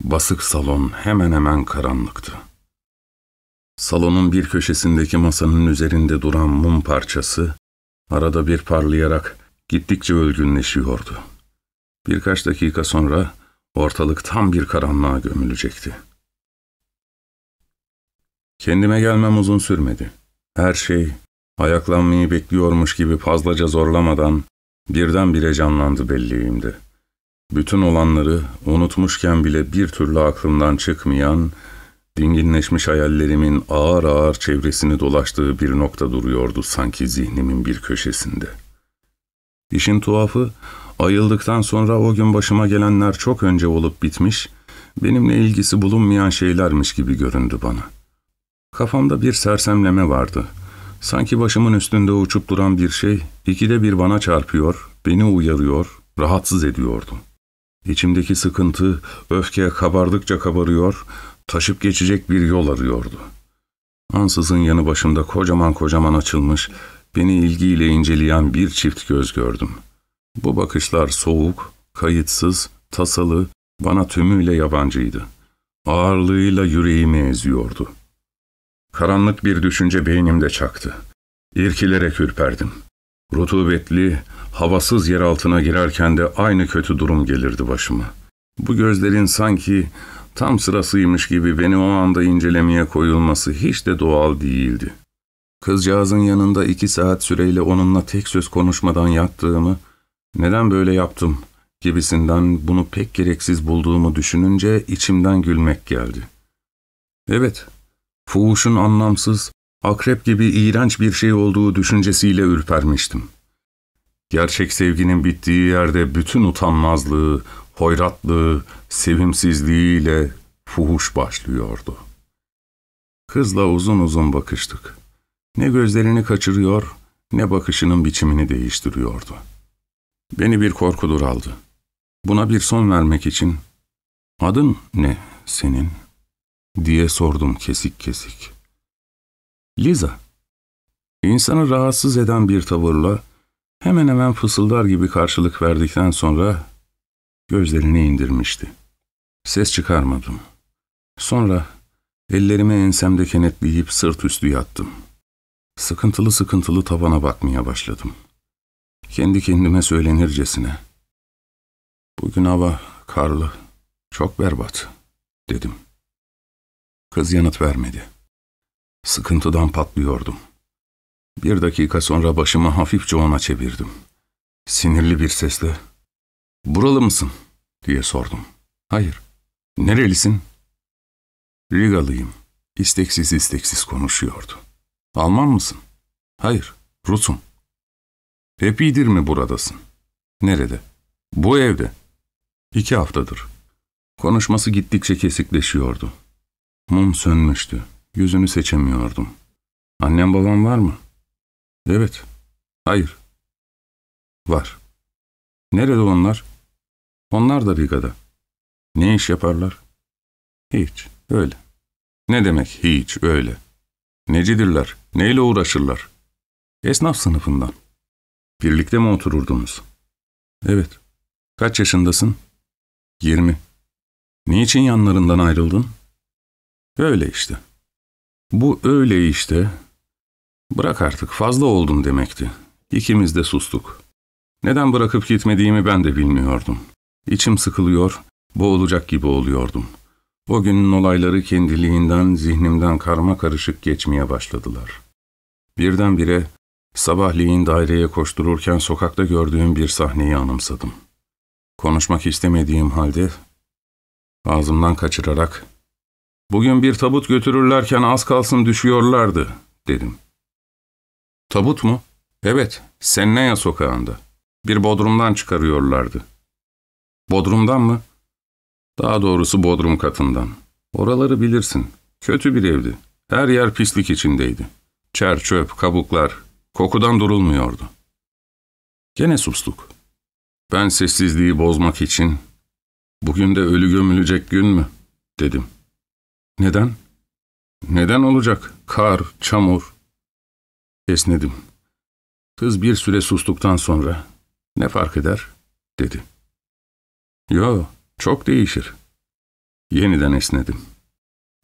basık salon hemen hemen karanlıktı. Salonun bir köşesindeki masanın üzerinde duran mum parçası, arada bir parlayarak gittikçe ölgünleşiyordu. Birkaç dakika sonra ortalık tam bir karanlığa gömülecekti. Kendime gelmem uzun sürmedi. Her şey ayaklanmayı bekliyormuş gibi fazlaca zorlamadan birdenbire canlandı belleğimde. Bütün olanları unutmuşken bile bir türlü aklımdan çıkmayan, dinginleşmiş hayallerimin ağır ağır çevresini dolaştığı bir nokta duruyordu sanki zihnimin bir köşesinde. İşin tuhafı, ayıldıktan sonra o gün başıma gelenler çok önce olup bitmiş, benimle ilgisi bulunmayan şeylermiş gibi göründü bana. Kafamda bir sersemleme vardı. Sanki başımın üstünde uçup duran bir şey ikide bir bana çarpıyor, beni uyarıyor, rahatsız ediyordu. İçimdeki sıkıntı, öfke kabardıkça kabarıyor, taşıp geçecek bir yol arıyordu. Ansızın yanı başımda kocaman kocaman açılmış, beni ilgiyle inceleyen bir çift göz gördüm. Bu bakışlar soğuk, kayıtsız, tasalı, bana tümüyle yabancıydı. Ağırlığıyla yüreğimi eziyordu. Karanlık bir düşünce beynimde çaktı. İrkilerek ürperdim. Rutubetli, havasız yer altına girerken de aynı kötü durum gelirdi başıma. Bu gözlerin sanki tam sırasıymış gibi beni o anda incelemeye koyulması hiç de doğal değildi. Kızcağızın yanında iki saat süreyle onunla tek söz konuşmadan yattığımı, neden böyle yaptım gibisinden bunu pek gereksiz bulduğumu düşününce içimden gülmek geldi. Evet, fuhuşun anlamsız, akrep gibi iğrenç bir şey olduğu düşüncesiyle ürpermiştim. Gerçek sevginin bittiği yerde bütün utanmazlığı, hoyratlığı, sevimsizliğiyle fuhuş başlıyordu. Kızla uzun uzun bakıştık. Ne gözlerini kaçırıyor, ne bakışının biçimini değiştiriyordu. Beni bir korkudur aldı. Buna bir son vermek için, ''Adın ne senin?'' diye sordum kesik kesik. Liza, insanı rahatsız eden bir tavırla, hemen hemen fısıldar gibi karşılık verdikten sonra gözlerini indirmişti. Ses çıkarmadım. Sonra ellerimi ensemde kenetleyip sırt üstü yattım. Sıkıntılı sıkıntılı tavana bakmaya başladım. Kendi kendime söylenircesine. Bugün hava karlı, çok berbat, dedim. Kız yanıt vermedi. Sıkıntıdan patlıyordum. Bir dakika sonra başımı hafifçe ona çevirdim. Sinirli bir sesle, ''Buralı mısın?'' diye sordum. ''Hayır.'' ''Nerelisin?'' ''Rigalıyım.'' İsteksiz isteksiz konuşuyordu. ''Alman mısın?'' ''Hayır, Rus'um.'' ''Hep iyidir mi buradasın?'' ''Nerede?'' ''Bu evde.'' ''İki haftadır.'' Konuşması gittikçe kesikleşiyordu. Mum sönmüştü. Yüzünü seçemiyordum. ''Annem babam var mı?'' ''Evet.'' ''Hayır.'' ''Var.'' ''Nerede onlar?'' ''Onlar da Riga'da.'' ''Ne iş yaparlar?'' ''Hiç, öyle.'' ''Ne demek hiç, öyle?'' ''Necidirler, neyle uğraşırlar?'' ''Esnaf sınıfından.'' ''Birlikte mi otururdunuz?'' ''Evet.'' ''Kaç yaşındasın?'' ''Yirmi.'' ''Niçin yanlarından ayrıldın?'' ''Öyle işte.'' Bu öyle işte. Bırak artık fazla oldun demekti. İkimiz de sustuk. Neden bırakıp gitmediğimi ben de bilmiyordum. İçim sıkılıyor, boğulacak gibi oluyordum. O günün olayları kendiliğinden, zihnimden karma karışık geçmeye başladılar. Birdenbire sabahleyin daireye koştururken sokakta gördüğüm bir sahneyi anımsadım. Konuşmak istemediğim halde ağzımdan kaçırarak ''Bugün bir tabut götürürlerken az kalsın düşüyorlardı.'' dedim. ''Tabut mu?'' ''Evet, Senneya sokağında. Bir bodrumdan çıkarıyorlardı.'' ''Bodrumdan mı?'' ''Daha doğrusu bodrum katından. Oraları bilirsin. Kötü bir evdi. Her yer pislik içindeydi.'' Çer çöp, kabuklar, kokudan durulmuyordu. Gene sustuk. Ben sessizliği bozmak için, bugün de ölü gömülecek gün mü, dedim. Neden? Neden olacak? Kar, çamur. Esnedim. Kız bir süre sustuktan sonra, ne fark eder, dedi. Yo, çok değişir. Yeniden esnedim.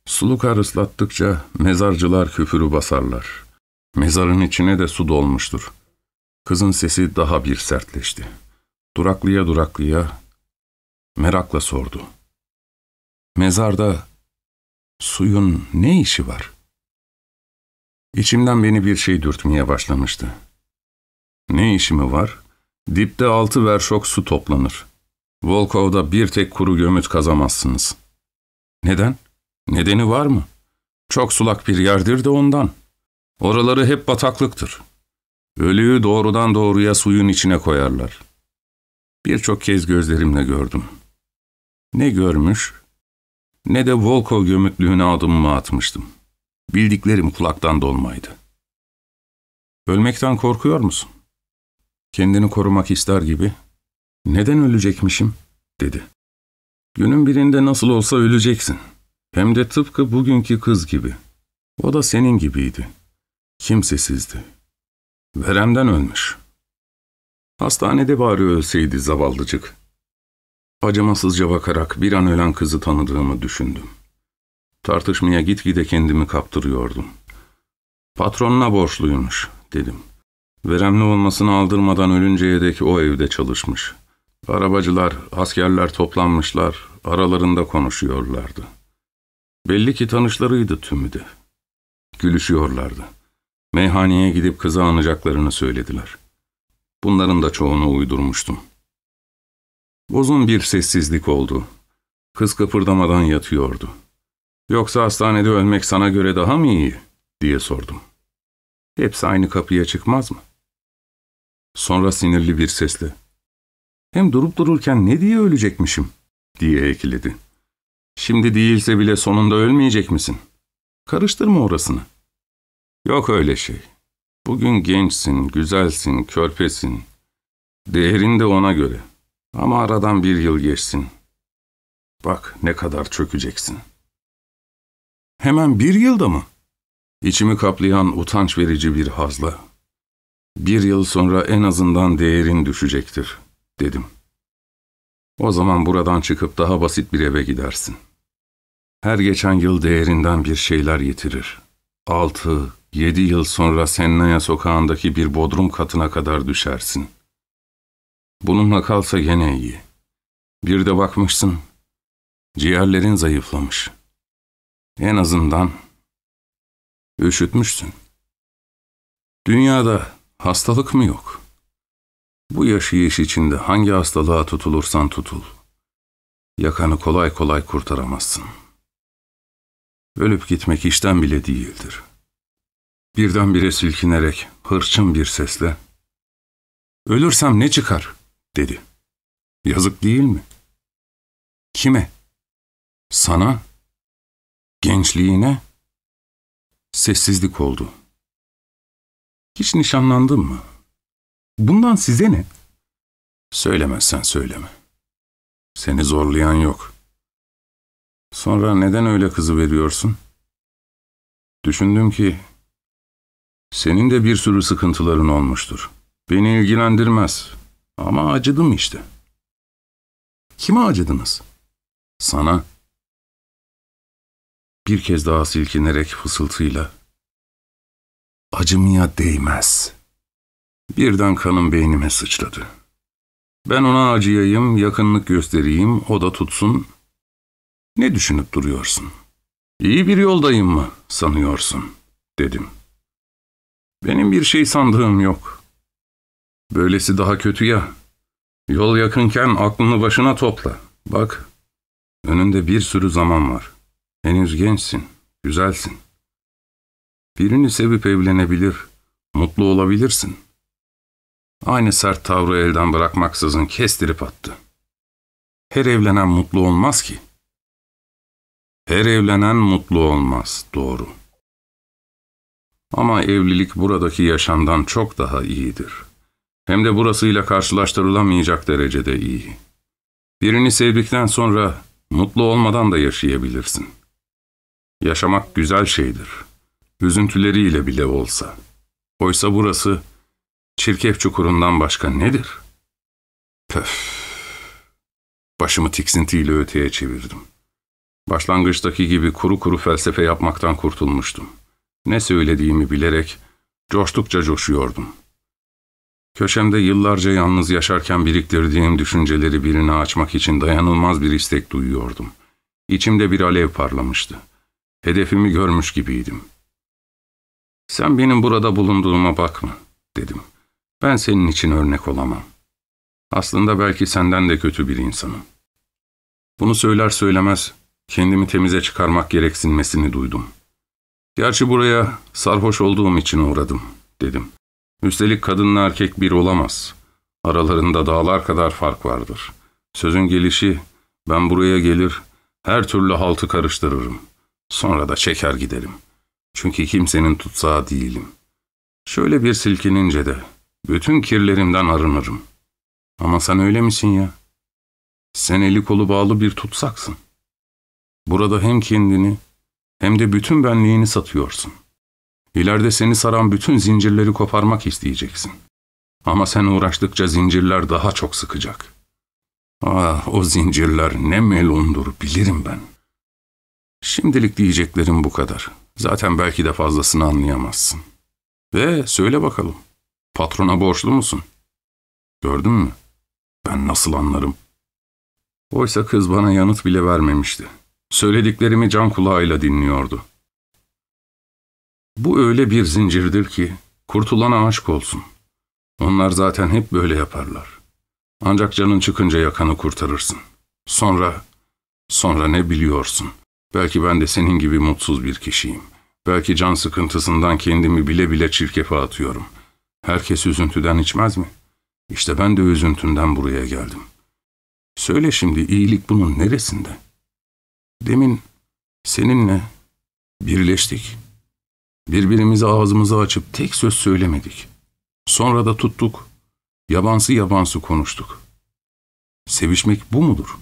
Sulu kar ıslattıkça mezarcılar küfürü basarlar. Mezarın içine de su dolmuştur. Kızın sesi daha bir sertleşti. Duraklıya duraklıya merakla sordu. Mezarda suyun ne işi var? İçimden beni bir şey dürtmeye başlamıştı. Ne işi mi var? Dipte altı verşok su toplanır. Volkov'da bir tek kuru gömüt kazamazsınız. Neden? Nedeni var mı? Çok sulak bir yerdir de ondan. Oraları hep bataklıktır. Ölüyü doğrudan doğruya suyun içine koyarlar. Birçok kez gözlerimle gördüm. Ne görmüş, ne de Volkov gömütlüğüne adımımı atmıştım. Bildiklerim kulaktan dolmaydı. Ölmekten korkuyor musun? Kendini korumak ister gibi, neden ölecekmişim, dedi. Günün birinde nasıl olsa öleceksin. Hem de tıpkı bugünkü kız gibi. O da senin gibiydi. Kimsesizdi. Veremden ölmüş. Hastanede bari ölseydi zavallıcık. Acımasızca bakarak bir an ölen kızı tanıdığımı düşündüm. Tartışmaya gitgide kendimi kaptırıyordum. Patronuna borçluymuş, dedim. Veremli olmasını aldırmadan ölünceye dek o evde çalışmış. Arabacılar, askerler toplanmışlar, aralarında konuşuyorlardı. Belli ki tanışlarıydı tümü de. Gülüşüyorlardı. Meyhaneye gidip kızı anacaklarını söylediler. Bunların da çoğunu uydurmuştum. Uzun bir sessizlik oldu. Kız kıpırdamadan yatıyordu. Yoksa hastanede ölmek sana göre daha mı iyi? diye sordum. Hepsi aynı kapıya çıkmaz mı? Sonra sinirli bir sesle. Hem durup dururken ne diye ölecekmişim? diye ekledi. Şimdi değilse bile sonunda ölmeyecek misin? Karıştırma orasını. Yok öyle şey. Bugün gençsin, güzelsin, körpesin. Değerin de ona göre. Ama aradan bir yıl geçsin. Bak ne kadar çökeceksin. Hemen bir yılda mı? İçimi kaplayan utanç verici bir hazla. Bir yıl sonra en azından değerin düşecektir, dedim. O zaman buradan çıkıp daha basit bir eve gidersin. Her geçen yıl değerinden bir şeyler yitirir. Altı, yedi yıl sonra Sennaya sokağındaki bir bodrum katına kadar düşersin. Bununla kalsa gene iyi. Bir de bakmışsın, ciğerlerin zayıflamış. En azından üşütmüşsün. Dünyada hastalık mı yok? Bu yaşayış içinde hangi hastalığa tutulursan tutul. Yakanı kolay kolay kurtaramazsın. Ölüp gitmek işten bile değildir. Birdenbire silkinerek hırçın bir sesle ''Ölürsem ne çıkar?'' dedi. ''Yazık değil mi?'' ''Kime?'' ''Sana?'' ''Gençliğine?'' Sessizlik oldu. ''Hiç nişanlandın mı?'' ''Bundan size ne?'' ''Söylemezsen söyleme. Seni zorlayan yok.'' Sonra neden öyle kızı veriyorsun? Düşündüm ki senin de bir sürü sıkıntıların olmuştur. Beni ilgilendirmez ama acıdım işte. Kime acıdınız? Sana. Bir kez daha silkinerek fısıltıyla acımaya değmez. Birden kanım beynime sıçradı. Ben ona acıyayım, yakınlık göstereyim, o da tutsun, ne düşünüp duruyorsun? İyi bir yoldayım mı sanıyorsun? dedim. Benim bir şey sandığım yok. Böylesi daha kötü ya. Yol yakınken aklını başına topla. Bak, önünde bir sürü zaman var. Henüz gençsin, güzelsin. Birini sevip evlenebilir, mutlu olabilirsin. Aynı sert tavrı elden bırakmaksızın kestirip attı. Her evlenen mutlu olmaz ki.'' Her evlenen mutlu olmaz, doğru. Ama evlilik buradaki yaşamdan çok daha iyidir. Hem de burasıyla karşılaştırılamayacak derecede iyi. Birini sevdikten sonra mutlu olmadan da yaşayabilirsin. Yaşamak güzel şeydir. Üzüntüleriyle bile olsa. Oysa burası çirkef çukurundan başka nedir? Pöf. Başımı tiksintiyle öteye çevirdim. Başlangıçtaki gibi kuru kuru felsefe yapmaktan kurtulmuştum. Ne söylediğimi bilerek coştukça coşuyordum. Köşemde yıllarca yalnız yaşarken biriktirdiğim düşünceleri birine açmak için dayanılmaz bir istek duyuyordum. İçimde bir alev parlamıştı. Hedefimi görmüş gibiydim. Sen benim burada bulunduğuma bakma, dedim. Ben senin için örnek olamam. Aslında belki senden de kötü bir insanım. Bunu söyler söylemez kendimi temize çıkarmak gereksinmesini duydum. Gerçi buraya sarhoş olduğum için uğradım, dedim. Üstelik kadınla erkek bir olamaz. Aralarında dağlar kadar fark vardır. Sözün gelişi, ben buraya gelir, her türlü haltı karıştırırım. Sonra da çeker giderim. Çünkü kimsenin tutsağı değilim. Şöyle bir silkinince de, bütün kirlerimden arınırım. Ama sen öyle misin ya? Sen eli kolu bağlı bir tutsaksın. Burada hem kendini hem de bütün benliğini satıyorsun. İleride seni saran bütün zincirleri koparmak isteyeceksin. Ama sen uğraştıkça zincirler daha çok sıkacak. Ah o zincirler ne melundur bilirim ben. Şimdilik diyeceklerim bu kadar. Zaten belki de fazlasını anlayamazsın. Ve söyle bakalım, patrona borçlu musun? Gördün mü? Ben nasıl anlarım? Oysa kız bana yanıt bile vermemişti. Söylediklerimi can kulağıyla dinliyordu. Bu öyle bir zincirdir ki kurtulana aşk olsun. Onlar zaten hep böyle yaparlar. Ancak canın çıkınca yakanı kurtarırsın. Sonra, sonra ne biliyorsun? Belki ben de senin gibi mutsuz bir kişiyim. Belki can sıkıntısından kendimi bile bile çirkefe atıyorum. Herkes üzüntüden içmez mi? İşte ben de üzüntünden buraya geldim. Söyle şimdi iyilik bunun neresinde? Demin seninle birleştik. Birbirimize ağzımızı açıp tek söz söylemedik. Sonra da tuttuk. Yabansı yabansı konuştuk. Sevişmek bu mudur?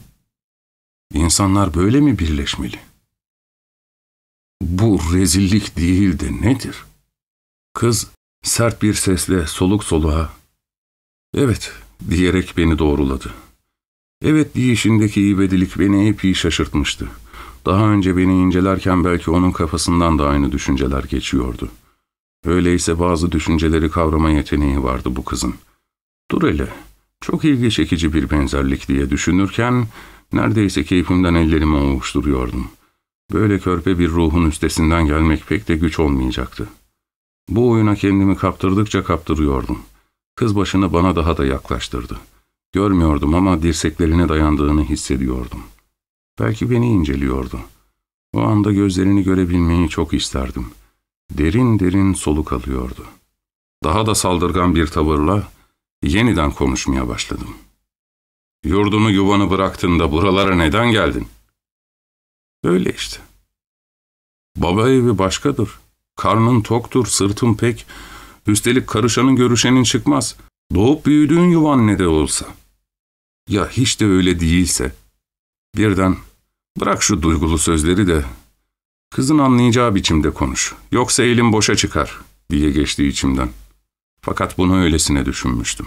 İnsanlar böyle mi birleşmeli? Bu rezillik değil de nedir? Kız sert bir sesle soluk soluğa ''Evet'' diyerek beni doğruladı. Evet deyişindeki ivedilik beni epey şaşırtmıştı. Daha önce beni incelerken belki onun kafasından da aynı düşünceler geçiyordu. Öyleyse bazı düşünceleri kavrama yeteneği vardı bu kızın. Dur hele, çok ilgi çekici bir benzerlik diye düşünürken neredeyse keyfimden ellerimi ovuşturuyordum. Böyle körpe bir ruhun üstesinden gelmek pek de güç olmayacaktı. Bu oyuna kendimi kaptırdıkça kaptırıyordum. Kız başını bana daha da yaklaştırdı. Görmüyordum ama dirseklerine dayandığını hissediyordum. Belki beni inceliyordu. O anda gözlerini görebilmeyi çok isterdim. Derin derin soluk alıyordu. Daha da saldırgan bir tavırla yeniden konuşmaya başladım. Yurdunu yuvanı bıraktın da buralara neden geldin? Öyle işte. Baba evi başkadır. Karnın toktur, sırtın pek. Üstelik karışanın görüşenin çıkmaz. Doğup büyüdüğün yuvan ne de olsa. Ya hiç de öyle değilse? Birden bırak şu duygulu sözleri de kızın anlayacağı biçimde konuş. Yoksa elim boşa çıkar diye geçti içimden. Fakat bunu öylesine düşünmüştüm.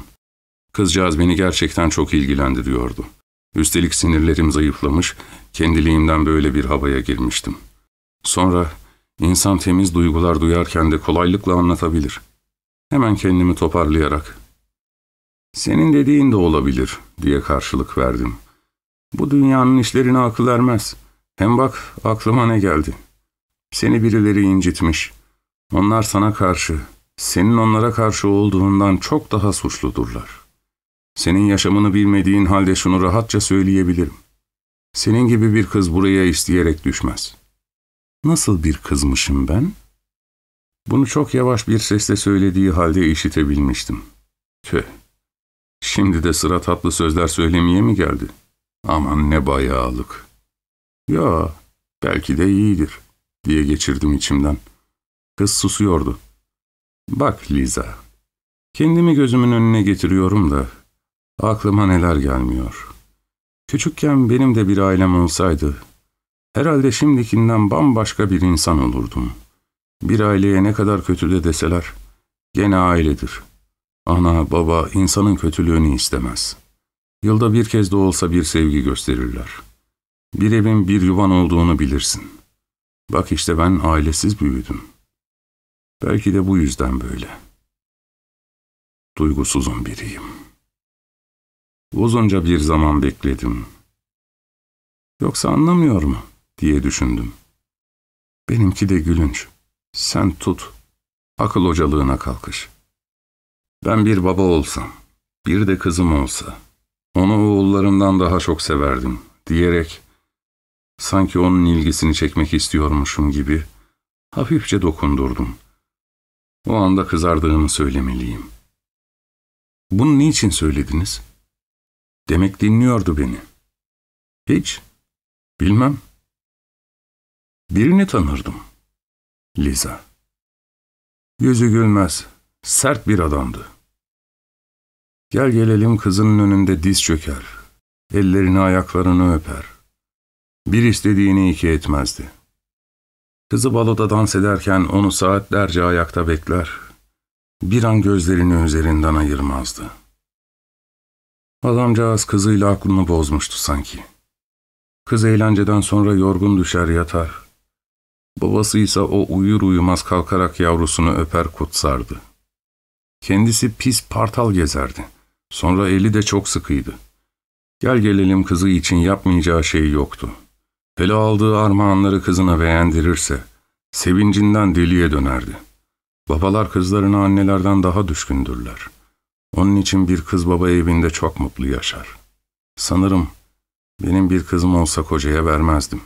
Kızcağız beni gerçekten çok ilgilendiriyordu. Üstelik sinirlerim zayıflamış, kendiliğimden böyle bir havaya girmiştim. Sonra insan temiz duygular duyarken de kolaylıkla anlatabilir. Hemen kendimi toparlayarak, ''Senin dediğin de olabilir.'' diye karşılık verdim. ''Bu dünyanın işlerine akıl ermez. Hem bak aklıma ne geldi. Seni birileri incitmiş. Onlar sana karşı, senin onlara karşı olduğundan çok daha suçludurlar.'' Senin yaşamını bilmediğin halde şunu rahatça söyleyebilirim. Senin gibi bir kız buraya isteyerek düşmez. Nasıl bir kızmışım ben? Bunu çok yavaş bir sesle söylediği halde işitebilmiştim. Tüh. Şimdi de sıra tatlı sözler söylemeye mi geldi? Aman ne bayağılık. Ya belki de iyidir diye geçirdim içimden. Kız susuyordu. Bak Liza, kendimi gözümün önüne getiriyorum da aklıma neler gelmiyor. Küçükken benim de bir ailem olsaydı, herhalde şimdikinden bambaşka bir insan olurdum. Bir aileye ne kadar kötü de deseler, gene ailedir. Ana, baba insanın kötülüğünü istemez. Yılda bir kez de olsa bir sevgi gösterirler. Bir evin bir yuvan olduğunu bilirsin. Bak işte ben ailesiz büyüdüm. Belki de bu yüzden böyle. Duygusuzum biriyim. Uzunca bir zaman bekledim. Yoksa anlamıyor mu diye düşündüm. Benimki de gülünç. Sen tut. Akıl hocalığına kalkış. Ben bir baba olsam, bir de kızım olsa, onu oğullarımdan daha çok severdim diyerek sanki onun ilgisini çekmek istiyormuşum gibi hafifçe dokundurdum. O anda kızardığımı söylemeliyim. Bunu niçin söylediniz? Demek dinliyordu beni. Hiç. Bilmem. Birini tanırdım. Liza. Yüzü gülmez, sert bir adamdı. Gel gelelim kızının önünde diz çöker, ellerini ayaklarını öper. Bir istediğini iki etmezdi. Kızı baloda dans ederken onu saatlerce ayakta bekler, bir an gözlerini üzerinden ayırmazdı. Adamcağız kızıyla aklını bozmuştu sanki. Kız eğlenceden sonra yorgun düşer yatar. Babası ise o uyur uyumaz kalkarak yavrusunu öper kutsardı. Kendisi pis partal gezerdi. Sonra eli de çok sıkıydı. Gel gelelim kızı için yapmayacağı şey yoktu. Hele aldığı armağanları kızına beğendirirse, sevincinden deliye dönerdi. Babalar kızlarına annelerden daha düşkündürler. Onun için bir kız baba evinde çok mutlu yaşar. Sanırım benim bir kızım olsa kocaya vermezdim.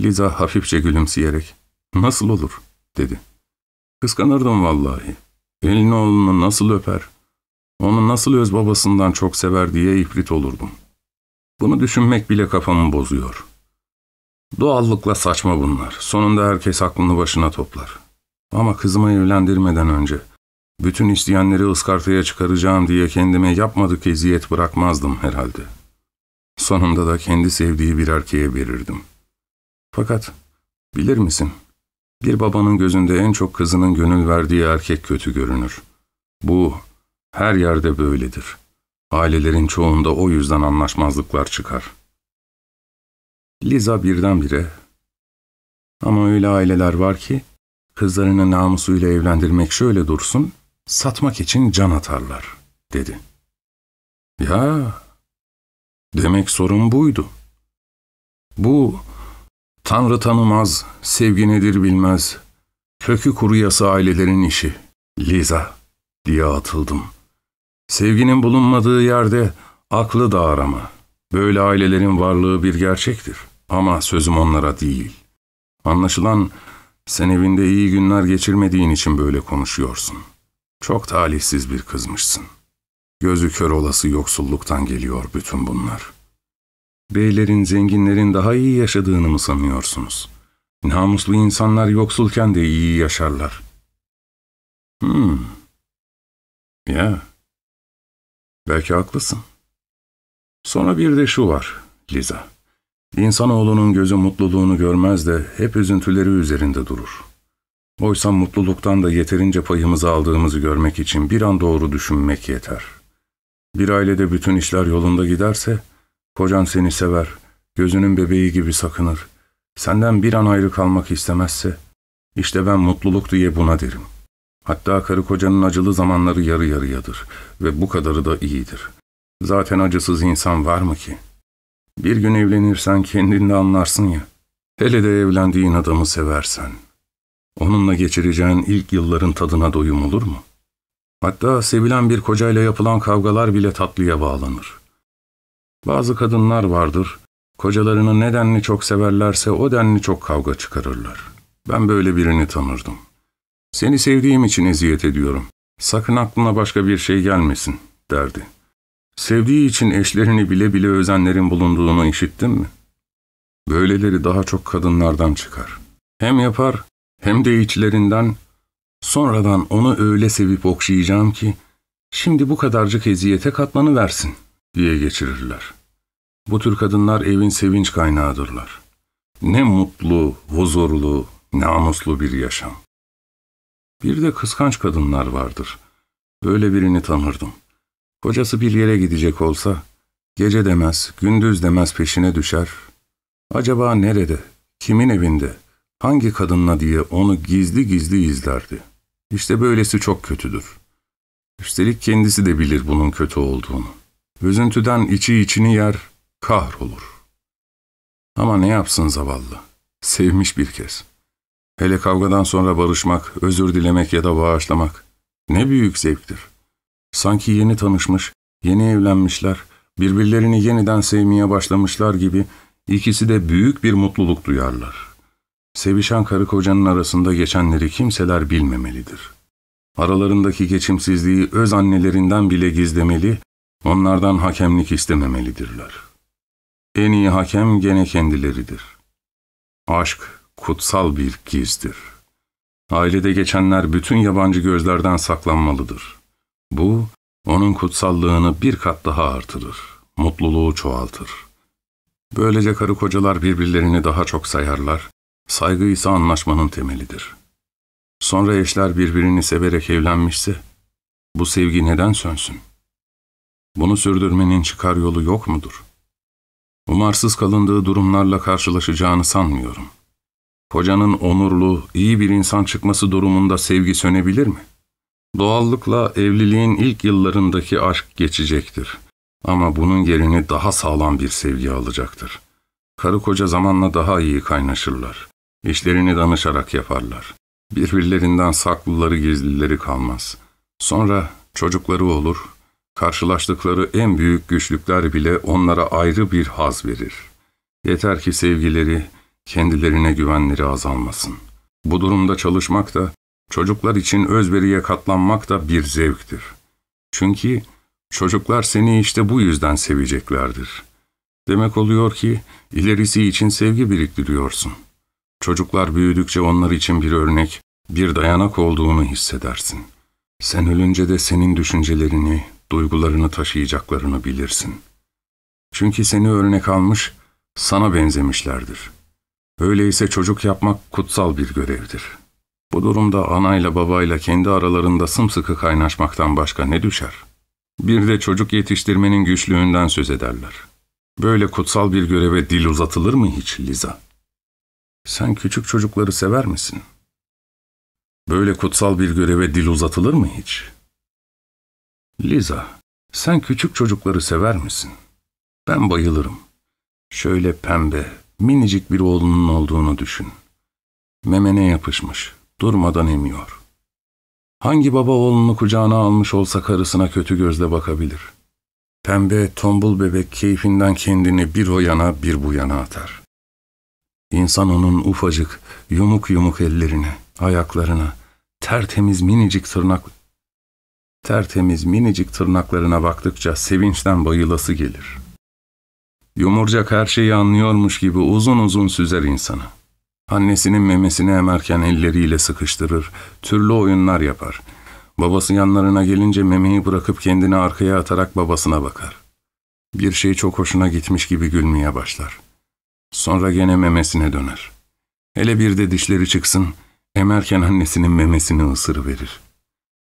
Liza hafifçe gülümseyerek, ''Nasıl olur?'' dedi. ''Kıskanırdım vallahi. Elini oğlunu nasıl öper, onu nasıl öz babasından çok sever diye ifrit olurdum. Bunu düşünmek bile kafamı bozuyor. Doğallıkla saçma bunlar. Sonunda herkes aklını başına toplar. Ama kızımı evlendirmeden önce bütün isteyenleri ıskartaya çıkaracağım diye kendime yapmadık eziyet bırakmazdım herhalde. Sonunda da kendi sevdiği bir erkeğe verirdim. Fakat bilir misin, bir babanın gözünde en çok kızının gönül verdiği erkek kötü görünür. Bu her yerde böyledir. Ailelerin çoğunda o yüzden anlaşmazlıklar çıkar. Liza birdenbire, ama öyle aileler var ki, kızlarını namusuyla evlendirmek şöyle dursun, satmak için can atarlar, dedi. Ya, demek sorun buydu. Bu, Tanrı tanımaz, sevgi nedir bilmez, kökü kuruyası ailelerin işi, Liza, diye atıldım. Sevginin bulunmadığı yerde aklı da arama. Böyle ailelerin varlığı bir gerçektir. Ama sözüm onlara değil. Anlaşılan sen evinde iyi günler geçirmediğin için böyle konuşuyorsun. Çok talihsiz bir kızmışsın. Gözü kör olası yoksulluktan geliyor bütün bunlar. Beylerin, zenginlerin daha iyi yaşadığını mı sanıyorsunuz? Namuslu insanlar yoksulken de iyi yaşarlar. Hmm. Ya. Belki haklısın. Sonra bir de şu var, Liza. İnsanoğlunun gözü mutluluğunu görmez de hep üzüntüleri üzerinde durur. Oysa mutluluktan da yeterince payımızı aldığımızı görmek için bir an doğru düşünmek yeter. Bir ailede bütün işler yolunda giderse, kocan seni sever, gözünün bebeği gibi sakınır, senden bir an ayrı kalmak istemezse, işte ben mutluluk diye buna derim. Hatta karı kocanın acılı zamanları yarı yarıyadır ve bu kadarı da iyidir. Zaten acısız insan var mı ki? Bir gün evlenirsen kendinde anlarsın ya. Hele de evlendiğin adamı seversen. Onunla geçireceğin ilk yılların tadına doyum olur mu? Hatta sevilen bir kocayla yapılan kavgalar bile tatlıya bağlanır. Bazı kadınlar vardır, kocalarını ne denli çok severlerse o denli çok kavga çıkarırlar. Ben böyle birini tanırdım. Seni sevdiğim için eziyet ediyorum. Sakın aklına başka bir şey gelmesin, derdi. Sevdiği için eşlerini bile bile özenlerin bulunduğunu işittin mi? Böyleleri daha çok kadınlardan çıkar. Hem yapar hem de içlerinden Sonradan onu öyle sevip okşayacağım ki, şimdi bu kadarcık eziyete katlanıversin diye geçirirler. Bu tür kadınlar evin sevinç kaynağıdırlar. Ne mutlu, huzurlu, namuslu bir yaşam. Bir de kıskanç kadınlar vardır. Böyle birini tanırdım. Kocası bir yere gidecek olsa, gece demez, gündüz demez peşine düşer. Acaba nerede, kimin evinde, hangi kadınla diye onu gizli gizli izlerdi. İşte böylesi çok kötüdür. Üstelik kendisi de bilir bunun kötü olduğunu. Üzüntüden içi içini yer, kahrolur. Ama ne yapsın zavallı? Sevmiş bir kez. Hele kavgadan sonra barışmak, özür dilemek ya da bağışlamak ne büyük zevktir. Sanki yeni tanışmış, yeni evlenmişler, birbirlerini yeniden sevmeye başlamışlar gibi ikisi de büyük bir mutluluk duyarlar. Sevişen karı kocanın arasında geçenleri kimseler bilmemelidir. Aralarındaki geçimsizliği öz annelerinden bile gizlemeli, onlardan hakemlik istememelidirler. En iyi hakem gene kendileridir. Aşk kutsal bir gizdir. Ailede geçenler bütün yabancı gözlerden saklanmalıdır. Bu, onun kutsallığını bir kat daha artırır, mutluluğu çoğaltır. Böylece karı kocalar birbirlerini daha çok sayarlar, saygı ise anlaşmanın temelidir. Sonra eşler birbirini severek evlenmişse, bu sevgi neden sönsün? Bunu sürdürmenin çıkar yolu yok mudur? Umarsız kalındığı durumlarla karşılaşacağını sanmıyorum. Kocanın onurlu, iyi bir insan çıkması durumunda sevgi sönebilir mi? Doğallıkla evliliğin ilk yıllarındaki aşk geçecektir. Ama bunun yerini daha sağlam bir sevgi alacaktır. Karı koca zamanla daha iyi kaynaşırlar. İşlerini danışarak yaparlar. Birbirlerinden saklıları gizlileri kalmaz. Sonra çocukları olur, karşılaştıkları en büyük güçlükler bile onlara ayrı bir haz verir. Yeter ki sevgileri, kendilerine güvenleri azalmasın. Bu durumda çalışmak da, çocuklar için özveriye katlanmak da bir zevktir. Çünkü çocuklar seni işte bu yüzden seveceklerdir. Demek oluyor ki ilerisi için sevgi biriktiriyorsun. Çocuklar büyüdükçe onlar için bir örnek, bir dayanak olduğunu hissedersin. Sen ölünce de senin düşüncelerini, duygularını taşıyacaklarını bilirsin. Çünkü seni örnek almış, sana benzemişlerdir.'' Öyleyse çocuk yapmak kutsal bir görevdir. Bu durumda anayla babayla kendi aralarında sımsıkı kaynaşmaktan başka ne düşer? Bir de çocuk yetiştirmenin güçlüğünden söz ederler. Böyle kutsal bir göreve dil uzatılır mı hiç Liza? Sen küçük çocukları sever misin? Böyle kutsal bir göreve dil uzatılır mı hiç? Liza, sen küçük çocukları sever misin? Ben bayılırım. Şöyle pembe, minicik bir oğlunun olduğunu düşün. Memene yapışmış, durmadan emiyor. Hangi baba oğlunu kucağına almış olsa karısına kötü gözle bakabilir. Pembe, tombul bebek keyfinden kendini bir o yana bir bu yana atar. İnsan onun ufacık, yumuk yumuk ellerine, ayaklarına, tertemiz minicik tırnak tertemiz minicik tırnaklarına baktıkça sevinçten bayılası gelir.'' Yumurcak her şeyi anlıyormuş gibi uzun uzun süzer insanı. Annesinin memesini emerken elleriyle sıkıştırır, türlü oyunlar yapar. Babası yanlarına gelince memeyi bırakıp kendini arkaya atarak babasına bakar. Bir şey çok hoşuna gitmiş gibi gülmeye başlar. Sonra gene memesine döner. Hele bir de dişleri çıksın, emerken annesinin memesini ısırıverir.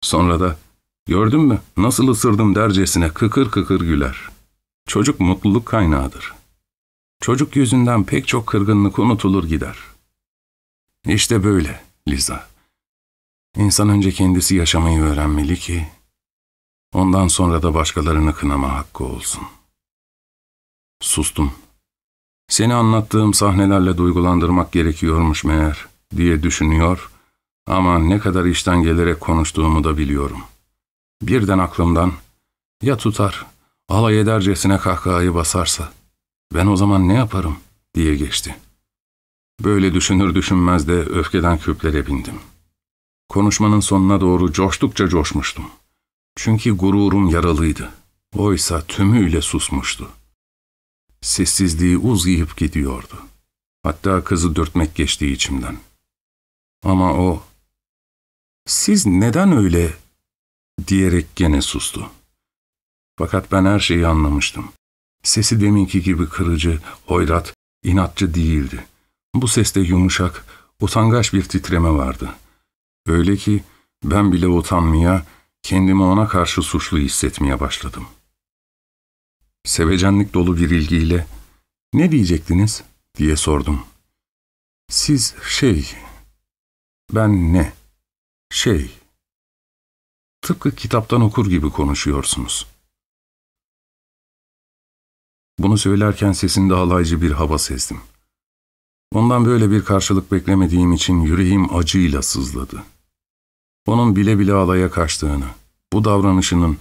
Sonra da, gördün mü nasıl ısırdım dercesine kıkır kıkır güler.'' Çocuk mutluluk kaynağıdır. Çocuk yüzünden pek çok kırgınlık unutulur gider. İşte böyle Liza. İnsan önce kendisi yaşamayı öğrenmeli ki, ondan sonra da başkalarını kınama hakkı olsun. Sustum. Seni anlattığım sahnelerle duygulandırmak gerekiyormuş meğer diye düşünüyor ama ne kadar işten gelerek konuştuğumu da biliyorum. Birden aklımdan ya tutar alay edercesine kahkahayı basarsa, ben o zaman ne yaparım diye geçti. Böyle düşünür düşünmez de öfkeden küplere bindim. Konuşmanın sonuna doğru coştukça coşmuştum. Çünkü gururum yaralıydı. Oysa tümüyle susmuştu. Sessizliği uzayıp gidiyordu. Hatta kızı dürtmek geçtiği içimden. Ama o Siz neden öyle diyerek gene sustu. Fakat ben her şeyi anlamıştım. Sesi deminki gibi kırıcı, hoyrat, inatçı değildi. Bu seste yumuşak, utangaç bir titreme vardı. Öyle ki ben bile utanmaya, kendimi ona karşı suçlu hissetmeye başladım. Sevecenlik dolu bir ilgiyle, ''Ne diyecektiniz?'' diye sordum. ''Siz şey, ben ne? Şey, tıpkı kitaptan okur gibi konuşuyorsunuz.'' Bunu söylerken sesinde halaycı bir hava sezdim. Ondan böyle bir karşılık beklemediğim için yüreğim acıyla sızladı. Onun bile bile alaya kaçtığını, bu davranışının,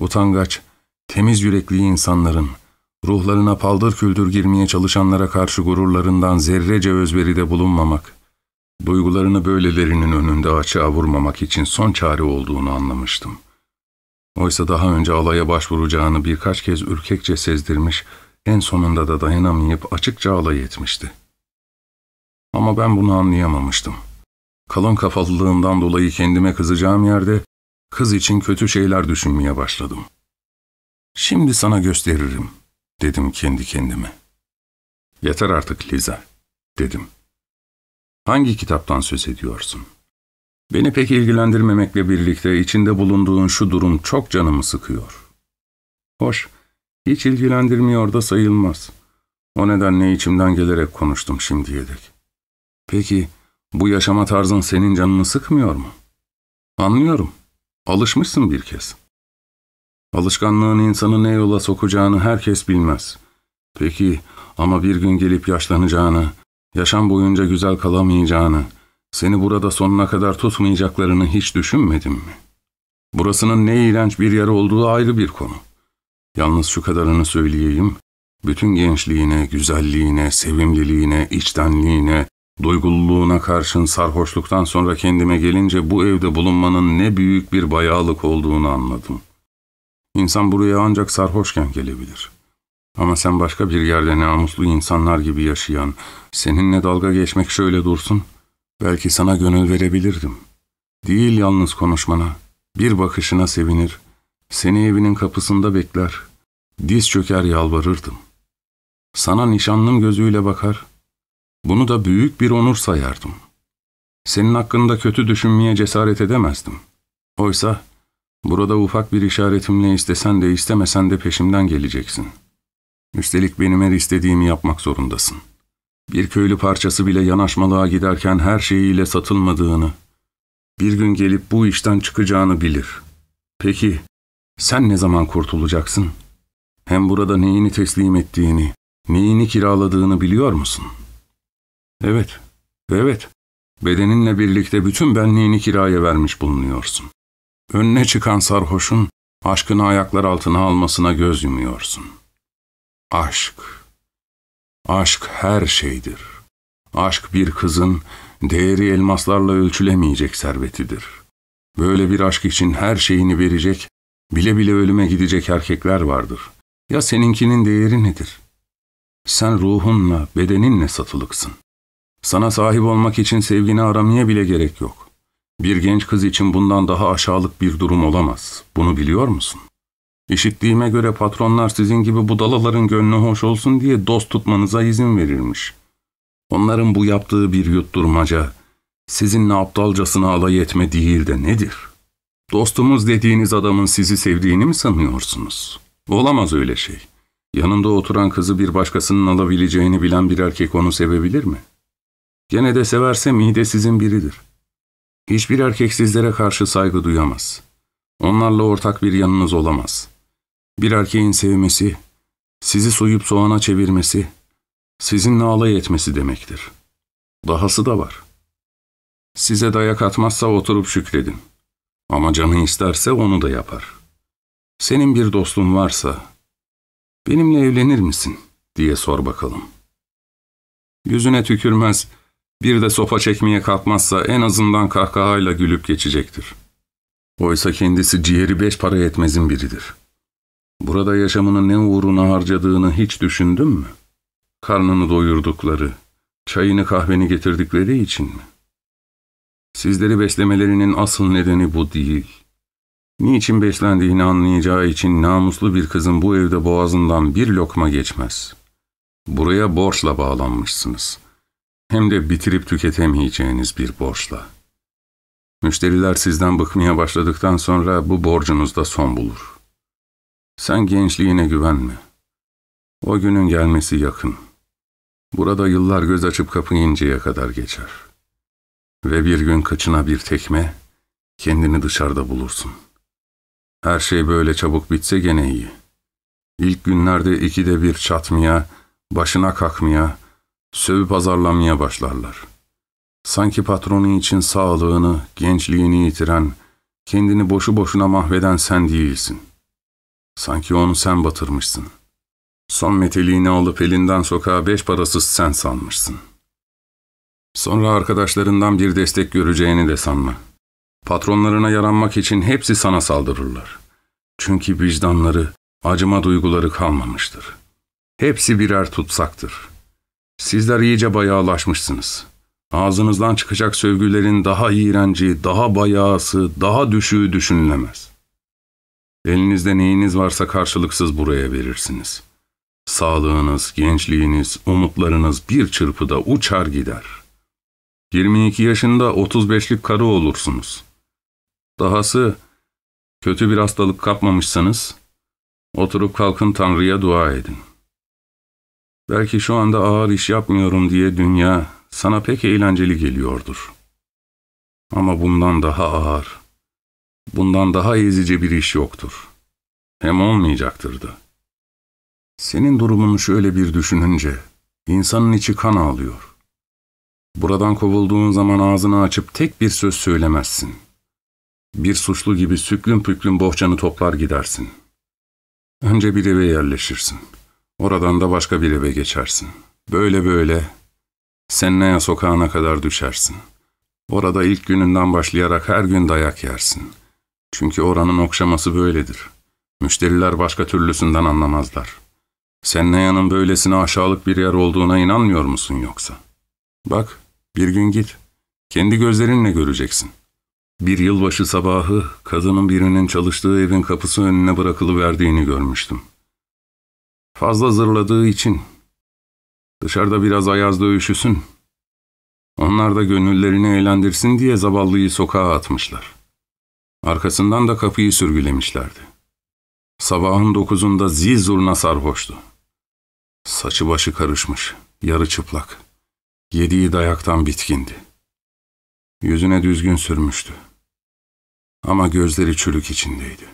utangaç, temiz yürekli insanların, ruhlarına paldır küldür girmeye çalışanlara karşı gururlarından zerrece özveride bulunmamak, duygularını böylelerinin önünde açığa vurmamak için son çare olduğunu anlamıştım. Oysa daha önce alaya başvuracağını birkaç kez ürkekçe sezdirmiş, en sonunda da dayanamayıp açıkça alay etmişti. Ama ben bunu anlayamamıştım. Kalın kafalılığımdan dolayı kendime kızacağım yerde, kız için kötü şeyler düşünmeye başladım. Şimdi sana gösteririm, dedim kendi kendime. Yeter artık Liza, dedim. Hangi kitaptan söz ediyorsun? Beni pek ilgilendirmemekle birlikte içinde bulunduğun şu durum çok canımı sıkıyor. Hoş, hiç ilgilendirmiyor da sayılmaz. O nedenle içimden gelerek konuştum şimdiye dek. Peki, bu yaşama tarzın senin canını sıkmıyor mu? Anlıyorum. Alışmışsın bir kez. Alışkanlığın insanı ne yola sokacağını herkes bilmez. Peki ama bir gün gelip yaşlanacağını, yaşam boyunca güzel kalamayacağını, seni burada sonuna kadar tutmayacaklarını hiç düşünmedin mi? Burasının ne iğrenç bir yer olduğu ayrı bir konu. Yalnız şu kadarını söyleyeyim, bütün gençliğine, güzelliğine, sevimliliğine, içtenliğine, duygululuğuna karşın sarhoşluktan sonra kendime gelince bu evde bulunmanın ne büyük bir bayağılık olduğunu anladım. İnsan buraya ancak sarhoşken gelebilir. Ama sen başka bir yerde namuslu insanlar gibi yaşayan, seninle dalga geçmek şöyle dursun, Belki sana gönül verebilirdim. Değil yalnız konuşmana, bir bakışına sevinir, seni evinin kapısında bekler, diz çöker yalvarırdım. Sana nişanlım gözüyle bakar, bunu da büyük bir onur sayardım. Senin hakkında kötü düşünmeye cesaret edemezdim. Oysa burada ufak bir işaretimle istesen de istemesen de peşimden geleceksin. Üstelik benim her istediğimi yapmak zorundasın.'' Bir köylü parçası bile yanaşmalığa giderken her şeyiyle satılmadığını, bir gün gelip bu işten çıkacağını bilir. Peki, sen ne zaman kurtulacaksın? Hem burada neyini teslim ettiğini, neyini kiraladığını biliyor musun? Evet, evet. Bedeninle birlikte bütün benliğini kiraya vermiş bulunuyorsun. Önüne çıkan sarhoşun, aşkını ayaklar altına almasına göz yumuyorsun. Aşk, Aşk her şeydir. Aşk bir kızın değeri elmaslarla ölçülemeyecek servetidir. Böyle bir aşk için her şeyini verecek, bile bile ölüme gidecek erkekler vardır. Ya seninkinin değeri nedir? Sen ruhunla, bedeninle satılıksın. Sana sahip olmak için sevgini aramaya bile gerek yok. Bir genç kız için bundan daha aşağılık bir durum olamaz. Bunu biliyor musun? İşittiğime göre patronlar sizin gibi budalaların gönlü hoş olsun diye dost tutmanıza izin verirmiş. Onların bu yaptığı bir yutturmaca, sizinle aptalcasına alay etme değil de nedir? Dostumuz dediğiniz adamın sizi sevdiğini mi sanıyorsunuz? Olamaz öyle şey. Yanında oturan kızı bir başkasının alabileceğini bilen bir erkek onu sevebilir mi? Gene de severse mide sizin biridir. Hiçbir erkek sizlere karşı saygı duyamaz. Onlarla ortak bir yanınız olamaz.'' Bir erkeğin sevmesi, sizi soyup soğana çevirmesi, sizinle alay etmesi demektir. Dahası da var. Size dayak atmazsa oturup şükredin. Ama canı isterse onu da yapar. Senin bir dostun varsa, benimle evlenir misin diye sor bakalım. Yüzüne tükürmez, bir de sopa çekmeye kalkmazsa en azından kahkahayla gülüp geçecektir. Oysa kendisi ciğeri beş para etmezin biridir.'' Burada yaşamını ne uğruna harcadığını hiç düşündün mü? Karnını doyurdukları, çayını kahveni getirdikleri için mi? Sizleri beslemelerinin asıl nedeni bu değil. Niçin beslendiğini anlayacağı için namuslu bir kızın bu evde boğazından bir lokma geçmez. Buraya borçla bağlanmışsınız. Hem de bitirip tüketemeyeceğiniz bir borçla. Müşteriler sizden bıkmaya başladıktan sonra bu borcunuz da son bulur. Sen gençliğine güvenme. O günün gelmesi yakın. Burada yıllar göz açıp kapayıncaya kadar geçer. Ve bir gün kıçına bir tekme, kendini dışarıda bulursun. Her şey böyle çabuk bitse gene iyi. İlk günlerde ikide bir çatmaya, başına kalkmaya, sövüp azarlamaya başlarlar. Sanki patronu için sağlığını, gençliğini yitiren, kendini boşu boşuna mahveden sen değilsin. Sanki onu sen batırmışsın. Son meteliğini alıp elinden sokağa beş parasız sen sanmışsın. Sonra arkadaşlarından bir destek göreceğini de sanma. Patronlarına yaranmak için hepsi sana saldırırlar. Çünkü vicdanları, acıma duyguları kalmamıştır. Hepsi birer tutsaktır. Sizler iyice bayağılaşmışsınız. Ağzınızdan çıkacak sövgülerin daha iğrenci, daha bayağısı, daha düşüğü düşünülemez. Elinizde neyiniz varsa karşılıksız buraya verirsiniz. Sağlığınız, gençliğiniz, umutlarınız bir çırpıda uçar gider. 22 yaşında 35'lik karı olursunuz. Dahası kötü bir hastalık kapmamışsanız oturup kalkın Tanrı'ya dua edin. Belki şu anda ağır iş yapmıyorum diye dünya sana pek eğlenceli geliyordur. Ama bundan daha ağır, bundan daha ezici bir iş yoktur. Hem olmayacaktır da. Senin durumunu şöyle bir düşününce insanın içi kan ağlıyor. Buradan kovulduğun zaman ağzını açıp tek bir söz söylemezsin. Bir suçlu gibi süklüm püklüm bohçanı toplar gidersin. Önce bir eve yerleşirsin. Oradan da başka bir eve geçersin. Böyle böyle Sennaya sokağına kadar düşersin. Orada ilk gününden başlayarak her gün dayak yersin. Çünkü oranın okşaması böyledir. Müşteriler başka türlüsünden anlamazlar. Sennaya'nın böylesine aşağılık bir yer olduğuna inanmıyor musun yoksa? Bak, bir gün git. Kendi gözlerinle göreceksin. Bir yılbaşı sabahı kadının birinin çalıştığı evin kapısı önüne bırakılıverdiğini görmüştüm. Fazla zırladığı için Dışarıda biraz ayazda üşüsün. Onlar da gönüllerini eğlendirsin diye zavallıyı sokağa atmışlar. Arkasından da kapıyı sürgülemişlerdi. Sabahın dokuzunda zil zurna sarhoştu. Saçı başı karışmış, yarı çıplak. Yediği dayaktan bitkindi. Yüzüne düzgün sürmüştü. Ama gözleri çürük içindeydi.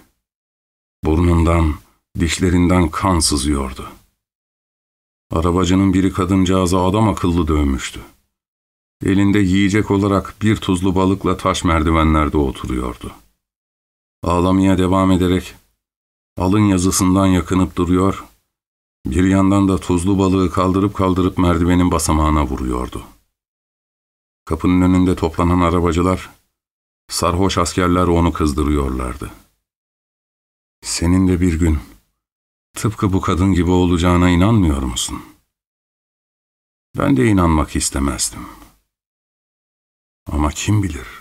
Burnundan, dişlerinden kan sızıyordu. Arabacının biri kadıncağıza adam akıllı dövmüştü. Elinde yiyecek olarak bir tuzlu balıkla taş merdivenlerde oturuyordu. Ağlamaya devam ederek alın yazısından yakınıp duruyor, bir yandan da tuzlu balığı kaldırıp kaldırıp merdivenin basamağına vuruyordu. Kapının önünde toplanan arabacılar, sarhoş askerler onu kızdırıyorlardı. Senin de bir gün Tıpkı bu kadın gibi olacağına inanmıyor musun? Ben de inanmak istemezdim. Ama kim bilir?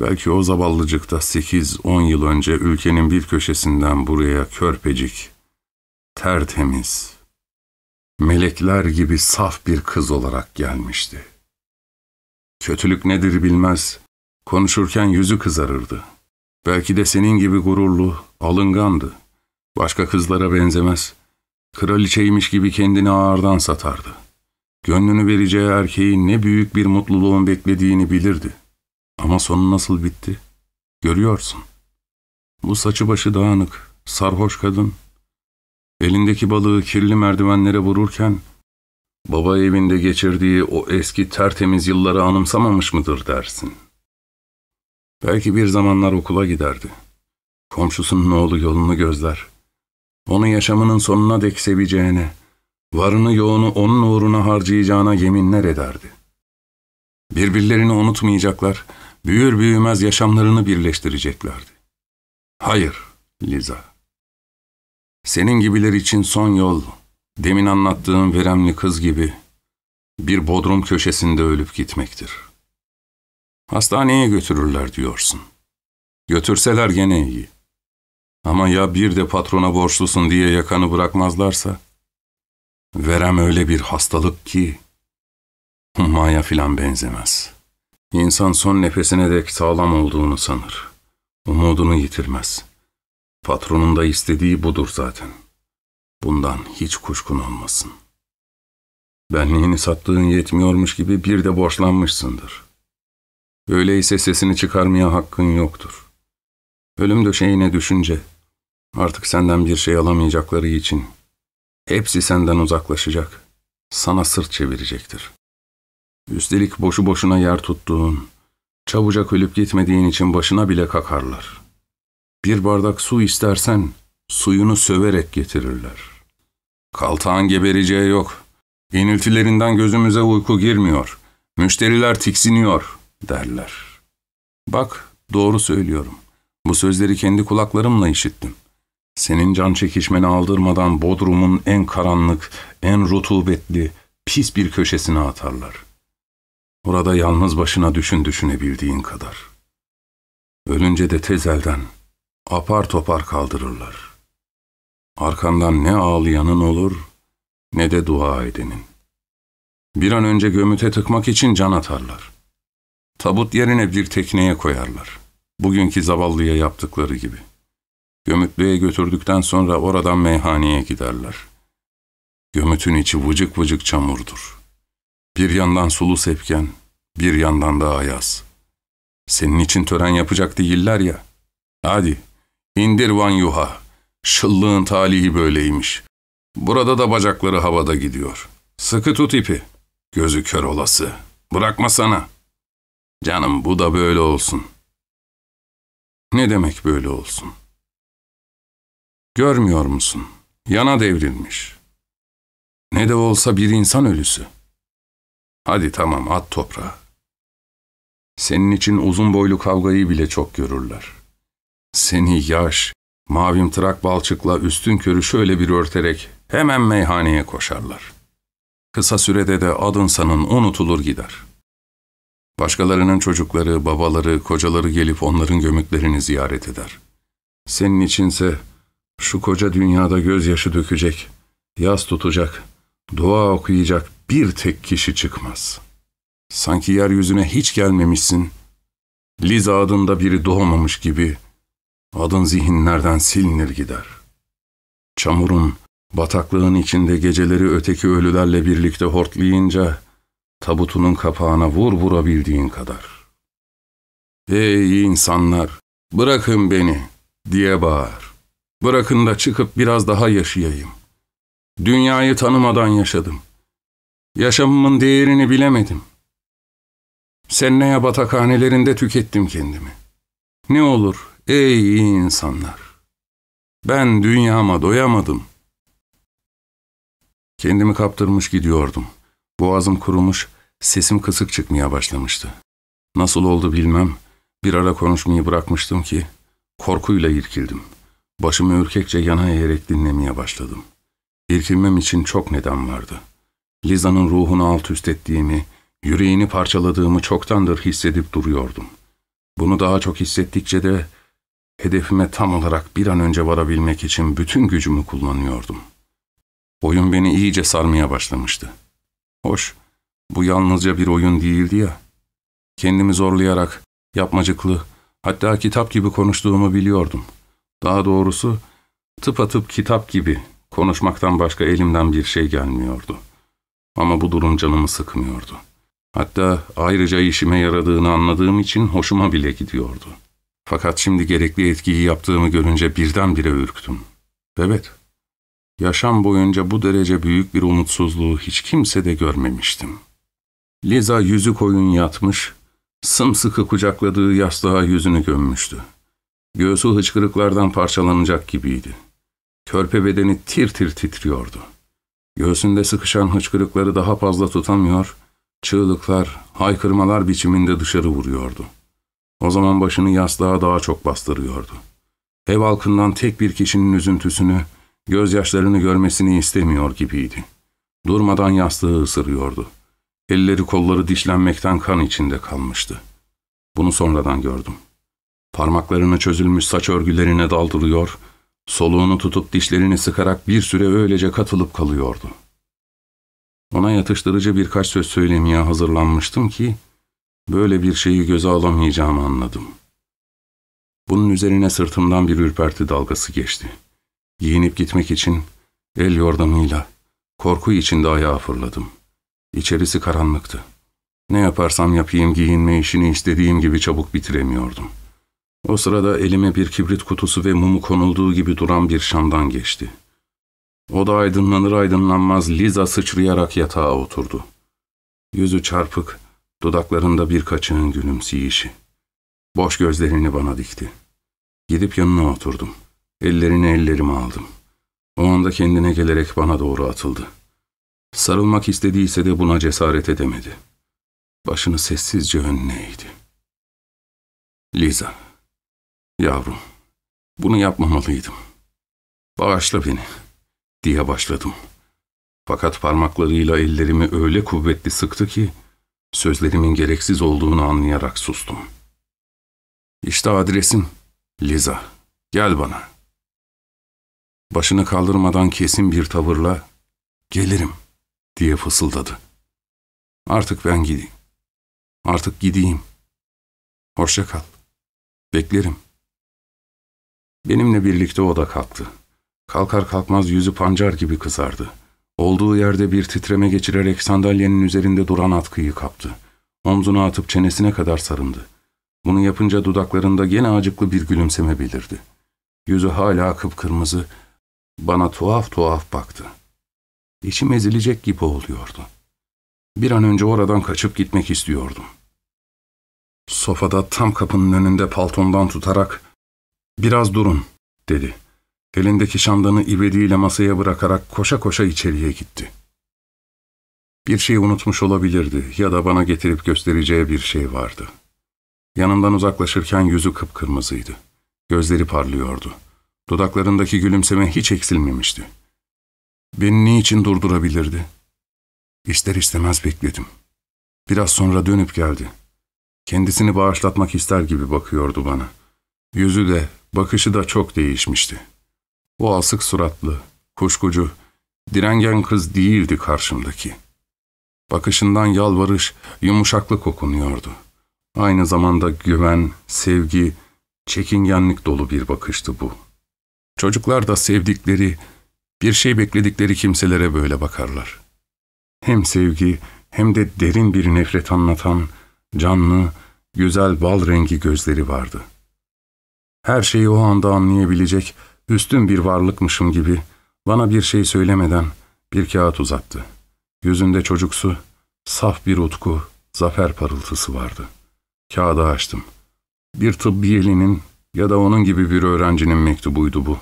Belki o zavallıcıkta sekiz on yıl önce ülkenin bir köşesinden buraya körpecik, tertemiz, melekler gibi saf bir kız olarak gelmişti. Kötülük nedir bilmez, konuşurken yüzü kızarırdı. Belki de senin gibi gururlu, alıngandı. Başka kızlara benzemez. Kraliçeymiş gibi kendini ağırdan satardı. Gönlünü vereceği erkeği ne büyük bir mutluluğun beklediğini bilirdi. Ama sonu nasıl bitti? Görüyorsun. Bu saçı başı dağınık, sarhoş kadın, elindeki balığı kirli merdivenlere vururken, baba evinde geçirdiği o eski tertemiz yılları anımsamamış mıdır dersin? Belki bir zamanlar okula giderdi. Komşusunun oğlu yolunu gözler. Onu yaşamının sonuna dek seveceğine, varını yoğunu onun uğruna harcayacağına yeminler ederdi. Birbirlerini unutmayacaklar, büyür büyümez yaşamlarını birleştireceklerdi. Hayır, Liza. Senin gibiler için son yol, demin anlattığım veremli kız gibi, bir bodrum köşesinde ölüp gitmektir. Hastaneye götürürler diyorsun. Götürseler gene iyi. Ama ya bir de patrona borçlusun diye yakanı bırakmazlarsa? Verem öyle bir hastalık ki Maya filan benzemez. İnsan son nefesine dek sağlam olduğunu sanır. Umudunu yitirmez. Patronun da istediği budur zaten. Bundan hiç kuşkun olmasın. Benliğini sattığın yetmiyormuş gibi bir de borçlanmışsındır. Öyleyse sesini çıkarmaya hakkın yoktur. Ölüm döşeğine düşünce artık senden bir şey alamayacakları için hepsi senden uzaklaşacak, sana sırt çevirecektir. Üstelik boşu boşuna yer tuttuğun, çabucak ölüp gitmediğin için başına bile kakarlar. Bir bardak su istersen suyunu söverek getirirler. Kaltağın gebereceği yok. İniltilerinden gözümüze uyku girmiyor. Müşteriler tiksiniyor derler. Bak doğru söylüyorum. Bu sözleri kendi kulaklarımla işittim. Senin can çekişmeni aldırmadan Bodrum'un en karanlık, en rutubetli, pis bir köşesine atarlar. Orada yalnız başına düşün düşünebildiğin kadar. Ölünce de tezelden apar topar kaldırırlar. Arkandan ne ağlayanın olur ne de dua edenin. Bir an önce gömüte tıkmak için can atarlar. Tabut yerine bir tekneye koyarlar. Bugünkü zavallıya yaptıkları gibi. Gömütlüğe götürdükten sonra oradan meyhaneye giderler. Gömütün içi vıcık vıcık çamurdur. Bir yandan sulu sepken, bir yandan da ayaz. Senin için tören yapacak değiller ya. Hadi, indir Van Yuha. Şıllığın talihi böyleymiş. Burada da bacakları havada gidiyor. Sıkı tut ipi. Gözü kör olası. Bırakma sana. Canım bu da böyle olsun. Ne demek böyle olsun? Görmüyor musun? Yana devrilmiş. Ne de olsa bir insan ölüsü. Hadi tamam at toprağa. Senin için uzun boylu kavgayı bile çok görürler. Seni yaş, mavim tırak balçıkla üstün körü şöyle bir örterek hemen meyhaneye koşarlar. Kısa sürede de adın sanın unutulur gider. Başkalarının çocukları, babaları, kocaları gelip onların gömütlerini ziyaret eder. Senin içinse şu koca dünyada gözyaşı dökecek, yas tutacak, dua okuyacak bir tek kişi çıkmaz. Sanki yeryüzüne hiç gelmemişsin, Liza adında biri doğmamış gibi adın zihinlerden silinir gider. Çamurun, bataklığın içinde geceleri öteki ölülerle birlikte hortlayınca tabutunun kapağına vur vurabildiğin kadar. Ey insanlar, bırakın beni diye bağır. Bırakın da çıkıp biraz daha yaşayayım. Dünyayı tanımadan yaşadım. Yaşamımın değerini bilemedim. Senneye batakhanelerinde tükettim kendimi. Ne olur ey iyi insanlar. Ben dünyama doyamadım. Kendimi kaptırmış gidiyordum. Boğazım kurumuş, sesim kısık çıkmaya başlamıştı. Nasıl oldu bilmem, bir ara konuşmayı bırakmıştım ki, korkuyla irkildim. Başımı ürkekçe yana eğerek dinlemeye başladım. İrkilmem için çok neden vardı. Liza'nın ruhunu alt üst ettiğimi, yüreğini parçaladığımı çoktandır hissedip duruyordum. Bunu daha çok hissettikçe de hedefime tam olarak bir an önce varabilmek için bütün gücümü kullanıyordum. Oyun beni iyice sarmaya başlamıştı. Hoş, bu yalnızca bir oyun değildi ya. Kendimi zorlayarak, yapmacıklı, hatta kitap gibi konuştuğumu biliyordum. Daha doğrusu tıpatıp kitap gibi konuşmaktan başka elimden bir şey gelmiyordu. Ama bu durum canımı sıkmıyordu. Hatta ayrıca işime yaradığını anladığım için hoşuma bile gidiyordu. Fakat şimdi gerekli etkiyi yaptığımı görünce birdenbire ürktüm. Evet, yaşam boyunca bu derece büyük bir umutsuzluğu hiç kimse de görmemiştim. Liza yüzü koyun yatmış, sımsıkı kucakladığı yastığa yüzünü gömmüştü. Göğsü hıçkırıklardan parçalanacak gibiydi. Körpe bedeni tir tir titriyordu. Göğsünde sıkışan hıçkırıkları daha fazla tutamıyor, çığlıklar, haykırmalar biçiminde dışarı vuruyordu. O zaman başını yastığa daha çok bastırıyordu. Ev halkından tek bir kişinin üzüntüsünü, gözyaşlarını görmesini istemiyor gibiydi. Durmadan yastığı ısırıyordu. Elleri kolları dişlenmekten kan içinde kalmıştı. Bunu sonradan gördüm. Parmaklarını çözülmüş saç örgülerine daldırıyor, soluğunu tutup dişlerini sıkarak bir süre öylece katılıp kalıyordu. Ona yatıştırıcı birkaç söz söylemeye hazırlanmıştım ki, böyle bir şeyi göze alamayacağımı anladım. Bunun üzerine sırtımdan bir ürperti dalgası geçti. Giyinip gitmek için el yordamıyla, korku içinde ayağa fırladım. İçerisi karanlıktı. Ne yaparsam yapayım giyinme işini istediğim gibi çabuk bitiremiyordum. O sırada elime bir kibrit kutusu ve mumu konulduğu gibi duran bir şamdan geçti. O da aydınlanır aydınlanmaz Liza sıçrayarak yatağa oturdu. Yüzü çarpık, dudaklarında bir kaçığın gülümseyişi. Boş gözlerini bana dikti. Gidip yanına oturdum. Ellerini ellerime aldım. O anda kendine gelerek bana doğru atıldı. Sarılmak istediyse de buna cesaret edemedi. Başını sessizce önüne eğdi. Liza, yavrum, bunu yapmamalıydım. Bağışla beni, diye başladım. Fakat parmaklarıyla ellerimi öyle kuvvetli sıktı ki, sözlerimin gereksiz olduğunu anlayarak sustum. İşte adresim, Liza, gel bana. Başını kaldırmadan kesin bir tavırla, gelirim, diye fısıldadı. Artık ben gideyim. Artık gideyim. Hoşça kal. Beklerim. Benimle birlikte o da kalktı. Kalkar kalkmaz yüzü pancar gibi kızardı. Olduğu yerde bir titreme geçirerek sandalyenin üzerinde duran atkıyı kaptı. Omzuna atıp çenesine kadar sarındı. Bunu yapınca dudaklarında gene acıklı bir gülümseme belirdi. Yüzü hala kıpkırmızı, bana tuhaf tuhaf baktı. İçim ezilecek gibi oluyordu. Bir an önce oradan kaçıp gitmek istiyordum. Sofada tam kapının önünde paltondan tutarak ''Biraz durun'' dedi. Elindeki şamdanı ivediyle masaya bırakarak koşa koşa içeriye gitti. Bir şey unutmuş olabilirdi ya da bana getirip göstereceği bir şey vardı. Yanından uzaklaşırken yüzü kıpkırmızıydı. Gözleri parlıyordu. Dudaklarındaki gülümseme hiç eksilmemişti. Beni niçin durdurabilirdi? İster istemez bekledim. Biraz sonra dönüp geldi. Kendisini bağışlatmak ister gibi bakıyordu bana. Yüzü de, bakışı da çok değişmişti. O asık suratlı, kuşkucu, direngen kız değildi karşımdaki. Bakışından yalvarış, yumuşaklık okunuyordu. Aynı zamanda güven, sevgi, çekingenlik dolu bir bakıştı bu. Çocuklar da sevdikleri, bir şey bekledikleri kimselere böyle bakarlar. Hem sevgi hem de derin bir nefret anlatan, canlı, güzel bal rengi gözleri vardı. Her şeyi o anda anlayabilecek, üstün bir varlıkmışım gibi bana bir şey söylemeden bir kağıt uzattı. Yüzünde çocuksu, saf bir utku, zafer parıltısı vardı. Kağıdı açtım. Bir tıbbiyelinin ya da onun gibi bir öğrencinin mektubuydu bu.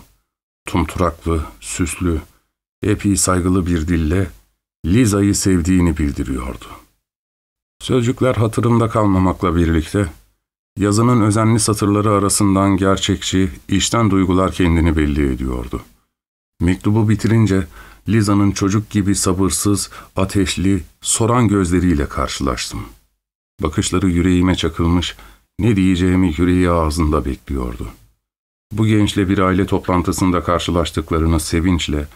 Tumturaklı, süslü, epey saygılı bir dille Liza'yı sevdiğini bildiriyordu. Sözcükler hatırımda kalmamakla birlikte, yazının özenli satırları arasından gerçekçi, içten duygular kendini belli ediyordu. Mektubu bitirince Liza'nın çocuk gibi sabırsız, ateşli, soran gözleriyle karşılaştım. Bakışları yüreğime çakılmış, ne diyeceğimi yüreği ağzında bekliyordu. Bu gençle bir aile toplantısında karşılaştıklarını sevinçle,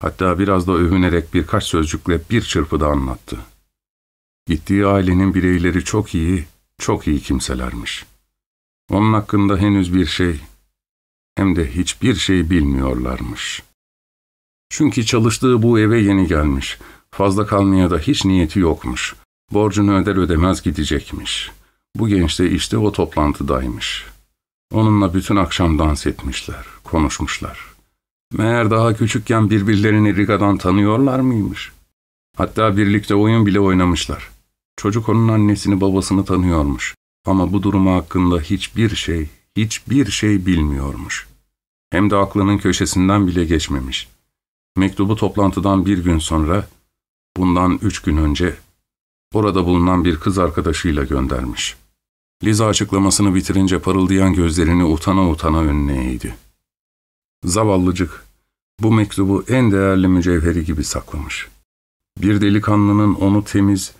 hatta biraz da övünerek birkaç sözcükle bir çırpıda anlattı. Gittiği ailenin bireyleri çok iyi, çok iyi kimselermiş. Onun hakkında henüz bir şey, hem de hiçbir şey bilmiyorlarmış. Çünkü çalıştığı bu eve yeni gelmiş, fazla kalmaya da hiç niyeti yokmuş. Borcunu öder ödemez gidecekmiş. Bu genç de işte o toplantıdaymış. Onunla bütün akşam dans etmişler, konuşmuşlar. Meğer daha küçükken birbirlerini Riga'dan tanıyorlar mıymış? Hatta birlikte oyun bile oynamışlar. Çocuk onun annesini babasını tanıyormuş. Ama bu durumu hakkında hiçbir şey, hiçbir şey bilmiyormuş. Hem de aklının köşesinden bile geçmemiş. Mektubu toplantıdan bir gün sonra, bundan üç gün önce, orada bulunan bir kız arkadaşıyla göndermiş. Liza açıklamasını bitirince parıldayan gözlerini utana utana önüne eğdi. Zavallıcık, bu mektubu en değerli mücevheri gibi saklamış. Bir delikanlının onu temiz,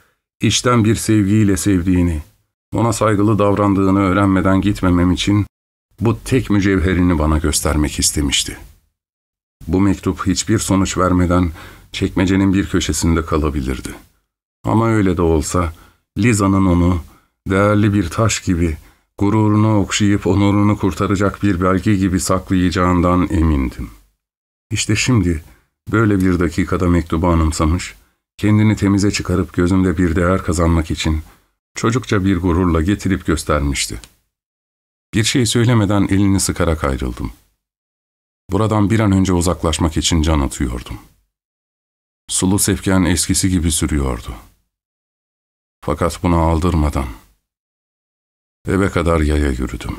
içten bir sevgiyle sevdiğini, Ona saygılı davrandığını öğrenmeden gitmemem için bu tek mücevherini bana göstermek istemişti. Bu mektup hiçbir sonuç vermeden çekmecenin bir köşesinde kalabilirdi. Ama öyle de olsa Liza'nın onu değerli bir taş gibi gururunu okşayıp onurunu kurtaracak bir belge gibi saklayacağından emindim. İşte şimdi böyle bir dakikada mektubu anımsamış, kendini temize çıkarıp gözümde bir değer kazanmak için çocukça bir gururla getirip göstermişti. Bir şey söylemeden elini sıkarak ayrıldım. Buradan bir an önce uzaklaşmak için can atıyordum. Sulu sefken eskisi gibi sürüyordu. Fakat buna aldırmadan eve kadar yaya yürüdüm.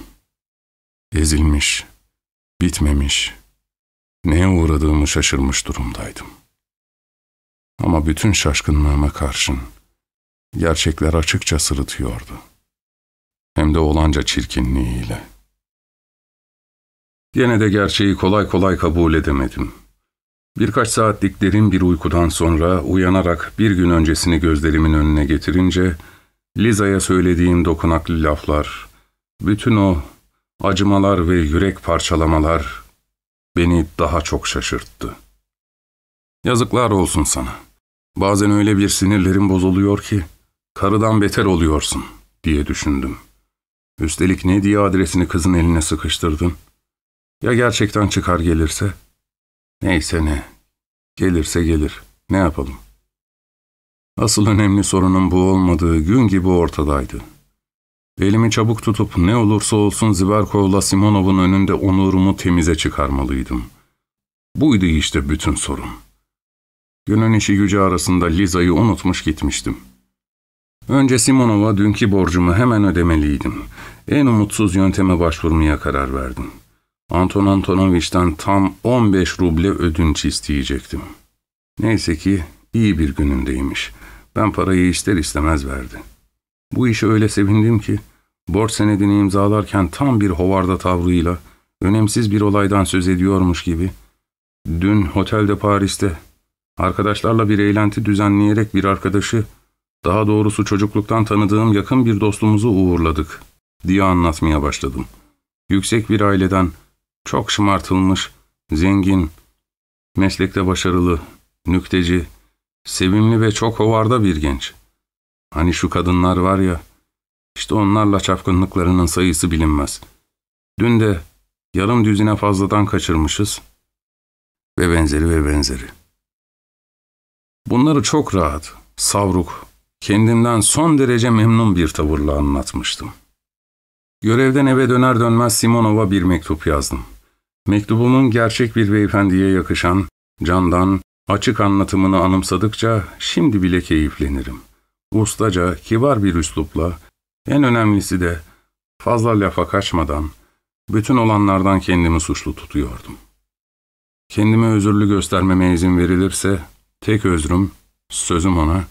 Ezilmiş, bitmemiş, neye uğradığımı şaşırmış durumdaydım. Ama bütün şaşkınlığıma karşın gerçekler açıkça sırıtıyordu. Hem de olanca çirkinliğiyle. Yine de gerçeği kolay kolay kabul edemedim. Birkaç saatlik derin bir uykudan sonra uyanarak bir gün öncesini gözlerimin önüne getirince Liza'ya söylediğim dokunaklı laflar, bütün o acımalar ve yürek parçalamalar beni daha çok şaşırttı. Yazıklar olsun sana. Bazen öyle bir sinirlerim bozuluyor ki karıdan beter oluyorsun diye düşündüm. Üstelik ne diye adresini kızın eline sıkıştırdın? Ya gerçekten çıkar gelirse? Neyse ne. Gelirse gelir. Ne yapalım? Asıl önemli sorunun bu olmadığı gün gibi ortadaydı. Elimi çabuk tutup ne olursa olsun Ziverkov'la Simonov'un önünde onurumu temize çıkarmalıydım. Buydu işte bütün sorun. Günün işi gücü arasında Liza'yı unutmuş gitmiştim. Önce Simonov'a dünkü borcumu hemen ödemeliydim. En umutsuz yönteme başvurmaya karar verdim. Anton Antonoviç'ten tam 15 ruble ödünç isteyecektim. Neyse ki iyi bir günündeymiş. Ben parayı ister istemez verdi. Bu işe öyle sevindim ki, borç senedini imzalarken tam bir hovarda tavrıyla, önemsiz bir olaydan söz ediyormuş gibi, dün otelde Paris'te arkadaşlarla bir eğlenti düzenleyerek bir arkadaşı, daha doğrusu çocukluktan tanıdığım yakın bir dostumuzu uğurladık diye anlatmaya başladım. Yüksek bir aileden, çok şımartılmış, zengin, meslekte başarılı, nükteci, sevimli ve çok hovarda bir genç. Hani şu kadınlar var ya, işte onlarla çapkınlıklarının sayısı bilinmez. Dün de yarım düzine fazladan kaçırmışız ve benzeri ve benzeri. Bunları çok rahat, savruk, kendimden son derece memnun bir tavırla anlatmıştım. Görevden eve döner dönmez Simonov'a bir mektup yazdım. Mektubumun gerçek bir beyefendiye yakışan, candan, açık anlatımını anımsadıkça şimdi bile keyiflenirim. Ustaca, kibar bir üslupla, en önemlisi de fazla lafa kaçmadan, bütün olanlardan kendimi suçlu tutuyordum. Kendime özürlü göstermeme izin verilirse, tek özrüm, sözüm ona,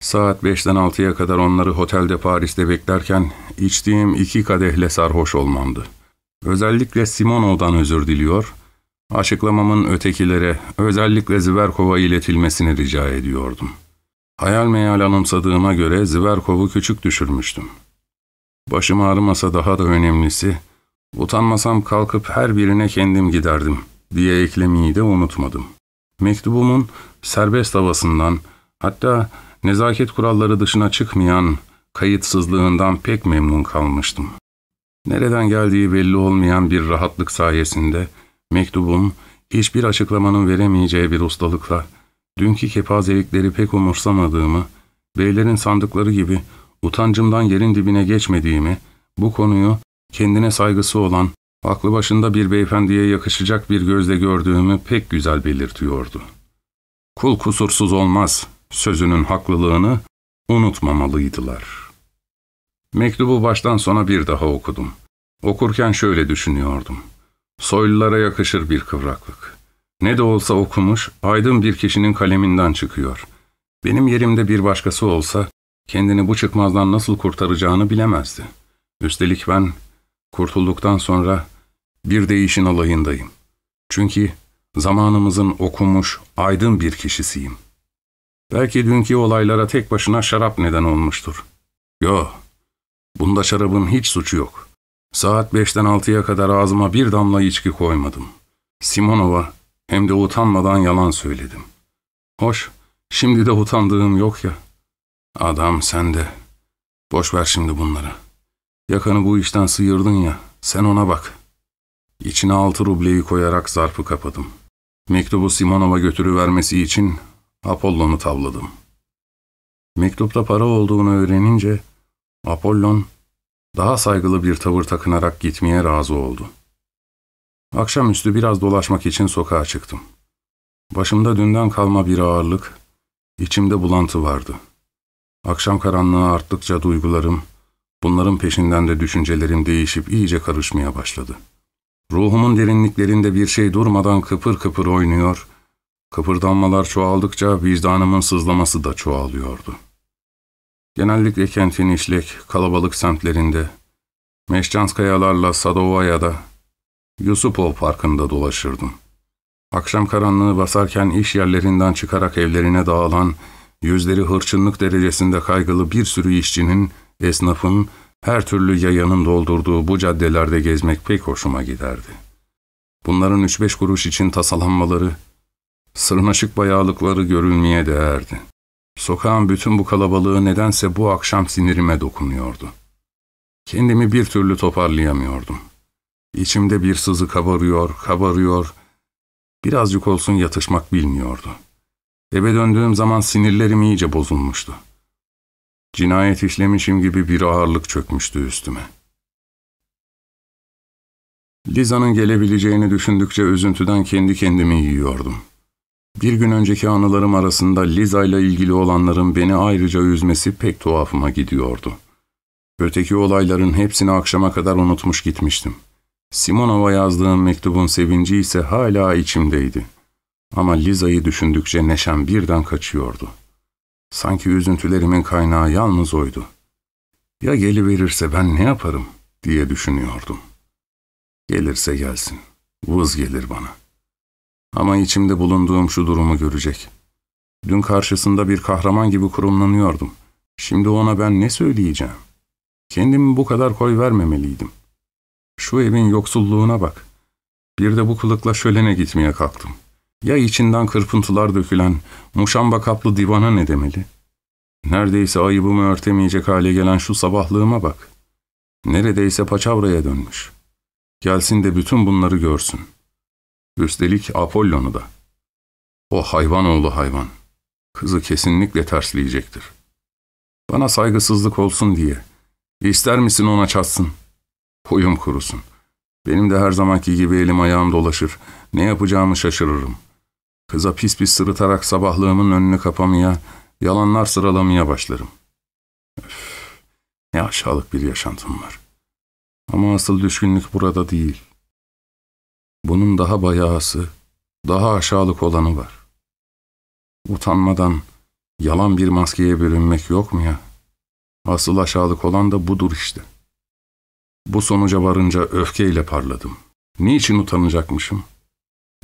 saat beşten altıya kadar onları otelde Paris'te beklerken içtiğim iki kadehle sarhoş olmamdı.'' Özellikle Simonov'dan özür diliyor, açıklamamın ötekilere, özellikle Zverkov'a iletilmesini rica ediyordum. Hayal meyal anımsadığıma göre Zverkov'u küçük düşürmüştüm. Başım ağrımasa daha da önemlisi, utanmasam kalkıp her birine kendim giderdim diye eklemeyi de unutmadım. Mektubumun serbest havasından, hatta nezaket kuralları dışına çıkmayan kayıtsızlığından pek memnun kalmıştım. Nereden geldiği belli olmayan bir rahatlık sayesinde mektubum hiçbir açıklamanın veremeyeceği bir ustalıkla dünkü kepazelikleri pek umursamadığımı, beylerin sandıkları gibi utancımdan yerin dibine geçmediğimi, bu konuyu kendine saygısı olan, aklı başında bir beyefendiye yakışacak bir gözle gördüğümü pek güzel belirtiyordu. Kul kusursuz olmaz sözünün haklılığını unutmamalıydılar.'' Mektubu baştan sona bir daha okudum. Okurken şöyle düşünüyordum. Soylulara yakışır bir kıvraklık. Ne de olsa okumuş, aydın bir kişinin kaleminden çıkıyor. Benim yerimde bir başkası olsa, kendini bu çıkmazdan nasıl kurtaracağını bilemezdi. Üstelik ben, kurtulduktan sonra bir değişin alayındayım. Çünkü zamanımızın okumuş, aydın bir kişisiyim. Belki dünkü olaylara tek başına şarap neden olmuştur. Yo, Bunda şarabın hiç suçu yok. Saat beşten altıya kadar ağzıma bir damla içki koymadım. Simonova hem de utanmadan yalan söyledim. Hoş, şimdi de utandığım yok ya. Adam sen de. Boş ver şimdi bunları. Yakanı bu işten sıyırdın ya, sen ona bak. İçine altı rubleyi koyarak zarfı kapadım. Mektubu Simonova götürüvermesi için Apollon'u tavladım. Mektupta para olduğunu öğrenince Apollon daha saygılı bir tavır takınarak gitmeye razı oldu. Akşamüstü biraz dolaşmak için sokağa çıktım. Başımda dünden kalma bir ağırlık, içimde bulantı vardı. Akşam karanlığı arttıkça duygularım, bunların peşinden de düşüncelerim değişip iyice karışmaya başladı. Ruhumun derinliklerinde bir şey durmadan kıpır kıpır oynuyor, kıpırdanmalar çoğaldıkça vicdanımın sızlaması da çoğalıyordu. Genellikle kentin işlek, kalabalık semtlerinde, Meşcanskayalarla Sadovaya'da, Yusupol Parkı'nda dolaşırdım. Akşam karanlığı basarken iş yerlerinden çıkarak evlerine dağılan, yüzleri hırçınlık derecesinde kaygılı bir sürü işçinin, esnafın, her türlü yayanın doldurduğu bu caddelerde gezmek pek hoşuma giderdi. Bunların üç beş kuruş için tasalanmaları, sırnaşık bayağılıkları görülmeye değerdi. Sokağın bütün bu kalabalığı nedense bu akşam sinirime dokunuyordu. Kendimi bir türlü toparlayamıyordum. İçimde bir sızı kabarıyor, kabarıyor, birazcık olsun yatışmak bilmiyordu. Eve döndüğüm zaman sinirlerim iyice bozulmuştu. Cinayet işlemişim gibi bir ağırlık çökmüştü üstüme. Liza'nın gelebileceğini düşündükçe üzüntüden kendi kendimi yiyordum. Bir gün önceki anılarım arasında Liza ile ilgili olanların beni ayrıca üzmesi pek tuhafıma gidiyordu. Öteki olayların hepsini akşama kadar unutmuş gitmiştim. Simonova yazdığım mektubun sevinci ise hala içimdeydi. Ama Liza'yı düşündükçe neşem birden kaçıyordu. Sanki üzüntülerimin kaynağı yalnız oydu. Ya geliverirse ben ne yaparım diye düşünüyordum. Gelirse gelsin, vız gelir bana. Ama içimde bulunduğum şu durumu görecek. Dün karşısında bir kahraman gibi kurumlanıyordum. Şimdi ona ben ne söyleyeceğim? Kendimi bu kadar koy vermemeliydim. Şu evin yoksulluğuna bak. Bir de bu kılıkla şölene gitmeye kalktım. Ya içinden kırpıntılar dökülen, muşamba kaplı divana ne demeli? Neredeyse ayıbımı örtemeyecek hale gelen şu sabahlığıma bak. Neredeyse paçavraya dönmüş. Gelsin de bütün bunları görsün. Üstelik Apollon'u da. O hayvan oğlu hayvan. Kızı kesinlikle tersleyecektir. Bana saygısızlık olsun diye. İster misin ona çatsın? Huyum kurusun. Benim de her zamanki gibi elim ayağım dolaşır. Ne yapacağımı şaşırırım. Kıza pis pis sırıtarak sabahlığımın önünü kapamaya, yalanlar sıralamaya başlarım. Öf, ne aşağılık bir yaşantım var. Ama asıl düşkünlük burada değil. Bunun daha bayağısı, daha aşağılık olanı var. Utanmadan yalan bir maskeye bürünmek yok mu ya? Asıl aşağılık olan da budur işte. Bu sonuca varınca öfkeyle parladım. Niçin utanacakmışım?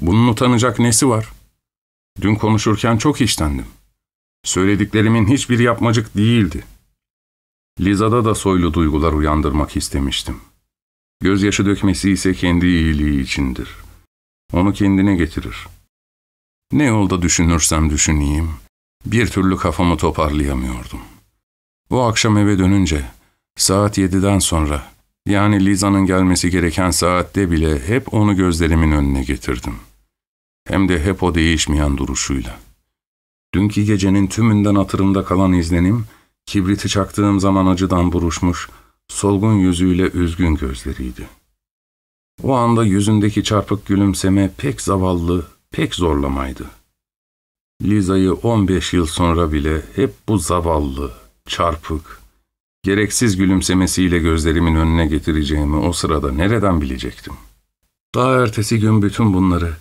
Bunun utanacak nesi var? Dün konuşurken çok iştendim. Söylediklerimin hiçbiri yapmacık değildi. Liza'da da soylu duygular uyandırmak istemiştim. Gözyaşı dökmesi ise kendi iyiliği içindir. Onu kendine getirir. Ne yolda düşünürsem düşüneyim, bir türlü kafamı toparlayamıyordum. Bu akşam eve dönünce, saat yediden sonra, yani Liza'nın gelmesi gereken saatte bile hep onu gözlerimin önüne getirdim. Hem de hep o değişmeyen duruşuyla. Dünkü gecenin tümünden hatırımda kalan izlenim, kibriti çaktığım zaman acıdan buruşmuş, solgun yüzüyle üzgün gözleriydi. O anda yüzündeki çarpık gülümseme pek zavallı, pek zorlamaydı. Liza'yı 15 yıl sonra bile hep bu zavallı, çarpık, gereksiz gülümsemesiyle gözlerimin önüne getireceğimi o sırada nereden bilecektim? Daha ertesi gün bütün bunları,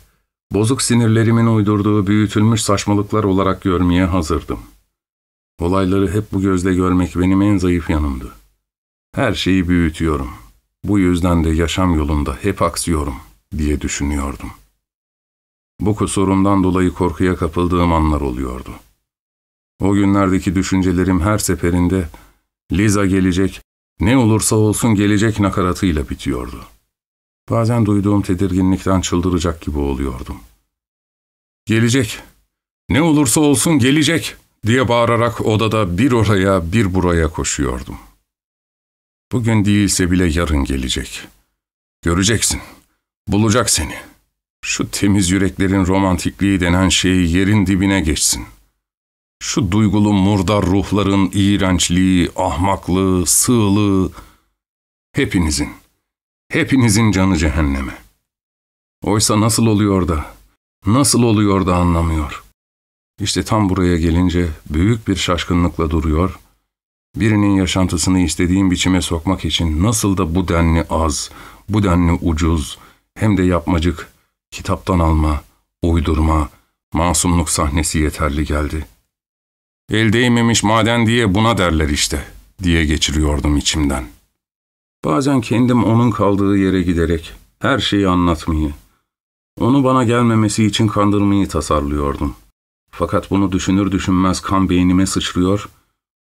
bozuk sinirlerimin uydurduğu büyütülmüş saçmalıklar olarak görmeye hazırdım. Olayları hep bu gözle görmek benim en zayıf yanımdı. Her şeyi büyütüyorum. Bu yüzden de yaşam yolunda hep aksıyorum diye düşünüyordum. Bu kusurumdan dolayı korkuya kapıldığım anlar oluyordu. O günlerdeki düşüncelerim her seferinde Liza gelecek, Ne olursa olsun gelecek nakaratıyla bitiyordu. Bazen duyduğum tedirginlikten çıldıracak gibi oluyordum. Gelecek, ne olursa olsun gelecek diye bağırarak odada bir oraya bir buraya koşuyordum. Bugün değilse bile yarın gelecek. Göreceksin, bulacak seni. Şu temiz yüreklerin romantikliği denen şey yerin dibine geçsin. Şu duygulu murdar ruhların iğrençliği, ahmaklığı, sığlığı, hepinizin, hepinizin canı cehenneme. Oysa nasıl oluyor da, nasıl oluyor da anlamıyor. İşte tam buraya gelince büyük bir şaşkınlıkla duruyor, birinin yaşantısını istediğim biçime sokmak için nasıl da bu denli az, bu denli ucuz, hem de yapmacık, kitaptan alma, uydurma, masumluk sahnesi yeterli geldi. El değmemiş maden diye buna derler işte, diye geçiriyordum içimden. Bazen kendim onun kaldığı yere giderek her şeyi anlatmayı, onu bana gelmemesi için kandırmayı tasarlıyordum. Fakat bunu düşünür düşünmez kan beynime sıçrıyor,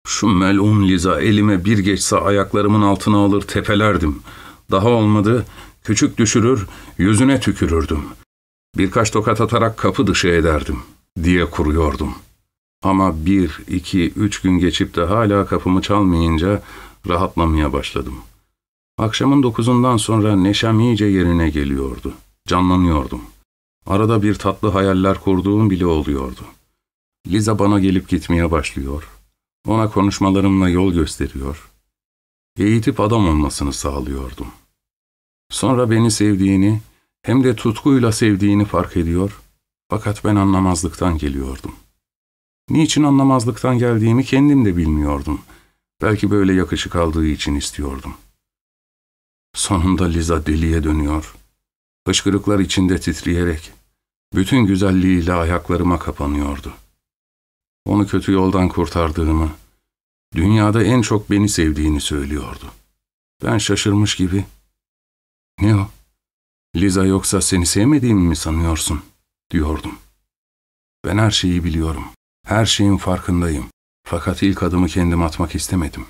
şu melun Liza elime bir geçse ayaklarımın altına alır tepelerdim. Daha olmadı, küçük düşürür, yüzüne tükürürdüm. Birkaç tokat atarak kapı dışı ederdim, diye kuruyordum. Ama bir, iki, üç gün geçip de hala kapımı çalmayınca rahatlamaya başladım. Akşamın dokuzundan sonra neşem iyice yerine geliyordu. Canlanıyordum. Arada bir tatlı hayaller kurduğum bile oluyordu. Liza bana gelip gitmeye başlıyor. Ona konuşmalarımla yol gösteriyor. Eğitip adam olmasını sağlıyordum. Sonra beni sevdiğini, hem de tutkuyla sevdiğini fark ediyor, fakat ben anlamazlıktan geliyordum. Niçin anlamazlıktan geldiğimi kendim de bilmiyordum. Belki böyle yakışık aldığı için istiyordum. Sonunda Liza deliye dönüyor. Hışkırıklar içinde titreyerek, bütün güzelliğiyle ayaklarıma kapanıyordu. Onu kötü yoldan kurtardığımı, dünyada en çok beni sevdiğini söylüyordu. Ben şaşırmış gibi, ''Ne o? Liza yoksa seni sevmediğimi mi sanıyorsun?'' diyordum. Ben her şeyi biliyorum. Her şeyin farkındayım. Fakat ilk adımı kendim atmak istemedim.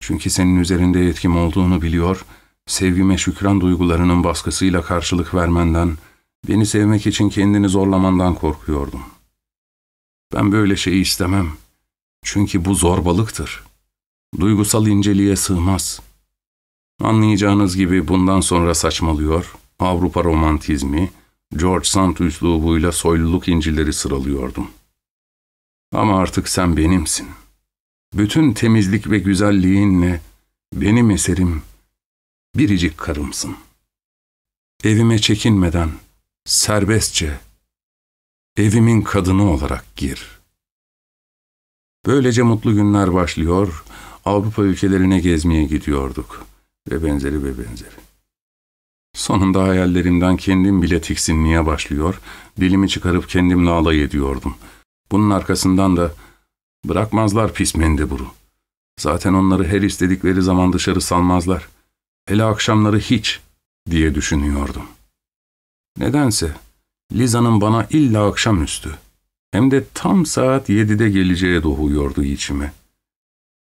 Çünkü senin üzerinde yetkim olduğunu biliyor, sevgime şükran duygularının baskısıyla karşılık vermenden, beni sevmek için kendini zorlamandan korkuyordum. Ben böyle şeyi istemem. Çünkü bu zorbalıktır. Duygusal inceliğe sığmaz. Anlayacağınız gibi bundan sonra saçmalıyor, Avrupa romantizmi, George Sand üslubuyla soyluluk incileri sıralıyordum.'' Ama artık sen benimsin. Bütün temizlik ve güzelliğinle benim eserim, biricik karımsın. Evime çekinmeden, serbestçe, evimin kadını olarak gir. Böylece mutlu günler başlıyor, Avrupa ülkelerine gezmeye gidiyorduk ve benzeri ve benzeri. Sonunda hayallerimden kendim bile tiksinmeye başlıyor, dilimi çıkarıp kendimle alay ediyordum.'' Bunun arkasından da bırakmazlar pis mendeburu. Zaten onları her istedikleri zaman dışarı salmazlar. Hele akşamları hiç diye düşünüyordum. Nedense Liza'nın bana illa akşamüstü hem de tam saat yedide geleceğe doğuyordu içime.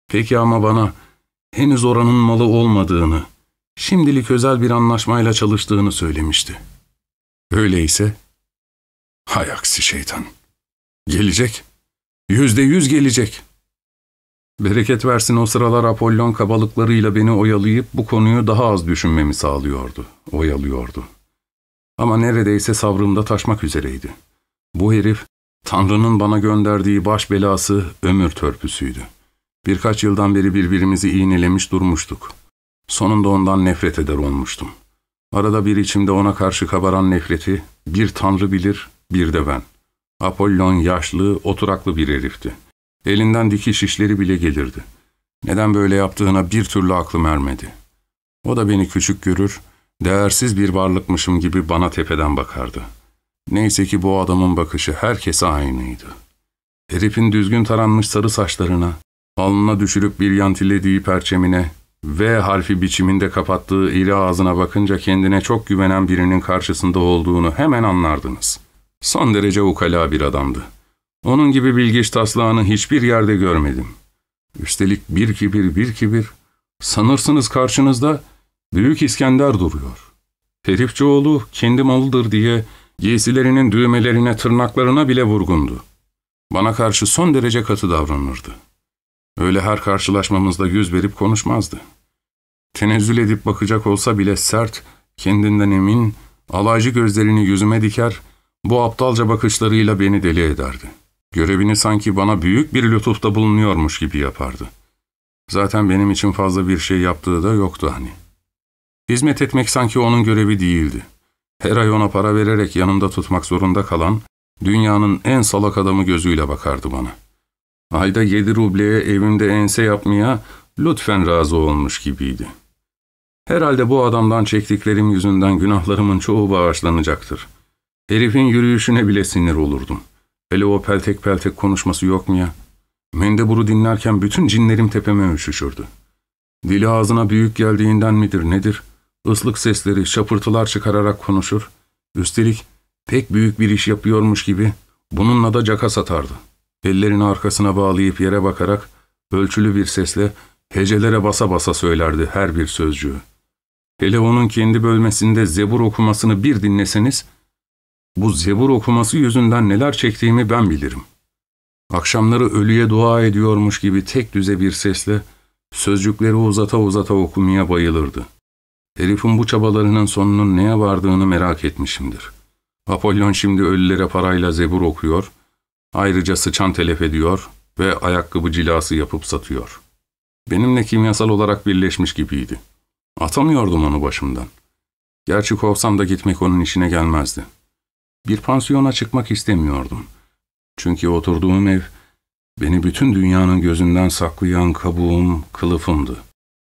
Peki ama bana henüz oranın malı olmadığını, şimdilik özel bir anlaşmayla çalıştığını söylemişti. Öyleyse, hay aksi şeytan. Gelecek. Yüzde yüz gelecek. Bereket versin o sıralar Apollon kabalıklarıyla beni oyalayıp bu konuyu daha az düşünmemi sağlıyordu, oyalıyordu. Ama neredeyse sabrımda taşmak üzereydi. Bu herif, Tanrı'nın bana gönderdiği baş belası ömür törpüsüydü. Birkaç yıldan beri birbirimizi iğnelemiş durmuştuk. Sonunda ondan nefret eder olmuştum. Arada bir içimde ona karşı kabaran nefreti bir Tanrı bilir, bir de ben.'' Apollon yaşlı, oturaklı bir herifti. Elinden dikiş işleri bile gelirdi. Neden böyle yaptığına bir türlü aklım ermedi. O da beni küçük görür, değersiz bir varlıkmışım gibi bana tepeden bakardı. Neyse ki bu adamın bakışı herkese aynıydı. Herifin düzgün taranmış sarı saçlarına, alnına düşürüp bir yantilediği perçemine, V harfi biçiminde kapattığı iri ağzına bakınca kendine çok güvenen birinin karşısında olduğunu hemen anlardınız.'' Son derece ukala bir adamdı. Onun gibi bilgiç taslağını hiçbir yerde görmedim. Üstelik bir kibir bir kibir, Sanırsınız karşınızda Büyük İskender duruyor. Herifçioğlu kendi malıdır diye giysilerinin düğmelerine, tırnaklarına bile vurgundu. Bana karşı son derece katı davranırdı. Öyle her karşılaşmamızda yüz verip konuşmazdı. Tenezzül edip bakacak olsa bile sert, kendinden emin, alaycı gözlerini yüzüme diker, bu aptalca bakışlarıyla beni deli ederdi. Görevini sanki bana büyük bir lütufta bulunuyormuş gibi yapardı. Zaten benim için fazla bir şey yaptığı da yoktu hani. Hizmet etmek sanki onun görevi değildi. Her ay ona para vererek yanımda tutmak zorunda kalan, dünyanın en salak adamı gözüyle bakardı bana. Ayda yedi rubleye evimde ense yapmaya lütfen razı olmuş gibiydi. Herhalde bu adamdan çektiklerim yüzünden günahlarımın çoğu bağışlanacaktır. Herifin yürüyüşüne bile sinir olurdum. Hele o peltek peltek konuşması yok mu ya? Mendebur'u dinlerken bütün cinlerim tepeme üşüşürdü. Dili ağzına büyük geldiğinden midir nedir? Islık sesleri, şapırtılar çıkararak konuşur. Üstelik pek büyük bir iş yapıyormuş gibi bununla da caka satardı. Ellerini arkasına bağlayıp yere bakarak ölçülü bir sesle hecelere basa basa söylerdi her bir sözcüğü. Hele onun kendi bölmesinde zebur okumasını bir dinleseniz, bu zebur okuması yüzünden neler çektiğimi ben bilirim. Akşamları ölüye dua ediyormuş gibi tek düze bir sesle sözcükleri uzata uzata okumaya bayılırdı. Herifin bu çabalarının sonunun neye vardığını merak etmişimdir. Apollon şimdi ölülere parayla zebur okuyor, ayrıca sıçan telef ediyor ve ayakkabı cilası yapıp satıyor. Benimle kimyasal olarak birleşmiş gibiydi. Atamıyordum onu başımdan. Gerçi kovsam da gitmek onun işine gelmezdi. Bir pansiyona çıkmak istemiyordum. Çünkü oturduğum ev, beni bütün dünyanın gözünden saklayan kabuğum, kılıfımdı.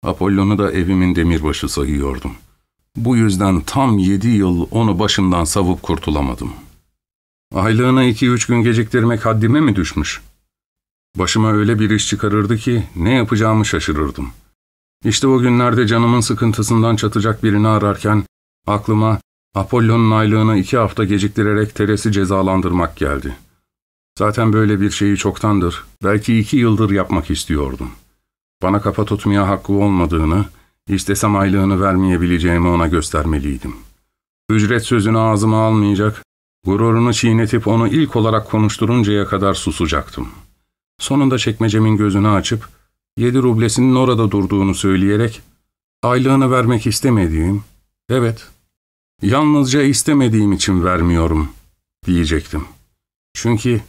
Apollon'u da evimin demirbaşı sayıyordum. Bu yüzden tam yedi yıl onu başımdan savup kurtulamadım. Aylığına iki üç gün geciktirmek haddime mi düşmüş? Başıma öyle bir iş çıkarırdı ki ne yapacağımı şaşırırdım. İşte o günlerde canımın sıkıntısından çatacak birini ararken aklıma Apollon'un aylığını iki hafta geciktirerek Teres'i cezalandırmak geldi. Zaten böyle bir şeyi çoktandır, belki iki yıldır yapmak istiyordum. Bana kafa tutmaya hakkı olmadığını, istesem aylığını vermeyebileceğimi ona göstermeliydim. Ücret sözünü ağzıma almayacak, gururunu çiğnetip onu ilk olarak konuşturuncaya kadar susacaktım. Sonunda çekmecemin gözünü açıp, yedi rublesinin orada durduğunu söyleyerek, aylığını vermek istemediğim, evet, yalnızca istemediğim için vermiyorum, diyecektim. Çünkü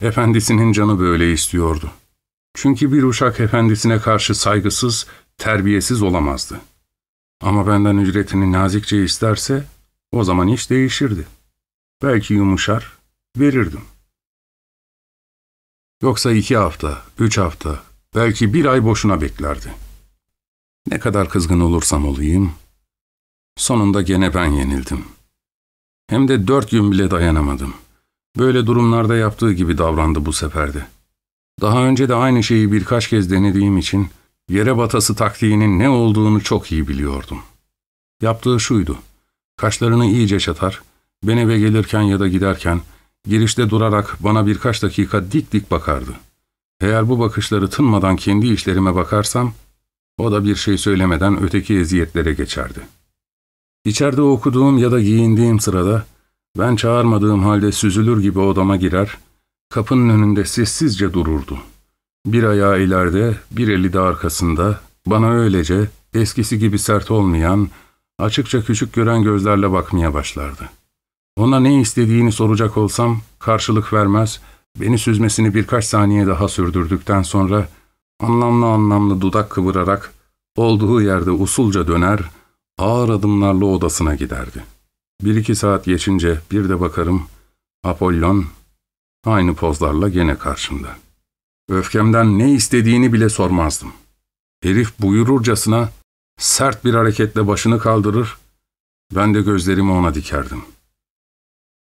efendisinin canı böyle istiyordu. Çünkü bir uşak efendisine karşı saygısız, terbiyesiz olamazdı. Ama benden ücretini nazikçe isterse, o zaman iş değişirdi. Belki yumuşar, verirdim. Yoksa iki hafta, üç hafta, belki bir ay boşuna beklerdi. Ne kadar kızgın olursam olayım, sonunda gene ben yenildim. Hem de dört gün bile dayanamadım. Böyle durumlarda yaptığı gibi davrandı bu seferde. Daha önce de aynı şeyi birkaç kez denediğim için yere batası taktiğinin ne olduğunu çok iyi biliyordum. Yaptığı şuydu. Kaşlarını iyice çatar, ben eve gelirken ya da giderken girişte durarak bana birkaç dakika dik dik bakardı. Eğer bu bakışları tınmadan kendi işlerime bakarsam, o da bir şey söylemeden öteki eziyetlere geçerdi. İçeride okuduğum ya da giyindiğim sırada, ben çağırmadığım halde süzülür gibi odama girer, kapının önünde sessizce dururdu. Bir ayağı ileride, bir eli de arkasında, bana öylece, eskisi gibi sert olmayan, açıkça küçük gören gözlerle bakmaya başlardı. Ona ne istediğini soracak olsam, karşılık vermez, beni süzmesini birkaç saniye daha sürdürdükten sonra, anlamlı anlamlı dudak kıvırarak, olduğu yerde usulca döner, ağır adımlarla odasına giderdi. Bir iki saat geçince bir de bakarım, Apollon Aynı pozlarla gene karşımda. Öfkemden ne istediğini bile sormazdım. Herif buyururcasına sert bir hareketle başını kaldırır, ben de gözlerimi ona dikerdim.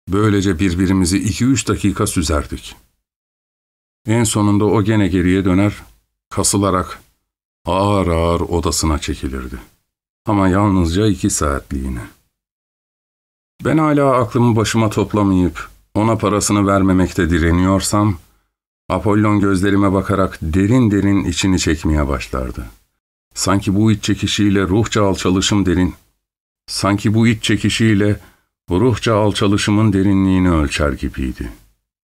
Böylece birbirimizi iki üç dakika süzerdik. En sonunda o gene geriye döner, kasılarak ağır ağır odasına çekilirdi. Ama yalnızca iki saatliğine. Ben hala aklımı başıma toplamayıp ona parasını vermemekte direniyorsam, Apollon gözlerime bakarak derin derin içini çekmeye başlardı. Sanki bu iç çekişiyle ruhça alçalışım derin. Sanki bu iç çekişiyle ruhça alçalışımın derinliğini ölçer gibiydi.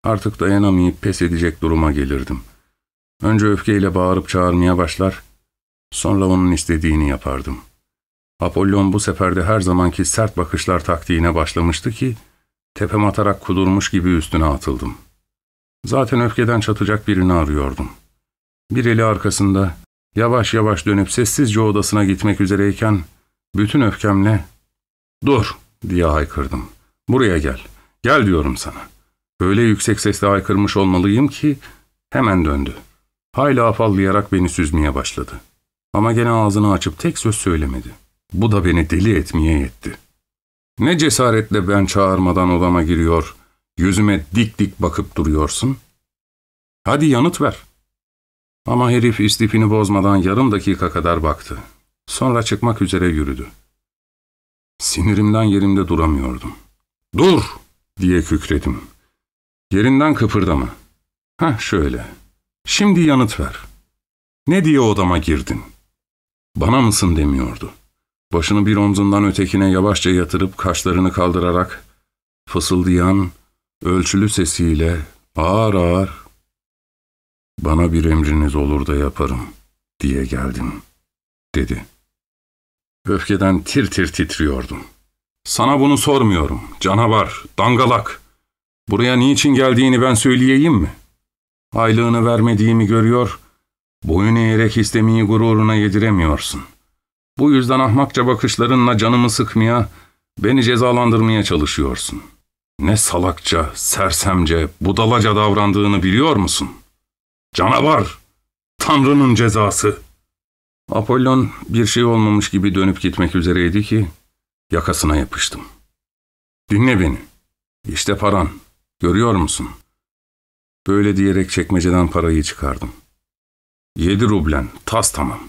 Artık dayanamayıp pes edecek duruma gelirdim. Önce öfkeyle bağırıp çağırmaya başlar, sonra onun istediğini yapardım. Apollon bu sefer de her zamanki sert bakışlar taktiğine başlamıştı ki, tepem atarak kudurmuş gibi üstüne atıldım. Zaten öfkeden çatacak birini arıyordum. Bir eli arkasında, yavaş yavaş dönüp sessizce odasına gitmek üzereyken, bütün öfkemle, ''Dur!'' diye haykırdım. ''Buraya gel, gel diyorum sana.'' Öyle yüksek sesle haykırmış olmalıyım ki, hemen döndü. Hayli afallayarak beni süzmeye başladı. Ama gene ağzını açıp tek söz söylemedi. Bu da beni deli etmeye yetti. Ne cesaretle ben çağırmadan odama giriyor, yüzüme dik dik bakıp duruyorsun? Hadi yanıt ver. Ama herif istifini bozmadan yarım dakika kadar baktı. Sonra çıkmak üzere yürüdü. Sinirimden yerimde duramıyordum. ''Dur!'' diye kükredim. Yerinden kıpırdama. Heh şöyle. Şimdi yanıt ver. Ne diye odama girdin? Bana mısın demiyordu. Başını bir omzundan ötekine yavaşça yatırıp kaşlarını kaldırarak fısıldayan, ölçülü sesiyle ağır ağır ''Bana bir emriniz olur da yaparım.'' diye geldim, dedi. Öfkeden tir tir titriyordum. ''Sana bunu sormuyorum, canavar, dangalak. Buraya niçin geldiğini ben söyleyeyim mi? Aylığını vermediğimi görüyor, boyun eğerek istemeyi gururuna yediremiyorsun. Bu yüzden ahmakça bakışlarınla canımı sıkmaya, beni cezalandırmaya çalışıyorsun. Ne salakça, sersemce, budalaca davrandığını biliyor musun? Canavar! Tanrı'nın cezası! Apollon bir şey olmamış gibi dönüp gitmek üzereydi ki, yakasına yapıştım. Dinle beni. İşte paran. Görüyor musun? Böyle diyerek çekmeceden parayı çıkardım. Yedi rublen, tas tamam.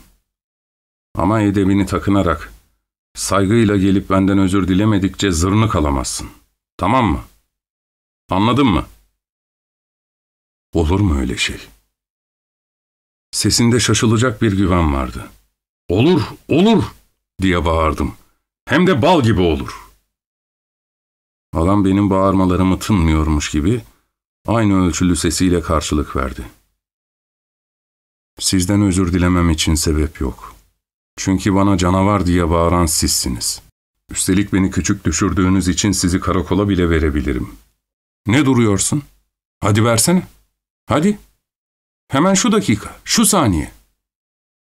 Ama edebini takınarak, saygıyla gelip benden özür dilemedikçe zırnı kalamazsın. Tamam mı? Anladın mı? Olur mu öyle şey? Sesinde şaşılacak bir güven vardı. Olur, olur diye bağırdım. Hem de bal gibi olur. Adam benim bağırmalarımı tınmıyormuş gibi aynı ölçülü sesiyle karşılık verdi. Sizden özür dilemem için sebep yok. Çünkü bana canavar diye bağıran sizsiniz. Üstelik beni küçük düşürdüğünüz için sizi karakola bile verebilirim. Ne duruyorsun? Hadi versene. Hadi. Hemen şu dakika, şu saniye.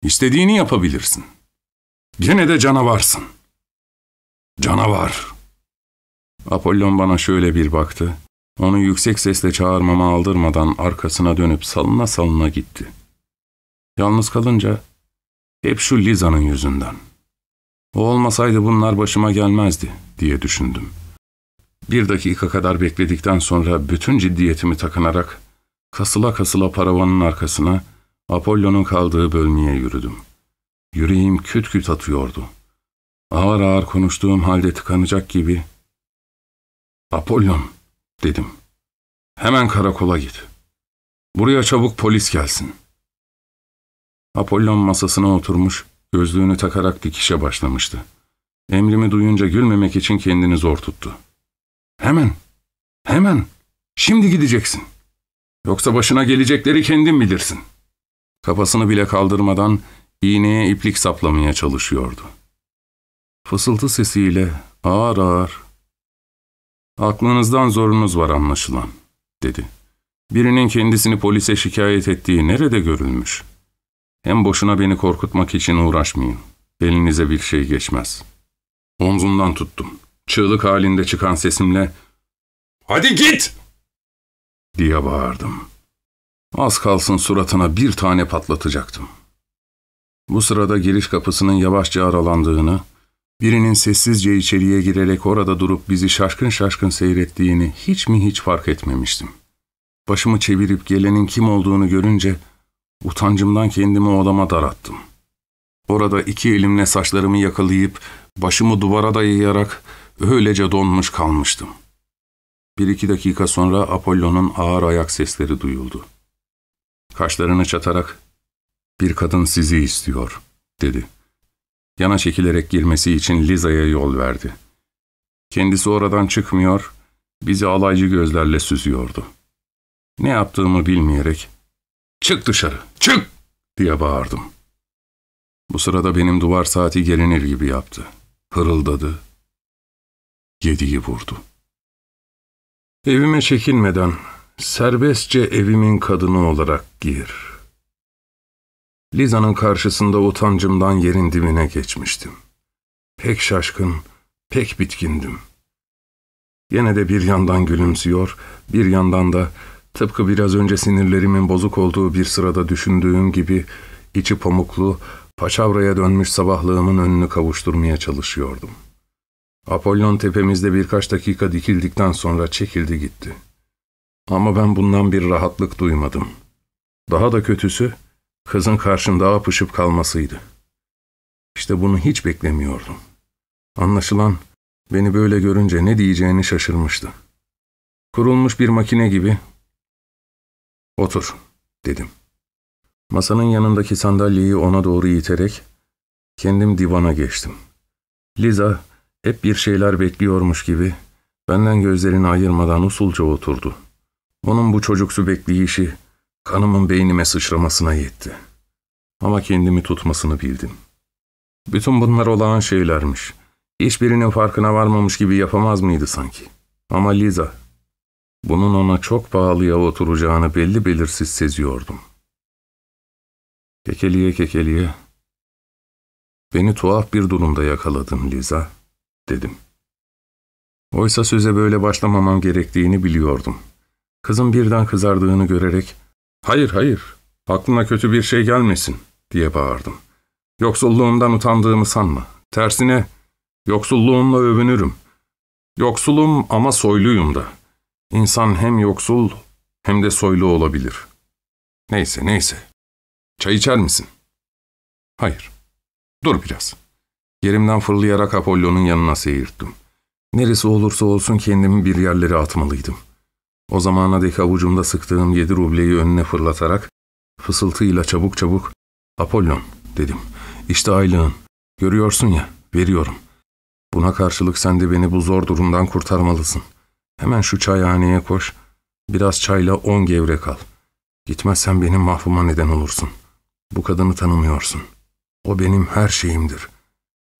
İstediğini yapabilirsin. Gene de canavarsın. Canavar. Apollon bana şöyle bir baktı. Onu yüksek sesle çağırmama aldırmadan arkasına dönüp salına salına gitti. Yalnız kalınca hep şu Liza'nın yüzünden. O olmasaydı bunlar başıma gelmezdi diye düşündüm. Bir dakika kadar bekledikten sonra bütün ciddiyetimi takınarak kasıla kasıla paravanın arkasına Apollon'un kaldığı bölmeye yürüdüm. Yüreğim küt küt atıyordu. Ağır ağır konuştuğum halde tıkanacak gibi Apollon, dedim. Hemen karakola git. Buraya çabuk polis gelsin. Apollon masasına oturmuş, gözlüğünü takarak dikişe başlamıştı. Emrimi duyunca gülmemek için kendini zor tuttu. Hemen, hemen, şimdi gideceksin. Yoksa başına gelecekleri kendin bilirsin. Kafasını bile kaldırmadan iğneye iplik saplamaya çalışıyordu. Fısıltı sesiyle ağır ağır Aklınızdan zorunuz var anlaşılan, dedi. Birinin kendisini polise şikayet ettiği nerede görülmüş? Hem boşuna beni korkutmak için uğraşmayın. Elinize bir şey geçmez. Omzundan tuttum. Çığlık halinde çıkan sesimle ''Hadi git!'' diye bağırdım. Az kalsın suratına bir tane patlatacaktım. Bu sırada giriş kapısının yavaşça aralandığını, Birinin sessizce içeriye girerek orada durup bizi şaşkın şaşkın seyrettiğini hiç mi hiç fark etmemiştim. Başımı çevirip gelenin kim olduğunu görünce utancımdan kendimi odama darattım. Orada iki elimle saçlarımı yakalayıp başımı duvara dayayarak öylece donmuş kalmıştım. Bir iki dakika sonra Apollo'nun ağır ayak sesleri duyuldu. Kaşlarını çatarak ''Bir kadın sizi istiyor.'' dedi. Yana çekilerek girmesi için Liza'ya yol verdi. Kendisi oradan çıkmıyor, bizi alaycı gözlerle süzüyordu. Ne yaptığımı bilmeyerek, ''Çık dışarı, çık!'' diye bağırdım. Bu sırada benim duvar saati gelinir gibi yaptı. Hırıldadı. Yediği vurdu. Evime çekinmeden, serbestçe evimin kadını olarak gir. Liza'nın karşısında utancımdan yerin dibine geçmiştim. Pek şaşkın, pek bitkindim. Yine de bir yandan gülümsüyor, bir yandan da tıpkı biraz önce sinirlerimin bozuk olduğu bir sırada düşündüğüm gibi içi pamuklu, paçavraya dönmüş sabahlığımın önünü kavuşturmaya çalışıyordum. Apollon tepemizde birkaç dakika dikildikten sonra çekildi gitti. Ama ben bundan bir rahatlık duymadım. Daha da kötüsü, kızın karşımda apışıp kalmasıydı. İşte bunu hiç beklemiyordum. Anlaşılan beni böyle görünce ne diyeceğini şaşırmıştı. Kurulmuş bir makine gibi, ''Otur'' dedim. Masanın yanındaki sandalyeyi ona doğru iterek kendim divana geçtim. Liza hep bir şeyler bekliyormuş gibi benden gözlerini ayırmadan usulca oturdu. Onun bu çocuksu bekleyişi kanımın beynime sıçramasına yetti. Ama kendimi tutmasını bildim. Bütün bunlar olağan şeylermiş. Hiçbirinin farkına varmamış gibi yapamaz mıydı sanki? Ama Liza, bunun ona çok pahalıya oturacağını belli belirsiz seziyordum. Kekeliye kekeliye, beni tuhaf bir durumda yakaladın Liza, dedim. Oysa söze böyle başlamamam gerektiğini biliyordum. Kızın birden kızardığını görerek, ''Hayır, hayır, aklına kötü bir şey gelmesin.'' diye bağırdım. ''Yoksulluğumdan utandığımı sanma. Tersine, yoksulluğumla övünürüm. Yoksulum ama soyluyum da. İnsan hem yoksul hem de soylu olabilir. Neyse, neyse. Çay içer misin?'' ''Hayır. Dur biraz.'' Yerimden fırlayarak Apollo'nun yanına seyirttim. Neresi olursa olsun kendimi bir yerlere atmalıydım. O zamana dek avucumda sıktığım yedi rubleyi önüne fırlatarak fısıltıyla çabuk çabuk ''Apollon'' dedim. ''İşte aylığın. Görüyorsun ya, veriyorum. Buna karşılık sen de beni bu zor durumdan kurtarmalısın. Hemen şu çayhaneye koş. Biraz çayla on gevrek al. Gitmezsen benim mahvuma neden olursun. Bu kadını tanımıyorsun. O benim her şeyimdir.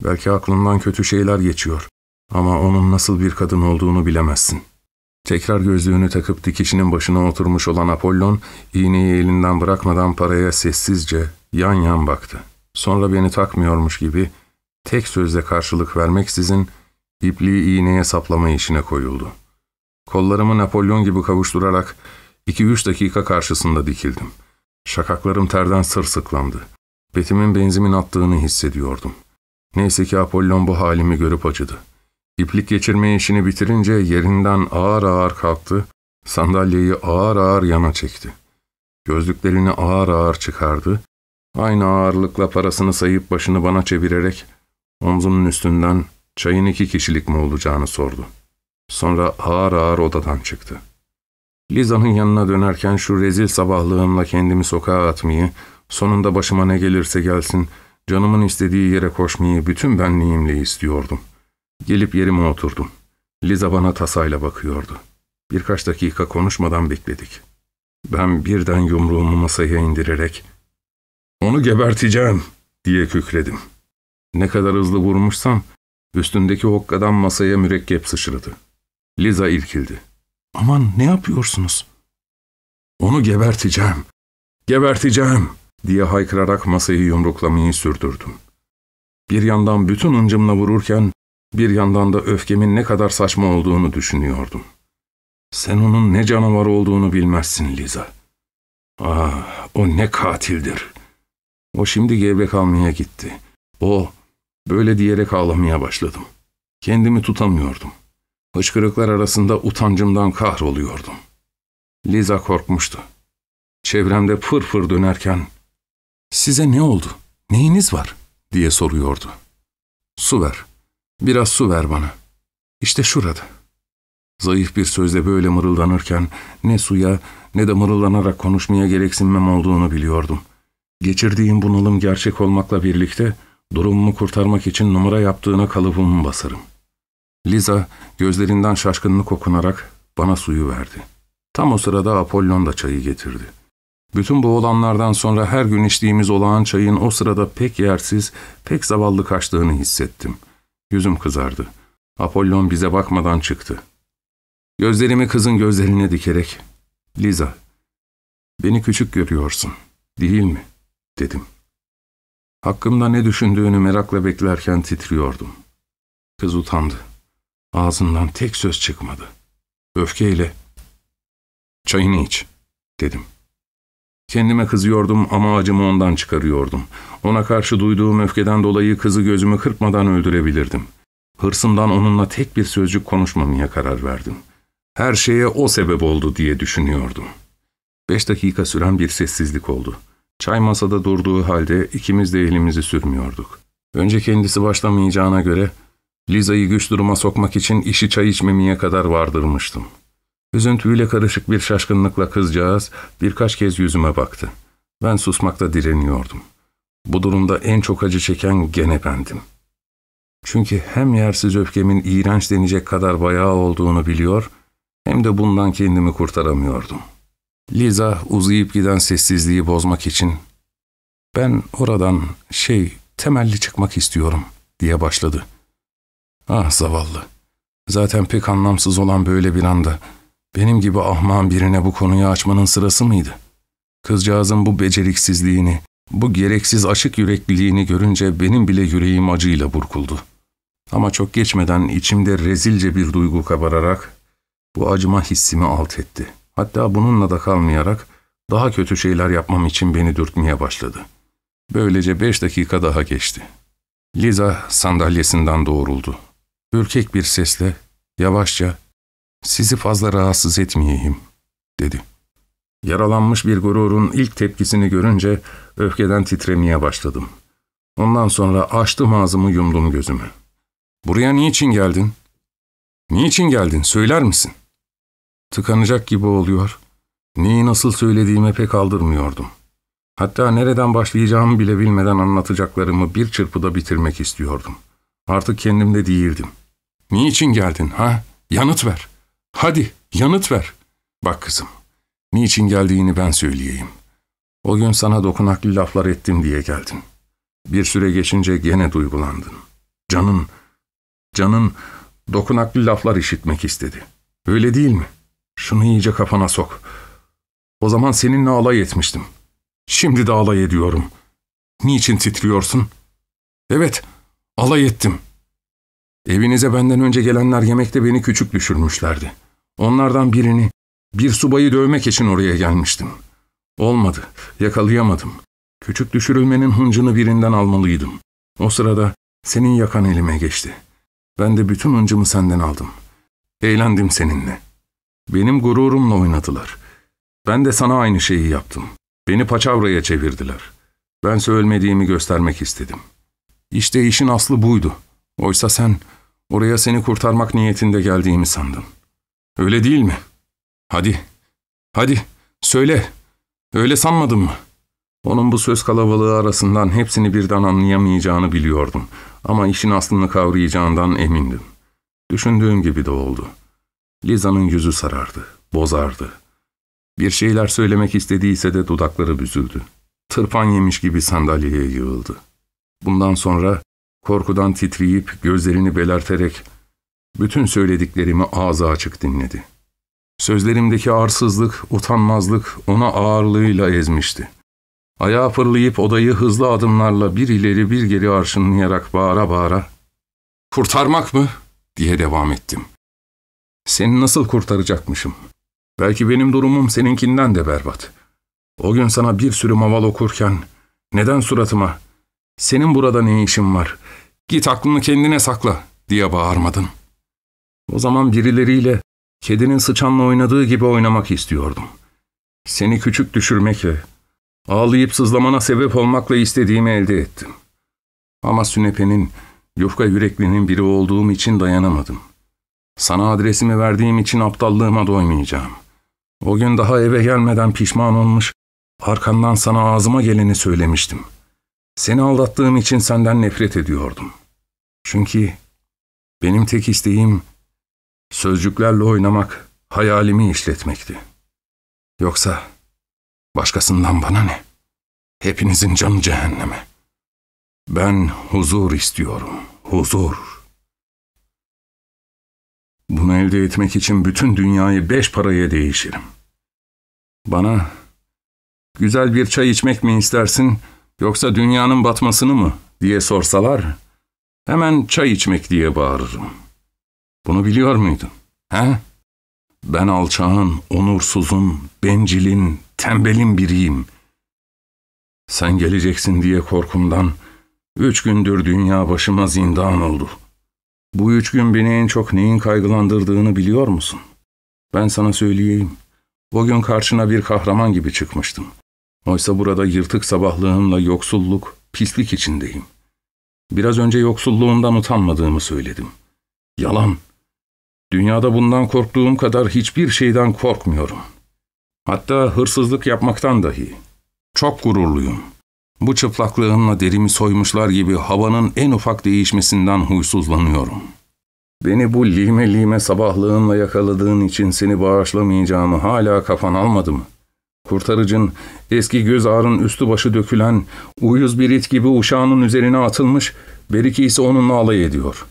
Belki aklından kötü şeyler geçiyor. Ama onun nasıl bir kadın olduğunu bilemezsin.'' Tekrar gözlüğünü takıp dikişinin başına oturmuş olan Apollon, iğneyi elinden bırakmadan paraya sessizce yan yan baktı. Sonra beni takmıyormuş gibi, tek sözle karşılık vermeksizin, ipliği iğneye saplama işine koyuldu. Kollarımı Napolyon gibi kavuşturarak iki üç dakika karşısında dikildim. Şakaklarım terden sırsıklandı. Betimin benzimin attığını hissediyordum. Neyse ki Apollon bu halimi görüp acıdı. İplik geçirme işini bitirince yerinden ağır ağır kalktı, sandalyeyi ağır ağır yana çekti. Gözlüklerini ağır ağır çıkardı, aynı ağırlıkla parasını sayıp başını bana çevirerek omzunun üstünden çayın iki kişilik mi olacağını sordu. Sonra ağır ağır odadan çıktı. Liza'nın yanına dönerken şu rezil sabahlığımla kendimi sokağa atmayı, sonunda başıma ne gelirse gelsin, canımın istediği yere koşmayı bütün benliğimle istiyordum.'' Gelip yerime oturdum. Liza bana tasayla bakıyordu. Birkaç dakika konuşmadan bekledik. Ben birden yumruğumu masaya indirerek ''Onu geberteceğim!'' diye kükredim. Ne kadar hızlı vurmuşsam üstündeki hokkadan masaya mürekkep sıçradı. Liza irkildi. ''Aman ne yapıyorsunuz?'' ''Onu geberteceğim, geberteceğim!'' diye haykırarak masayı yumruklamayı sürdürdüm. Bir yandan bütün hıncımla vururken bir yandan da öfkemin ne kadar saçma olduğunu düşünüyordum. Sen onun ne canavar olduğunu bilmezsin Liza. Ah, o ne katildir. O şimdi gevrek almaya gitti. O, böyle diyerek ağlamaya başladım. Kendimi tutamıyordum. Hıçkırıklar arasında utancımdan kahroluyordum. Liza korkmuştu. Çevremde fır fır dönerken, ''Size ne oldu? Neyiniz var?'' diye soruyordu. ''Su ver.'' Biraz su ver bana. İşte şurada. Zayıf bir sözle böyle mırıldanırken ne suya ne de mırıldanarak konuşmaya gereksinmem olduğunu biliyordum. Geçirdiğim bunalım gerçek olmakla birlikte durumumu kurtarmak için numara yaptığına kalıbımı basarım. Liza gözlerinden şaşkınlık okunarak bana suyu verdi. Tam o sırada Apollon da çayı getirdi. Bütün bu olanlardan sonra her gün içtiğimiz olağan çayın o sırada pek yersiz, pek zavallı kaçtığını hissettim. Yüzüm kızardı. Apollon bize bakmadan çıktı. Gözlerimi kızın gözlerine dikerek, ''Liza, beni küçük görüyorsun, değil mi?'' dedim. Hakkımda ne düşündüğünü merakla beklerken titriyordum. Kız utandı. Ağzından tek söz çıkmadı. Öfkeyle, ''Çayını iç.'' dedim. Kendime kızıyordum ama acımı ondan çıkarıyordum. Ona karşı duyduğum öfkeden dolayı kızı gözümü kırpmadan öldürebilirdim. Hırsımdan onunla tek bir sözcük konuşmamaya karar verdim. Her şeye o sebep oldu diye düşünüyordum. Beş dakika süren bir sessizlik oldu. Çay masada durduğu halde ikimiz de elimizi sürmüyorduk. Önce kendisi başlamayacağına göre Liza'yı güç duruma sokmak için işi çay içmemeye kadar vardırmıştım. Üzüntüyle karışık bir şaşkınlıkla kızcağız birkaç kez yüzüme baktı. Ben susmakta direniyordum. Bu durumda en çok acı çeken gene bendim. Çünkü hem yersiz öfkemin iğrenç denecek kadar bayağı olduğunu biliyor, hem de bundan kendimi kurtaramıyordum. Liza uzayıp giden sessizliği bozmak için, ''Ben oradan şey, temelli çıkmak istiyorum.'' diye başladı. Ah zavallı. Zaten pek anlamsız olan böyle bir anda benim gibi ahman birine bu konuyu açmanın sırası mıydı? Kızcağızın bu beceriksizliğini, bu gereksiz aşık yürekliliğini görünce benim bile yüreğim acıyla burkuldu. Ama çok geçmeden içimde rezilce bir duygu kabararak bu acıma hissimi alt etti. Hatta bununla da kalmayarak daha kötü şeyler yapmam için beni dürtmeye başladı. Böylece beş dakika daha geçti. Liza sandalyesinden doğruldu. Ürkek bir sesle, yavaşça ''Sizi fazla rahatsız etmeyeyim.'' dedi. Yaralanmış bir gururun ilk tepkisini görünce öfkeden titremeye başladım. Ondan sonra açtım ağzımı yumdum gözümü. ''Buraya niçin geldin? Niçin geldin söyler misin?'' Tıkanacak gibi oluyor. Neyi nasıl söylediğime pek aldırmıyordum. Hatta nereden başlayacağımı bile bilmeden anlatacaklarımı bir çırpıda bitirmek istiyordum. Artık kendimde değildim. ''Niçin geldin ha? Yanıt ver.'' Hadi yanıt ver. Bak kızım, niçin geldiğini ben söyleyeyim. O gün sana dokunaklı laflar ettim diye geldin. Bir süre geçince gene duygulandın. Canın, canın dokunaklı laflar işitmek istedi. Öyle değil mi? Şunu iyice kafana sok. O zaman seninle alay etmiştim. Şimdi de alay ediyorum. Niçin titriyorsun? Evet, alay ettim. Evinize benden önce gelenler yemekte beni küçük düşürmüşlerdi. Onlardan birini, bir subayı dövmek için oraya gelmiştim. Olmadı, yakalayamadım. Küçük düşürülmenin hıncını birinden almalıydım. O sırada senin yakan elime geçti. Ben de bütün hıncımı senden aldım. Eğlendim seninle. Benim gururumla oynadılar. Ben de sana aynı şeyi yaptım. Beni paçavraya çevirdiler. Ben ölmediğimi göstermek istedim. İşte işin aslı buydu. Oysa sen, oraya seni kurtarmak niyetinde geldiğimi sandın. Öyle değil mi? Hadi, hadi, söyle. Öyle sanmadın mı? Onun bu söz kalabalığı arasından hepsini birden anlayamayacağını biliyordum. Ama işin aslını kavrayacağından emindim. Düşündüğüm gibi de oldu. Liza'nın yüzü sarardı, bozardı. Bir şeyler söylemek istediyse de dudakları büzüldü. Tırpan yemiş gibi sandalyeye yığıldı. Bundan sonra korkudan titreyip gözlerini belerterek bütün söylediklerimi ağzı açık dinledi. Sözlerimdeki arsızlık, utanmazlık ona ağırlığıyla ezmişti. Ayağa fırlayıp odayı hızlı adımlarla bir ileri bir geri arşınlayarak bağıra bağıra ''Kurtarmak mı?'' diye devam ettim. ''Seni nasıl kurtaracakmışım? Belki benim durumum seninkinden de berbat. O gün sana bir sürü maval okurken neden suratıma ''Senin burada ne işin var? Git aklını kendine sakla.'' diye bağırmadın.'' O zaman birileriyle kedinin sıçanla oynadığı gibi oynamak istiyordum. Seni küçük düşürmekle, ağlayıp sızlamana sebep olmakla istediğimi elde ettim. Ama Sünepe'nin, yufka yüreklinin biri olduğum için dayanamadım. Sana adresimi verdiğim için aptallığıma doymayacağım. O gün daha eve gelmeden pişman olmuş, Arkandan sana ağzıma geleni söylemiştim. Seni aldattığım için senden nefret ediyordum. Çünkü benim tek isteğim sözcüklerle oynamak, hayalimi işletmekti. Yoksa başkasından bana ne? Hepinizin canı cehenneme. Ben huzur istiyorum, huzur. Bunu elde etmek için bütün dünyayı beş paraya değişirim. Bana güzel bir çay içmek mi istersin yoksa dünyanın batmasını mı diye sorsalar hemen çay içmek diye bağırırım. Bunu biliyor muydun? He? Ben alçağın, onursuzun, bencilin, tembelin biriyim. Sen geleceksin diye korkumdan üç gündür dünya başıma zindan oldu. Bu üç gün beni en çok neyin kaygılandırdığını biliyor musun? Ben sana söyleyeyim. O gün karşına bir kahraman gibi çıkmıştım. Oysa burada yırtık sabahlığımla yoksulluk, pislik içindeyim. Biraz önce yoksulluğumdan utanmadığımı söyledim. Yalan. Dünyada bundan korktuğum kadar hiçbir şeyden korkmuyorum. Hatta hırsızlık yapmaktan dahi. Çok gururluyum. Bu çıplaklığımla derimi soymuşlar gibi havanın en ufak değişmesinden huysuzlanıyorum. Beni bu lime lime sabahlığınla yakaladığın için seni bağışlamayacağımı hala kafan almadı mı? Kurtarıcın, eski göz ağrın üstü başı dökülen, uyuz bir it gibi uşağının üzerine atılmış, Beriki ise onunla alay ediyor.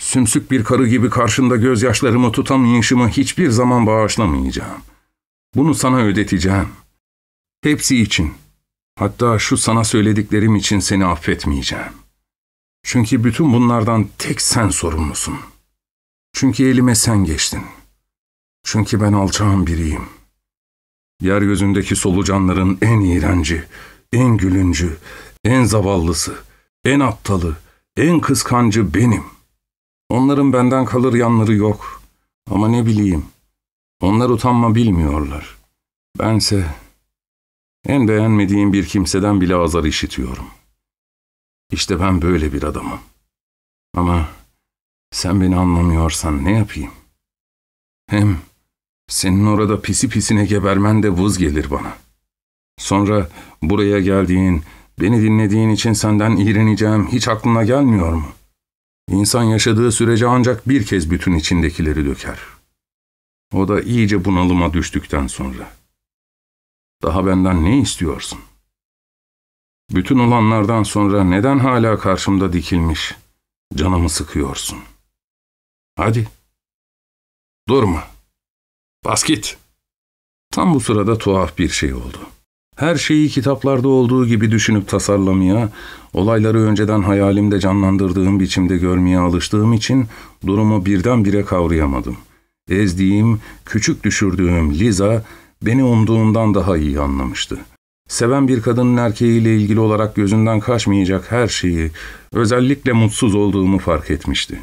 Sümsük bir karı gibi karşında gözyaşlarımı tutamayışımı hiçbir zaman bağışlamayacağım. Bunu sana ödeteceğim. Hepsi için. Hatta şu sana söylediklerim için seni affetmeyeceğim. Çünkü bütün bunlardan tek sen sorumlusun. Çünkü elime sen geçtin. Çünkü ben alçağın biriyim. Yeryüzündeki solucanların en iğrenci, en gülüncü, en zavallısı, en aptalı, en kıskancı benim. Onların benden kalır yanları yok. Ama ne bileyim, onlar utanma bilmiyorlar. Bense en beğenmediğim bir kimseden bile azar işitiyorum. İşte ben böyle bir adamım. Ama sen beni anlamıyorsan ne yapayım? Hem senin orada pisi pisine gebermen de vız gelir bana. Sonra buraya geldiğin, beni dinlediğin için senden iğreneceğim hiç aklına gelmiyor mu? İnsan yaşadığı sürece ancak bir kez bütün içindekileri döker. O da iyice bunalıma düştükten sonra.'' Daha benden ne istiyorsun? Bütün olanlardan sonra neden hala karşımda dikilmiş, canımı sıkıyorsun? Hadi. Durma. Bas git. Tam bu sırada tuhaf bir şey oldu. Her şeyi kitaplarda olduğu gibi düşünüp tasarlamaya, olayları önceden hayalimde canlandırdığım biçimde görmeye alıştığım için durumu birdenbire kavrayamadım. Ezdiğim, küçük düşürdüğüm Liza beni umduğundan daha iyi anlamıştı. Seven bir kadının erkeğiyle ilgili olarak gözünden kaçmayacak her şeyi, özellikle mutsuz olduğumu fark etmişti.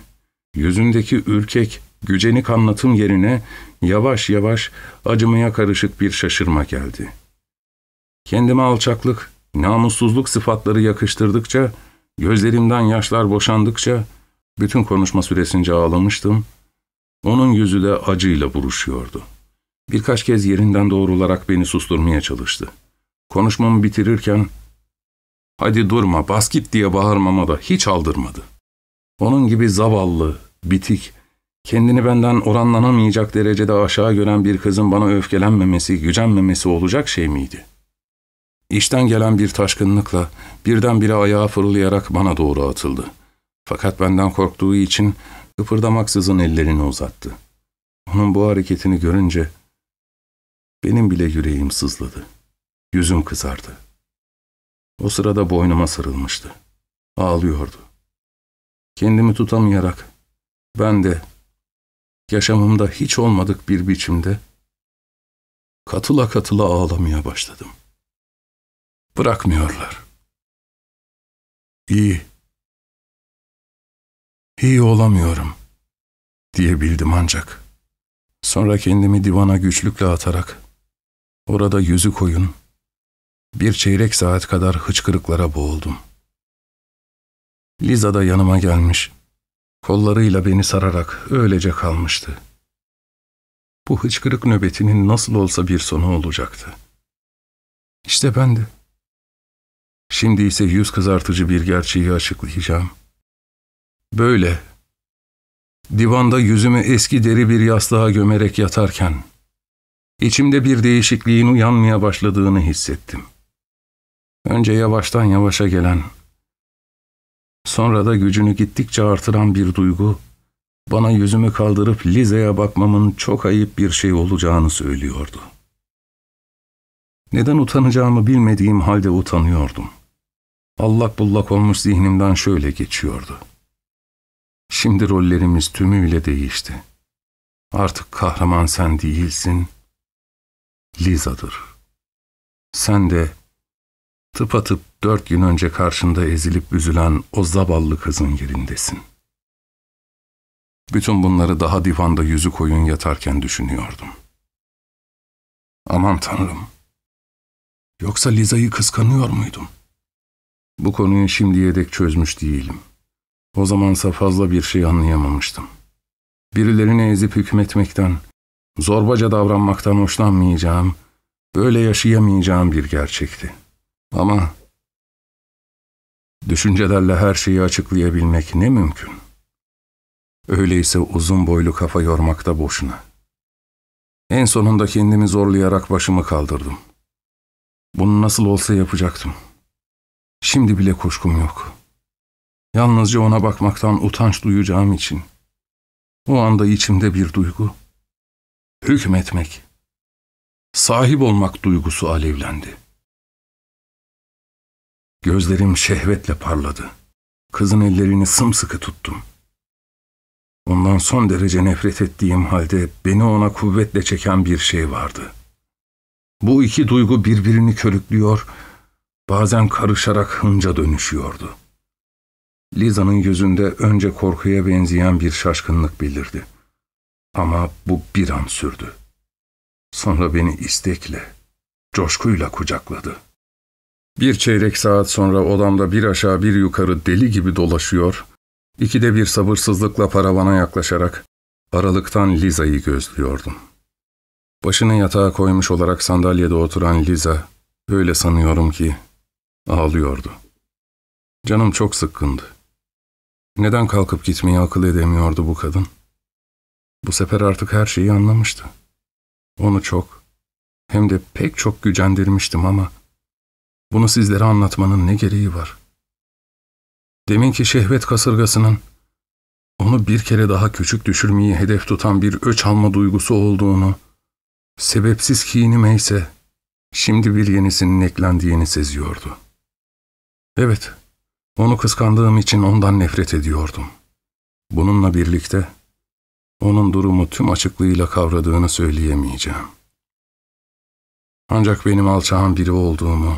Yüzündeki ürkek, gücenik anlatım yerine yavaş yavaş acımaya karışık bir şaşırma geldi. Kendime alçaklık, namussuzluk sıfatları yakıştırdıkça, gözlerimden yaşlar boşandıkça, bütün konuşma süresince ağlamıştım, onun yüzü de acıyla buruşuyordu.'' Birkaç kez yerinden doğrularak beni susturmaya çalıştı. Konuşmamı bitirirken, ''Hadi durma, bas git'' diye bağırmama da hiç aldırmadı. Onun gibi zavallı, bitik, kendini benden oranlanamayacak derecede aşağı gören bir kızın bana öfkelenmemesi, gücenmemesi olacak şey miydi? İşten gelen bir taşkınlıkla birdenbire ayağa fırlayarak bana doğru atıldı. Fakat benden korktuğu için kıpırdamaksızın ellerini uzattı. Onun bu hareketini görünce benim bile yüreğim sızladı. Yüzüm kızardı. O sırada boynuma sarılmıştı. Ağlıyordu. Kendimi tutamayarak ben de yaşamımda hiç olmadık bir biçimde katıla katıla ağlamaya başladım. Bırakmıyorlar. İyi. İyi olamıyorum diyebildim ancak. Sonra kendimi divana güçlükle atarak Orada yüzü koyun, bir çeyrek saat kadar hıçkırıklara boğuldum. Liza da yanıma gelmiş, kollarıyla beni sararak öylece kalmıştı. Bu hıçkırık nöbetinin nasıl olsa bir sonu olacaktı. İşte ben de. Şimdi ise yüz kızartıcı bir gerçeği açıklayacağım. Böyle, divanda yüzümü eski deri bir yastığa gömerek yatarken, içimde bir değişikliğin uyanmaya başladığını hissettim. Önce yavaştan yavaşa gelen, sonra da gücünü gittikçe artıran bir duygu, bana yüzümü kaldırıp Lize'ye bakmamın çok ayıp bir şey olacağını söylüyordu. Neden utanacağımı bilmediğim halde utanıyordum. Allak bullak olmuş zihnimden şöyle geçiyordu. Şimdi rollerimiz tümüyle değişti. Artık kahraman sen değilsin, Liza'dır. Sen de tıpatıp dört gün önce karşında ezilip üzülen o zavallı kızın yerindesin. Bütün bunları daha divanda yüzü koyun yatarken düşünüyordum. Aman tanrım! Yoksa Liza'yı kıskanıyor muydum? Bu konuyu şimdiye dek çözmüş değilim. O zamansa fazla bir şey anlayamamıştım. Birilerini ezip hükmetmekten, zorbaca davranmaktan hoşlanmayacağım, böyle yaşayamayacağım bir gerçekti. Ama düşüncelerle her şeyi açıklayabilmek ne mümkün? Öyleyse uzun boylu kafa yormakta boşuna. En sonunda kendimi zorlayarak başımı kaldırdım. Bunu nasıl olsa yapacaktım. Şimdi bile kuşkum yok. Yalnızca ona bakmaktan utanç duyacağım için. O anda içimde bir duygu. Hükmetmek. Sahip olmak duygusu alevlendi. Gözlerim şehvetle parladı. Kızın ellerini sımsıkı tuttum. Ondan son derece nefret ettiğim halde beni ona kuvvetle çeken bir şey vardı. Bu iki duygu birbirini körüklüyor, bazen karışarak hınca dönüşüyordu. Liza'nın yüzünde önce korkuya benzeyen bir şaşkınlık belirdi. Ama bu bir an sürdü. Sonra beni istekle, coşkuyla kucakladı. Bir çeyrek saat sonra odamda bir aşağı bir yukarı deli gibi dolaşıyor, ikide bir sabırsızlıkla paravana yaklaşarak aralıktan Liza'yı gözlüyordum. Başını yatağa koymuş olarak sandalyede oturan Liza, öyle sanıyorum ki, ağlıyordu. Canım çok sıkkındı. Neden kalkıp gitmeyi akıl edemiyordu bu kadın? Bu sefer artık her şeyi anlamıştı. Onu çok, hem de pek çok gücendirmiştim ama bunu sizlere anlatmanın ne gereği var? Deminki şehvet kasırgasının onu bir kere daha küçük düşürmeyi hedef tutan bir öç alma duygusu olduğunu, sebepsiz kinime ise şimdi bir yenisinin eklendiğini seziyordu. Evet, onu kıskandığım için ondan nefret ediyordum. Bununla birlikte onun durumu tüm açıklığıyla kavradığını söyleyemeyeceğim. Ancak benim alçağın biri olduğumu,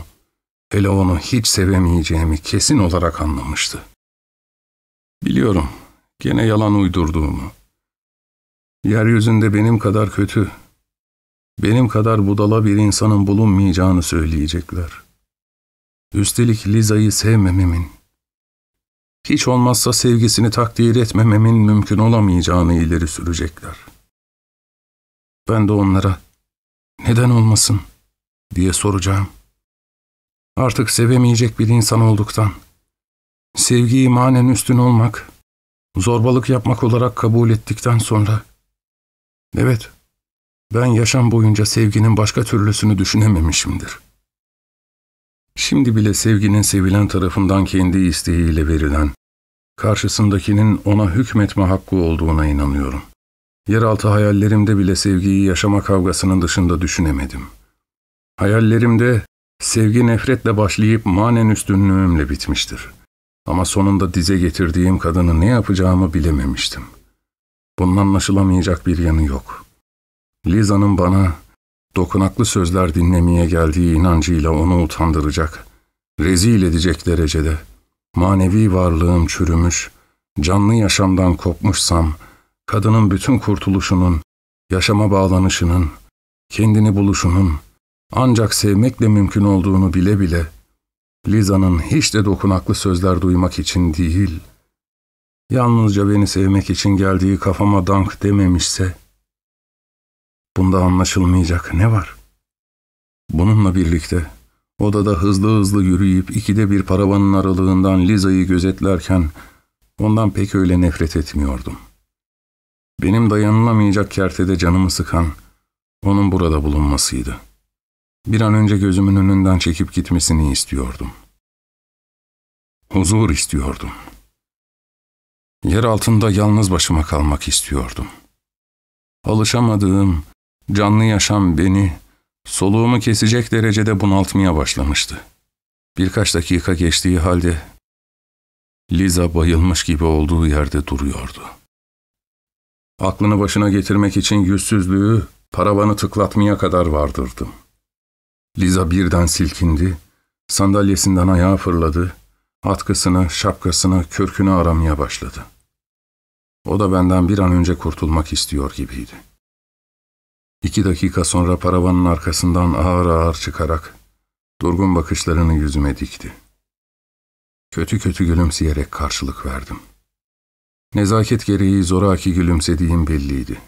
hele onu hiç sevemeyeceğimi kesin olarak anlamıştı. Biliyorum, gene yalan uydurduğumu. Yeryüzünde benim kadar kötü, benim kadar budala bir insanın bulunmayacağını söyleyecekler. Üstelik Liza'yı sevmememin, hiç olmazsa sevgisini takdir etmememin mümkün olamayacağını ileri sürecekler. Ben de onlara neden olmasın diye soracağım. Artık sevemeyecek bir insan olduktan, sevgiyi manen üstün olmak, zorbalık yapmak olarak kabul ettikten sonra, evet, ben yaşam boyunca sevginin başka türlüsünü düşünememişimdir.'' Şimdi bile sevginin sevilen tarafından kendi isteğiyle verilen, karşısındakinin ona hükmetme hakkı olduğuna inanıyorum. Yeraltı hayallerimde bile sevgiyi yaşama kavgasının dışında düşünemedim. Hayallerimde sevgi nefretle başlayıp manen üstünlüğümle bitmiştir. Ama sonunda dize getirdiğim kadını ne yapacağımı bilememiştim. Bunun anlaşılamayacak bir yanı yok. Liza'nın bana dokunaklı sözler dinlemeye geldiği inancıyla onu utandıracak, rezil edecek derecede, manevi varlığım çürümüş, canlı yaşamdan kopmuşsam, kadının bütün kurtuluşunun, yaşama bağlanışının, kendini buluşunun, ancak sevmekle mümkün olduğunu bile bile, Liza'nın hiç de dokunaklı sözler duymak için değil, yalnızca beni sevmek için geldiği kafama dank dememişse, Bunda anlaşılmayacak ne var? Bununla birlikte Odada hızlı hızlı yürüyüp ikide bir paravanın aralığından Liza'yı gözetlerken ondan pek öyle nefret etmiyordum. Benim dayanılamayacak kertede canımı sıkan onun burada bulunmasıydı. Bir an önce gözümün önünden çekip gitmesini istiyordum. Huzur istiyordum. Yer altında yalnız başıma kalmak istiyordum. Alışamadığım, canlı yaşam beni soluğumu kesecek derecede bunaltmaya başlamıştı. Birkaç dakika geçtiği halde Liza bayılmış gibi olduğu yerde duruyordu. Aklını başına getirmek için yüzsüzlüğü paravanı tıklatmaya kadar vardırdım. Liza birden silkindi, sandalyesinden ayağa fırladı, atkısını, şapkasını, kürkünü aramaya başladı. O da benden bir an önce kurtulmak istiyor gibiydi. İki dakika sonra paravanın arkasından ağır ağır çıkarak durgun bakışlarını yüzüme dikti. Kötü kötü gülümseyerek karşılık verdim. Nezaket gereği zoraki gülümsediğim belliydi.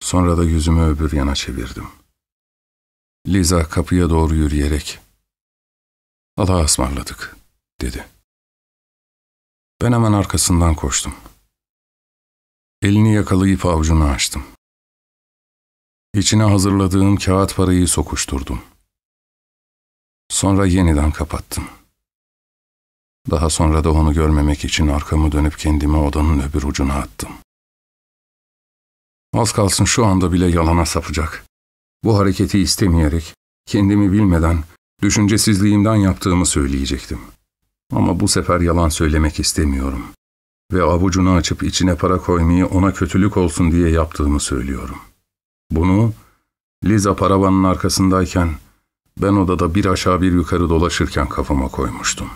Sonra da yüzümü öbür yana çevirdim. Liza kapıya doğru yürüyerek ''Allah'a ısmarladık.'' dedi. Ben hemen arkasından koştum. Elini yakalayıp avucunu açtım. İçine hazırladığım kağıt parayı sokuşturdum. Sonra yeniden kapattım. Daha sonra da onu görmemek için arkamı dönüp kendimi odanın öbür ucuna attım. Az kalsın şu anda bile yalana sapacak. Bu hareketi istemeyerek, kendimi bilmeden, düşüncesizliğimden yaptığımı söyleyecektim. Ama bu sefer yalan söylemek istemiyorum. Ve avucunu açıp içine para koymayı ona kötülük olsun diye yaptığımı söylüyorum. Bunu Liza paravanın arkasındayken ben odada bir aşağı bir yukarı dolaşırken kafama koymuştum.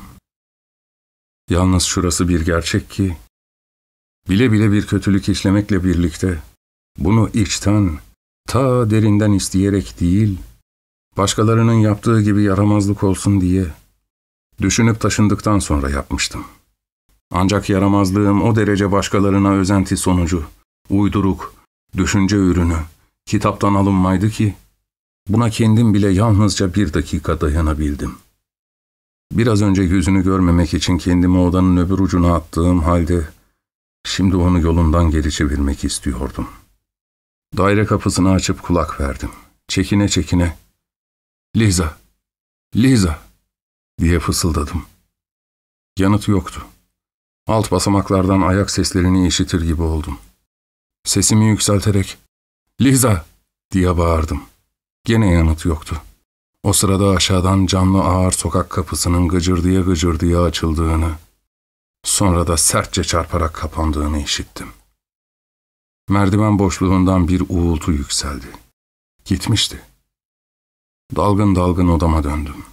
Yalnız şurası bir gerçek ki, bile bile bir kötülük işlemekle birlikte bunu içten, ta derinden isteyerek değil, başkalarının yaptığı gibi yaramazlık olsun diye düşünüp taşındıktan sonra yapmıştım. Ancak yaramazlığım o derece başkalarına özenti sonucu, uyduruk, düşünce ürünü, kitaptan alınmaydı ki, buna kendim bile yalnızca bir dakika dayanabildim. Biraz önce yüzünü görmemek için kendimi odanın öbür ucuna attığım halde, şimdi onu yolundan geri çevirmek istiyordum. Daire kapısını açıp kulak verdim. Çekine çekine, ''Liza, Liza!'' diye fısıldadım. Yanıt yoktu. Alt basamaklardan ayak seslerini işitir gibi oldum. Sesimi yükselterek, ''Liza!'' diye bağırdım. Gene yanıt yoktu. O sırada aşağıdan camlı ağır sokak kapısının gıcırdıya gıcırdıya açıldığını, sonra da sertçe çarparak kapandığını işittim. Merdiven boşluğundan bir uğultu yükseldi. Gitmişti. Dalgın dalgın odama döndüm.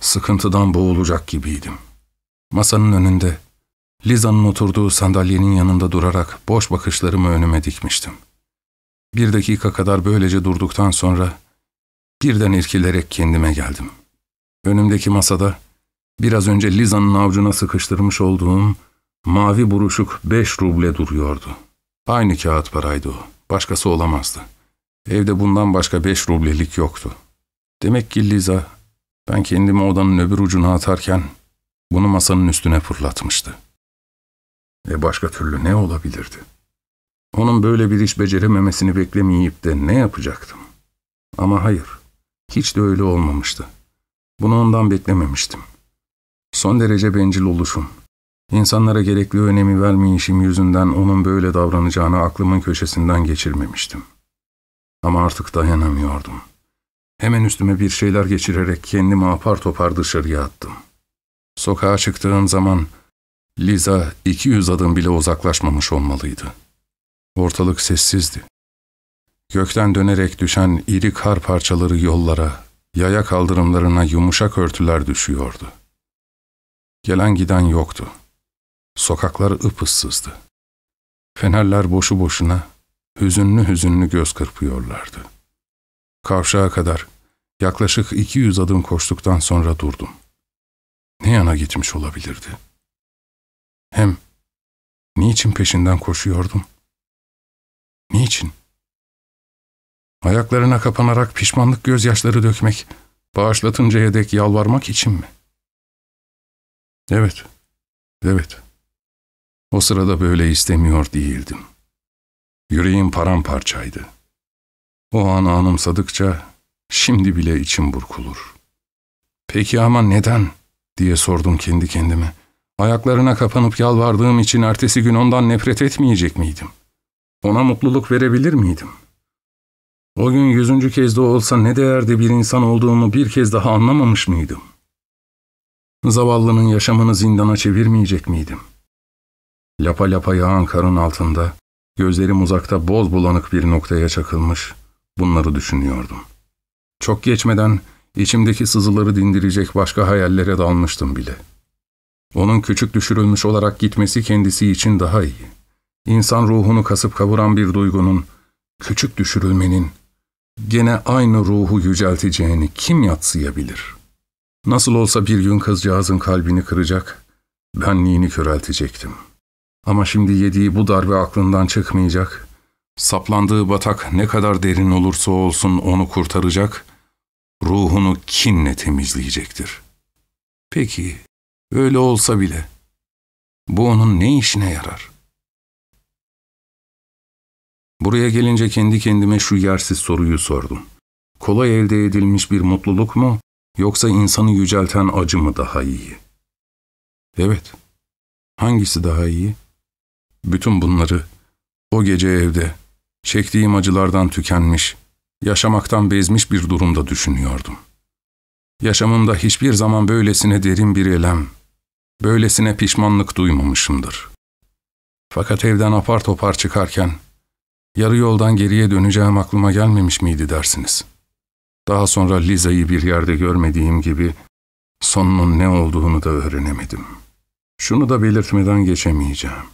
Sıkıntıdan boğulacak gibiydim. Masanın önünde, Liza'nın oturduğu sandalyenin yanında durarak boş bakışlarımı önüme dikmiştim. Bir dakika kadar böylece durduktan sonra birden irkilerek kendime geldim. Önümdeki masada biraz önce Liza'nın avucuna sıkıştırmış olduğum mavi buruşuk beş ruble duruyordu. Aynı kağıt paraydı o. Başkası olamazdı. Evde bundan başka beş rublelik yoktu. Demek ki Liza, ben kendimi odanın öbür ucuna atarken bunu masanın üstüne fırlatmıştı. E başka türlü ne olabilirdi? Onun böyle bir iş becerememesini beklemeyip de ne yapacaktım? Ama hayır, hiç de öyle olmamıştı. Bunu ondan beklememiştim. Son derece bencil oluşum, insanlara gerekli önemi vermeyişim yüzünden onun böyle davranacağını aklımın köşesinden geçirmemiştim. Ama artık dayanamıyordum. Hemen üstüme bir şeyler geçirerek kendimi apar topar dışarıya attım. Sokağa çıktığım zaman Liza 200 adım bile uzaklaşmamış olmalıydı. Ortalık sessizdi. Gökten dönerek düşen iri kar parçaları yollara, yaya kaldırımlarına yumuşak örtüler düşüyordu. Gelen giden yoktu. Sokaklar ıpıssızdı. Fenerler boşu boşuna, hüzünlü hüzünlü göz kırpıyorlardı. Kavşağa kadar yaklaşık 200 adım koştuktan sonra durdum. Ne yana gitmiş olabilirdi? Hem niçin peşinden koşuyordum? Niçin? Ayaklarına kapanarak pişmanlık gözyaşları dökmek Bağışlatıncaya dek yalvarmak için mi? Evet, evet. O sırada böyle istemiyor değildim. Yüreğim paramparçaydı. O anı anımsadıkça şimdi bile içim burkulur. Peki ama neden? diye sordum kendi kendime. Ayaklarına kapanıp yalvardığım için ertesi gün ondan nefret etmeyecek miydim? Ona mutluluk verebilir miydim? O gün yüzüncü kez de olsa ne değerde bir insan olduğumu bir kez daha anlamamış mıydım? Zavallının yaşamını zindana çevirmeyecek miydim? Lapa lapa yağan karın altında, gözlerim uzakta boz bulanık bir noktaya çakılmış, bunları düşünüyordum. Çok geçmeden içimdeki sızıları dindirecek başka hayallere dalmıştım bile. Onun küçük düşürülmüş olarak gitmesi kendisi için daha iyi. İnsan ruhunu kasıp kavuran bir duygunun, küçük düşürülmenin, gene aynı ruhu yücelteceğini kim yatsıyabilir? Nasıl olsa bir gün kızcağızın kalbini kıracak, benliğini köreltecektim. Ama şimdi yediği bu darbe aklından çıkmayacak, saplandığı batak ne kadar derin olursa olsun onu kurtaracak, ruhunu kinle temizleyecektir. Peki, öyle olsa bile, bu onun ne işine yarar? Buraya gelince kendi kendime şu yersiz soruyu sordum. Kolay elde edilmiş bir mutluluk mu, yoksa insanı yücelten acı mı daha iyi? Evet, hangisi daha iyi? Bütün bunları o gece evde, çektiğim acılardan tükenmiş, yaşamaktan bezmiş bir durumda düşünüyordum. Yaşamımda hiçbir zaman böylesine derin bir elem, böylesine pişmanlık duymamışımdır. Fakat evden apar topar çıkarken, yarı yoldan geriye döneceğim aklıma gelmemiş miydi dersiniz? Daha sonra Liza'yı bir yerde görmediğim gibi, sonunun ne olduğunu da öğrenemedim. Şunu da belirtmeden geçemeyeceğim.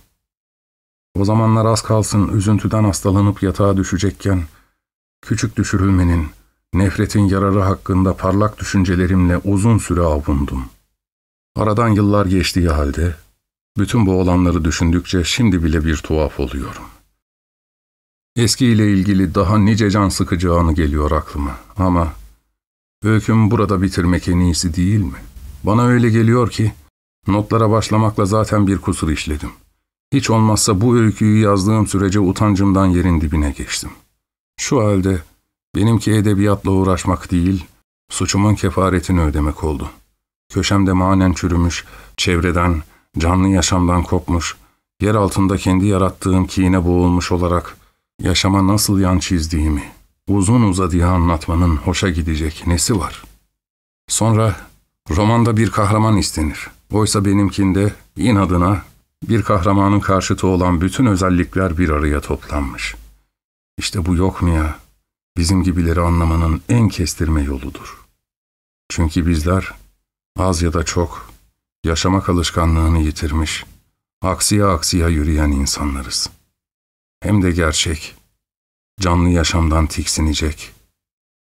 O zamanlar az kalsın üzüntüden hastalanıp yatağa düşecekken, küçük düşürülmenin, nefretin yararı hakkında parlak düşüncelerimle uzun süre avundum. Aradan yıllar geçtiği halde, bütün bu olanları düşündükçe şimdi bile bir tuhaf oluyorum. Eskiyle ilgili daha nice can sıkıcı anı geliyor aklıma ama öyküm burada bitirmek en iyisi değil mi? Bana öyle geliyor ki notlara başlamakla zaten bir kusur işledim. Hiç olmazsa bu öyküyü yazdığım sürece utancımdan yerin dibine geçtim. Şu halde benimki edebiyatla uğraşmak değil, suçumun kefaretini ödemek oldu. Köşemde manen çürümüş, çevreden, canlı yaşamdan kopmuş, yer altında kendi yarattığım kine boğulmuş olarak yaşama nasıl yan çizdiğimi, uzun uzadıya anlatmanın hoşa gidecek nesi var? Sonra romanda bir kahraman istenir. Oysa benimkinde inadına bir kahramanın karşıtı olan bütün özellikler bir araya toplanmış. İşte bu yok mu ya? Bizim gibileri anlamanın en kestirme yoludur. Çünkü bizler az ya da çok yaşamak alışkanlığını yitirmiş, aksiye aksiye yürüyen insanlarız. Hem de gerçek, canlı yaşamdan tiksinecek,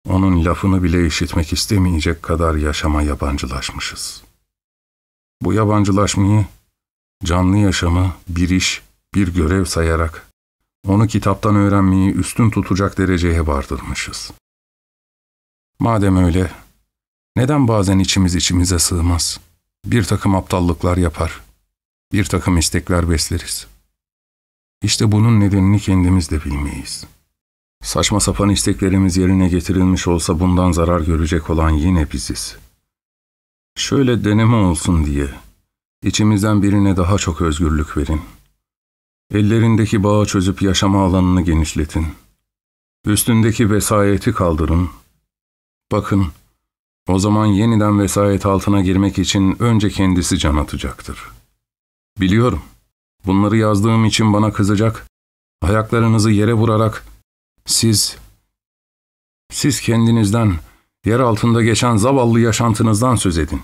onun lafını bile işitmek istemeyecek kadar yaşama yabancılaşmışız. Bu yabancılaşmayı canlı yaşamı bir iş, bir görev sayarak onu kitaptan öğrenmeyi üstün tutacak dereceye vardırmışız. Madem öyle, neden bazen içimiz içimize sığmaz? Bir takım aptallıklar yapar, bir takım istekler besleriz. İşte bunun nedenini kendimiz de bilmeyiz. Saçma sapan isteklerimiz yerine getirilmiş olsa bundan zarar görecek olan yine biziz. Şöyle deneme olsun diye İçimizden birine daha çok özgürlük verin. Ellerindeki bağı çözüp yaşama alanını genişletin. Üstündeki vesayeti kaldırın. Bakın, o zaman yeniden vesayet altına girmek için önce kendisi can atacaktır. Biliyorum, bunları yazdığım için bana kızacak, ayaklarınızı yere vurarak, siz, siz kendinizden, yer altında geçen zavallı yaşantınızdan söz edin.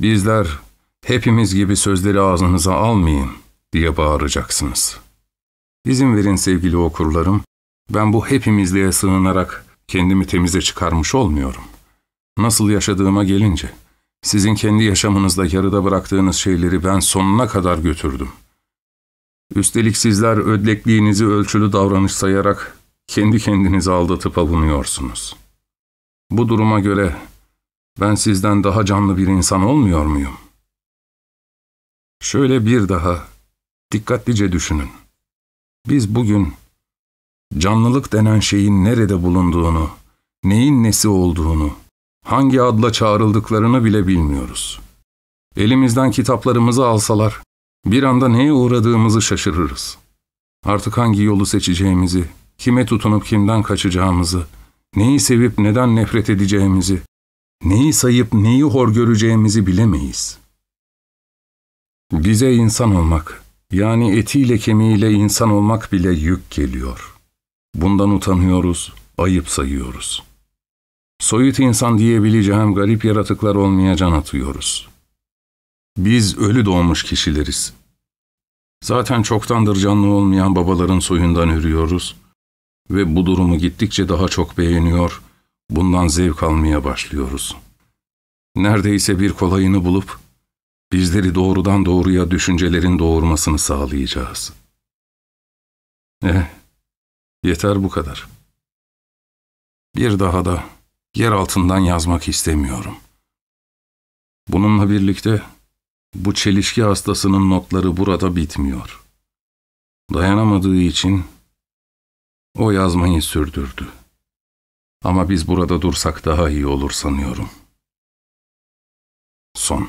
Bizler, hepimiz gibi sözleri ağzınıza almayın diye bağıracaksınız. İzin verin sevgili okurlarım, ben bu hepimizliğe sığınarak kendimi temize çıkarmış olmuyorum. Nasıl yaşadığıma gelince, sizin kendi yaşamınızda yarıda bıraktığınız şeyleri ben sonuna kadar götürdüm. Üstelik sizler ödlekliğinizi ölçülü davranış sayarak kendi kendinizi aldatıp avunuyorsunuz. Bu duruma göre Ben sizden daha canlı bir insan olmuyor muyum? Şöyle bir daha dikkatlice düşünün. Biz bugün canlılık denen şeyin nerede bulunduğunu, neyin nesi olduğunu, hangi adla çağrıldıklarını bile bilmiyoruz. Elimizden kitaplarımızı alsalar, bir anda neye uğradığımızı şaşırırız. Artık hangi yolu seçeceğimizi, kime tutunup kimden kaçacağımızı, neyi sevip neden nefret edeceğimizi, neyi sayıp neyi hor göreceğimizi bilemeyiz. Bize insan olmak, yani etiyle kemiğiyle insan olmak bile yük geliyor. Bundan utanıyoruz, ayıp sayıyoruz. Soyut insan diyebileceğim garip yaratıklar olmaya can atıyoruz. Biz ölü doğmuş kişileriz. Zaten çoktandır canlı olmayan babaların soyundan ürüyoruz ve bu durumu gittikçe daha çok beğeniyor, bundan zevk almaya başlıyoruz. Neredeyse bir kolayını bulup bizleri doğrudan doğruya düşüncelerin doğurmasını sağlayacağız. Eh, yeter bu kadar. Bir daha da yer altından yazmak istemiyorum. Bununla birlikte bu çelişki hastasının notları burada bitmiyor. Dayanamadığı için o yazmayı sürdürdü. Ama biz burada dursak daha iyi olur sanıyorum. Son